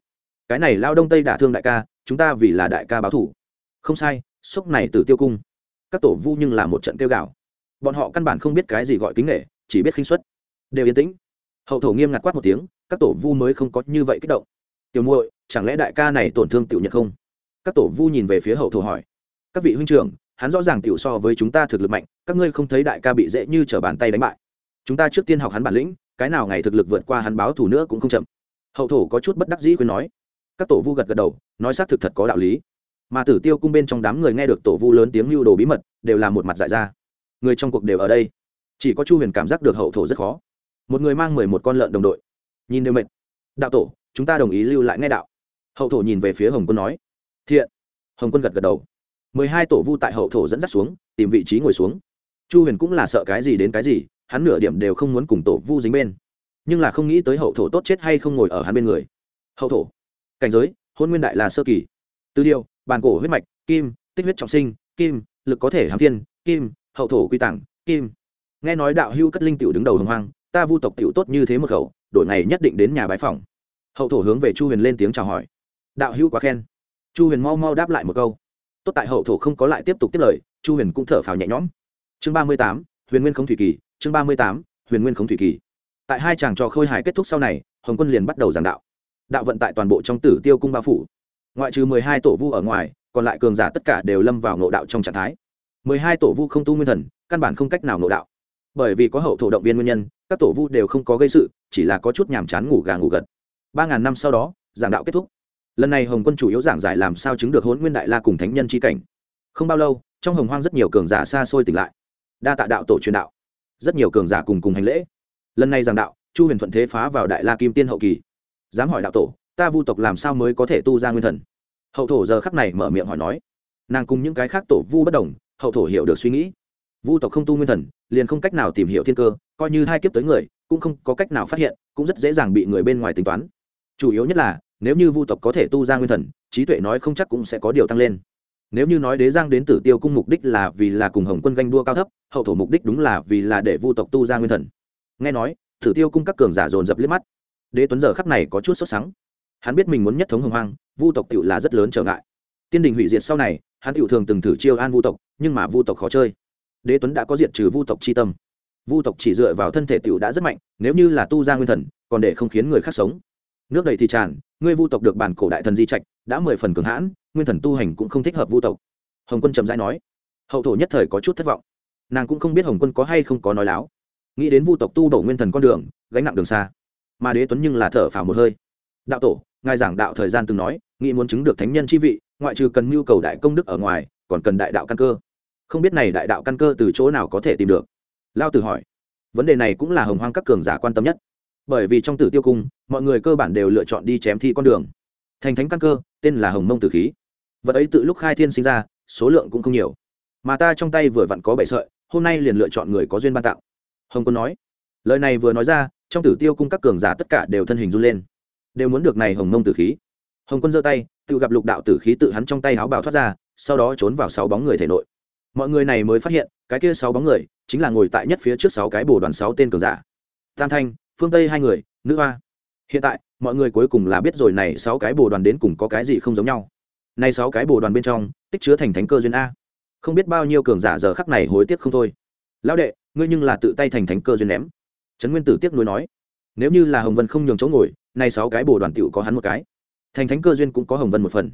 Cái này lao đông tây đả thương đại ca chúng ta vì là đại ca báo thủ. Không sai, sốc này tử tiêu cung. Các tổ vu nhưng là một trận tiêu gạo bọn họ căn bản không biết cái gì gọi kính nghệ chỉ biết khinh xuất đều yên tĩnh. Hậu thổ nghiêm ngặt quát một tiếng, các tổ vu mới không có như vậy kích động. Tiểu muội, chẳng lẽ đại ca này tổn thương tiểu nhật không? Các tổ vu nhìn về phía hậu thổ hỏi. Các vị huynh trưởng, hắn rõ ràng tiểu so với chúng ta thực lực mạnh, các ngươi không thấy đại ca bị dễ như t r ở bàn tay đánh bại. Chúng ta trước tiên học hắn bản lĩnh, cái nào ngày thực lực vượt qua hắn báo thủ nữa cũng không chậm. Hậu thổ có chút bất đắc dĩ khuyên nói. Các tổ vu gật gật đầu nói xác thực thật có đạo lý. Mà tử tiêu cung bên trong đám người nghe được tổ vu lớn tiếng lưu đồ bí mật, đều là một mặt dại ra. Người trong cuộc đều ở đây. Chỉ có chu huyền cảm giác được hậu thổ rất khó. Một người mang mười một con lợn đồng đội. Nhìn đều mệt. Đạo tổ, chúng ta đồng ý lưu lại nghe đạo. Hậu thổ nhìn về phía hồng quân nói. Thiện. Hồng quân gật gật đầu. Mười hai tổ vu tại hậu thổ dẫn dắt xuống, tìm vị trí ngồi xuống. Chu huyền cũng là sợ cái gì đến cái gì, hắn nửa điểm đều không muốn cùng tổ vu dính bên. Nhưng là không nghĩ tới hậu thổ tốt chết hay không ngồi ở hắn bên người. Hậu thổ. Cảnh giới hôn nguyên đại là sơ kỳ. Tư điều bàn cổ huyết mạch, kim, tích huyết trọng sinh, kim, lực có thể hàm thiên, kim, hậu thổ quy tặng kim. Nghe nói đạo hưu cất linh tiểu đứng đầu hồng hoang, ta vu tộc tiểu tốt như thế một khẩu, đổi ngày nhất định đến nhà bái phòng hậu thổ hướng về chu huyền lên tiếng chào hỏi. Đạo hưu quá khen. Chu huyền mau mau đáp lại một câu. Tốt tại hậu thổ không có lại tiếp tục tiếp lời, chu huyền cũng thở phào nhẹ nhõm. Chương ba mươi tám, huyền nguyên không thủy kỳ, chương ba mươi tám, huyền nguyên không thủy kỳ. Tại hai chàng trò khôi hài kết thúc sau này, hồng quân liền bắt đầu giảng đạo đạo vận tại toàn bộ trong tử tiêu cung ba phủ. Ngoại trừ mười hai tổ vu ở ngoài, còn lại cường giả tất cả đều lâm vào ngộ đạo trong trạng thái. Mười hai tổ vu không tu nguyên thần, căn bản không cách nào ngộ đạo. Bởi vì có hậu thổ động viên nguyên nhân, các tổ vu đều không có gây sự, chỉ là có chút nhàm chán ngủ gà ngủ gật. Ba ngàn năm sau đó, giảng đạo kết thúc. Lần này hồng quân chủ yếu giảng giải làm sao chứng được hôn nguyên đại la cùng thánh nhân c cảnh. Không bao lâu, trong hồng hoang rất nhiều cường giả xa xôi tỉnh lại. Đa tạ đạo tổ truyền đạo. Rất nhiều cường giả cùng cùng hành lễ. Lần này giảng đạo, chu huyền thuận thế phá vào đại la kim tiên hậu kỳ dám hỏi đạo tổ, ta vu tộc làm sao mới có thể tu ra nguyên thần? Hậu thổ giờ khắc này mở miệng hỏi nói. Nàng cùng những cái khác tổ vu bất đồng, hậu thổ hiểu được suy nghĩ. Vu tộc không tu nguyên thần, liền không cách nào tìm hiểu thiên cơ, coi như hai kiếp tới người, cũng không có cách nào phát hiện, cũng rất dễ dàng bị người bên ngoài tính toán. Chủ yếu nhất là, nếu như vu tộc có thể tu ra nguyên thần, trí tuệ nói không chắc cũng sẽ có điều tăng lên. Nếu như nói đế giang đến tử tiêu cung mục đích là vì là cùng hồng quân ganh đua cao thấp, hậu thổ mục đích đúng là vì là để vu tộc tu ra nguyên thần. Nghe nói, tử tiêu cung các cường giả dồn dập liếc mắt đế tuấn giờ khắp này có chút sốt sắng. Hắn biết mình muốn nhất thống hồng hoang, vu tộc tựu là rất lớn trở ngại. Tiên đình hủy diệt sau này, hắn tựu thường từng thử chiêu an vu tộc, nhưng mà vu tộc khó chơi. Đế tuấn đã có diệt trừ vu tộc c h i tâm. Vu tộc chỉ dựa vào thân thể tựu đã rất mạnh, nếu như là tu ra nguyên thần, còn để không khiến người khác sống. Nước đầy thì tràn, ngươi vu tộc được bản cổ đại thần di trạch, đã mười phần cường hãn, nguyên thần tu hành cũng không thích hợp vu tộc. Hồng quân trầm rãi nói. Hậu thổ nhất thời có chút thất vọng. Nàng cũng không biết hồng quân có hay không có nói láo. Nghĩ đến vu tộc tu đổ nguyên thần con đường, gánh nặng đường xa mà đế tuấn nhưng là thở phào một hơi. Đạo tổ, ngài giảng đạo thời gian từng nói, nghĩ muốn chứng được thánh nhân chi vị, ngoại trừ cần mưu cầu đại công đức ở ngoài, còn cần đại đạo căn cơ. Không biết này đại đạo căn cơ từ chỗ nào có thể tìm được? Lao tử hỏi. Vấn đề này cũng là hồng hoang các cường giả quan tâm nhất. Bởi vì trong tử tiêu cung, mọi người cơ bản đều lựa chọn đi chém thi con đường. Thành thánh căn cơ, tên là hồng mông tử khí. Vật ấy tự lúc khai thiên sinh ra, số lượng cũng không nhiều. Mà ta trong tay vừa vặn có bảy sợi, hôm nay liền lựa chọn người có duyên ban tặng hồng quân nói lời này vừa nói ra, trong tử tiêu cung các cường giả tất cả đều thân hình run lên. Đều muốn được này hồng mông tử khí. Hồng quân giơ tay, tự gặp lục đạo tử khí tự hắn trong tay áo bào thoát ra, sau đó trốn vào sáu bóng người thể nội. Mọi người này mới phát hiện, cái kia sáu bóng người, chính là ngồi tại nhất phía trước sáu cái bồ đoàn sáu tên cường giả. Tam thanh, phương tây hai người, nữ hoa. Hiện tại, mọi người cuối cùng là biết rồi này sáu cái bồ đoàn đến cùng có cái gì không giống nhau. Này sáu cái bồ đoàn bên trong, tích chứa thành thánh cơ duyên a. Không biết bao nhiêu cường giả giờ khắc này hối tiếc không thôi. Lão đệ, ngươi nhưng là tự tay thành thánh cơ duyên ném trấn nguyên tử tiếc nuối nói, nếu như là hồng vân không nhường chỗ ngồi, nay sáu cái bồ đoàn tiểu có hắn một cái. Thành thánh cơ duyên cũng có hồng vân một phần.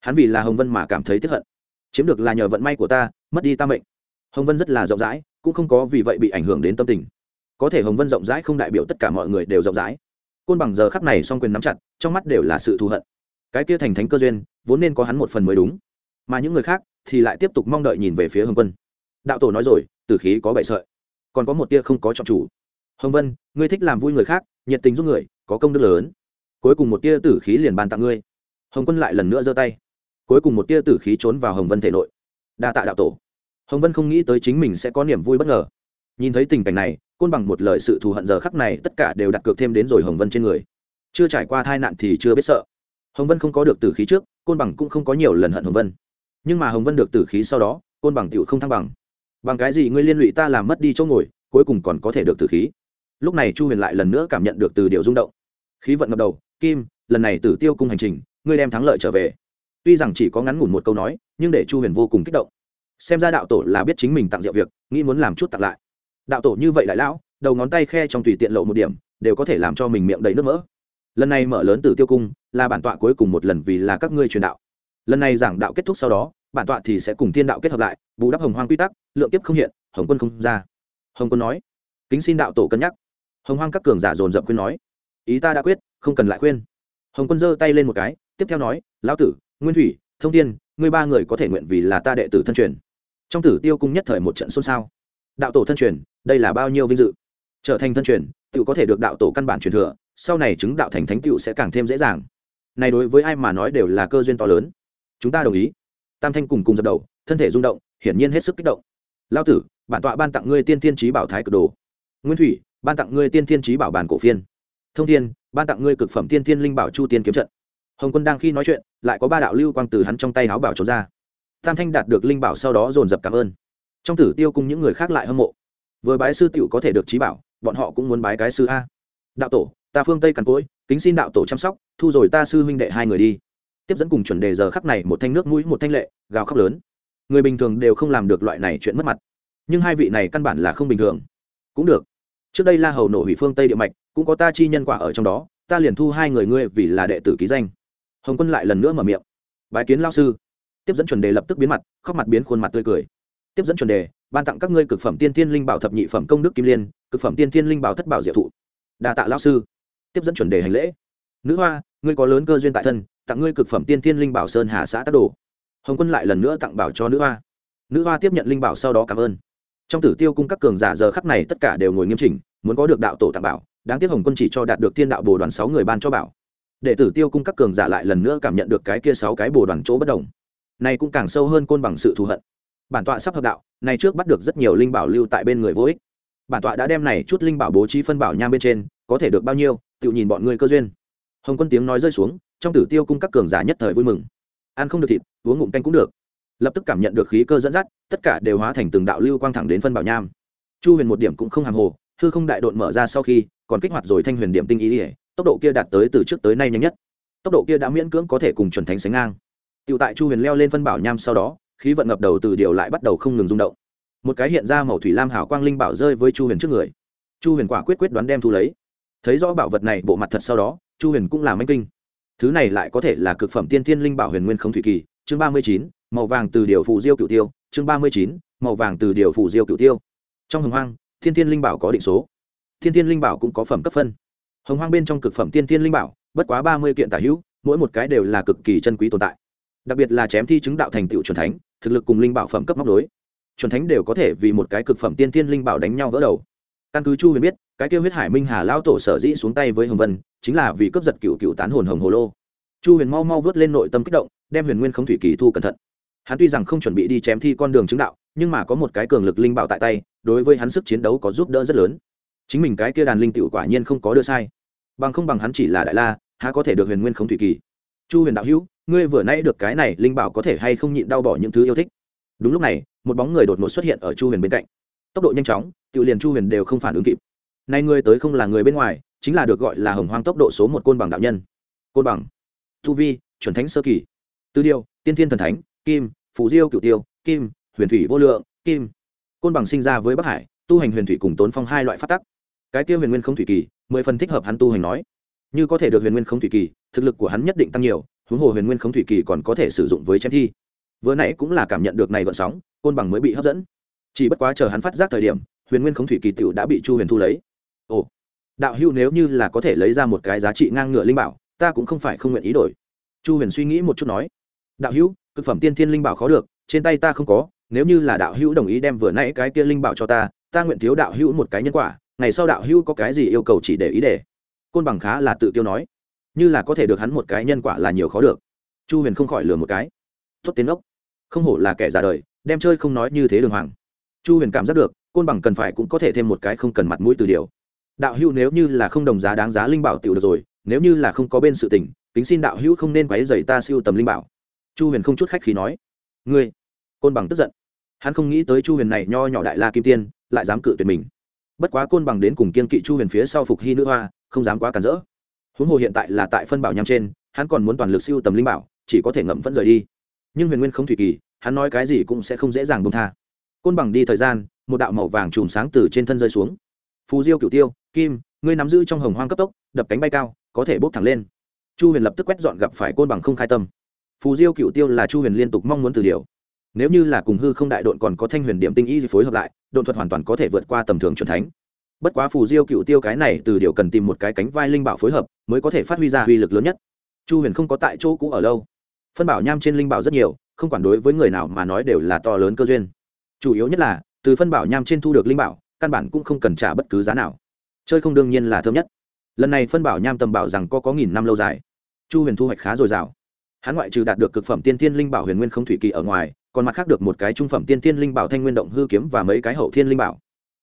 Hắn vì là hồng vân mà cảm thấy tiếc hận. Chiếm được là nhờ vận may của ta, mất đi ta mệnh. Hồng vân rất là rộng rãi, cũng không có vì vậy bị ảnh hưởng đến tâm tình. Có thể hồng vân rộng rãi không đại biểu tất cả mọi người đều rộng rãi. Côn bằng giờ khắc này song quyền nắm chặt, trong mắt đều là sự thù hận. Cái kia thành thánh cơ duyên, vốn nên có hắn một phần mới đúng. Mà những người khác thì lại tiếp tục mong đợi nhìn về phía hồng quân. Đạo tổ nói rồi, tử khí có bậy sợi. Còn có một tia không có chọn chủ hồng vân, ngươi thích làm vui người khác, nhiệt tình giúp người, có công đức lớn. Cuối cùng một tia tử khí liền ban tặng ngươi. Hồng quân lại lần nữa giơ tay. Cuối cùng một tia tử khí trốn vào hồng vân thể nội. Đa tạ đạo tổ. Hồng vân không nghĩ tới chính mình sẽ có niềm vui bất ngờ. Nhìn thấy tình cảnh này, côn bằng một lời sự thù hận giờ khắc này tất cả đều đặt cược thêm đến rồi hồng vân trên người. Chưa trải qua tai nạn thì chưa biết sợ. Hồng vân không có được tử khí trước, côn bằng cũng không có nhiều lần hận hồng vân. Nhưng mà hồng vân được tử khí sau đó, côn bằng tựu không thăng bằng. Bằng cái gì ngươi liên lụy ta làm mất đi chỗ ngồi, cuối cùng còn có thể được tử khí lúc này chu huyền lại lần nữa cảm nhận được từ điều rung động. Khí vận ngập đầu, kim, lần này tử tiêu cung hành trình, ngươi đem thắng lợi trở về. Tuy rằng chỉ có ngắn ngủn một câu nói, nhưng để chu huyền vô cùng kích động. Xem ra đạo tổ là biết chính mình tặng rượu việc, nghĩ muốn làm chút tặng lại. Đạo tổ như vậy đại lão, đầu ngón tay khe trong tùy tiện lộ một điểm, đều có thể làm cho mình miệng đầy nước mỡ. Lần này mở lớn tử tiêu cung, là bản tọa cuối cùng một lần vì là các ngươi truyền đạo. Lần này giảng đạo kết thúc sau đó, bản tọa thì sẽ cùng thiên đạo kết hợp lại, bù đắp hồng hoang quy tắc, lượng kiếp không hiện, hồng quân không ra. Hồng quân nói, kính xin đạo tổ cân nhắc hồng hoang các cường giả dồn dập khuyên nói, ý ta đã quyết, không cần lại khuyên. Hồng quân giơ tay lên một cái, tiếp theo nói, lão tử, nguyên thủy, thông thiên, ngươi ba người có thể nguyện vì là ta đệ tử thân truyền. Trong tử tiêu cung nhất thời một trận xôn xao. Đạo tổ thân truyền, đây là bao nhiêu vinh dự. Trở thành thân truyền, tự có thể được đạo tổ căn bản truyền thừa, sau này chứng đạo thành thánh tựu sẽ càng thêm dễ dàng. Này đối với ai mà nói đều là cơ duyên to lớn. Chúng ta đồng ý. Tam thanh cùng cùng dập đầu, thân thể rung động, hiển nhiên hết sức kích động. Lao tử, bản tọa ban tặng ngươi tiên thiên trí bảo thái cực đồ. Nguyên thủy ban tặng ngươi tiên thiên trí bảo bản cổ phiên. Thông thiên, ban tặng ngươi cực phẩm tiên thiên linh bảo chu tiên kiếm trận. Hồng quân đang khi nói chuyện, lại có ba đạo lưu quang từ hắn trong tay áo bảo trốn ra. Tam thanh đạt được linh bảo sau đó dồn dập cảm ơn. Trong tử tiêu cùng những người khác lại hâm mộ. Vừa bái sư tiểu có thể được trí bảo, bọn họ cũng muốn bái cái sư a. Đạo tổ, ta phương tây càn cỗi, kính xin đạo tổ chăm sóc, thu rồi ta sư huynh đệ hai người đi. Tiếp dẫn cùng chuẩn đề giờ khắc này một thanh nước mũi một thanh lệ, gào khóc lớn. Người bình thường đều không làm được loại này chuyện mất mặt. Nhưng hai vị này căn bản là không bình thường. Cũng được trước đây la hầu nổ hủy phương tây địa mạch, cũng có ta chi nhân quả ở trong đó, ta liền thu hai người ngươi vì là đệ tử ký danh. Hồng quân lại lần nữa mở miệng. Bái kiến lao sư. Tiếp dẫn chuẩn đề lập tức biến mặt, khóc mặt biến khuôn mặt tươi cười. Tiếp dẫn chuẩn đề, ban tặng các ngươi cực phẩm tiên thiên linh bảo thập nhị phẩm công đức kim liên, cực phẩm tiên thiên linh bảo thất bảo diệu thụ. Đa tạ lao sư. Tiếp dẫn chuẩn đề hành lễ. Nữ hoa, ngươi có lớn cơ duyên tại thân, tặng ngươi cực phẩm tiên thiên linh bảo sơn hà xã tắc đồ. Hồng quân lại lần nữa tặng bảo cho nữ hoa. Nữ hoa tiếp nhận linh bảo sau đó cảm ơn. Trong tử tiêu cung các cường giả giờ khắc này tất cả đều ngồi nghiêm chỉnh muốn có được đạo tổ tặng bảo, đáng tiếc hồng quân chỉ cho đạt được thiên đạo bồ đoàn sáu người ban cho bảo. Để tử tiêu cung các cường giả lại lần nữa cảm nhận được cái kia sáu cái bồ đoàn chỗ bất đồng. Này cũng càng sâu hơn côn bằng sự thù hận. Bản tọa sắp hợp đạo, này trước bắt được rất nhiều linh bảo lưu tại bên người vô ích. Bản tọa đã đem này chút linh bảo bố trí phân bảo nham bên trên, có thể được bao nhiêu, tự nhìn bọn ngươi cơ duyên. Hồng quân tiếng nói rơi xuống, trong tử tiêu cung các cường giả nhất thời vui mừng. Ăn không được thịt, uống ngụm canh cũng được. Lập tức cảm nhận được khí cơ dẫn dắt, tất cả đều hóa thành từng đạo lưu quang thẳng đến phân bảo nham. Chu huyền một điểm cũng không hàng hồ hư không đại đội mở ra sau khi, còn kích hoạt rồi thanh huyền điểm tinh ý ỉa tốc độ kia đạt tới từ trước tới nay nhanh nhất. Tốc độ kia đã miễn cưỡng có thể cùng chuẩn thánh sánh ngang. Tựu tại chu huyền leo lên phân bảo nham sau đó, khí vận ngập đầu từ điều lại bắt đầu không ngừng rung động. Một cái hiện ra màu thủy lam hảo quang linh bảo rơi với chu huyền trước người. Chu huyền quả quyết quyết đoán đem thu lấy. Thấy rõ bảo vật này, bộ mặt thật sau đó, chu huyền cũng làm anh kinh. Thứ này lại có thể là cực phẩm tiên thiên linh bảo huyền nguyên không thủy kỳ, chương ba mươi chín, màu vàng từ điều phù diêu cựu tiêu, chương ba mươi chín, màu vàng từ điều phù diêu cựu tiêu. Trong hồng hoang thiên thiên linh bảo có định số. Thiên thiên linh bảo cũng có phẩm cấp phân. Hồng hoang bên trong cực phẩm tiên thiên linh bảo, bất quá ba mươi kiện tả hữu, mỗi một cái đều là cực kỳ chân quý tồn tại. Đặc biệt là chém thi chứng đạo thành tựu c thánh, thực lực cùng linh bảo phẩm cấp móc đối c thánh đều có thể vì một cái cực phẩm tiên thiên linh bảo đánh nhau vỡ đầu. Căn cứ chu huyền biết, cái kêu huyết hải minh hà lao tổ sở dĩ xuống tay với hồng vân, chính là vì cướp giật cựu cựu tán hồn hồng hồ lô. Chu huyền mau mau vớt lên nội tâm kích động, đem huyền nguyên không thủy kỳ thu cẩn thận. Hắn tuy rằng không chuẩn bị đi chém thi con đường chứng đạo nhưng mà có một cái cường lực linh bảo tại tay, đối với hắn sức chiến đấu có giúp đỡ rất lớn. Chính mình cái kia đàn linh tựu quả nhiên không có đưa sai. Bằng không bằng hắn chỉ là đại la, há có thể được huyền nguyên không thủy kỳ. Chu huyền đạo hữu, ngươi vừa nãy được cái này linh bảo có thể hay không nhịn đau bỏ những thứ yêu thích? Đúng lúc này, một bóng người đột ngột xuất hiện ở chu huyền bên cạnh. Tốc độ nhanh chóng tự liền chu huyền đều không phản ứng kịp. Nay ngươi tới không là người bên ngoài, chính là được gọi là hồng hoang tốc độ số một côn bằng đạo nhân. Côn bằng. Tu vi, chuẩn thánh sơ kỳ. Tư điêu, tiên thiên thần thánh, kim, phù diêu cựu tiêu, kim huyền thủy vô lượng, kim, côn bằng sinh ra với bắc hải, tu hành huyền thủy cùng tốn phong hai loại phát tắc. Cái kia huyền nguyên không thủy kỳ, mười phần thích hợp hắn tu hành nói. Như có thể được huyền nguyên không thủy kỳ, thực lực của hắn nhất định tăng nhiều, huống hồ huyền nguyên không thủy kỳ còn có thể sử dụng với chém thi. Vừa nãy cũng là cảm nhận được này gợn sóng, côn bằng mới bị hấp dẫn. Chỉ bất quá chờ hắn phát giác thời điểm, huyền nguyên không thủy kỳ tựu đã bị chu huyền thu lấy. Ồ, đạo hưu nếu như là có thể lấy ra một cái giá trị ngang ngựa linh bảo, ta cũng không phải không nguyện ý đổi. Chu huyền suy nghĩ một chút nói. Đạo hữu, cực phẩm tiên thiên linh bảo khó được, trên tay ta không có nếu như là đạo hữu đồng ý đem vừa nãy cái kia linh bảo cho ta ta nguyện thiếu đạo hữu một cái nhân quả, ngày sau đạo hữu có cái gì yêu cầu chỉ để ý để. Côn bằng khá là tự tiêu nói. Như là có thể được hắn một cái nhân quả là nhiều khó được. Chu huyền không khỏi lừa một cái. Tốt tiến ốc không hổ là kẻ già đời, đem chơi không nói như thế đường hoàng. Chu huyền cảm giác được, côn bằng cần phải cũng có thể thêm một cái không cần mặt mũi từ điều. Đạo hữu nếu như là không đồng giá đáng giá linh bảo tiểu được rồi, nếu như là không có bên sự tình, kính xin đạo hữu không nên quấy dày ta siêu tầm linh bảo. Chu huyền không chút khách khí nói. Ngươi côn bằng tức giận. Hắn không nghĩ tới chu huyền này nho nhỏ đại la kim tiên, lại dám cự tuyệt mình. Bất quá côn bằng đến cùng kiên kỵ chu huyền phía sau phục hy nữ hoa, không dám quá cản rỡ. Huống hồ hiện tại là tại phân bảo nham trên, hắn còn muốn toàn lực siêu tầm linh bảo, chỉ có thể ngậm vẫn rời đi. Nhưng huyền nguyên không thủy kỳ, hắn nói cái gì cũng sẽ không dễ dàng bông tha. Côn bằng đi thời gian, một đạo màu vàng chùm sáng từ trên thân rơi xuống. Phù diêu cửu tiêu, kim, ngươi nắm giữ trong hồng hoang cấp tốc, đập cánh bay cao, có thể bốc thẳng lên. Chu huyền lập tức quét dọn gặp phải côn bằng không khai tâm. Phù diêu cựu tiêu là chu huyền liên tục mong muốn từ điều nếu như là cùng hư không đại độn còn có thanh huyền điểm tinh y phối hợp lại, độn thuật hoàn toàn có thể vượt qua tầm thường c thánh. Bất quá phù diêu cựu tiêu cái này từ điều cần tìm một cái cánh vai linh bảo phối hợp, mới có thể phát huy ra uy lực lớn nhất. Chu huyền không có tại chỗ cũ ở lâu. Phân bảo nham trên linh bảo rất nhiều, không quản đối với người nào mà nói đều là to lớn cơ duyên. Chủ yếu nhất là, từ phân bảo nham trên thu được linh bảo, căn bản cũng không cần trả bất cứ giá nào. Chơi không đương nhiên là thơm nhất. Lần này phân bảo nham tầm bảo rằng có có nghìn năm lâu dài. Chu huyền thu hoạch khá dồi dào. Hắn ngoại trừ đạt được cực phẩm tiên thiên linh bảo huyền nguyên không thủy kỳ ở ngoài còn mặt khác được một cái trung phẩm tiên thiên linh bảo thanh nguyên động hư kiếm và mấy cái hậu thiên linh bảo.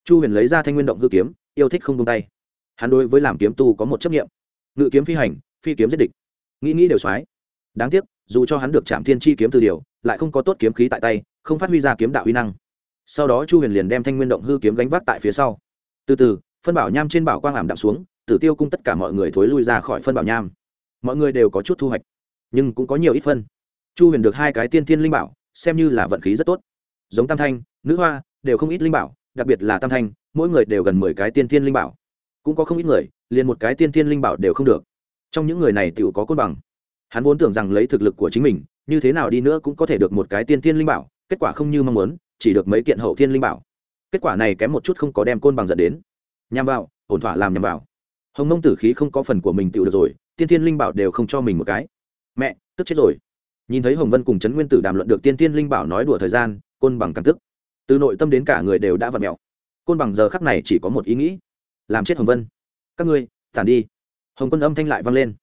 Chu huyền lấy ra thanh nguyên động hư kiếm, yêu thích không tung tay. Hắn đối với làm kiếm tu có một chấp nghiệm ngự kiếm phi hành, phi kiếm giết địch. Nghĩ nghĩ đều soái đáng tiếc, dù cho hắn được chạm thiên chi kiếm từ điều, lại không có tốt kiếm khí tại tay, không phát huy ra kiếm đạo uy năng. Sau đó chu huyền liền đem thanh nguyên động hư kiếm gánh vác tại phía sau. Từ từ, phân bảo nham trên bảo quang ảm đạm xuống, tử tiêu cung tất cả mọi người thối lui ra khỏi phân bảo nham. Mọi người đều có chút thu hoạch, nhưng cũng có nhiều ít phân. Chu huyền được hai cái tiên thiên linh bảo xem như là vận khí rất tốt. Giống tam thanh, nữ hoa, đều không ít linh bảo, đặc biệt là tam thanh, mỗi người đều gần mười cái tiên thiên linh bảo. Cũng có không ít người, liền một cái tiên thiên linh bảo đều không được. Trong những người này t có cốt bằng. Hắn vốn tưởng rằng lấy thực lực của chính mình, như thế nào đi nữa cũng có thể được một cái tiên thiên linh bảo, kết quả không như mong muốn, chỉ được mấy kiện hậu thiên linh bảo. Kết quả này kém một chút không có đem côn bằng dẫn đến. Nhằm vào, ổn thỏa làm nhằm vào. Hồng mông tử khí không có phần của mình tựu được rồi, tiên thiên linh bảo đều không cho mình một cái. Mẹ, tức chết rồi nhìn thấy hồng vân cùng trấn nguyên tử đàm luận được tiên thiên linh bảo nói đùa thời gian, côn bằng càng tức. Từ nội tâm đến cả người đều đã vặt mẹo. Côn bằng giờ khắc này chỉ có một ý nghĩ, làm chết hồng vân. Các ngươi, tản đi. Hồng quân âm thanh lại vang lên.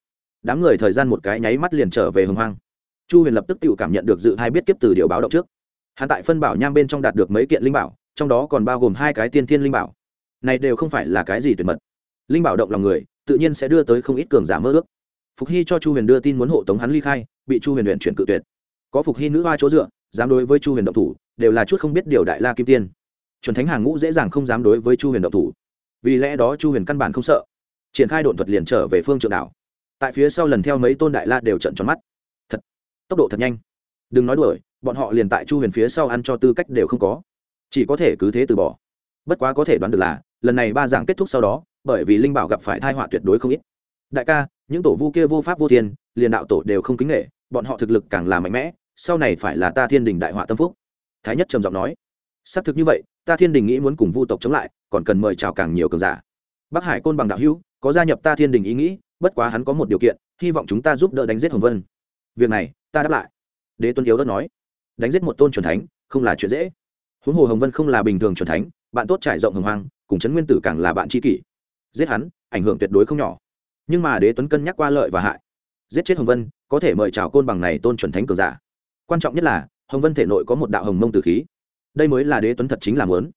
Đám người thời gian một cái nháy mắt liền trở về hồng hoang. Chu huyền lập tức tự cảm nhận được dự thai biết kiếp từ điều báo động trước. Hắn tại phân bảo nham bên trong đạt được mấy kiện linh bảo, trong đó còn bao gồm hai cái tiên thiên linh bảo. Này đều không phải là cái gì tuyệt mật. Linh bảo động lòng người, tự nhiên sẽ đưa tới không ít cường giả mơ ước. Phục hy cho chu huyền đưa tin muốn hộ tống hắn ly khai bị chu huyền luyện chuyển cự tuyệt. Có phục hy nữ hoa chỗ dựa, dám đối với chu huyền động thủ, đều là chút không biết điều đại la kim tiên. Chuẩn thánh hàng ngũ dễ dàng không dám đối với chu huyền động thủ. Vì lẽ đó chu huyền căn bản không sợ. Triển khai đột thuật liền trở về phương trượng đảo. Tại phía sau lần theo mấy tôn đại la đều trận tròn mắt. Thật, tốc độ thật nhanh. Đừng nói đuổi, bọn họ liền tại chu huyền phía sau ăn cho tư cách đều không có. Chỉ có thể cứ thế từ bỏ. Bất quá có thể đoán được là, lần này ba dạng kết thúc sau đó, bởi vì linh bảo gặp phải thai họa tuyệt đối không ít đại ca, những tổ vu kia vô pháp vô thiên, liền đạo tổ đều không kính nghệ bọn họ thực lực càng là mạnh mẽ, sau này phải là ta thiên đình đại họa tâm phúc. Thái nhất trầm giọng nói. Xác thực như vậy, ta thiên đình nghĩ muốn cùng vu tộc chống lại, còn cần mời chào càng nhiều cường giả. Bắc hải côn bằng đạo hữu, có gia nhập ta thiên đình ý nghĩ, bất quá hắn có một điều kiện, hy vọng chúng ta giúp đỡ đánh giết hồng vân. Việc này, ta đáp lại. Đế tuân yếu đất nói. Đánh giết một tôn truyền thánh, không là chuyện dễ. Huống hồ hồng vân không là bình thường truyền thánh, bạn tốt trải rộng hồng hoang, cùng trấn nguyên tử càng là bạn tri kỷ. Giết hắn, ảnh hưởng tuyệt đối không nhỏ nhưng mà đế tuấn cân nhắc qua lợi và hại. Giết chết hồng vân, có thể mời chào côn bằng này tôn chuẩn thánh cường giả. Quan trọng nhất là, hồng vân thể nội có một đạo hồng mông tử khí. Đây mới là đế tuấn thật chính làm lớn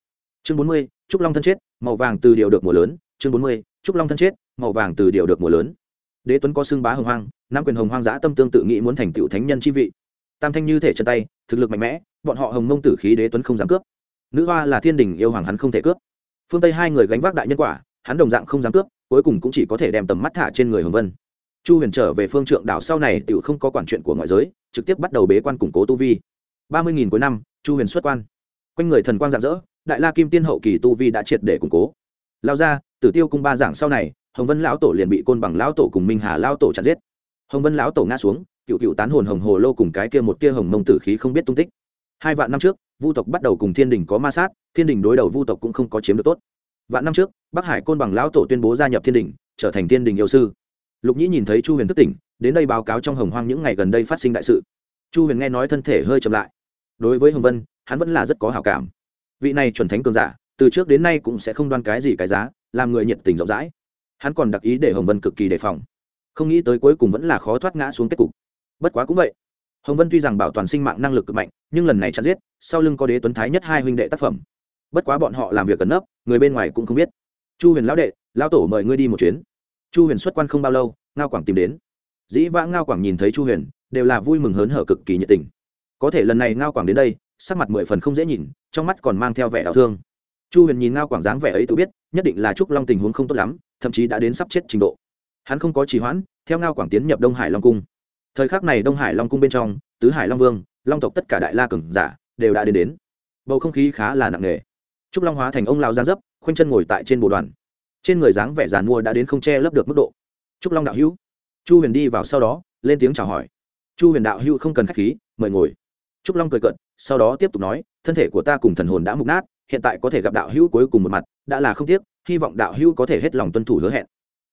chương bốn mươi, trúc long thân chết, màu vàng từ điều được mùa lớn. Chương bốn mươi, trúc long thân chết, màu vàng từ điều được mùa lớn. Đế tuấn có xưng bá hồng hoang nam quyền hồng hoang giã tâm tương tự nghĩ muốn thành tựu thánh nhân chi vị. Tam thanh như thể chân tay, thực lực mạnh mẽ, bọn họ hồng mông tử khí đế tuấn không dám cướp. Nữ hoa là thiên đình yêu hoàng hắn không thể cướp. Phương tây hai người gánh vác đại nhân quả, hắn đồng dạng không dám cướp cuối cùng cũng chỉ có thể đem tầm mắt thả trên người hồng vân. Chu huyền trở về phương trượng đảo sau này tự không có quản chuyện của ngoại giới, trực tiếp bắt đầu bế quan củng cố tu vi. Ba mươi nghìn cuối năm, chu huyền xuất quan. Quanh người thần quang rạng rỡ, đại la kim tiên hậu kỳ tu vi đã triệt để củng cố. Lao ra, tử tiêu cung ba giảng sau này, hồng vân lão tổ liền bị côn bằng lão tổ cùng minh hà lão tổ chặt giết. Hồng vân lão tổ ngã xuống, cựu cựu tán hồn hồng hồ lô cùng cái kia một kia hồng mông tử khí không biết tung tích. Hai vạn năm trước, vu tộc bắt đầu cùng thiên đình có ma sát, thiên đình đối đầu vu tộc cũng không có chiếm được tốt vạn năm trước, bắc hải côn bằng lão tổ tuyên bố gia nhập thiên đình, trở thành thiên đình yêu sư. Lục nhĩ nhìn thấy chu huyền thất tỉnh, đến đây báo cáo trong hồng hoang những ngày gần đây phát sinh đại sự. Chu huyền nghe nói thân thể hơi chậm lại. Đối với hồng vân, hắn vẫn là rất có hảo cảm. Vị này chuẩn thánh cường giả, từ trước đến nay cũng sẽ không đoan cái gì cái giá, làm người nhiệt tình rộng rãi. Hắn còn đặc ý để hồng vân cực kỳ đề phòng. Không nghĩ tới cuối cùng vẫn là khó thoát ngã xuống kết cục. Bất quá cũng vậy. Hồng vân tuy rằng bảo toàn sinh mạng năng lực cực mạnh, nhưng lần này chặn giết, sau lưng có đế tuấn thái nhất hai huynh đệ tác phẩm bất quá bọn họ làm việc cẩn nấp, người bên ngoài cũng không biết. Chu huyền lão đệ, lão tổ mời ngươi đi một chuyến. Chu huyền xuất quan không bao lâu, ngao quảng tìm đến. Dĩ vãng ngao quảng nhìn thấy chu huyền, đều là vui mừng hớn hở cực kỳ nhiệt tình. Có thể lần này ngao quảng đến đây, sắc mặt mười phần không dễ nhìn, trong mắt còn mang theo vẻ đau thương. Chu huyền nhìn ngao quảng dáng vẻ ấy tự biết, nhất định là trúc long tình huống không tốt lắm, thậm chí đã đến sắp chết trình độ. Hắn không có trì hoãn, theo ngao quảng tiến nhập đông hải long cung. Thời khắc này đông hải long cung bên trong, tứ hải long vương, long tộc tất cả đại la cường giả, đều đã đến đến. Bầu không khí khá là nặng nề trúc long hóa thành ông lao gián dấp, khoanh chân ngồi tại trên bộ đoàn. Trên người dáng vẻ giàn mua đã đến không che lấp được mức độ. Trúc long đạo hữu. Chu huyền đi vào sau đó, lên tiếng chào hỏi. Chu huyền đạo hữu không cần k h á c h khí, mời ngồi. Trúc long cười cận sau đó tiếp tục nói, thân thể của ta cùng thần hồn đã mục nát, hiện tại có thể gặp đạo hữu cuối cùng một mặt, đã là không tiếc, hy vọng đạo hữu có thể hết lòng tuân thủ hứa hẹn.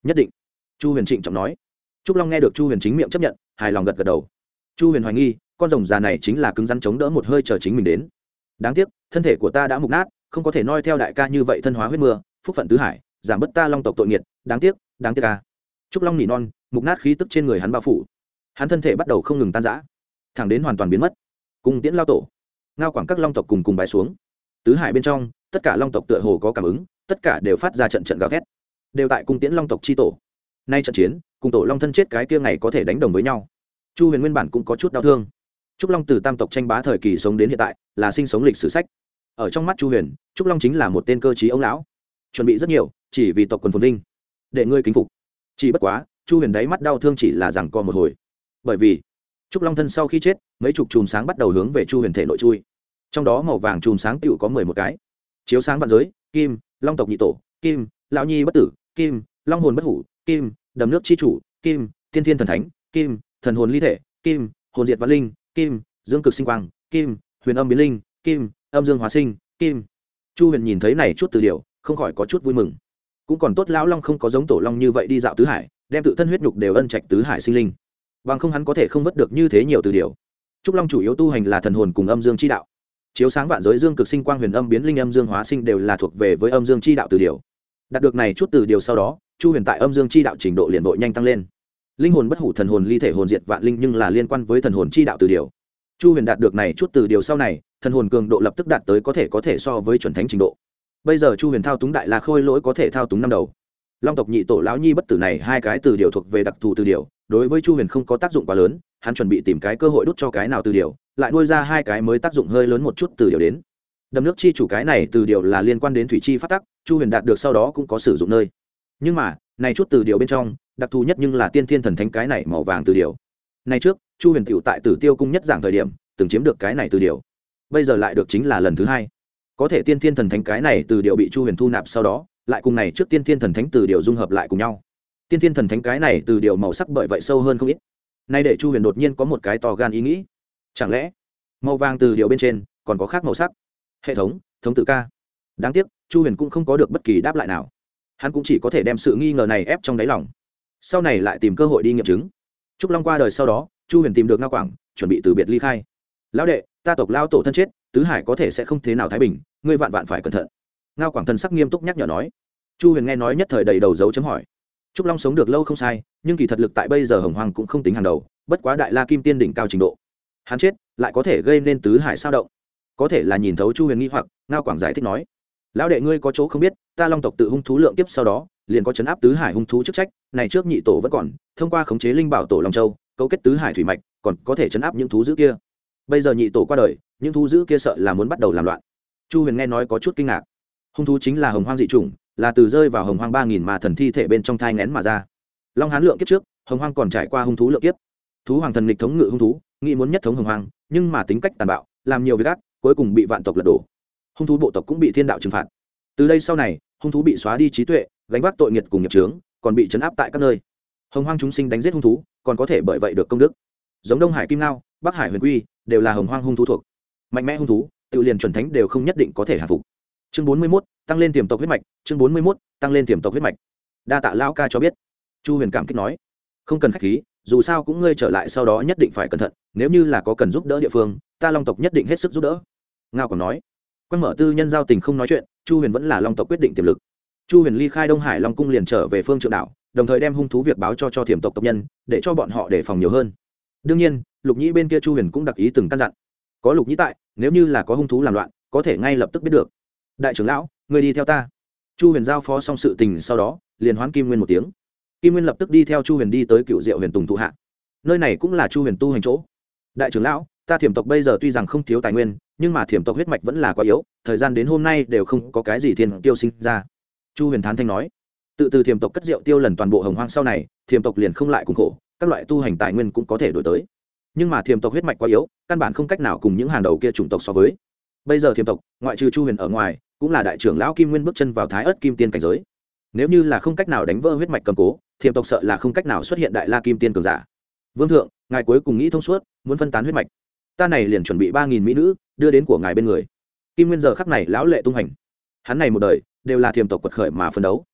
Nhất định. Chu huyền trịnh trọng nói. Trúc long nghe được chu huyền chính miệng chấp nhận, hài lòng gật gật đầu. Chu huyền hoài nghi, con rồng già này chính là cứng rắn chống đỡ một hơi chờ chính mình đến. Đáng tiếc, thân thể của ta đã mục nát không có thể noi theo đại ca như vậy thân hóa huyết mưa, phúc phận tứ hải, giảm bớt ta long tộc tội nghiệt, đáng tiếc đáng tiếc ca trúc long nỉ non, mục nát khí tức trên người hắn bao phủ. Hắn thân thể bắt đầu không ngừng tan rã, thẳng đến hoàn toàn biến mất. Cùng tiễn lao tổ, ngao quảng các long tộc cùng cùng bài xuống. Tứ hải bên trong, tất cả long tộc tựa hồ có cảm ứng, tất cả đều phát ra trận trận gào thét. Đều tại cung tiễn long tộc chi tổ. Nay trận chiến, cùng tổ long thân chết cái kia ngày có thể đánh đồng với nhau. Chu huyền nguyên bản cũng có chút đau thương. Trúc long từ tam tộc tranh bá thời kỳ sống đến hiện tại, là sinh sống lịch sử sách ở trong mắt chu huyền, trúc long chính là một tên cơ chí ông lão. Chuẩn bị rất nhiều, chỉ vì tộc quần phồn vinh. Để ngươi kính phục. Chỉ bất quá, chu huyền đáy mắt đau thương chỉ là rằng co một hồi. Bởi vì, trúc long thân sau khi chết, mấy chục chùm sáng bắt đầu hướng về chu huyền thể nội chui. Trong đó màu vàng chùm sáng tựu có mười một cái. Chiếu sáng vạn giới, kim, long tộc nhị tổ, kim, lão nhi bất tử, kim, long hồn bất hủ, kim, đầm nước chi chủ, kim thiên thiên thần thánh, kim, thần hồn ly thể, kim, hồn diệt văn linh, kim, dương cực sinh quang, kim, huyền âm biến linh, kim âm dương hóa sinh, kim. Chu huyền nhìn thấy này chút từ điều không khỏi có chút vui mừng. Cũng còn tốt lão long không có giống tổ long như vậy đi dạo tứ hải, đem tự thân huyết nhục đều ân trạch tứ hải sinh linh. Bằng không hắn có thể không vất được như thế nhiều từ điều trúc long chủ yếu tu hành là thần hồn cùng âm dương chi đạo. Chiếu sáng vạn giới dương cực sinh quang huyền âm biến linh âm dương hóa sinh đều là thuộc về với âm dương chi đạo từ điều đạt được này chút từ điều sau đó, chu huyền tại âm dương chi đạo trình độ liền vội nhanh tăng lên. Linh hồn bất hủ thần hồn ly thể hồn diệt vạn linh nhưng là liên quan với thần hồn chi đạo từ điều chu huyền đạt được này chút từ điều sau này thần hồn cường độ lập tức đạt tới có thể có thể so với chuẩn thánh trình độ. Bây giờ chu huyền thao túng đại la khôi lỗi có thể thao túng năm đầu. Long tộc nhị tổ lão nhi bất tử này hai cái từ điều thuộc về đặc thù từ điều, đối với chu huyền không có tác dụng quá lớn, hắn chuẩn bị tìm cái cơ hội đút cho cái nào từ điều, lại nuôi ra hai cái mới tác dụng hơi lớn một chút từ điều đến. Đầm nước chi chủ cái này từ điều là liên quan đến thủy chi phát tắc, chu huyền đạt được sau đó cũng có sử dụng nơi. Nhưng mà, này chút từ điều bên trong, đặc thù nhất nhưng là tiên thiên thần thánh cái này màu vàng từ điều. Này trước, chu huyền tựu tại tử tiêu cung nhất giảng thời điểm, từng chiếm được cái này từ điều bây giờ lại được chính là lần thứ hai. Có thể tiên thiên thần thánh cái này từ điều bị chu huyền thu nạp sau đó, lại cùng này trước tiên thiên thần thánh từ điều dung hợp lại cùng nhau. Tiên thiên thần thánh cái này từ điều màu sắc bởi vậy sâu hơn không ít. Nay để chu huyền đột nhiên có một cái to gan ý nghĩ. Chẳng lẽ, màu vàng từ điều bên trên còn có khác màu sắc? Hệ thống thống tự ca. Đáng tiếc, chu huyền cũng không có được bất kỳ đáp lại nào. Hắn cũng chỉ có thể đem sự nghi ngờ này ép trong đáy lòng. Sau này lại tìm cơ hội đi nghiệm chứng. Trúc long qua đời sau đó, chu huyền tìm được nga quảng, chuẩn bị từ biệt ly khai lão đệ, ta tộc lao tổ thân chết, tứ hải có thể sẽ không thế nào thái bình, ngươi vạn vạn phải cẩn thận. Ngao quảng thần sắc nghiêm túc nhắc nhở nói. Chu huyền nghe nói nhất thời đầy đầu dấu chấm hỏi. Trúc long sống được lâu không sai, nhưng kỳ thật lực tại bây giờ hồng hoàng cũng không tính hàng đầu, bất quá đại la kim tiên đỉnh cao trình độ. Hắn chết, lại có thể gây nên tứ hải sao động. Có thể là nhìn thấu chu huyền nghi hoặc, ngao quảng giải thích nói. Lão đệ ngươi có chỗ không biết, ta long tộc tự hung thú lượng tiếp sau đó, liền có chấn áp tứ hải hung thú chức trách, này trước nhị tổ vẫn còn, thông qua khống chế linh bảo tổ long châu, cấu kết tứ hải thủy mạch, còn có thể chấn áp những thú dữ kia bây giờ nhị tổ qua đời, những thú dữ kia sợ là muốn bắt đầu làm loạn. Chu huyền nghe nói có chút kinh ngạc. Hung thú chính là hồng hoang dị chủng, là từ rơi vào hồng hoang ba nghìn mà thần thi thể bên trong thai ngén mà ra. Long hán lượng kiếp trước, hồng hoang còn trải qua hung thú lượng kiếp. Thú hoàng thần lịch thống ngự hung thú, nghĩ muốn nhất thống hồng hoang, nhưng mà tính cách tàn bạo, làm nhiều việc ác, cuối cùng bị vạn tộc lật đổ. Hung thú bộ tộc cũng bị thiên đạo trừng phạt. Từ đây sau này, hung thú bị xóa đi trí tuệ, gánh vác tội nghiệt cùng nghiệp trướng còn bị chấn áp tại các nơi. Hồng hoang chúng sinh đánh giết hung thú, còn có thể bởi vậy được công đức. Giống đông hải kim lao bắc hải huyền quy đều là hồng hoang hung thú thuộc. Mạnh mẽ hung thú, tự liền chuẩn thánh đều không nhất định có thể hạ phục. Chương bốn mươi mốt, tăng lên tiềm tộc huyết mạch, chương bốn mươi mốt, tăng lên tiềm tộc huyết mạch. Đa tạ lão ca cho biết. Chu huyền cảm kích nói, không cần khách khí, dù sao cũng ngươi trở lại sau đó nhất định phải cẩn thận, nếu như là có cần giúp đỡ địa phương, ta long tộc nhất định hết sức giúp đỡ. Ngao còn nói quen mở tư nhân giao tình không nói chuyện, chu huyền vẫn là long tộc quyết định tiềm lực. Chu huyền ly khai đông hải long cung liền trở về phương trượng đảo, đồng thời đem hung thú việc báo cho cho thiểm tộc tộc nhân, để cho bọn họ đề phòng nhiều hơn đương nhiên, lục nhĩ bên kia chu huyền cũng đặc ý từng căn dặn. Có lục nhĩ tại, nếu như là có hung thú làm loạn, có thể ngay lập tức biết được. Đại trưởng lão, người đi theo ta. Chu huyền giao phó xong sự tình sau đó, liền hoán kim nguyên một tiếng. Kim nguyên lập tức đi theo chu huyền đi tới cựu diệu huyền tùng thụ hạ. Nơi này cũng là chu huyền tu hành chỗ. Đại trưởng lão, ta thiểm tộc bây giờ tuy rằng không thiếu tài nguyên, nhưng mà thiểm tộc huyết mạch vẫn là quá yếu, thời gian đến hôm nay đều không có cái gì thiên tiêu sinh ra. Chu huyền thán thanh nói. Tự từ thiểm tộc cất rượu tiêu lần toàn bộ hồng hoang sau này, thiểm tộc liền không lại cùng khổ các loại tu hành tài nguyên cũng có thể đổi tới. Nhưng mà thiềm tộc huyết mạch quá yếu, căn bản không cách nào cùng những hàng đầu kia chủng tộc so với. Bây giờ thiềm tộc, ngoại trừ chu huyền ở ngoài, cũng là đại trưởng lão kim nguyên bước chân vào thái ớt kim tiên cảnh giới. Nếu như là không cách nào đánh vỡ huyết mạch cầm cố, thiềm tộc sợ là không cách nào xuất hiện đại la kim tiên cường giả. Vương thượng, ngài cuối cùng nghĩ thông suốt, muốn phân tán huyết mạch. Ta này liền chuẩn bị ba nghìn mỹ nữ, đưa đến của ngài bên người. Kim nguyên giờ khắc này lão lệ tung hành. Hắn này một đời, đều là thiềm tộc quật khởi mà phấn đấu.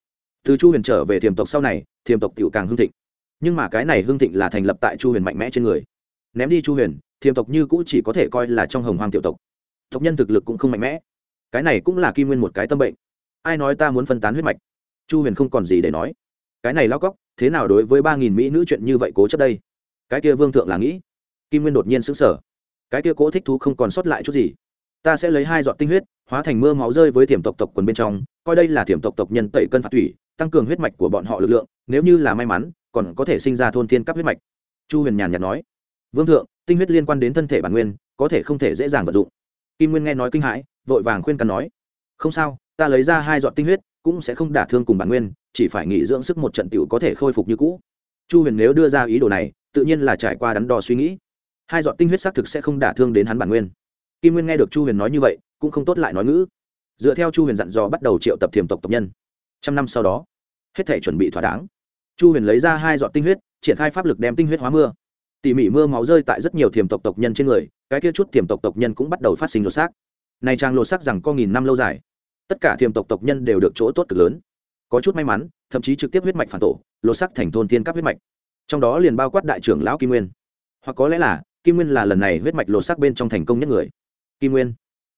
Từ chu huyền trở về thiềm tộc sau này, thiềm tộc tiểu càng hưng thịnh nhưng mà cái này hưng thịnh là thành lập tại chu huyền mạnh mẽ trên người. Ném đi chu huyền, thiềm tộc như cũ chỉ có thể coi là trong hồng hoàng tiểu tộc. Tộc nhân thực lực cũng không mạnh mẽ. Cái này cũng là kim nguyên một cái tâm bệnh. Ai nói ta muốn phân tán huyết mạch? Chu huyền không còn gì để nói. Cái này lao cóc, thế nào đối với ba nghìn mỹ nữ chuyện như vậy cố chấp đây? Cái kia vương thượng là nghĩ. Kim nguyên đột nhiên xứng sở cái kia cố thích thú không còn sót lại chút gì. Ta sẽ lấy hai giọt tinh huyết, hóa thành mưa máu rơi với thiểm tộc tộc quần bên trong, coi đây là thiểm tộc tộc nhân tẩy cân phạt thủy, tăng cường huyết mạch của bọn họ lực lượng, nếu như là may mắn còn có thể sinh ra thôn thiên cấp huyết mạch. Chu huyền nhàn nhạt nói, vương thượng, tinh huyết liên quan đến thân thể bản nguyên, có thể không thể dễ dàng vận dụng. Kim nguyên nghe nói kinh hãi, vội vàng khuyên can nói, không sao, ta lấy ra hai giọt tinh huyết, cũng sẽ không đả thương cùng bản nguyên, chỉ phải nghỉ dưỡng sức một trận tiểu có thể khôi phục như cũ. Chu huyền nếu đưa ra ý đồ này, tự nhiên là trải qua đắn đo suy nghĩ. Hai giọt tinh huyết xác thực sẽ không đả thương đến hắn bản nguyên. Kim nguyên nghe được chu huyền nói như vậy, cũng không tốt lại nói ngữ. Dựa theo chu huyền dặn dò bắt đầu triệu tập thiềm tộc tộc nhân. Trăm năm sau đó, hết thể chuẩn bị thỏa đáng chu huyền lấy ra hai giọt tinh huyết, triển khai pháp lực đem tinh huyết hóa mưa. Tỉ mỉ mưa máu rơi tại rất nhiều thiềm tộc tộc nhân trên người, cái kia chút thiềm tộc tộc nhân cũng bắt đầu phát sinh lột xác. Này trang lột xác rằng có nghìn năm lâu dài. Tất cả thiềm tộc tộc nhân đều được chỗ tốt cực lớn. Có chút may mắn, thậm chí trực tiếp huyết mạch phản tổ, lột xác thành thôn tiên các huyết mạch. Trong đó liền bao quát đại trưởng lão kim nguyên. Hoặc có lẽ là, kim nguyên là lần này huyết mạch lột xác bên trong thành công nhất người. Kim nguyên.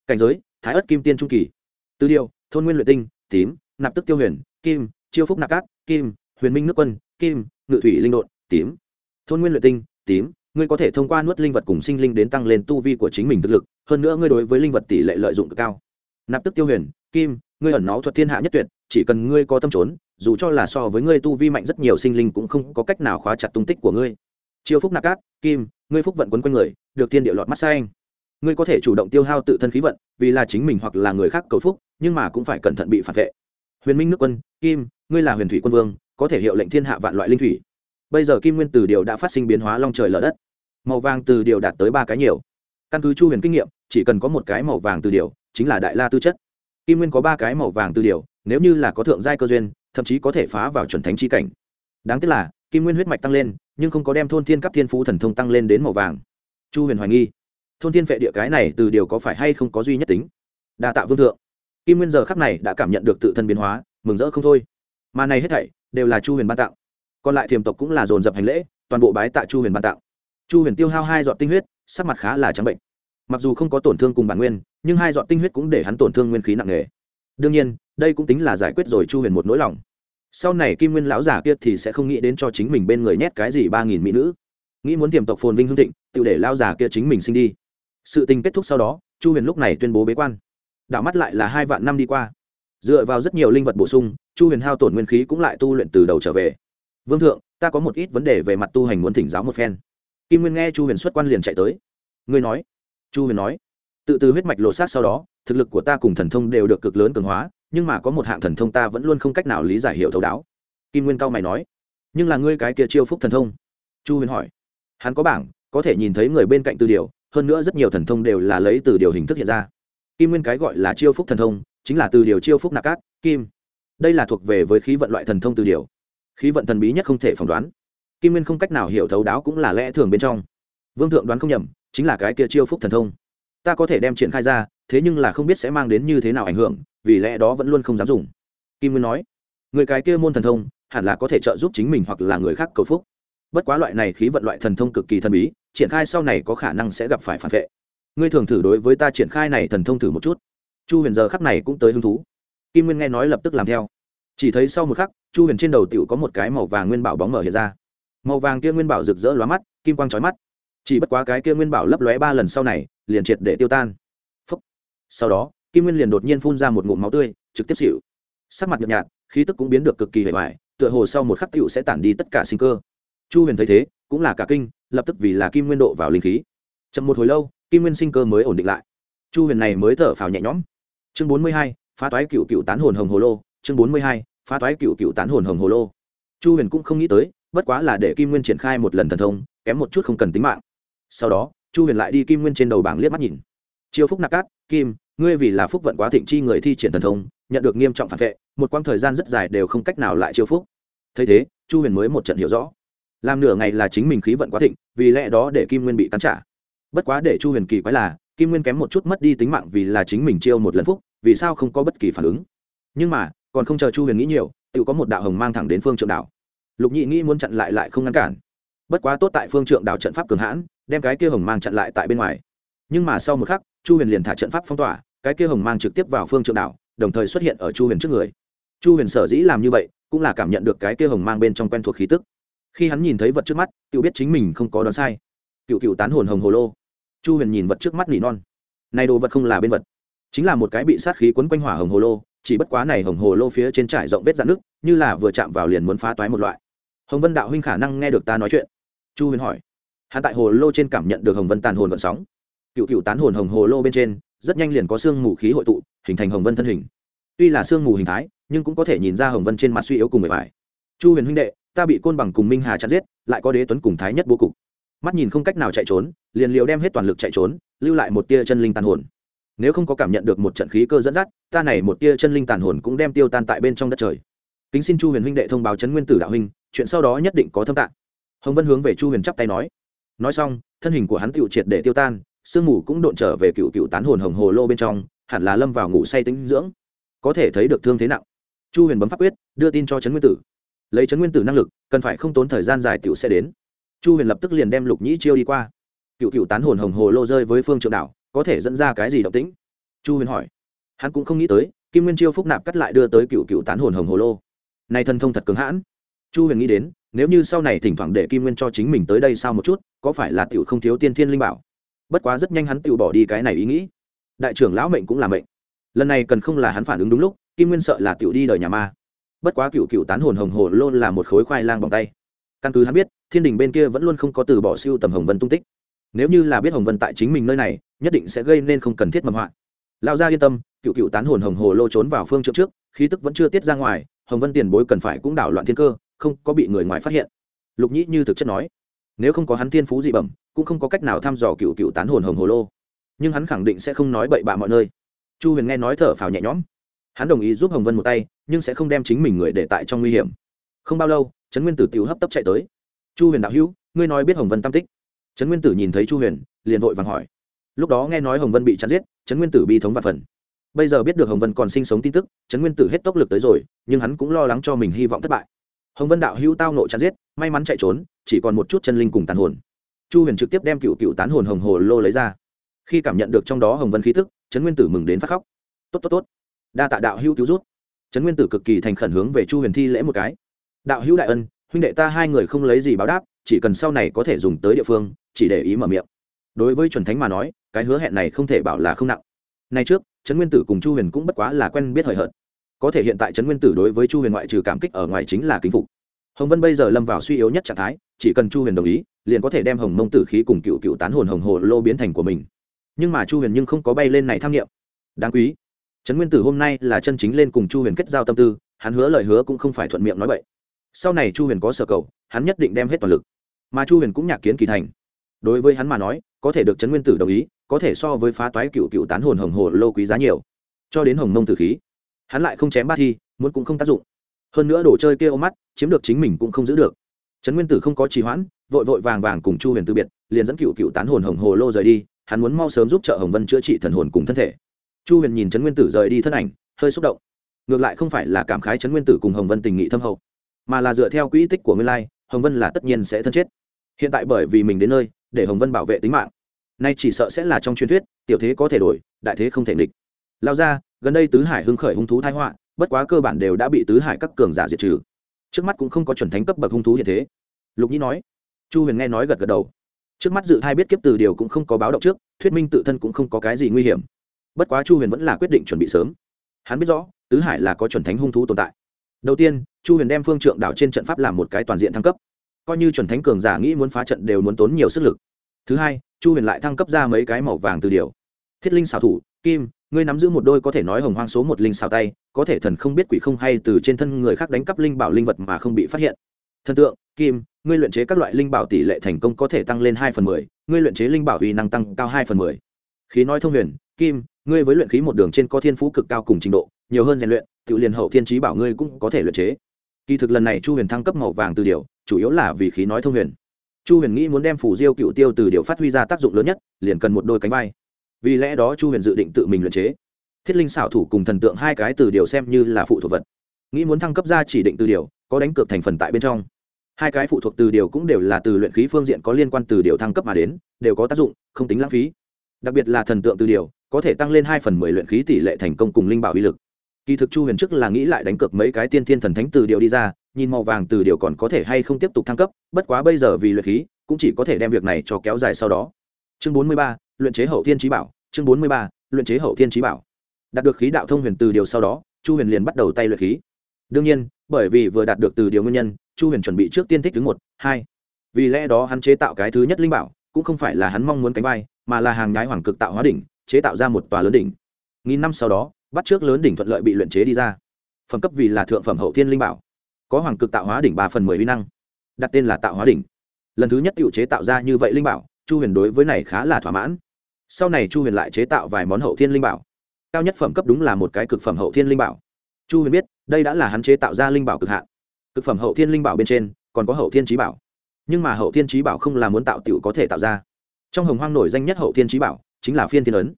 Cảnh giới, thái ất kim tiên trung kỳ. Tư điều, thôn nguyên luyện tinh, tím, nạp tức tiêu huyền, kim, chiêu phúc nạp cát, kim huyền minh nước quân, kim, ngự thủy linh đột tím. Thôn nguyên luyện tinh, tím, ngươi có thể thông qua nuốt linh vật cùng sinh linh đến tăng lên tu vi của chính mình thực lực, hơn nữa ngươi đối với linh vật tỷ lệ lợi dụng cực cao. Nạp tức tiêu huyền, kim, ngươi ẩn náu thuật thiên hạ nhất tuyệt, chỉ cần ngươi có tâm trốn, dù cho là so với ngươi tu vi mạnh rất nhiều sinh linh cũng không có cách nào khóa chặt tung tích của ngươi. Chiêu phúc nạp cát, kim, ngươi phúc vận quấn quanh người, được thiên địa lọt mắt xa anh ngươi có thể chủ động tiêu hao tự thân khí vận, vì là chính mình hoặc là người khác cầu phúc, nhưng mà cũng phải cẩn thận bị phản vệ. Huyền minh nước quân, kim, ngươi là huyền thủy quân vương có thể hiệu lệnh thiên hạ vạn loại linh thủy. Bây giờ kim nguyên từ điều đã phát sinh biến hóa long trời lở đất. Màu vàng từ điều đạt tới ba cái nhiều. Căn cứ chu huyền kinh nghiệm, chỉ cần có một cái màu vàng từ điều, chính là đại la tư chất. Kim nguyên có ba cái màu vàng từ điều, nếu như là có thượng giai cơ duyên, thậm chí có thể phá vào chuẩn thánh chi cảnh. Đáng tiếc là, kim nguyên huyết mạch tăng lên, nhưng không có đem thôn thiên cấp thiên phú thần thông tăng lên đến màu vàng. Chu huyền hoài nghi, thôn thiên vệ địa cái này từ điều có phải hay không có duy nhất tính? Đa tạ vương thượng. Kim nguyên giờ khắc này đã cảm nhận được tự thân biến hóa, mừng rỡ không thôi. Mà này hết thảy đều là chu huyền ban tặng. Còn lại thiềm tộc cũng là dồn dập hành lễ, toàn bộ bái tạ chu huyền ban tặng. Chu huyền tiêu hao hai giọt tinh huyết, sắc mặt khá là trắng bệnh. Mặc dù không có tổn thương cùng bản nguyên, nhưng hai giọt tinh huyết cũng để hắn tổn thương nguyên khí nặng nề. Đương nhiên, đây cũng tính là giải quyết rồi chu huyền một nỗi lòng. Sau này kim nguyên lão giả kia thì sẽ không nghĩ đến cho chính mình bên người nhét cái gì ba nghìn mỹ nữ. Nghĩ muốn tiềm tộc phồn vinh hương thịnh, tự để lão giả kia chính mình sinh đi. Sự tình kết thúc sau đó, chu huyền lúc này tuyên bố bế quan. Đảo mắt lại là hai vạn năm đi qua. Dựa vào rất nhiều linh vật bổ sung chu huyền hao tổn nguyên khí cũng lại tu luyện từ đầu trở về. Vương thượng, ta có một ít vấn đề về mặt tu hành muốn thỉnh giáo một phen. Kim nguyên nghe chu huyền xuất quan liền chạy tới. Ngươi nói. Chu huyền nói. Tự từ huyết mạch lộ sát sau đó, thực lực của ta cùng thần thông đều được cực lớn cường hóa, nhưng mà có một hạng thần thông ta vẫn luôn không cách nào lý giải hiểu thấu đáo. Kim nguyên cao mày nói. Nhưng là ngươi cái kia chiêu phúc thần thông? Chu huyền hỏi. Hắn có bảng, có thể nhìn thấy người bên cạnh từ điều, hơn nữa rất nhiều thần thông đều là lấy từ điều hình thức hiện ra. Kim nguyên cái gọi là chiêu phúc thần thông, chính là từ điều chiêu phúc nạp cát, kim đây là thuộc về với khí vận loại thần thông từ điều. Khí vận thần bí nhất không thể phỏng đoán. Kim nguyên không cách nào hiểu thấu đáo cũng là lẽ thường bên trong. Vương thượng đoán không nhầm, chính là cái kia chiêu phúc thần thông. Ta có thể đem triển khai ra, thế nhưng là không biết sẽ mang đến như thế nào ảnh hưởng, vì lẽ đó vẫn luôn không dám dùng. Kim nguyên nói, người cái kia môn thần thông, hẳn là có thể trợ giúp chính mình hoặc là người khác cầu phúc. Bất quá loại này khí vận loại thần thông cực kỳ thần bí, triển khai sau này có khả năng sẽ gặp phải phản vệ. Ngươi thường thử đối với ta triển khai này thần thông thử một chút. Chu huyền giờ khắc này cũng tới hứng thú kim nguyên nghe nói lập tức làm theo. Chỉ thấy sau một khắc, chu huyền trên đầu t i ể u có một cái màu vàng nguyên bảo bóng mở hiện ra. Màu vàng kia nguyên bảo rực rỡ lóa mắt, kim quang trói mắt. Chỉ bất quá cái kia nguyên bảo lấp lóe ba lần sau này, liền triệt để tiêu tan、Phúc. Sau đó, kim nguyên liền đột nhiên phun ra một ngụm máu tươi, trực tiếp xịu sắc mặt nhợt nhạt, khí tức cũng biến được cực kỳ hệ hoại tựa hồ sau một khắc t i ể u sẽ tản đi tất cả sinh cơ. Chu huyền thấy thế, cũng là cả kinh, lập tức vì là kim nguyên độ vào linh khí. Chậm một hồi lâu, kim nguyên sinh cơ mới ổn định lại. Chu huyền này mới thở phào nhẹ nhõm. Chương bốn mươi hai phá toái cựu cựu tán hồn hồng hồ lô, chương bốn mươi hai, phá toái cựu cựu tán hồn hồng hồ lô. Chu huyền cũng không nghĩ tới, bất quá là để kim nguyên triển khai một lần thần thông, kém một chút không cần tính mạng. Sau đó, chu huyền lại đi kim nguyên trên đầu bảng liếc mắt nhìn. Chiêu phúc nạp cát, kim, ngươi vì là phúc vận quá thịnh chi người thi triển thần thông, nhận được nghiêm trọng phản vệ, một quãng thời gian rất dài đều không cách nào lại chiêu phúc. Thấy thế, chu huyền mới một trận hiểu rõ. Làm nửa ngày là chính mình khí vận quá thịnh, vì lẽ đó để kim nguyên bị tán trả. Bất quá để chu huyền kỳ quái là, kim nguyên kém một chút mất đi tính mạng vì là chính mình chiêu một lần phúc vì sao không có bất kỳ phản ứng? Nhưng mà, còn không chờ chu huyền nghĩ nhiều, tự có một đạo hồng mang thẳng đến phương trượng đảo. Lục nhị nghĩ muốn chặn lại lại không ngăn cản. Bất quá tốt tại phương trượng đảo trận pháp cường hãn, đem cái kia hồng mang chặn lại tại bên ngoài. Nhưng mà sau một khắc, chu huyền liền thả trận pháp phong tỏa, cái kia hồng mang trực tiếp vào phương trượng đảo, đồng thời xuất hiện ở chu huyền trước người. Chu huyền sở dĩ làm như vậy, cũng là cảm nhận được cái kia hồng mang bên trong quen thuộc khí tức. Khi hắn nhìn thấy vật trước mắt, tự biết chính mình không có đoán sai. Cựu cựu tán hồn hồng hồ lô. Chu huyền nhìn vật trước mắt nỉ non. Này đồ vật không là bên vật chính là một cái bị sát khí quấn quanh hỏa hồng hồ lô, chỉ bất quá này hồng hồ lô phía trên trải rộng vết dạn nước, như là vừa chạm vào liền muốn phá toái một loại. Hồng vân đạo huynh khả năng nghe được ta nói chuyện. Chu huyền hỏi. Hắn tại hồ lô trên cảm nhận được hồng vân tàn hồn vận sóng. Cựu cựu tán hồn hồng hồ lô bên trên, rất nhanh liền có sương mù khí hội tụ, hình thành hồng vân thân hình. Tuy là sương mù hình thái, nhưng cũng có thể nhìn ra hồng vân trên mặt suy yếu cùng người phải chu huyền huynh đệ, ta bị côn bằng cùng minh hà chặn giết, lại có đế tuấn cùng thái nhất bố cục. Mắt nhìn không cách nào chạy trốn, liền liều đem hết toàn lực chạy trốn, lưu lại một tia chân linh tàn hồn nếu không có cảm nhận được một trận khí cơ dẫn dắt, ta này một tia chân linh tàn hồn cũng đem tiêu tan tại bên trong đất trời. Kính xin chu huyền huynh đệ thông báo chấn nguyên tử đạo huynh, chuyện sau đó nhất định có thâm tạng. Hồng vân hướng về chu huyền chắp tay nói. Nói xong, thân hình của hắn tựu triệt để tiêu tan, sương mù cũng độn trở về cựu cựu tán hồn hồng hồ lô bên trong, hẳn là lâm vào ngủ say tính dưỡng. Có thể thấy được thương thế nặng. Chu huyền bấm pháp quyết, đưa tin cho trấn nguyên tử. Lấy trấn nguyên tử năng lực, cần phải không tốn thời gian dài tiểu sẽ đến. Chu huyền lập tức liền đem lục nhĩ chiêu đi qua. Cựu cựu tán hồn hồng hồ lô rơi với phương trượng đảo có thể dẫn ra cái gì động tĩnh? Chu huyền hỏi. Hắn cũng không nghĩ tới, kim nguyên chiêu phúc nạp cắt lại đưa tới cựu cựu tán hồn hồng hồ lô. Này thần thông thật cứng hãn. Chu huyền nghĩ đến, nếu như sau này thỉnh thoảng để kim nguyên cho chính mình tới đây sao một chút, có phải là tiểu không thiếu tiên thiên linh bảo? Bất quá rất nhanh hắn tiểu bỏ đi cái này ý nghĩ. Đại trưởng lão mệnh cũng là mệnh. Lần này cần không là hắn phản ứng đúng lúc, kim nguyên sợ là tiểu đi đời nhà ma. Bất quá cựu cựu tán hồn hồng hồ lô là một khối khoai lang bằng tay. Căn cứ hắn biết, thiên đình bên kia vẫn luôn không có từ bỏ siêu tầm hồng vân tung tích nếu như là biết hồng vân tại chính mình nơi này, nhất định sẽ gây nên không cần thiết mầm họa. Lão gia yên tâm, cựu cựu tán hồn hồng hồ lô trốn vào phương trượng trước, khí tức vẫn chưa tiết ra ngoài, hồng vân tiền bối cần phải cũng đảo loạn thiên cơ, không có bị người ngoài phát hiện. Lục nhĩ như thực chất nói, nếu không có hắn thiên phú dị bẩm, cũng không có cách nào thăm dò cựu cựu tán hồn hồng hồ lô. Nhưng hắn khẳng định sẽ không nói bậy bạ mọi nơi. Chu huyền nghe nói thở phào nhẹ nhõm. Hắn đồng ý giúp hồng vân một tay, nhưng sẽ không đem chính mình người để tại trong nguy hiểm. Không bao lâu, trấn nguyên tử tiểu hấp tấp chạy tới. Chu huyền đạo hữu, ngươi nói biết hồng vân tam tích trấn nguyên tử nhìn thấy chu huyền liền vội vàng hỏi. Lúc đó nghe nói hồng vân bị chặn giết trấn nguyên tử bi thống và phần. Bây giờ biết được hồng vân còn sinh sống tin tức trấn nguyên tử hết tốc lực tới rồi nhưng hắn cũng lo lắng cho mình hy vọng thất bại. Hồng vân đạo hữu tao nộ chặn giết may mắn chạy trốn chỉ còn một chút chân linh cùng tàn hồn. Chu huyền trực tiếp đem cựu cựu tán hồn hồng hồ lô lấy ra. Khi cảm nhận được trong đó hồng vân khí thức, trấn nguyên tử mừng đến phát khóc. Tốt tốt tốt. Đa tạ đạo hữu cứu rút trấn nguyên tử cực kỳ thành khẩn hướng về chu huyền thi lễ một cái. Đạo hữu đại ân huynh đệ ta hai người không lấy gì báo đáp chỉ cần sau này có thể dùng tới địa phương chỉ để ý mở miệng. Đối với chuẩn thánh mà nói, cái hứa hẹn này không thể bảo là không nặng. Nay trước, trấn nguyên tử cùng chu huyền cũng bất quá là quen biết hời hợt. Có thể hiện tại trấn nguyên tử đối với chu huyền ngoại trừ cảm kích ở ngoài chính là kính phục. Hồng vân bây giờ lâm vào suy yếu nhất trạng thái, chỉ cần chu huyền đồng ý, liền có thể đem hồng mông tử khí cùng cựu cựu tán hồn hồng hồ lô biến thành của mình. Nhưng mà chu huyền nhưng không có bay lên này tham nghiệm đáng quý, trấn nguyên tử hôm nay là chân chính lên cùng chu huyền kết giao tâm tư, hắn hứa lời hứa cũng không phải thuận miệng nói vậy sau này chu huyền có sở cầu, hắn nhất định đem hết toàn lực. Mà chu huyền cũng nhạc kiến kỳ thành đối với hắn mà nói, có thể được trấn nguyên tử đồng ý, có thể so với phá toái cựu cựu tán hồn hồng hồ lô quý giá nhiều. Cho đến hồng mông tử khí, hắn lại không chém ba thi, muốn cũng không tác dụng. Hơn nữa đồ chơi kia ôm mắt, chiếm được chính mình cũng không giữ được. Trấn nguyên tử không có trì hoãn, vội vội vàng vàng cùng chu huyền từ biệt, liền dẫn cựu cựu tán hồn hồng hồ lô rời đi, hắn muốn mau sớm giúp trợ hồng vân chữa trị thần hồn cùng thân thể. Chu huyền nhìn trấn nguyên tử rời đi thân ảnh, hơi xúc động. Ngược lại không phải là cảm khái trấn nguyên tử cùng hồng vân tình nghị thâm hậu, mà là dựa theo quỹ tích của nguyên lai, hồng vân là tất nhiên sẽ thân chết. Hiện tại bởi vì mình đến nơi để hồng vân bảo vệ tính mạng. Nay chỉ sợ sẽ là trong truyền thuyết, tiểu thế có thể đổi, đại thế không thể nghịch. Lao ra, gần đây tứ hải hưng khởi hung thú thái họa, bất quá cơ bản đều đã bị tứ hải các cường giả diệt trừ. Trước mắt cũng không có chuẩn thánh cấp bậc hung thú hiện thế. Lục nhĩ nói. Chu huyền nghe nói gật gật đầu. Trước mắt dự thai biết kiếp từ điều cũng không có báo động trước, thuyết minh tự thân cũng không có cái gì nguy hiểm. Bất quá chu huyền vẫn là quyết định chuẩn bị sớm. Hắn biết rõ, tứ hải là có chuẩn thánh hung thú tồn tại. Đầu tiên, chu huyền đem phương trượng đảo trên trận pháp làm một cái toàn diện thăng cấp coi như chuẩn thánh cường giả nghĩ muốn phá trận đều muốn tốn nhiều sức lực. Thứ hai, chu huyền lại thăng cấp ra mấy cái màu vàng từ điều thiết linh xảo thủ, kim, ngươi nắm giữ một đôi có thể nói hồng hoang số một linh xảo tay, có thể thần không biết quỷ không hay từ trên thân người khác đánh cắp linh bảo linh vật mà không bị phát hiện. Thần tượng, kim, ngươi luyện chế các loại linh bảo tỷ lệ thành công có thể tăng lên hai phần mười, ngươi luyện chế linh bảo uy năng tăng cao hai phần mười. Khí nói thông huyền, kim, ngươi với luyện khí một đường trên có thiên phú cực cao cùng trình độ, nhiều hơn rèn luyện, tự liền hậu thiên trí bảo ngươi cũng có thể luyện chế. Kỳ thực lần này chu huyền thăng cấp màu vàng từ điều chủ yếu là vì khí nói thông huyền. Chu huyền nghĩ muốn đem phủ diêu cựu tiêu từ điều phát huy ra tác dụng lớn nhất, liền cần một đôi cánh vai. Vì lẽ đó chu huyền dự định tự mình luyện chế. Thiết linh xảo thủ cùng thần tượng hai cái từ điều xem như là phụ thuộc vật. Nghĩ muốn thăng cấp ra chỉ định từ điều, có đánh cược thành phần tại bên trong. Hai cái phụ thuộc từ điều cũng đều là từ luyện khí phương diện có liên quan từ điều thăng cấp mà đến, đều có tác dụng, không tính lãng phí. Đặc biệt là thần tượng từ điều, có thể tăng lên hai phần mười luyện khí tỷ lệ thành công cùng linh bảo uy lực. Kỳ thực chu huyền trước là nghĩ lại đánh cược mấy cái tiên thiên thần thánh từ điều đi ra nhìn màu vàng từ điều còn có thể hay không tiếp tục thăng cấp, bất quá bây giờ vì luyện khí, cũng chỉ có thể đem việc này cho kéo dài sau đó. Chương bốn mươi ba, luyện chế hậu thiên trí bảo, chương bốn mươi ba, luyện chế hậu thiên trí bảo. Đạt được khí đạo thông huyền từ điều sau đó, chu huyền liền bắt đầu tay luyện khí. Đương nhiên, bởi vì vừa đạt được từ điều nguyên nhân, chu huyền chuẩn bị trước tiên thích thứ một, hai. Vì lẽ đó hắn chế tạo cái thứ nhất linh bảo, cũng không phải là hắn mong muốn cánh vai, mà là hàng nhái hoàng cực tạo hóa đỉnh, chế tạo ra một tòa lớn đỉnh. Nghìn năm sau đó, bắt trước lớn đỉnh thuận lợi bị luyện chế đi ra. Phẩm cấp vì là thượng phẩm hậu thiên linh bảo có hoàng cực tạo hóa đỉnh ba phần mười uy năng. Đặt tên là tạo hóa đỉnh. Lần thứ nhất tự chế tạo ra như vậy linh bảo, chu huyền đối với này khá là thỏa mãn. Sau này chu huyền lại chế tạo vài món hậu thiên linh bảo. Cao nhất phẩm cấp đúng là một cái cực phẩm hậu thiên linh bảo. Chu huyền biết, đây đã là hắn chế tạo ra linh bảo cực hạn. Cực phẩm hậu thiên linh bảo bên trên, còn có hậu thiên trí bảo. Nhưng mà hậu thiên trí bảo không là muốn tạo tựu có thể tạo ra. Trong hồng hoang nổi danh nhất hậu thiên trí bảo, chính là phiên thiên ấn.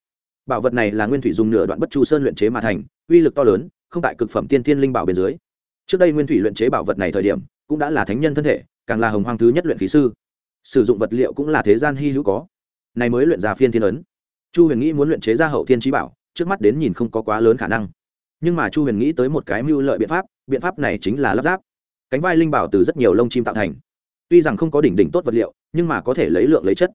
Bảo vật này là nguyên thủy dùng nửa đoạn bất chu sơn luyện chế mà thành, uy lực to lớn, không tại cực phẩm tiên thiên linh bảo bên dưới trước đây nguyên thủy luyện chế bảo vật này thời điểm, cũng đã là thánh nhân thân thể, càng là hồng hoang thứ nhất luyện khí sư. Sử dụng vật liệu cũng là thế gian hy hữu có. Này mới luyện ra phiên thiên ấn. Chu huyền nghĩ muốn luyện chế ra hậu thiên trí bảo, trước mắt đến nhìn không có quá lớn khả năng. Nhưng mà chu huyền nghĩ tới một cái mưu lợi biện pháp biện pháp này chính là lắp ráp. Cánh vai linh bảo từ rất nhiều lông chim tạo thành. Tuy rằng không có đỉnh đỉnh tốt vật liệu, nhưng mà có thể lấy lượng lấy chất.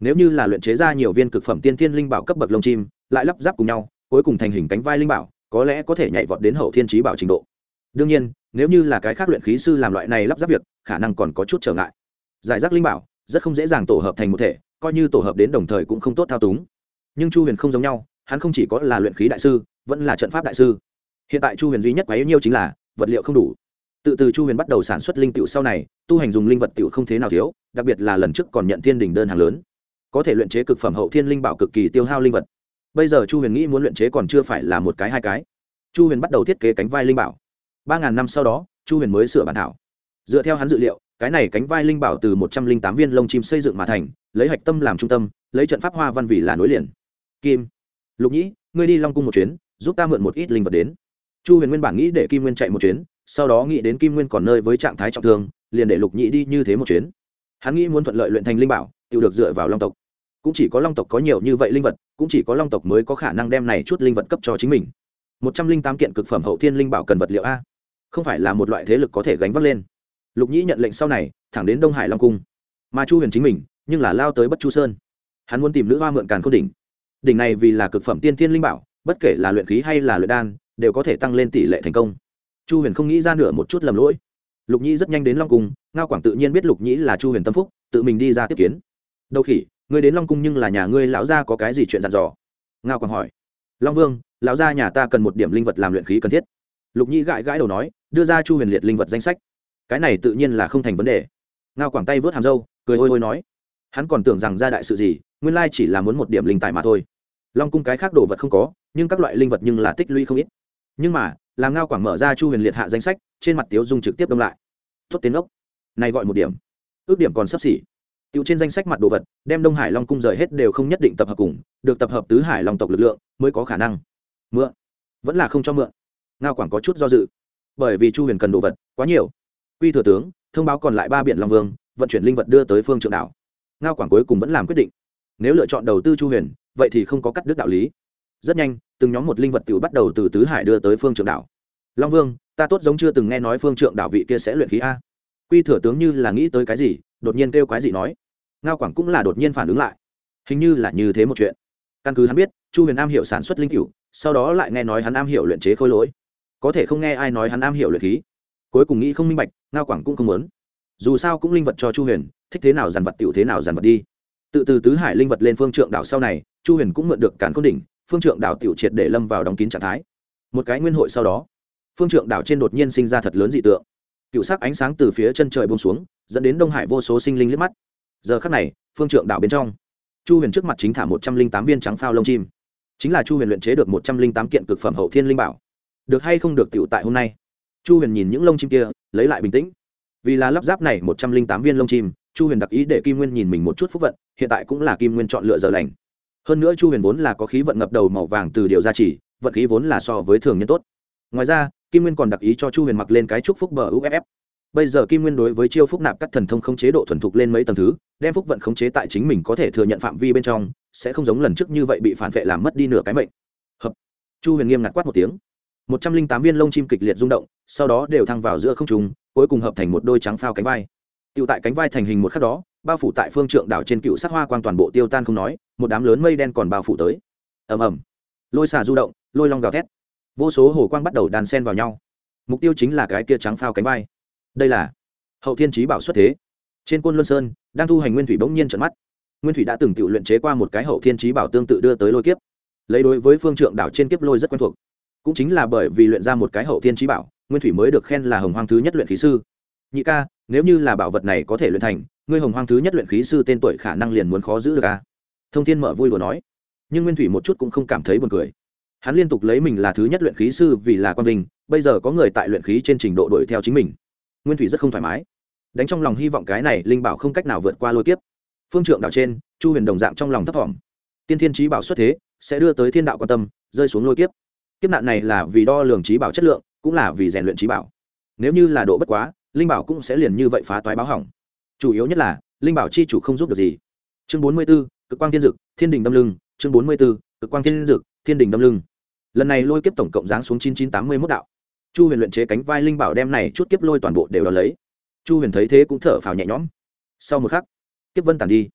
Nếu như là luyện chế ra nhiều viên cực phẩm tiên thiên linh bảo cấp bậc lông chim, lại lắp ráp cùng nhau, cuối cùng thành hình cánh vai linh bảo, có lẽ có thể nhảy vọt đến hậu thiên trí bảo trình độ đương nhiên, nếu như là cái khác luyện khí sư làm loại này lắp ráp việc, khả năng còn có chút trở ngại. Giải rác linh bảo, rất không dễ dàng tổ hợp thành một thể, coi như tổ hợp đến đồng thời cũng không tốt thao túng. Nhưng chu huyền không giống nhau, hắn không chỉ có là luyện khí đại sư, vẫn là trận pháp đại sư. Hiện tại chu huyền duy nhất quá yếu nhiêu chính là vật liệu không đủ. Tự từ chu huyền bắt đầu sản xuất linh tựu sau này, tu hành dùng linh vật tựu không thế nào thiếu, đặc biệt là lần trước còn nhận thiên đình đơn hàng lớn. Có thể luyện chế cực phẩm hậu thiên linh bảo cực kỳ tiêu hao linh vật. Bây giờ chu huyền nghĩ muốn luyện chế còn chưa phải là một cái hai cái. Chu huyền bắt đầu thiết kế cánh vai linh bảo ba ngàn năm sau đó, chu huyền mới sửa bản thảo. Dựa theo hắn dự liệu, cái này cánh vai linh bảo từ một trăm linh tám viên lông chim xây dựng mà thành, lấy hạch tâm làm trung tâm, lấy trận pháp hoa văn vì là nối liền. Kim, lục nhĩ, ngươi đi long cung một chuyến, giúp ta mượn một ít linh vật đến. Chu huyền nguyên bản nghĩ để kim nguyên chạy một chuyến, sau đó nghĩ đến kim nguyên còn nơi với trạng thái trọng thương, liền để lục nhĩ đi như thế một chuyến. Hắn nghĩ muốn thuận lợi luyện thành linh bảo tự được dựa vào long tộc. Cũng chỉ có long tộc có nhiều như vậy linh vật, cũng chỉ có long tộc mới có khả năng đem này chút linh vật cấp cho chính mình. Một trăm linh tám kiện cực phẩm hậu thiên linh bảo cần vật liệu a không phải là một loại thế lực có thể gánh vác lên. Lục nhĩ nhận lệnh sau này, thẳng đến đông hải long cung. Mà chu huyền chính mình, nhưng là lao tới bất chu sơn. Hắn muốn tìm nữ hoa mượn càn khôn đỉnh. Đỉnh này vì là cực phẩm tiên thiên linh bảo, bất kể là luyện khí hay là luyện đan, đều có thể tăng lên tỷ lệ thành công. Chu huyền không nghĩ ra nửa một chút lầm lỗi. Lục nhĩ rất nhanh đến long cung, ngao quảng tự nhiên biết lục nhĩ là chu huyền tâm phúc, tự mình đi ra tiếp kiến. Đâu khỉ, ngươi đến long cung nhưng là nhà ngươi lão gia có cái gì chuyện dặn dò? Ngao quảng hỏi. Long vương, lão gia nhà ta cần một điểm linh vật làm luyện khí cần thiết lục nhĩ gãi gãi đầu nói đưa ra chu huyền liệt linh vật danh sách. Cái này tự nhiên là không thành vấn đề. Ngao quảng tay vớt hàm râu cười ôi ôi nói hắn còn tưởng rằng ra đại sự gì nguyên lai chỉ là muốn một điểm linh tài mà thôi. Long cung cái khác đồ vật không có nhưng các loại linh vật nhưng là tích lũy không ít. Nhưng mà làm ngao quảng mở ra chu huyền liệt hạ danh sách trên mặt tiếu dung trực tiếp đông lại. Tốt tiến ốc. Này gọi một điểm. Ước điểm còn sắp xỉ. Tiêu trên danh sách mặt đồ vật, đem Đông Hải Long cung rời hết đều không nhất định tập hợp cùng, được tập hợp tứ Hải Long tộc lực lượng mới có khả năng. Mượn, vẫn là không cho mượn. Ngao Quảng có chút do dự, bởi vì Chu Huyền cần đồ vật quá nhiều. Quy thừa tướng thông báo còn lại ba biển Long Vương, vận chuyển linh vật đưa tới phương trượng đảo. Ngao Quảng cuối cùng vẫn làm quyết định. Nếu lựa chọn đầu tư Chu Huyền, vậy thì không có cắt đứt đạo lý. Rất nhanh, từng nhóm một linh vật tiểu bắt đầu từ tứ hải đưa tới phương trượng đảo. Long Vương, ta tốt giống chưa từng nghe nói phương trượng đảo vị kia sẽ luyện khí a. Quy thừa tướng như là nghĩ tới cái gì, đột nhiên kêu quái gì nói ngao quảng cũng là đột nhiên phản ứng lại hình như là như thế một chuyện căn cứ hắn biết chu huyền am hiểu sản xuất linh cựu sau đó lại nghe nói hắn am hiểu luyện chế khôi lỗi có thể không nghe ai nói hắn am hiểu luyện khí. Cuối cùng nghĩ không minh bạch, ngao quảng cũng không muốn. Dù sao cũng linh vật cho chu huyền, thích thế nào dàn vật tiểu thế nào dàn vật đi. Tự từ tứ hải linh vật lên phương trượng đảo sau này, chu huyền cũng mượn được cản cốt đỉnh, phương trượng đảo tiểu triệt để lâm vào đóng kín trạng thái. Một cái nguyên hội sau đó, phương trượng đảo trên đột nhiên sinh ra thật lớn dị tượng. Cựu sắc ánh sáng từ phía chân trời bông xuống, dẫn đến đông hải vô số sinh linh liếc mắt. Giờ khắc này, phương trượng đảo bên trong, chu huyền trước mặt chính thả một trăm linh tám viên trắng phao lông chim. Chính là chu huyền luyện chế được một trăm linh tám kiện cực phẩm hậu thiên linh bảo được hay không được tựu tại hôm nay? Chu huyền nhìn những lông chim kia, lấy lại bình tĩnh. Vì là lắp ráp này một trăm linh tám viên lông chim, chu huyền đặc ý để kim nguyên nhìn mình một chút phúc vận, hiện tại cũng là kim nguyên chọn lựa giờ lành. Hơn nữa chu huyền vốn là có khí vận ngập đầu màu vàng từ điều gia trì, vận khí vốn là so với thường nhân tốt. Ngoài ra, kim nguyên còn đặc ý cho chu huyền mặc lên cái trúc phúc bờ uff bây giờ kim nguyên đối với chiêu phúc nạp các thần thông không chế độ thuần thục lên mấy tầng thứ, đem phúc vận khống chế tại chính mình có thể thừa nhận phạm vi bên trong, sẽ không giống lần trước như vậy bị phản vệ làm mất đi nửa cái mệnh. Hợp. Chu huyền nghiêm ngặt quát một tiếng một trăm linh tám viên lông chim kịch liệt rung động, sau đó đều thăng vào giữa không trùng cuối cùng hợp thành một đôi trắng phao cánh vai. Tiêu tại cánh vai thành hình một khắc đó, bao phủ tại phương trượng đảo trên cựu sắc hoa quang toàn bộ tiêu tan không nói, một đám lớn mây đen còn bao phủ tới. Ầm ầm. Lôi xà du động, lôi long gào thét. Vô số hồ quang bắt đầu đàn sen vào nhau. Mục tiêu chính là cái kia trắng phao cánh vai. Đây là hậu thiên trí bảo xuất thế. Trên quân luân sơn, đang thu hành nguyên thủy bỗng nhiên trận mắt. Nguyên thủy đã từng tự luyện chế qua một cái hậu thiên trí bảo tương tự đưa tới lôi kiếp. Lấy đối với phương trượng đảo trên kiếp lôi rất quen thuộc cũng chính là bởi vì luyện ra một cái hậu thiên trí bảo, nguyên thủy mới được khen là hồng hoang thứ nhất luyện khí sư. Nhị ca, nếu như là bảo vật này có thể luyện thành, ngươi hồng hoang thứ nhất luyện khí sư tên tuổi khả năng liền muốn khó giữ được a thông thiên mở vui đùa nói. Nhưng nguyên thủy một chút cũng không cảm thấy buồn cười. Hắn liên tục lấy mình là thứ nhất luyện khí sư vì là quan vinh, bây giờ có người tại luyện khí trên trình độ đuổi theo chính mình. Nguyên thủy rất không thoải mái. Đánh trong lòng hy vọng cái này linh bảo không cách nào vượt qua lôi kiếp. Phương trượng đạo trên, chu huyền đồng dạng trong lòng thấp thỏm. Tiên thiên trí bảo xuất thế, sẽ đưa tới thiên đạo quan tâm, rơi xuống lôi kiếp kiếp nạn này là vì đo lường trí bảo chất lượng, cũng là vì rèn luyện trí bảo. Nếu như là độ bất quá, linh bảo cũng sẽ liền như vậy phá toái báo hỏng. Chủ yếu nhất là, linh bảo chi chủ không giúp được gì. Chương bốn mươi b ố cực quang thiên dực, thiên đình đâm lưng. Chương bốn mươi b ố cực quang thiên dực, thiên đình đâm lưng. Lần này lôi kiếp tổng cộng giáng xuống chín chín tám mươi mốt đạo. Chu huyền luyện chế cánh vai linh bảo đem này chút kiếp lôi toàn bộ đều đón lấy. Chu huyền thấy thế cũng thở phào nhẹ nhõm. Sau một khắc, kiếp vân tàn đi.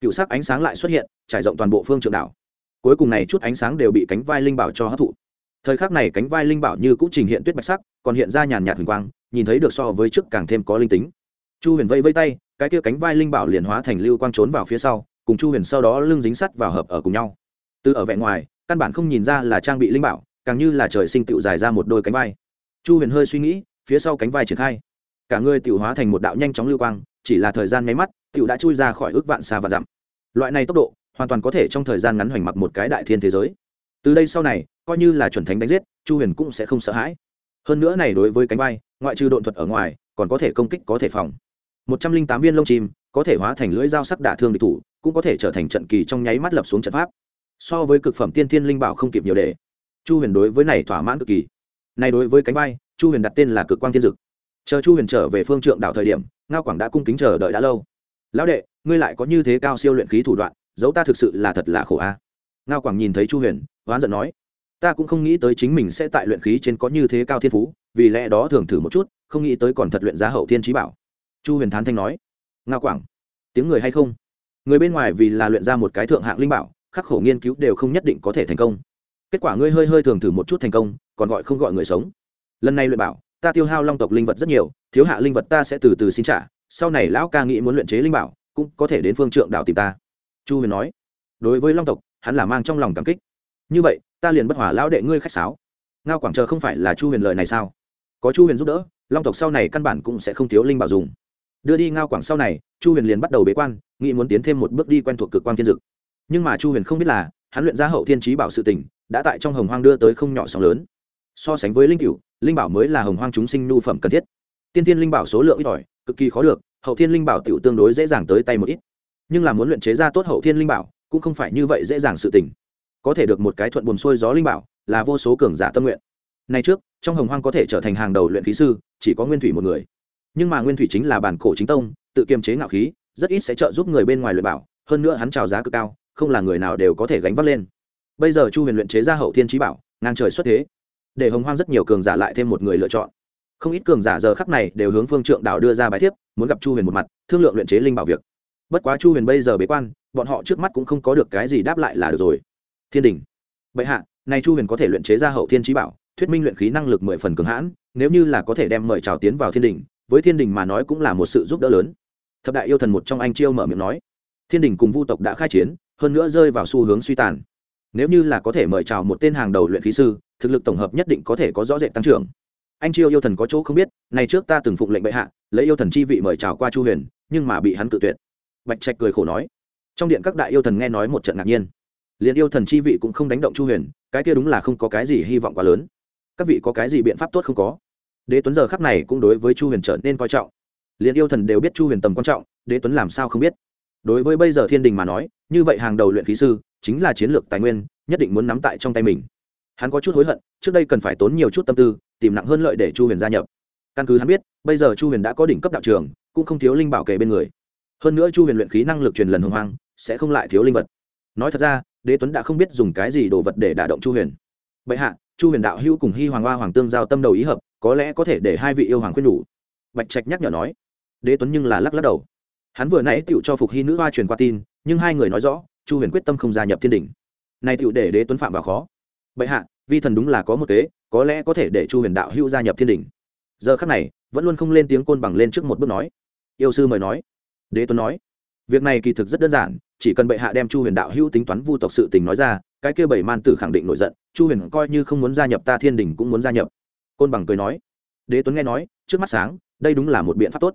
Cựu sắc ánh sáng lại xuất hiện, trải rộng toàn bộ phương trường đảo. Cuối cùng này chút ánh sáng đều bị cánh vai linh bảo cho hấp thụ thời khắc này cánh vai linh bảo như cũng trình hiện tuyết bạch sắc, còn hiện ra nhàn nhạt huỳnh quang, nhìn thấy được so với trước càng thêm có linh tính. Chu huyền vây vây tay, cái kia cánh vai linh bảo liền hóa thành lưu quang trốn vào phía sau, cùng chu huyền sau đó lưng dính sắt vào hợp ở cùng nhau. Từ ở vẹn ngoài, căn bản không nhìn ra là trang bị linh bảo, càng như là trời sinh tựu dài ra một đôi cánh vai. Chu huyền hơi suy nghĩ, phía sau cánh vai triển khai. Cả người tựu hóa thành một đạo nhanh chóng lưu quang, chỉ là thời gian nháy mắt, tựu đã chui ra khỏi ước vạn xa và dặm. Loại này tốc độ, hoàn toàn có thể trong thời gian ngắn hoành mặc một cái đại thiên thế giới. Từ đây sau này coi như là chuẩn thánh đánh giết, chu huyền cũng sẽ không sợ hãi. Hơn nữa này đối với cánh vai, ngoại trừ độn thuật ở ngoài, còn có thể công kích, có thể phòng. Một trăm linh tám viên lông chim, có thể hóa thành lưỡi dao sắc đả thương địch thủ, cũng có thể trở thành trận kỳ trong nháy mắt lập xuống trận pháp. So với cực phẩm tiên thiên linh bảo không kịp nhiều để. Chu huyền đối với này thỏa mãn cực kỳ. Này đối với cánh vai, chu huyền đặt tên là cực quang thiên dực. Chờ chu huyền trở về phương trượng đảo thời điểm, ngao quảng đã cung kính chờ đợi đã lâu. Lão đệ, ngươi lại có như thế cao siêu luyện khí thủ đoạn dấu ta thực sự là thật là khổ a. Ngao quảng nhìn thấy chu huyền oán giận nói ta cũng không nghĩ tới chính mình sẽ tại luyện khí trên có như thế cao thiên phú, vì lẽ đó thường thử một chút, không nghĩ tới còn thật luyện giá hậu thiên trí bảo. Chu huyền thán thanh nói. Nga quảng, tiếng người hay không? Người bên ngoài vì là luyện ra một cái thượng hạng linh bảo, khắc khổ nghiên cứu đều không nhất định có thể thành công. Kết quả ngươi hơi hơi thường thử một chút thành công, còn gọi không gọi người sống. Lần này luyện bảo, ta tiêu hao long tộc linh vật rất nhiều, thiếu hạ linh vật ta sẽ từ từ xin trả, sau này lão ca nghĩ muốn luyện chế linh bảo, cũng có thể đến phương trượng đạo tìm ta. Chu huyền nói. Đối với long tộc, hắn là mang trong lòng cảm kích. Như vậy ta liền bất hỏa lão đệ ngươi khách sáo. Ngao quảng chờ không phải là chu huyền lời này sao? Có chu huyền giúp đỡ long tộc sau này căn bản cũng sẽ không thiếu linh bảo dùng. Đưa đi ngao quảng sau này chu huyền liền bắt đầu bế quan nghĩ muốn tiến thêm một bước đi quen thuộc cực quan thiên dực. Nhưng mà chu huyền không biết là hắn luyện ra hậu thiên trí bảo sự tình đã tại trong hồng hoang đưa tới không nhỏ sóng lớn. So sánh với linh cửu, linh bảo mới là hồng hoang chúng sinh nhu phẩm cần thiết. Tiên tiên linh bảo số lượng ít ỏi cực kỳ khó được hậu thiên linh bảo tiểu tương đối dễ dàng tới tay một ít. Nhưng là muốn luyện chế ra tốt hậu thiên linh bảo cũng không phải như vậy dễ dàng sự tình có thể được một cái thuận buồn xuôi gió linh bảo, là vô số cường giả tâm nguyện. Nay trước, trong hồng hoang có thể trở thành hàng đầu luyện khí sư, chỉ có nguyên thủy một người. Nhưng mà nguyên thủy chính là bản cổ chính tông, tự kiềm chế ngạo khí, rất ít sẽ trợ giúp người bên ngoài luyện bảo, hơn nữa hắn trào giá cực cao, không là người nào đều có thể gánh vác lên. Bây giờ chu huyền luyện chế ra hậu thiên trí bảo, ngang trời xuất thế, để hồng hoang rất nhiều cường giả lại thêm một người lựa chọn. Không ít cường giả giờ khắc này đều hướng phương trượng đảo đưa ra bài thiếp, muốn gặp chu huyền một mặt, thương lượng luyện chế linh bảo việc. Bất quá chu huyền bây giờ bế quan, bọn họ trước mắt cũng không có được cái gì đáp lại là được rồi thiên đình. Bệ hạ, nay chu huyền có thể luyện chế ra hậu thiên trí bảo, thuyết minh luyện khí năng lực mười phần cường hãn, nếu như là có thể đem mời trào tiến vào thiên đình, với thiên đình mà nói cũng là một sự giúp đỡ lớn. Thập đại yêu thần một trong anh chiêu mở miệng nói. Thiên đình cùng vu tộc đã khai chiến, hơn nữa rơi vào xu hướng suy tàn. Nếu như là có thể mời chào một tên hàng đầu luyện khí sư, thực lực tổng hợp nhất định có thể có rõ rệt tăng trưởng. Anh chiêu yêu thần có chỗ không biết này trước ta từng phụng lệnh bệ hạ, lấy yêu thần chi vị mời chào qua chu huyền, nhưng mà bị hắn tự tuyệt. Bạch trạch cười khổ nói. Trong điện các đại yêu thần nghe nói một trận ngạc nhiên liền yêu thần chi vị cũng không đánh động chu huyền, cái kia đúng là không có cái gì hy vọng quá lớn. Các vị có cái gì biện pháp tốt không có? Đế tuấn giờ khắc này cũng đối với chu huyền trở nên coi trọng. Liền yêu thần đều biết chu huyền tầm quan trọng, đế tuấn làm sao không biết? Đối với bây giờ thiên đình mà nói, như vậy hàng đầu luyện khí sư, chính là chiến lược tài nguyên, nhất định muốn nắm tại trong tay mình. Hắn có chút hối hận, trước đây cần phải tốn nhiều chút tâm tư, tìm nặng hơn lợi để chu huyền gia nhập. Căn cứ hắn biết, bây giờ chu huyền đã có đỉnh cấp đạo trường cũng không thiếu linh bảo kề bên người. Hơn nữa chu huyền luyện khí năng lực truyền lần hồng hoang, sẽ không lại thiếu linh vật. Nói thật ra đế tuấn đã không biết dùng cái gì đồ vật để đả động chu huyền. Bệ hạ, chu huyền đạo hữu cùng hy hoàng hoa hoàng tương giao tâm đầu ý hợp, có lẽ có thể để hai vị yêu hoàng khuyên nhủ. Bạch trạch nhắc nhở nói. Đế tuấn nhưng là lắc lắc đầu. Hắn vừa nãy tựu cho phục hy nữ hoa truyền qua tin, nhưng hai người nói rõ, chu huyền quyết tâm không gia nhập thiên đình. Này tựu để đế tuấn phạm vào khó. Bệ hạ, vi thần đúng là có một kế, có lẽ có thể để chu huyền đạo hữu gia nhập thiên đình. Giờ khắc này, vẫn luôn không lên tiếng côn bằng lên trước một bước nói. Yêu sư mời nói. Đế tuấn nói việc này kỳ thực rất đơn giản, chỉ cần bệ hạ đem chu huyền đạo hữu tính toán vu tộc sự tình nói ra, cái kia bảy man tử khẳng định nổi giận, chu huyền coi như không muốn gia nhập ta thiên đình cũng muốn gia nhập. Côn bằng cười nói, đế tuấn nghe nói, trước mắt sáng, đây đúng là một biện pháp tốt.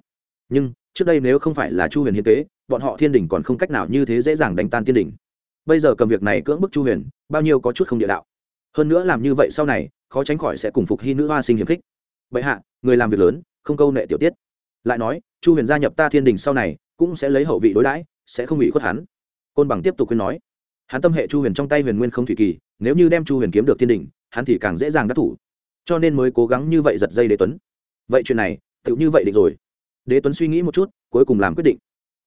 Nhưng, trước đây nếu không phải là chu huyền hiến kế bọn họ thiên đình còn không cách nào như thế dễ dàng đánh tan thiên đình. Bây giờ cầm việc này cưỡng bức chu huyền, bao nhiêu có chút không địa đạo. Hơn nữa làm như vậy sau này, khó tránh khỏi sẽ cùng phục hy nữ hoa sinh hiếm khích. Vậy hạ, người làm việc lớn, không câu nệ tiểu tiết. Lại nói, chu huyền gia nhập ta thiên đình sau này cũng sẽ lấy hậu vị đối đãi, sẽ không bị khuất hắn. Côn bằng tiếp tục khuyên nói. Hắn tâm hệ chu huyền trong tay huyền nguyên không thủy kỳ, nếu như đem chu huyền kiếm được thiên đình hắn thì càng dễ dàng đắc thủ. Cho nên mới cố gắng như vậy giật dây đế tuấn. Vậy chuyện này tự như vậy định rồi. Đế tuấn suy nghĩ một chút, cuối cùng làm quyết định.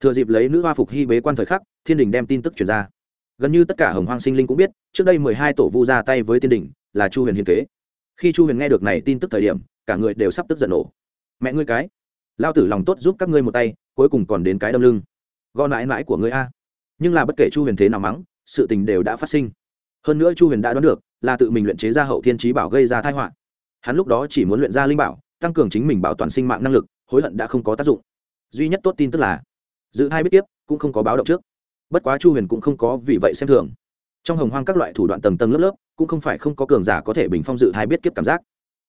Thừa dịp lấy nữ hoa phục hy bế quan thời khắc, thiên đình đem tin tức truyền ra. Gần như tất cả hồng hoang sinh linh cũng biết, trước đây mười hai tổ vu ra tay với thiên đình là chu huyền hiền kế. Khi chu huyền nghe được này tin tức thời điểm, cả người đều sắp tức giận nổ. Mẹ ngươi cái lao tử lòng tốt giúp các ngươi một tay cuối cùng còn đến cái đâm lưng. Gõ mãi mãi của ngươi a. Nhưng là bất kể chu huyền thế nào mắng, sự tình đều đã phát sinh. Hơn nữa chu huyền đã đoán được, là tự mình luyện chế ra hậu thiên trí bảo gây ra thái họa. Hắn lúc đó chỉ muốn luyện ra linh bảo, tăng cường chính mình bảo toàn sinh mạng năng lực, hối hận đã không có tác dụng. Duy nhất tốt tin tức là giữ hai biết tiếp, cũng không có báo động trước. Bất quá chu huyền cũng không có vì vậy xem thường. Trong hồng hoang các loại thủ đoạn tầng tầng lớp lớp, cũng không phải không có cường giả có thể bình phong dự hai biết kiếp cảm giác.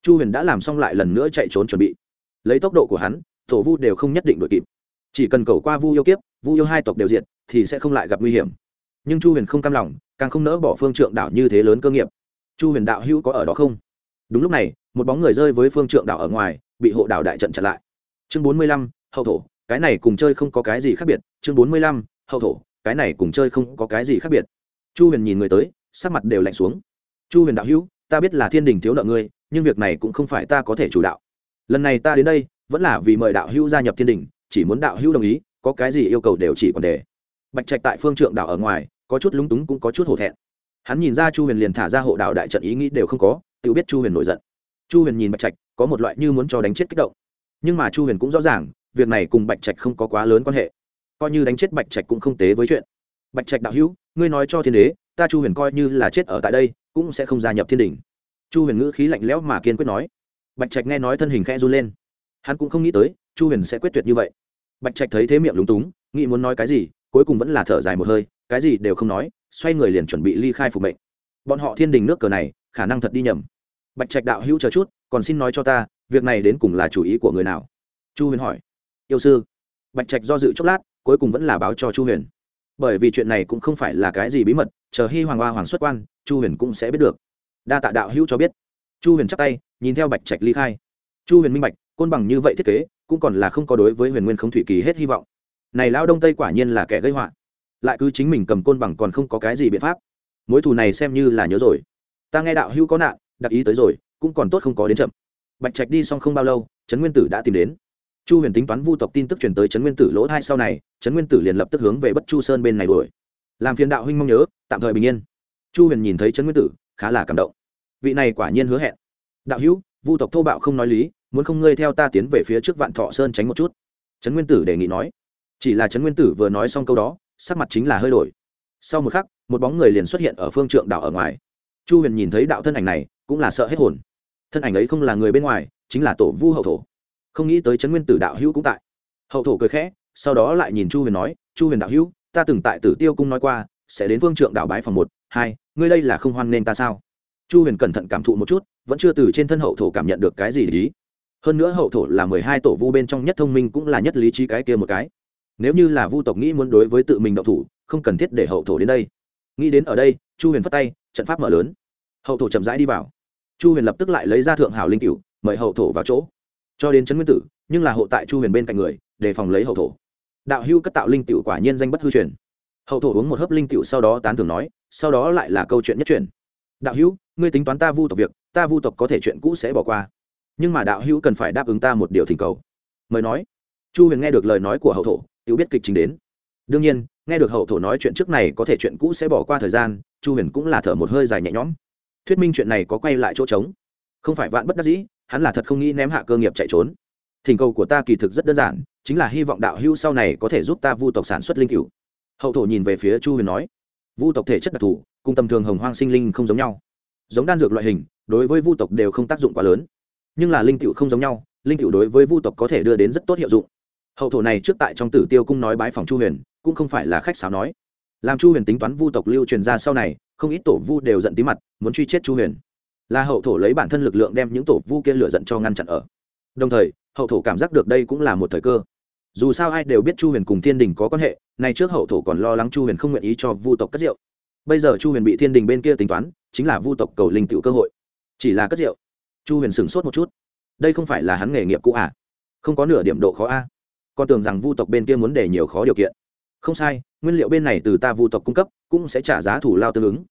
Chu huyền đã làm xong lại lần nữa chạy trốn chuẩn bị. Lấy tốc độ của hắn, thổ vu đều không nhất định đội kịp chỉ cần cầu qua vu yêu kiếp, vu yêu hai tộc đều diệt, thì sẽ không lại gặp nguy hiểm. Nhưng chu huyền không cam lòng, càng không nỡ bỏ phương trượng đảo như thế lớn cơ nghiệp. Chu huyền đạo hữu có ở đó không? Đúng lúc này, một bóng người rơi với phương trượng đảo ở ngoài, bị hộ đảo đại trận chặn lại. Chương bốn mươi lăm, hậu thổ, cái này cùng chơi không có cái gì khác biệt. Chương bốn mươi lăm, hậu thổ, cái này cùng chơi không có cái gì khác biệt. Chu huyền nhìn người tới, sắc mặt đều lạnh xuống. Chu huyền đạo hữu, ta biết là thiên đình thiếu nợ ngươi, nhưng việc này cũng không phải ta có thể chủ đạo. Lần này ta đến đây, vẫn là vì mời đạo hữu gia nhập thiên đình chỉ muốn đạo hữu đồng ý, có cái gì yêu cầu đều chỉ còn đề. Bạch trạch tại phương trượng đảo ở ngoài, có chút lúng túng cũng có chút hổ thẹn. Hắn nhìn ra chu huyền liền thả ra hộ đạo đại trận ý nghĩ đều không có, tự biết chu huyền nổi giận. Chu huyền nhìn bạch trạch, có một loại như muốn cho đánh chết kích động. Nhưng mà chu huyền cũng rõ ràng, việc này cùng bạch trạch không có quá lớn quan hệ. Coi như đánh chết bạch trạch cũng không tế với chuyện. Bạch trạch đạo hữu, ngươi nói cho thiên đế, ta chu huyền coi như là chết ở tại đây, cũng sẽ không gia nhập thiên đình. Chu huyền ngữ khí lạnh lẽo mà kiên quyết nói. Bạch trạch nghe nói thân hình khẽ run lên. Hắn cũng không nghĩ tới chu huyền sẽ quyết tuyệt như vậy. Bạch trạch thấy thế miệng lúng túng, nghĩ muốn nói cái gì, cuối cùng vẫn là thở dài một hơi, cái gì đều không nói, xoay người liền chuẩn bị ly khai phục mệnh. Bọn họ thiên đình nước cờ này, khả năng thật đi nhầm. Bạch trạch đạo hữu chờ chút, còn xin nói cho ta, việc này đến cùng là chủ ý của người nào? Chu huyền hỏi. Yêu sư. Bạch trạch do dự chốc lát, cuối cùng vẫn là báo cho chu huyền. Bởi vì chuyện này cũng không phải là cái gì bí mật, chờ hy hoàng hoa hoàng xuất quan, chu huyền cũng sẽ biết được. Đa tạ đạo hữu cho biết. Chu huyền chắc tay, nhìn theo bạch trạch ly khai. Chu huyền minh bạch, côn bằng như vậy thiết kế cũng còn là không có đối với huyền nguyên không thủy kỳ hết hy vọng. Này Lão đông tây quả nhiên là kẻ gây họa. Lại cứ chính mình cầm côn bằng còn không có cái gì biện pháp. Mối thù này xem như là nhớ rồi. Ta nghe đạo hữu có nạn, đặc ý tới rồi, cũng còn tốt không có đến chậm. Bạch trạch đi xong không bao lâu, trấn nguyên tử đã tìm đến. Chu huyền tính toán vu tộc tin tức truyền tới trấn nguyên tử lỗ hai sau này, trấn nguyên tử liền lập tức hướng về bất chu sơn bên này đuổi. Làm phiền đạo huynh mong nhớ, tạm thời bình yên. Chu huyền nhìn thấy trấn nguyên tử, khá là cảm động. Vị này quả nhiên hứa hẹn. Đạo hữu, vu tộc thô bạo không nói lý muốn không ngươi theo ta tiến về phía trước vạn thọ sơn tránh một chút. Trấn nguyên tử đề nghị nói. Chỉ là trấn nguyên tử vừa nói xong câu đó, sắc mặt chính là hơi đổi. Sau một khắc, một bóng người liền xuất hiện ở phương trượng đảo ở ngoài. Chu huyền nhìn thấy đạo thân ảnh này, cũng là sợ hết hồn. Thân ảnh ấy không là người bên ngoài, chính là tổ vu hậu thổ. Không nghĩ tới trấn nguyên tử đạo hữu cũng tại. Hậu thổ cười khẽ, sau đó lại nhìn chu huyền nói, chu huyền đạo hữu, ta từng tại tử tiêu cung nói qua, sẽ đến vương trượng đạo bái phòng một, hai, ngươi đây là không hoan nên ta sao? Chu huyền cẩn thận cảm thụ một chút, vẫn chưa từ trên thân hậu thổ cảm nhận được cái gì lý hơn nữa hậu thổ là mười hai tổ vu bên trong nhất thông minh cũng là nhất lý trí cái kia một cái. Nếu như là vu tộc nghĩ muốn đối với tự mình đậu thủ, không cần thiết để hậu thổ đến đây. Nghĩ đến ở đây, chu huyền phất tay, trận pháp mở lớn. Hậu thổ chậm rãi đi vào. Chu huyền lập tức lại lấy ra thượng hảo linh cựu mời hậu thổ vào chỗ. Cho đến trấn nguyên tử, nhưng là hộ tại chu huyền bên cạnh người, đề phòng lấy hậu thổ. Đạo hưu cất tạo linh cựu quả nhiên danh bất hư truyền. Hậu thổ uống một hớp linh cựu sau đó tán thường nói, sau đó lại là câu chuyện nhất truyền. Đạo hữu ngươi tính toán ta vu tộc việc, ta vu tộc có thể chuyện cũ sẽ bỏ qua nhưng mà đạo hữu cần phải đáp ứng ta một điều thỉnh cầu. Mời nói. Chu huyền nghe được lời nói của hậu thổ tự biết kịch chính đến. Đương nhiên, nghe được hậu thổ nói chuyện trước này có thể chuyện cũ sẽ bỏ qua thời gian, chu huyền cũng là thở một hơi dài nhẹ nhõm. Thuyết minh chuyện này có quay lại chỗ trống. Không phải vạn bất đắc dĩ, hắn là thật không nghĩ ném hạ cơ nghiệp chạy trốn. Thỉnh cầu của ta kỳ thực rất đơn giản, chính là hy vọng đạo hữu sau này có thể giúp ta vu tộc sản xuất linh cựu hậu thổ nhìn về phía chu huyền nói. Vu tộc thể chất đặc thù, cùng tầm thường hồng hoang sinh linh không giống nhau. Giống đan dược loại hình, đối với vu tộc đều không tác dụng quá lớn nhưng là linh cựu không giống nhau, linh cựu đối với vu tộc có thể đưa đến rất tốt hiệu dụng. Hậu thổ này trước tại trong tử tiêu cung nói bái phòng chu huyền, cũng không phải là khách sáo nói. Làm chu huyền tính toán vu tộc lưu truyền ra sau này, không ít tổ vu đều giận tí mặt, muốn truy chết chu huyền. Là hậu thổ lấy bản thân lực lượng đem những tổ vu kia lửa giận cho ngăn chặn ở. Đồng thời, hậu thổ cảm giác được đây cũng là một thời cơ. Dù sao ai đều biết chu huyền cùng thiên đình có quan hệ, nay trước hậu thổ còn lo lắng chu huyền không nguyện ý cho vu tộc cất rượu. Bây giờ chu huyền bị thiên đình bên kia tính toán, chính là vu tộc cầu linh tựu cơ hội. Chỉ là cất rượu chu huyền sửng sốt một chút đây không phải là hắn nghề nghiệp cũ à? không có nửa điểm độ khó a? à. con tưởng rằng vu tộc bên kia muốn để nhiều khó điều kiện. không sai, nguyên liệu bên này từ ta vu tộc cung cấp, cũng sẽ trả giá thủ lao tương ứng.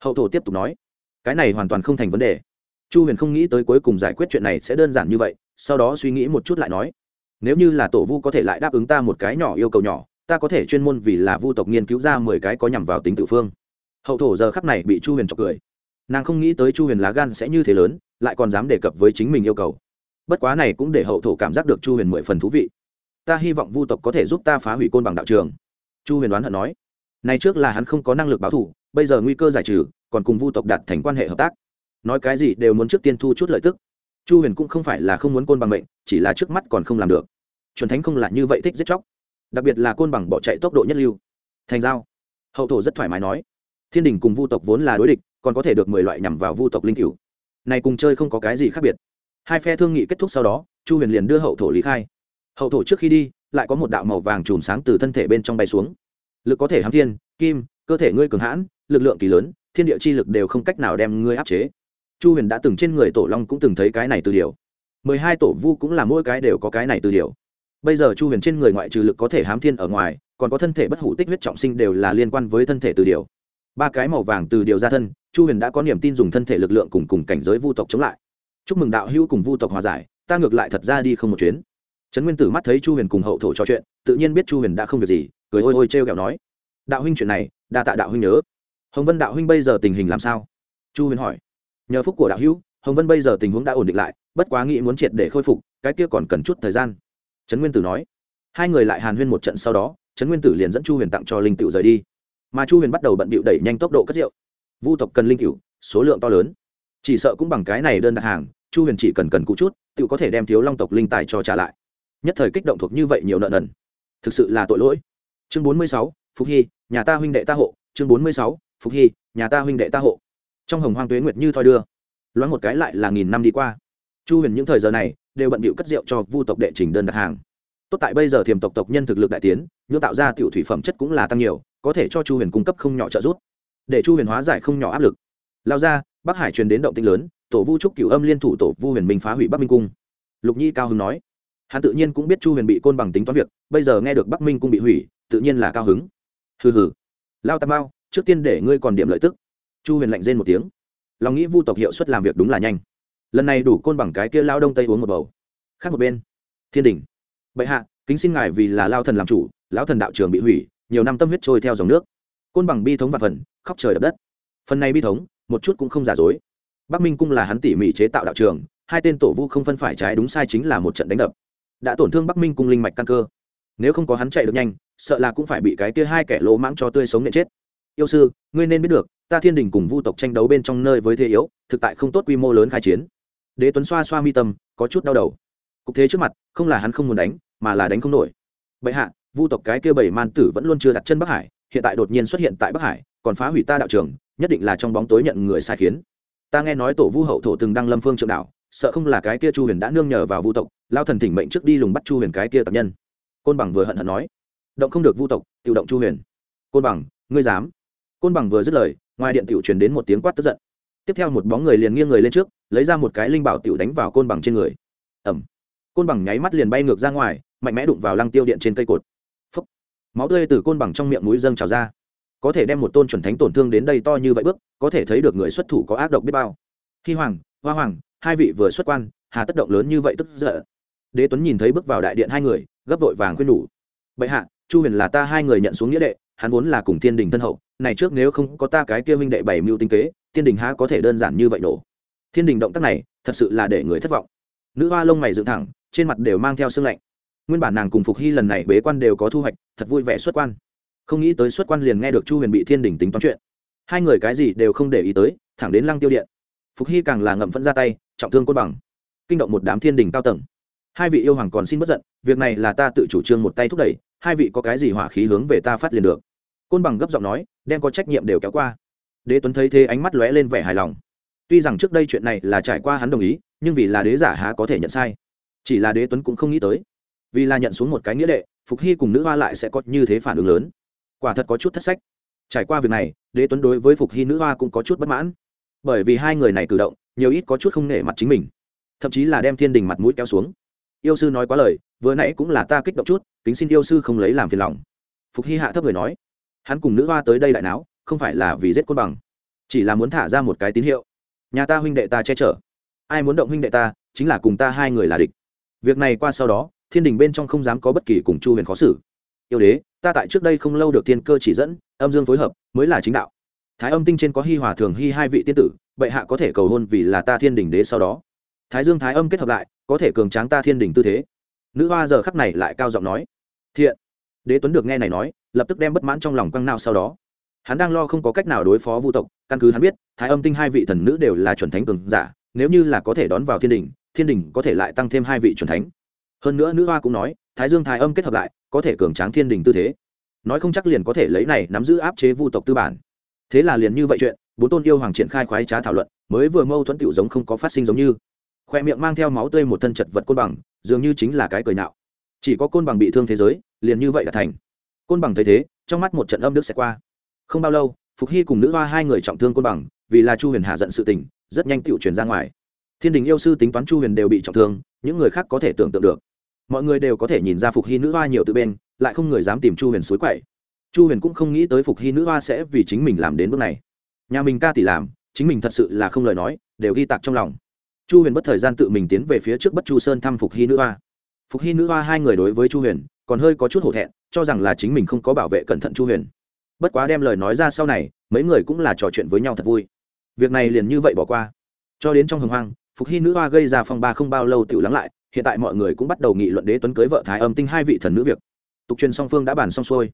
hậu thổ tiếp tục nói, cái này hoàn toàn không thành vấn đề. chu huyền không nghĩ tới cuối cùng giải quyết chuyện này sẽ đơn giản như vậy, sau đó suy nghĩ một chút lại nói, nếu như là tổ vu có thể lại đáp ứng ta một cái nhỏ yêu cầu nhỏ, ta có thể chuyên môn vì là vu tộc nghiên cứu ra mười cái có nhằm vào tính tự phương. hậu thổ giờ khắc này bị chu huyền chọc cười nàng không nghĩ tới chu huyền lá gan sẽ như thế lớn, lại còn dám đề cập với chính mình yêu cầu. Bất quá này cũng để hậu thổ cảm giác được chu huyền mười phần thú vị. Ta hy vọng vu tộc có thể giúp ta phá hủy côn bằng đạo trường. Chu huyền đoán hận nói. Này trước là hắn không có năng lực báo thủ bây giờ nguy cơ giải trừ, còn cùng vu tộc đạt thành quan hệ hợp tác. Nói cái gì đều muốn trước tiên thu chút lợi tức. Chu huyền cũng không phải là không muốn côn bằng mệnh, chỉ là trước mắt còn không làm được. Chuẩn thánh không là như vậy thích giết chóc. Đặc biệt là côn bằng bỏ chạy tốc độ nhất lưu. Thành giao. Hậu thổ rất thoải mái nói. Thiên đình cùng vu tộc vốn là đối địch còn có thể được mười loại nhằm vào vu tộc linh cửu. Này cùng chơi không có cái gì khác biệt. Hai phe thương nghị kết thúc sau đó, chu huyền liền đưa hậu thổ lý khai. Hậu thổ trước khi đi, lại có một đạo màu vàng chùm sáng từ thân thể bên trong bay xuống. Lực có thể hám thiên, kim, cơ thể ngươi cường hãn, lực lượng kỳ lớn, thiên địa chi lực đều không cách nào đem ngươi áp chế. Chu huyền đã từng trên người tổ long cũng từng thấy cái này từ điều. Mười hai tổ vu cũng là mỗi cái đều có cái này từ điều. Bây giờ chu huyền trên người ngoại trừ lực có thể hám thiên ở ngoài, còn có thân thể bất hủ tích huyết trọng sinh đều là liên quan với thân thể từ điều ba cái màu vàng từ điều ra thân, chu huyền đã có niềm tin dùng thân thể lực lượng cùng cùng cảnh giới vu tộc chống lại. Chúc mừng đạo hữu cùng vu tộc hòa giải, ta ngược lại thật ra đi không một chuyến. Trấn nguyên tử mắt thấy chu huyền cùng hậu thổ trò chuyện, tự nhiên biết chu huyền đã không việc gì, cười ôi ôi t r e o kẹo nói. Đạo huynh chuyện này, đa tạ đạo huynh nhớ. Hồng vân đạo huynh bây giờ tình hình làm sao? Chu huyền hỏi. Nhờ phúc của đạo hữu, hồng vân bây giờ tình huống đã ổn định lại, bất quá nghĩ muốn triệt để khôi phục, cái kia còn cần chút thời gian. Trấn nguyên tử nói. Hai người lại hàn huyên một trận sau đó, trấn nguyên tử liền dẫn chu huyền tặng cho linh Tự rời đi mà chu huyền bắt đầu bận bịu đẩy nhanh tốc độ cất rượu vu tộc cần linh cựu số lượng to lớn chỉ sợ cũng bằng cái này đơn đặt hàng chu huyền chỉ cần cần cụ chút tự có thể đem thiếu long tộc linh tài cho trả lại nhất thời kích động thuộc như vậy nhiều nợ nần thực sự là tội lỗi chương bốn mươi sáu phúc hy, nhà ta huynh đệ ta hộ chương bốn mươi sáu phúc hy, nhà ta huynh đệ ta hộ trong hồng hoang tuế nguyệt như thoi đưa loáng một cái lại là nghìn năm đi qua chu huyền những thời giờ này đều bận bịu cất rượu cho vu tộc đệ trình đơn đặt hàng tốt tại bây giờ thiềm tộc tộc nhân thực lực đại tiến nhưng tạo ra tiểu thủy phẩm chất cũng là tăng nhiều có thể cho chu huyền cung cấp không nhỏ trợ giúp, để chu huyền hóa giải không nhỏ áp lực. Lao ra, bắc hải truyền đến động tinh lớn, tổ vu trúc cửu âm liên thủ tổ vu huyền minh phá hủy bắc minh cung. Lục nhi cao hưng nói, hắn tự nhiên cũng biết chu huyền bị côn bằng tính toán việc, bây giờ nghe được bắc minh cung bị hủy, tự nhiên là cao hứng. Hừ hừ. Lao tam bao trước tiên để ngươi còn điểm lợi tức. Chu huyền lạnh rên một tiếng. Lòng nghĩ vu tộc hiệu suất làm việc đúng là nhanh. Lần này đủ côn bằng cái kia lao đông tây uống một bầu. Khác một bên. Thiên đình. Bệ hạ, kính xin ngài vì là lao thần làm chủ, lão thần đạo trường bị hủy nhiều năm tâm huyết trôi theo dòng nước. Côn bằng bi thống và phần, khóc trời đập đất. Phần này bi thống, một chút cũng không giả dối. Bắc minh cung là hắn tỉ mỉ chế tạo đạo trường, hai tên tổ vu không phân phải trái đúng sai chính là một trận đánh đập. Đã tổn thương bắc minh cung linh mạch căn cơ. Nếu không có hắn chạy được nhanh, sợ là cũng phải bị cái kia hai kẻ lỗ mãng cho tươi sống nện chết. Yêu sư, ngươi nên biết được, ta thiên đình cùng vu tộc tranh đấu bên trong nơi với thế yếu, thực tại không tốt quy mô lớn khai chiến. Đế tuấn xoa xoa mi tâm, có chút đau đầu. Cục thế trước mặt, không là hắn không muốn đánh, mà là đánh không nổi. Bệ hạ vu tộc cái kia bảy man tử vẫn luôn chưa đặt chân bắc hải, hiện tại đột nhiên xuất hiện tại bắc hải, còn phá hủy ta đạo trường, nhất định là trong bóng tối nhận người sai khiến. Ta nghe nói tổ vu hậu thổ từng đăng lâm phương trượng đạo sợ không là cái kia chu huyền đã nương nhờ vào vu tộc, lao thần thỉnh mệnh trước đi lùng bắt chu huyền cái kia tập nhân. Côn bằng vừa hận hận nói. Động không được vu tộc tự động chu huyền. Côn bằng, ngươi dám? Côn bằng vừa dứt lời, ngoài điện tiểu truyền đến một tiếng quát tức giận. Tiếp theo một bóng người liền nghiêng người lên trước, lấy ra một cái linh bảo tiểu đánh vào côn bằng trên người. Ẩm côn bằng nháy mắt liền bay ngược ra ngoài, mạnh mẽ đụng vào lăng tiêu điện trên cây cột máu tươi từ côn bằng trong miệng mũi dâng trào ra. Có thể đem một tôn chuẩn thánh tổn thương đến đây to như vậy bước, có thể thấy được người xuất thủ có ác độc biết bao. Khi hoàng, hoa hoàng, hai vị vừa xuất quan, hà tất động lớn như vậy tức giận. Đế tuấn nhìn thấy bước vào đại điện hai người, gấp vội vàng khuyên nhủ. Bệ hạ, chu huyền là ta hai người nhận xuống nghĩa đệ, hắn vốn là cùng thiên đình thân hậu, này trước nếu không có ta cái kia minh đệ bảy mưu tinh kế, thiên đình há có thể đơn giản như vậy nổ. Thiên đình động tác này, thật sự là để người thất vọng. Nữ hoa lông mày dựng thẳng, trên mặt đều mang theo sương lạnh nguyên bản nàng cùng phục hy lần này bế quan đều có thu hoạch, thật vui vẻ xuất quan. Không nghĩ tới xuất quan liền nghe được chu huyền bị thiên đình tính toán chuyện. Hai người cái gì đều không để ý tới, thẳng đến lăng tiêu điện. Phục hy càng là ngậm phẫn ra tay, trọng thương côn bằng. Kinh động một đám thiên đình cao tầng. Hai vị yêu hoàng còn xin bất giận, việc này là ta tự chủ trương một tay thúc đẩy, hai vị có cái gì hỏa khí hướng về ta phát liền được. Côn bằng gấp giọng nói, đem có trách nhiệm đều kéo qua. Đế tuấn thấy thế ánh mắt lóe lên vẻ hài lòng. Tuy rằng trước đây chuyện này là trải qua hắn đồng ý, nhưng vì là đế giả há có thể nhận sai. Chỉ là đế tuấn cũng không nghĩ tới vì là nhận xuống một cái nghĩa đệ, phục hy cùng nữ hoa lại sẽ có như thế phản ứng lớn. Quả thật có chút thất sách. Trải qua việc này, đế tuấn đối với phục hy nữ hoa cũng có chút bất mãn. Bởi vì hai người này cử động, nhiều ít có chút không nể mặt chính mình. Thậm chí là đem thiên đình mặt mũi kéo xuống. Yêu sư nói quá lời, vừa nãy cũng là ta kích động chút, kính xin yêu sư không lấy làm phiền lòng. Phục hy hạ thấp người nói, hắn cùng nữ hoa tới đây đại não không phải là vì giết côn bằng, chỉ là muốn thả ra một cái tín hiệu. Nhà ta huynh đệ ta che chở. Ai muốn động huynh đệ ta, chính là cùng ta hai người là địch. Việc này qua sau đó thiên đình bên trong không dám có bất kỳ cùng chu huyền khó xử. Yêu đế, ta tại trước đây không lâu được tiên cơ chỉ dẫn, âm dương phối hợp, mới là chính đạo. Thái âm tinh trên có hi hòa thường hi hai vị tiên tử, bệ hạ có thể cầu hôn vì là ta thiên đình đế sau đó. Thái dương thái âm kết hợp lại, có thể cường tráng ta thiên đình tư thế. Nữ hoa giờ khắc này lại cao giọng nói, thiện. Đế tuấn được nghe này nói, lập tức đem bất mãn trong lòng căng nao sau đó. Hắn đang lo không có cách nào đối phó vu tộc, căn cứ hắn biết, thái âm tinh hai vị thần nữ đều là chuẩn thánh cường giả, nếu như là có thể đón vào thiên đình thiên đình có thể lại tăng thêm hai vị chuẩn thánh hơn nữa nữ hoa cũng nói, thái dương thái âm kết hợp lại, có thể cường tráng thiên đình tư thế. Nói không chắc liền có thể lấy này nắm giữ áp chế vu tộc tư bản. Thế là liền như vậy chuyện, bốn tôn yêu hoàng triển khai khoái trá thảo luận, mới vừa mâu thuẫn tiểu giống không có phát sinh giống như. Khoe miệng mang theo máu tươi một thân chật vật côn bằng, dường như chính là cái cười nạo chỉ có côn bằng bị thương thế giới, liền như vậy đã thành. Côn bằng thấy thế, trong mắt một trận âm đức sẽ qua. Không bao lâu, phục hy cùng nữ hoa hai người trọng thương côn bằng, vì là chu huyền hạ giận sự tình, rất nhanh tiểu truyền ra ngoài thiên đình yêu sư tính toán chu huyền đều bị trọng thương, những người khác có thể tưởng tượng được. Mọi người đều có thể nhìn ra phục hy nữ hoa nhiều từ bên, lại không người dám tìm chu huyền suối quậy. Chu huyền cũng không nghĩ tới phục hy nữ hoa sẽ vì chính mình làm đến bước này. Nhà mình ca tỷ làm, chính mình thật sự là không lời nói, đều ghi tạc trong lòng. Chu huyền bất thời gian tự mình tiến về phía trước bất chu sơn thăm phục hy nữ hoa. Phục hy nữ hoa hai người đối với chu huyền, còn hơi có chút hổ thẹn, cho rằng là chính mình không có bảo vệ cẩn thận chu huyền. Bất quá đem lời nói ra sau này, mấy người cũng là trò chuyện với nhau thật vui. Việc này liền như vậy bỏ qua. Cho đến trong hồng hoang phục hy nữ hoa gây ra phong ba không bao lâu tự lắng lại, hiện tại mọi người cũng bắt đầu nghị luận đế tuấn cưới vợ thái âm tinh hai vị thần nữ việc. Tục truyền song phương đã bàn xong xuôi.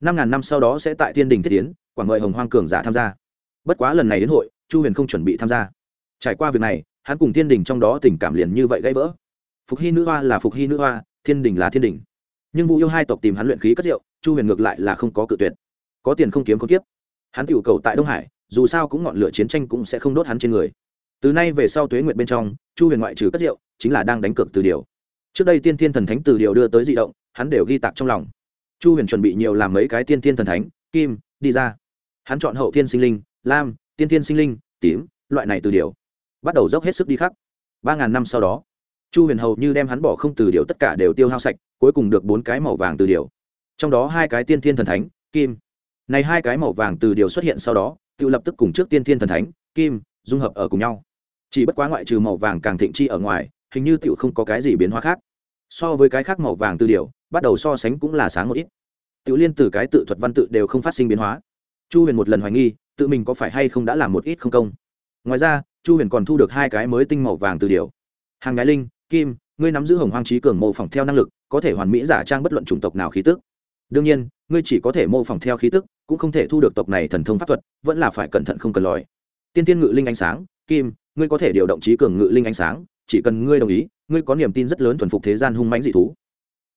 Năm ngàn năm sau đó sẽ tại thiên đình thiết tiến, quảng mời hồng hoang cường giả tham gia. Bất quá lần này đến hội, chu huyền không chuẩn bị tham gia. Trải qua việc này, hắn cùng thiên đình trong đó tình cảm liền như vậy gãy vỡ. Phục hy nữ hoa là phục hy nữ hoa, thiên đình là thiên đình. Nhưng vụ yêu hai tộc tìm hắn luyện khí cất rượu, chu huyền ngược lại là không có cự tuyệt. Có tiền không kiếm không tiếp hắn tiểu cầu tại đông hải, dù sao cũng ngọn lửa chiến tranh cũng sẽ không đốt hắn trên người từ nay về sau tuế nguyệt bên trong, chu huyền ngoại trừ cất rượu, chính là đang đánh cược từ điều. Trước đây tiên thiên thần thánh từ điều đưa tới di động, hắn đều ghi tạc trong lòng. Chu huyền chuẩn bị nhiều làm mấy cái tiên thiên thần thánh, kim, đi ra. Hắn chọn hậu thiên sinh linh, lam, tiên thiên sinh linh, tím, loại này từ điều. Bắt đầu dốc hết sức đi khắc. Ba ngàn năm sau đó, chu huyền hầu như đem hắn bỏ không từ điều tất cả đều tiêu hao sạch, cuối cùng được bốn cái màu vàng từ điều. Trong đó hai cái tiên thiên thần thánh, kim. Này hai cái màu vàng từ điều xuất hiện sau đó, tự lập tức cùng trước tiên thiên thần thánh, kim, dung hợp ở cùng nhau chỉ bất quá ngoại trừ màu vàng càng thịnh chi ở ngoài, hình như tựu không có cái gì biến hóa khác. So với cái khác màu vàng tư điều bắt đầu so sánh cũng là sáng một ít. Tự liên từ cái tự thuật văn tự đều không phát sinh biến hóa. Chu huyền một lần hoài nghi, tự mình có phải hay không đã làm một ít không công. Ngoài ra, chu huyền còn thu được hai cái mới tinh màu vàng từ điều hàng ngái linh, kim, ngươi nắm giữ hồng hoang trí cường mô phỏng theo năng lực, có thể hoàn mỹ giả trang bất luận chủng tộc nào khí tức. Đương nhiên, ngươi chỉ có thể mô phỏng theo khí tức, cũng không thể thu được tộc này thần thông pháp thuật, vẫn là phải cẩn thận không cần lòi. Tiên tiên ngự linh ánh sáng, kim ngươi có thể điều động trí cường ngự linh ánh sáng, chỉ cần ngươi đồng ý, ngươi có niềm tin rất lớn thuần phục thế gian hung mãnh dị thú.